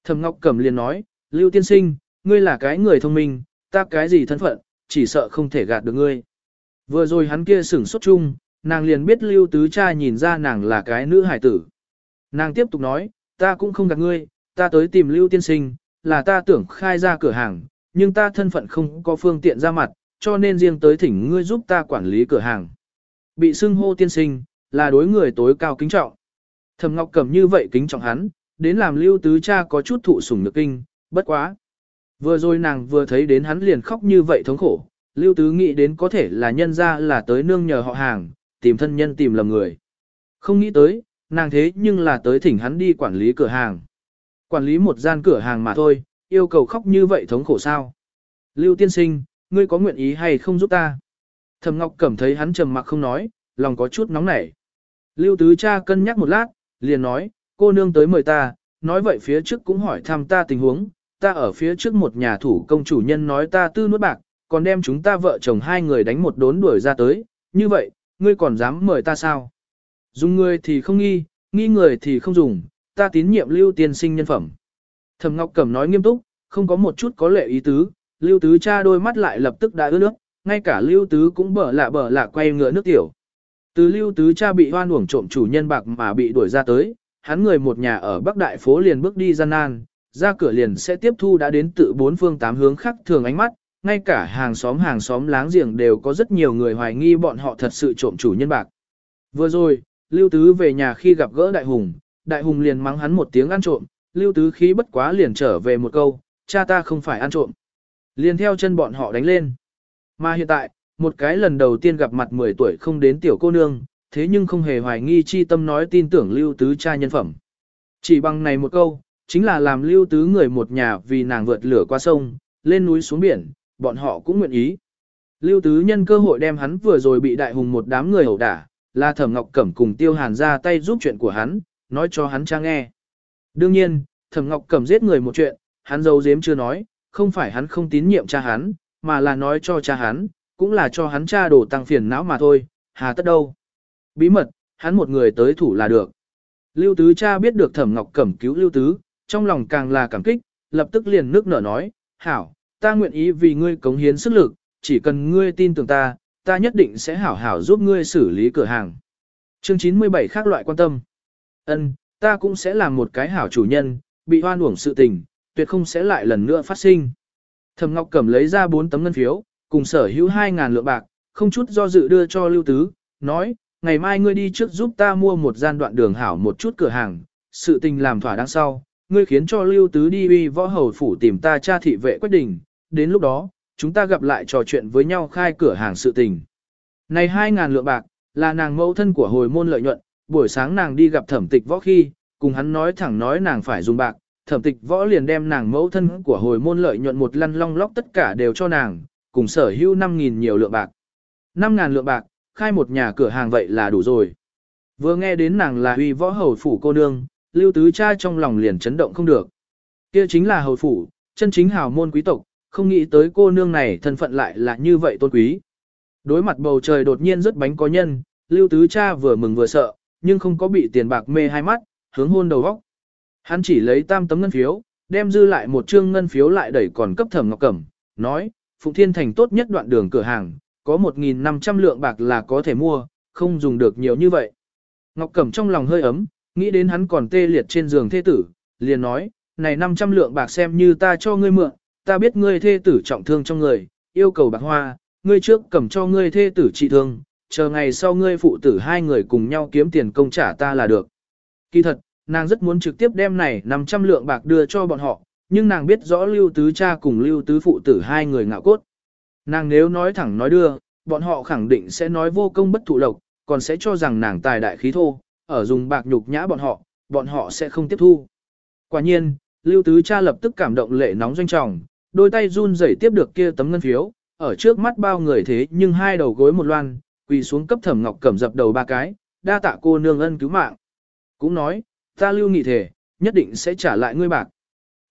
Thẩm Ngọc Cẩm liền nói, Lưu Tiên Sinh, ngươi là cái người thông minh, ta cái gì thân phận, chỉ sợ không thể gạt được ngươi. Vừa rồi hắn kia sửng sốt chung, nàng liền biết Lưu Tứ Cha nhìn ra nàng là cái nữ hải tử. Nàng tiếp tục nói, ta cũng không gạt ngươi, ta tới tìm Lưu Tiên Sinh, là ta tưởng khai ra cửa hàng, nhưng ta thân phận không có phương tiện ra mặt, cho nên riêng tới thỉnh ngươi giúp ta quản lý cửa hàng. Bị xưng hô tiên sinh, là đối người tối cao kính trọng. Thẩm Ngọc Cẩm như vậy kính trọng hắn, đến làm Lưu Tứ cha có chút thụ sủng nhược kinh, bất quá. Vừa rồi nàng vừa thấy đến hắn liền khóc như vậy thống khổ, Lưu Tứ nghĩ đến có thể là nhân ra là tới nương nhờ họ hàng, tìm thân nhân tìm lầm người. Không nghĩ tới, nàng thế nhưng là tới thỉnh hắn đi quản lý cửa hàng. Quản lý một gian cửa hàng mà thôi, yêu cầu khóc như vậy thống khổ sao. Lưu tiên sinh, ngươi có nguyện ý hay không giúp ta? Thầm Ngọc Cẩm thấy hắn trầm mặc không nói, lòng có chút nóng nảy. Lưu Tứ cha cân nhắc một lát, liền nói, cô nương tới mời ta, nói vậy phía trước cũng hỏi thăm ta tình huống, ta ở phía trước một nhà thủ công chủ nhân nói ta tư nuốt bạc, còn đem chúng ta vợ chồng hai người đánh một đốn đuổi ra tới, như vậy, ngươi còn dám mời ta sao? Dùng ngươi thì không nghi, nghi người thì không dùng, ta tín nhiệm lưu tiên sinh nhân phẩm. Thẩm Ngọc Cẩm nói nghiêm túc, không có một chút có lệ ý tứ, lưu tứ cha đôi mắt lại lập tức đã ướt nước, ngay cả lưu tứ cũng bở lạ bở lạ quay ngựa nước tiểu. Từ lưu tứ cha bị hoan uổng trộm chủ nhân bạc mà bị đuổi ra tới, hắn người một nhà ở Bắc Đại phố liền bước đi gian nan, ra cửa liền sẽ tiếp thu đã đến tự bốn phương tám hướng khác thường ánh mắt, ngay cả hàng xóm hàng xóm láng giềng đều có rất nhiều người hoài nghi bọn họ thật sự trộm chủ nhân bạc. Vừa rồi, Lưu Tứ về nhà khi gặp gỡ Đại Hùng, Đại Hùng liền mắng hắn một tiếng ăn trộm, Lưu Tứ khí bất quá liền trở về một câu, cha ta không phải ăn trộm. Liền theo chân bọn họ đánh lên. Mà hiện tại, một cái lần đầu tiên gặp mặt 10 tuổi không đến tiểu cô nương, thế nhưng không hề hoài nghi chi tâm nói tin tưởng lưu tứ cha nhân phẩm. Chỉ bằng này một câu, chính là làm lưu tứ người một nhà vì nàng vượt lửa qua sông, lên núi xuống biển, bọn họ cũng nguyện ý. Lưu tứ nhân cơ hội đem hắn vừa rồi bị đại hùng một đám người ẩu đả, là thẩm ngọc cẩm cùng tiêu hàn ra tay giúp chuyện của hắn, nói cho hắn cha nghe. Đương nhiên, thẩm ngọc cẩm giết người một chuyện, hắn dâu dếm chưa nói, không phải hắn không tín nhiệm cha hắn, mà là nói cho cha hắn, cũng là cho hắn cha đồ tăng phiền não mà thôi, hà tất đâu. Bí mật, hắn một người tới thủ là được. Lưu tứ cha biết được thẩm ngọc cẩm cứu lưu tứ, trong lòng càng là cảm kích, lập tức liền nước nở nói, hảo, ta nguyện ý vì ngươi cống hiến sức lực, chỉ cần ngươi tin tưởng ta, ta nhất định sẽ hảo hảo giúp ngươi xử lý cửa hàng. Chương 97 khác loại quan tâm. Ân, ta cũng sẽ làm một cái hảo chủ nhân, bị hoan uổng sự tình, tuyệt không sẽ lại lần nữa phát sinh. Thẩm Ngọc Cẩm lấy ra 4 tấm ngân phiếu, cùng sở hữu 2.000 lượng bạc, không chút do dự đưa cho Lưu Tứ, nói, ngày mai ngươi đi trước giúp ta mua một gian đoạn đường hảo một chút cửa hàng, sự tình làm thỏa đáng sau, ngươi khiến cho Lưu Tứ đi uy võ hầu phủ tìm ta cha thị vệ quyết định, đến lúc đó, chúng ta gặp lại trò chuyện với nhau khai cửa hàng sự tình. Này 2.000 lượng bạc, là nàng mẫu thân của hồi môn lợi nhuận, buổi sáng nàng đi gặp thẩm tịch võ khi, cùng hắn nói thẳng nói nàng phải dùng bạc, thẩm tịch võ liền đem nàng mẫu thân của hồi môn lợi nhuận một lăn long lóc tất cả đều cho nàng, cùng sở hữu 5.000 nhiều lượng bạc. 5.000 lượng bạc, khai một nhà cửa hàng vậy là đủ rồi. Vừa nghe đến nàng là huy võ hầu phủ cô nương, lưu tứ cha trong lòng liền chấn động không được. Kia chính là hầu phủ, chân chính hào môn quý tộc, không nghĩ tới cô nương này thân phận lại là như vậy tôn quý. Đối mặt bầu trời đột nhiên rất bánh có nhân, lưu tứ cha vừa mừng vừa sợ, nhưng không có bị tiền bạc mê hai mắt, hướng hôn đầu góc. Hắn chỉ lấy tam tấm ngân phiếu, đem dư lại một trương ngân phiếu lại đẩy còn cấp thẩm ngọc cẩm, nói, Phụng Thiên Thành tốt nhất đoạn đường cửa hàng, có 1.500 lượng bạc là có thể mua, không dùng được nhiều như vậy. Ngọc Cẩm trong lòng hơi ấm, nghĩ đến hắn còn tê liệt trên giường thê tử, liền nói, này 500 lượng bạc xem như ta cho ngươi mượn, ta biết ngươi thê tử trọng thương trong người, yêu cầu bạc hoa, ngươi trước cầm cho ngươi thê tử trị thương, chờ ngày sau ngươi phụ tử hai người cùng nhau kiếm tiền công trả ta là được. Kỳ thật, nàng rất muốn trực tiếp đem này 500 lượng bạc đưa cho bọn họ, nhưng nàng biết rõ lưu tứ cha cùng lưu tứ phụ tử hai người ngạo cốt. Nàng nếu nói thẳng nói đưa, bọn họ khẳng định sẽ nói vô công bất thụ lộc, còn sẽ cho rằng nàng tài đại khí thô, ở dùng bạc nhục nhã bọn họ, bọn họ sẽ không tiếp thu. Quả nhiên, lưu tứ cha lập tức cảm động lệ nóng doanh trọng, đôi tay run rẩy tiếp được kia tấm ngân phiếu, ở trước mắt bao người thế nhưng hai đầu gối một loan, quỳ xuống cấp thẩm ngọc cẩm dập đầu ba cái, đa tạ cô nương ân cứu mạng. Cũng nói, ta lưu nghị thể, nhất định sẽ trả lại ngươi bạc.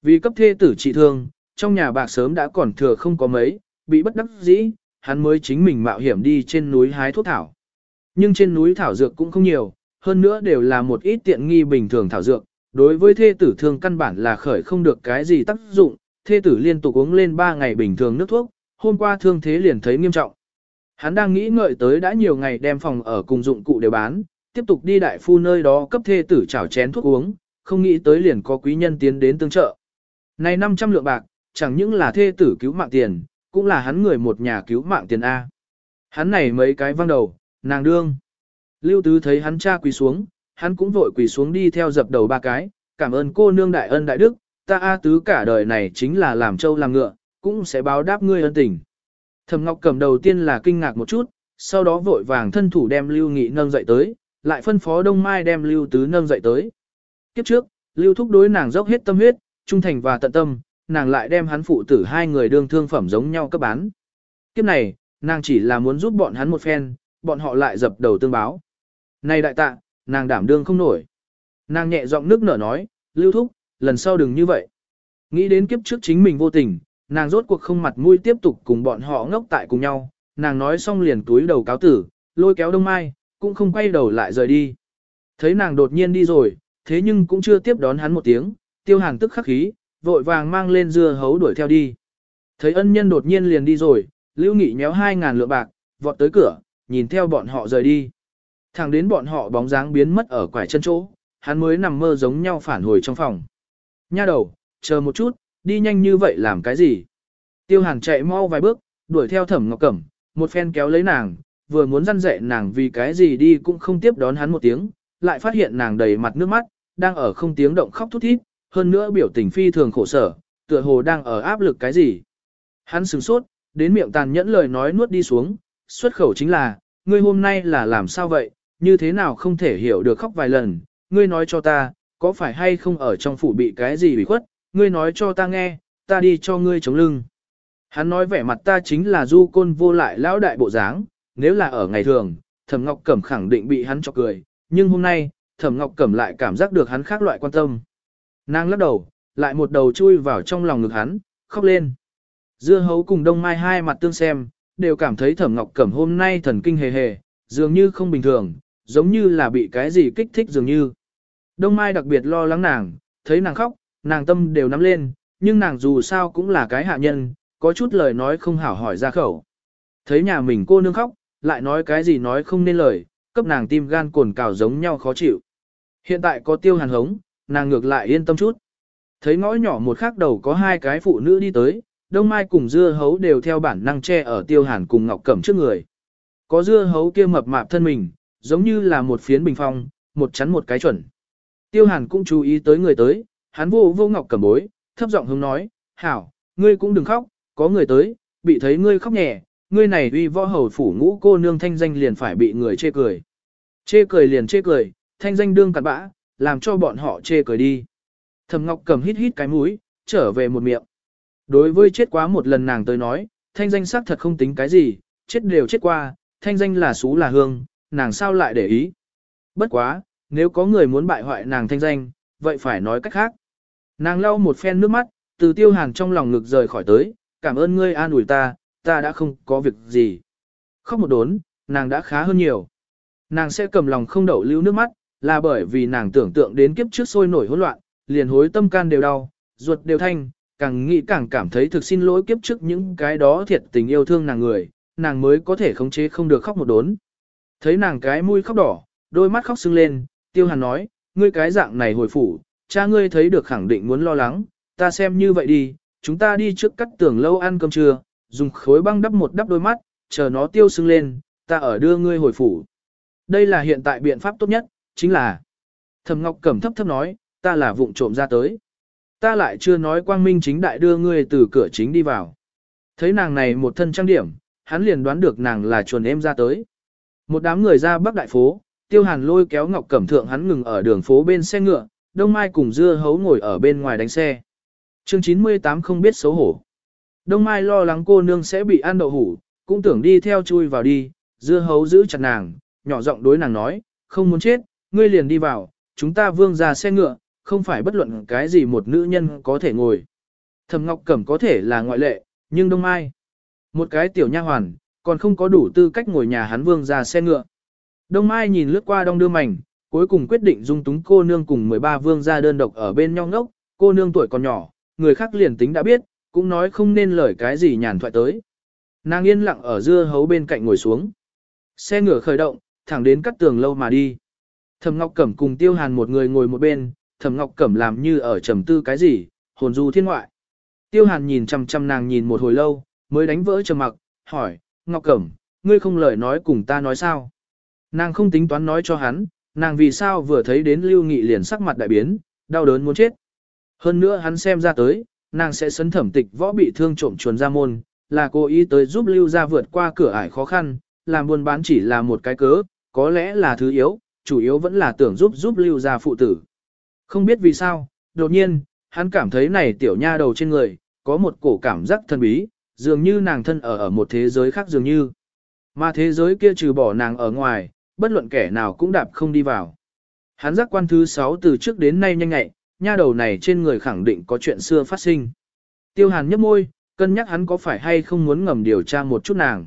Vì cấp thê tử trị thương, trong nhà bạc sớm đã còn thừa không có mấy, bị bất đắc dĩ, hắn mới chính mình mạo hiểm đi trên núi hái thuốc thảo. Nhưng trên núi thảo dược cũng không nhiều, hơn nữa đều là một ít tiện nghi bình thường thảo dược, đối với thê tử thương căn bản là khởi không được cái gì tác dụng, thê tử liên tục uống lên 3 ngày bình thường nước thuốc, hôm qua thương thế liền thấy nghiêm trọng. Hắn đang nghĩ ngợi tới đã nhiều ngày đem phòng ở cùng dụng cụ đều bán, tiếp tục đi đại phu nơi đó cấp thê tử chảo chén thuốc uống, không nghĩ tới liền có quý nhân tiến đến tương trợ. Này 500 lượng bạc, chẳng những là thê tử cứu mạng tiền, cũng là hắn người một nhà cứu mạng tiền A. Hắn này mấy cái văng đầu, nàng đương. Lưu Tứ thấy hắn cha quỳ xuống, hắn cũng vội quỳ xuống đi theo dập đầu ba cái, cảm ơn cô nương đại ân đại đức, ta A Tứ cả đời này chính là làm trâu làm ngựa, cũng sẽ báo đáp ngươi ân tình. Thẩm Ngọc cầm đầu tiên là kinh ngạc một chút, sau đó vội vàng thân thủ đem Lưu Nghị nâng dậy tới, lại phân phó Đông Mai đem Lưu Tứ nâng dậy tới. Kiếp trước, Lưu Thúc đối nàng dốc hết tâm huyết, trung thành và tận tâm, nàng lại đem hắn phụ tử hai người đương thương phẩm giống nhau cấp bán. Kiếp này, nàng chỉ là muốn giúp bọn hắn một phen, bọn họ lại dập đầu tương báo. Này đại tạ, nàng đảm đương không nổi. Nàng nhẹ giọng nước nở nói, lưu thúc, lần sau đừng như vậy. Nghĩ đến kiếp trước chính mình vô tình, nàng rốt cuộc không mặt mũi tiếp tục cùng bọn họ ngốc tại cùng nhau, nàng nói xong liền túi đầu cáo tử, lôi kéo đông mai, cũng không quay đầu lại rời đi. Thấy nàng đột nhiên đi rồi, thế nhưng cũng chưa tiếp đón hắn một tiếng, tiêu hàn tức khắc khí, vội vàng mang lên dưa hấu đuổi theo đi. Thấy ân nhân đột nhiên liền đi rồi, lưu nghị nhéo hai ngàn lượng bạc, vọt tới cửa, nhìn theo bọn họ rời đi. Thẳng đến bọn họ bóng dáng biến mất ở quải chân chỗ, hắn mới nằm mơ giống nhau phản hồi trong phòng. Nha đầu, chờ một chút, đi nhanh như vậy làm cái gì? Tiêu hàn chạy mau vài bước, đuổi theo thẩm ngọc cẩm, một phen kéo lấy nàng, vừa muốn răn dạy nàng vì cái gì đi cũng không tiếp đón hắn một tiếng, lại phát hiện nàng đầy mặt nước mắt, đang ở không tiếng động khóc thút thít, hơn nữa biểu tình phi thường khổ sở, tựa hồ đang ở áp lực cái gì. Hắn sửng sốt, đến miệng tàn nhẫn lời nói nuốt đi xuống, xuất khẩu chính là, ngươi hôm nay là làm sao vậy, như thế nào không thể hiểu được khóc vài lần, ngươi nói cho ta, có phải hay không ở trong phủ bị cái gì bị khuất, ngươi nói cho ta nghe, ta đi cho ngươi chống lưng. Hắn nói vẻ mặt ta chính là du côn vô lại lão đại bộ dáng, nếu là ở ngày thường, thẩm ngọc cẩm khẳng định bị hắn cho cười, nhưng hôm nay, thẩm ngọc cẩm lại cảm giác được hắn khác loại quan tâm. Nàng lắc đầu, lại một đầu chui vào trong lòng ngực hắn, khóc lên. Dưa hấu cùng đông mai hai mặt tương xem, đều cảm thấy thẩm ngọc cẩm hôm nay thần kinh hề hề, dường như không bình thường, giống như là bị cái gì kích thích dường như. Đông mai đặc biệt lo lắng nàng, thấy nàng khóc, nàng tâm đều nắm lên, nhưng nàng dù sao cũng là cái hạ nhân, có chút lời nói không hảo hỏi ra khẩu. Thấy nhà mình cô nương khóc, lại nói cái gì nói không nên lời, cấp nàng tim gan cồn cào giống nhau khó chịu. Hiện tại có tiêu hàn hống, nàng ngược lại yên tâm chút. Thấy ngõ nhỏ một khắc đầu có hai cái phụ nữ đi tới, đông mai cùng dưa hấu đều theo bản năng che ở tiêu hàn cùng ngọc cẩm trước người. Có dưa hấu kia mập mạp thân mình, giống như là một phiến bình phong, một chắn một cái chuẩn. Tiêu hàn cũng chú ý tới người tới, hắn vô vô ngọc cẩm bối, thấp giọng hướng nói, hảo, ngươi cũng đừng khóc, có người tới, bị thấy ngươi khóc nhẹ, ngươi này uy võ hầu phủ ngũ cô nương thanh danh liền phải bị người chê cười. Chê cười liền chê cười, thanh danh đương cặn bã, làm cho bọn họ chê cười đi. Thẩm Ngọc cầm hít hít cái mũi, trở về một miệng. Đối với chết quá một lần nàng tới nói, thanh danh xác thật không tính cái gì, chết đều chết qua, thanh danh là xú là hương, nàng sao lại để ý. Bất quá, nếu có người muốn bại hoại nàng thanh danh, vậy phải nói cách khác. Nàng lau một phen nước mắt, từ tiêu hàn trong lòng ngực rời khỏi tới, cảm ơn ngươi an ủi ta, ta đã không có việc gì. Khóc một đốn, nàng đã khá hơn nhiều. Nàng sẽ cầm lòng không đậu lưu nước mắt, là bởi vì nàng tưởng tượng đến kiếp trước sôi nổi hỗn loạn, liền hối tâm can đều đau, ruột đều thanh, càng nghĩ càng cảm thấy thực xin lỗi kiếp trước những cái đó thiệt tình yêu thương nàng người, nàng mới có thể khống chế không được khóc một đốn. Thấy nàng cái mũi khóc đỏ, đôi mắt khóc sưng lên, tiêu hàn nói, ngươi cái dạng này hồi phủ, cha ngươi thấy được khẳng định muốn lo lắng, ta xem như vậy đi, chúng ta đi trước cắt tường lâu ăn cơm trưa, dùng khối băng đắp một đắp đôi mắt, chờ nó tiêu sưng lên, ta ở đưa ngươi hồi phủ. Đây là hiện tại biện pháp tốt nhất chính là. Thẩm Ngọc Cẩm thấp thấp nói, ta là vụng trộm ra tới. Ta lại chưa nói quang minh chính đại đưa ngươi từ cửa chính đi vào. Thấy nàng này một thân trang điểm, hắn liền đoán được nàng là chuồn em ra tới. Một đám người ra bắc đại phố, tiêu hàn lôi kéo Ngọc Cẩm thượng hắn ngừng ở đường phố bên xe ngựa, Đông Mai cùng dưa hấu ngồi ở bên ngoài đánh xe. chương 98 không biết xấu hổ. Đông Mai lo lắng cô nương sẽ bị ăn đậu hủ, cũng tưởng đi theo chui vào đi, dưa hấu giữ chặt nàng, nhỏ giọng đối nàng nói, không muốn chết, ngươi liền đi vào, chúng ta vương ra xe ngựa, không phải bất luận cái gì một nữ nhân có thể ngồi. Thẩm Ngọc Cẩm có thể là ngoại lệ, nhưng Đông Mai, một cái tiểu nha hoàn, còn không có đủ tư cách ngồi nhà hắn vương ra xe ngựa. Đông Mai nhìn lướt qua đông đưa mảnh, cuối cùng quyết định dung túng cô nương cùng 13 vương ra đơn độc ở bên nhau ngốc, cô nương tuổi còn nhỏ, người khác liền tính đã biết, cũng nói không nên lời cái gì nhàn thoại tới. Nàng yên lặng ở dưa hấu bên cạnh ngồi xuống. Xe ngựa khởi động, thẳng đến cắt tường lâu mà đi. Thẩm Ngọc Cẩm cùng Tiêu Hàn một người ngồi một bên, Thẩm Ngọc Cẩm làm như ở trầm tư cái gì, hồn du thiên ngoại. Tiêu Hàn nhìn chằm chằm nàng nhìn một hồi lâu, mới đánh vỡ trầm mặc, hỏi, Ngọc Cẩm, ngươi không lời nói cùng ta nói sao? Nàng không tính toán nói cho hắn, nàng vì sao vừa thấy đến Lưu Nghị liền sắc mặt đại biến, đau đớn muốn chết. Hơn nữa hắn xem ra tới, nàng sẽ sấn thẩm tịch võ bị thương trộm chuồn ra môn, là cô ý tới giúp Lưu ra vượt qua cửa ải khó khăn, làm buôn bán chỉ là một cái cớ, có lẽ là thứ yếu, chủ yếu vẫn là tưởng giúp giúp lưu gia phụ tử. Không biết vì sao, đột nhiên, hắn cảm thấy này tiểu nha đầu trên người, có một cổ cảm giác thân bí, dường như nàng thân ở ở một thế giới khác dường như. Mà thế giới kia trừ bỏ nàng ở ngoài, bất luận kẻ nào cũng đạp không đi vào. Hắn giác quan thứ 6 từ trước đến nay nhanh nhạy, nha đầu này trên người khẳng định có chuyện xưa phát sinh. Tiêu hàn nhấp môi, cân nhắc hắn có phải hay không muốn ngầm điều tra một chút nàng.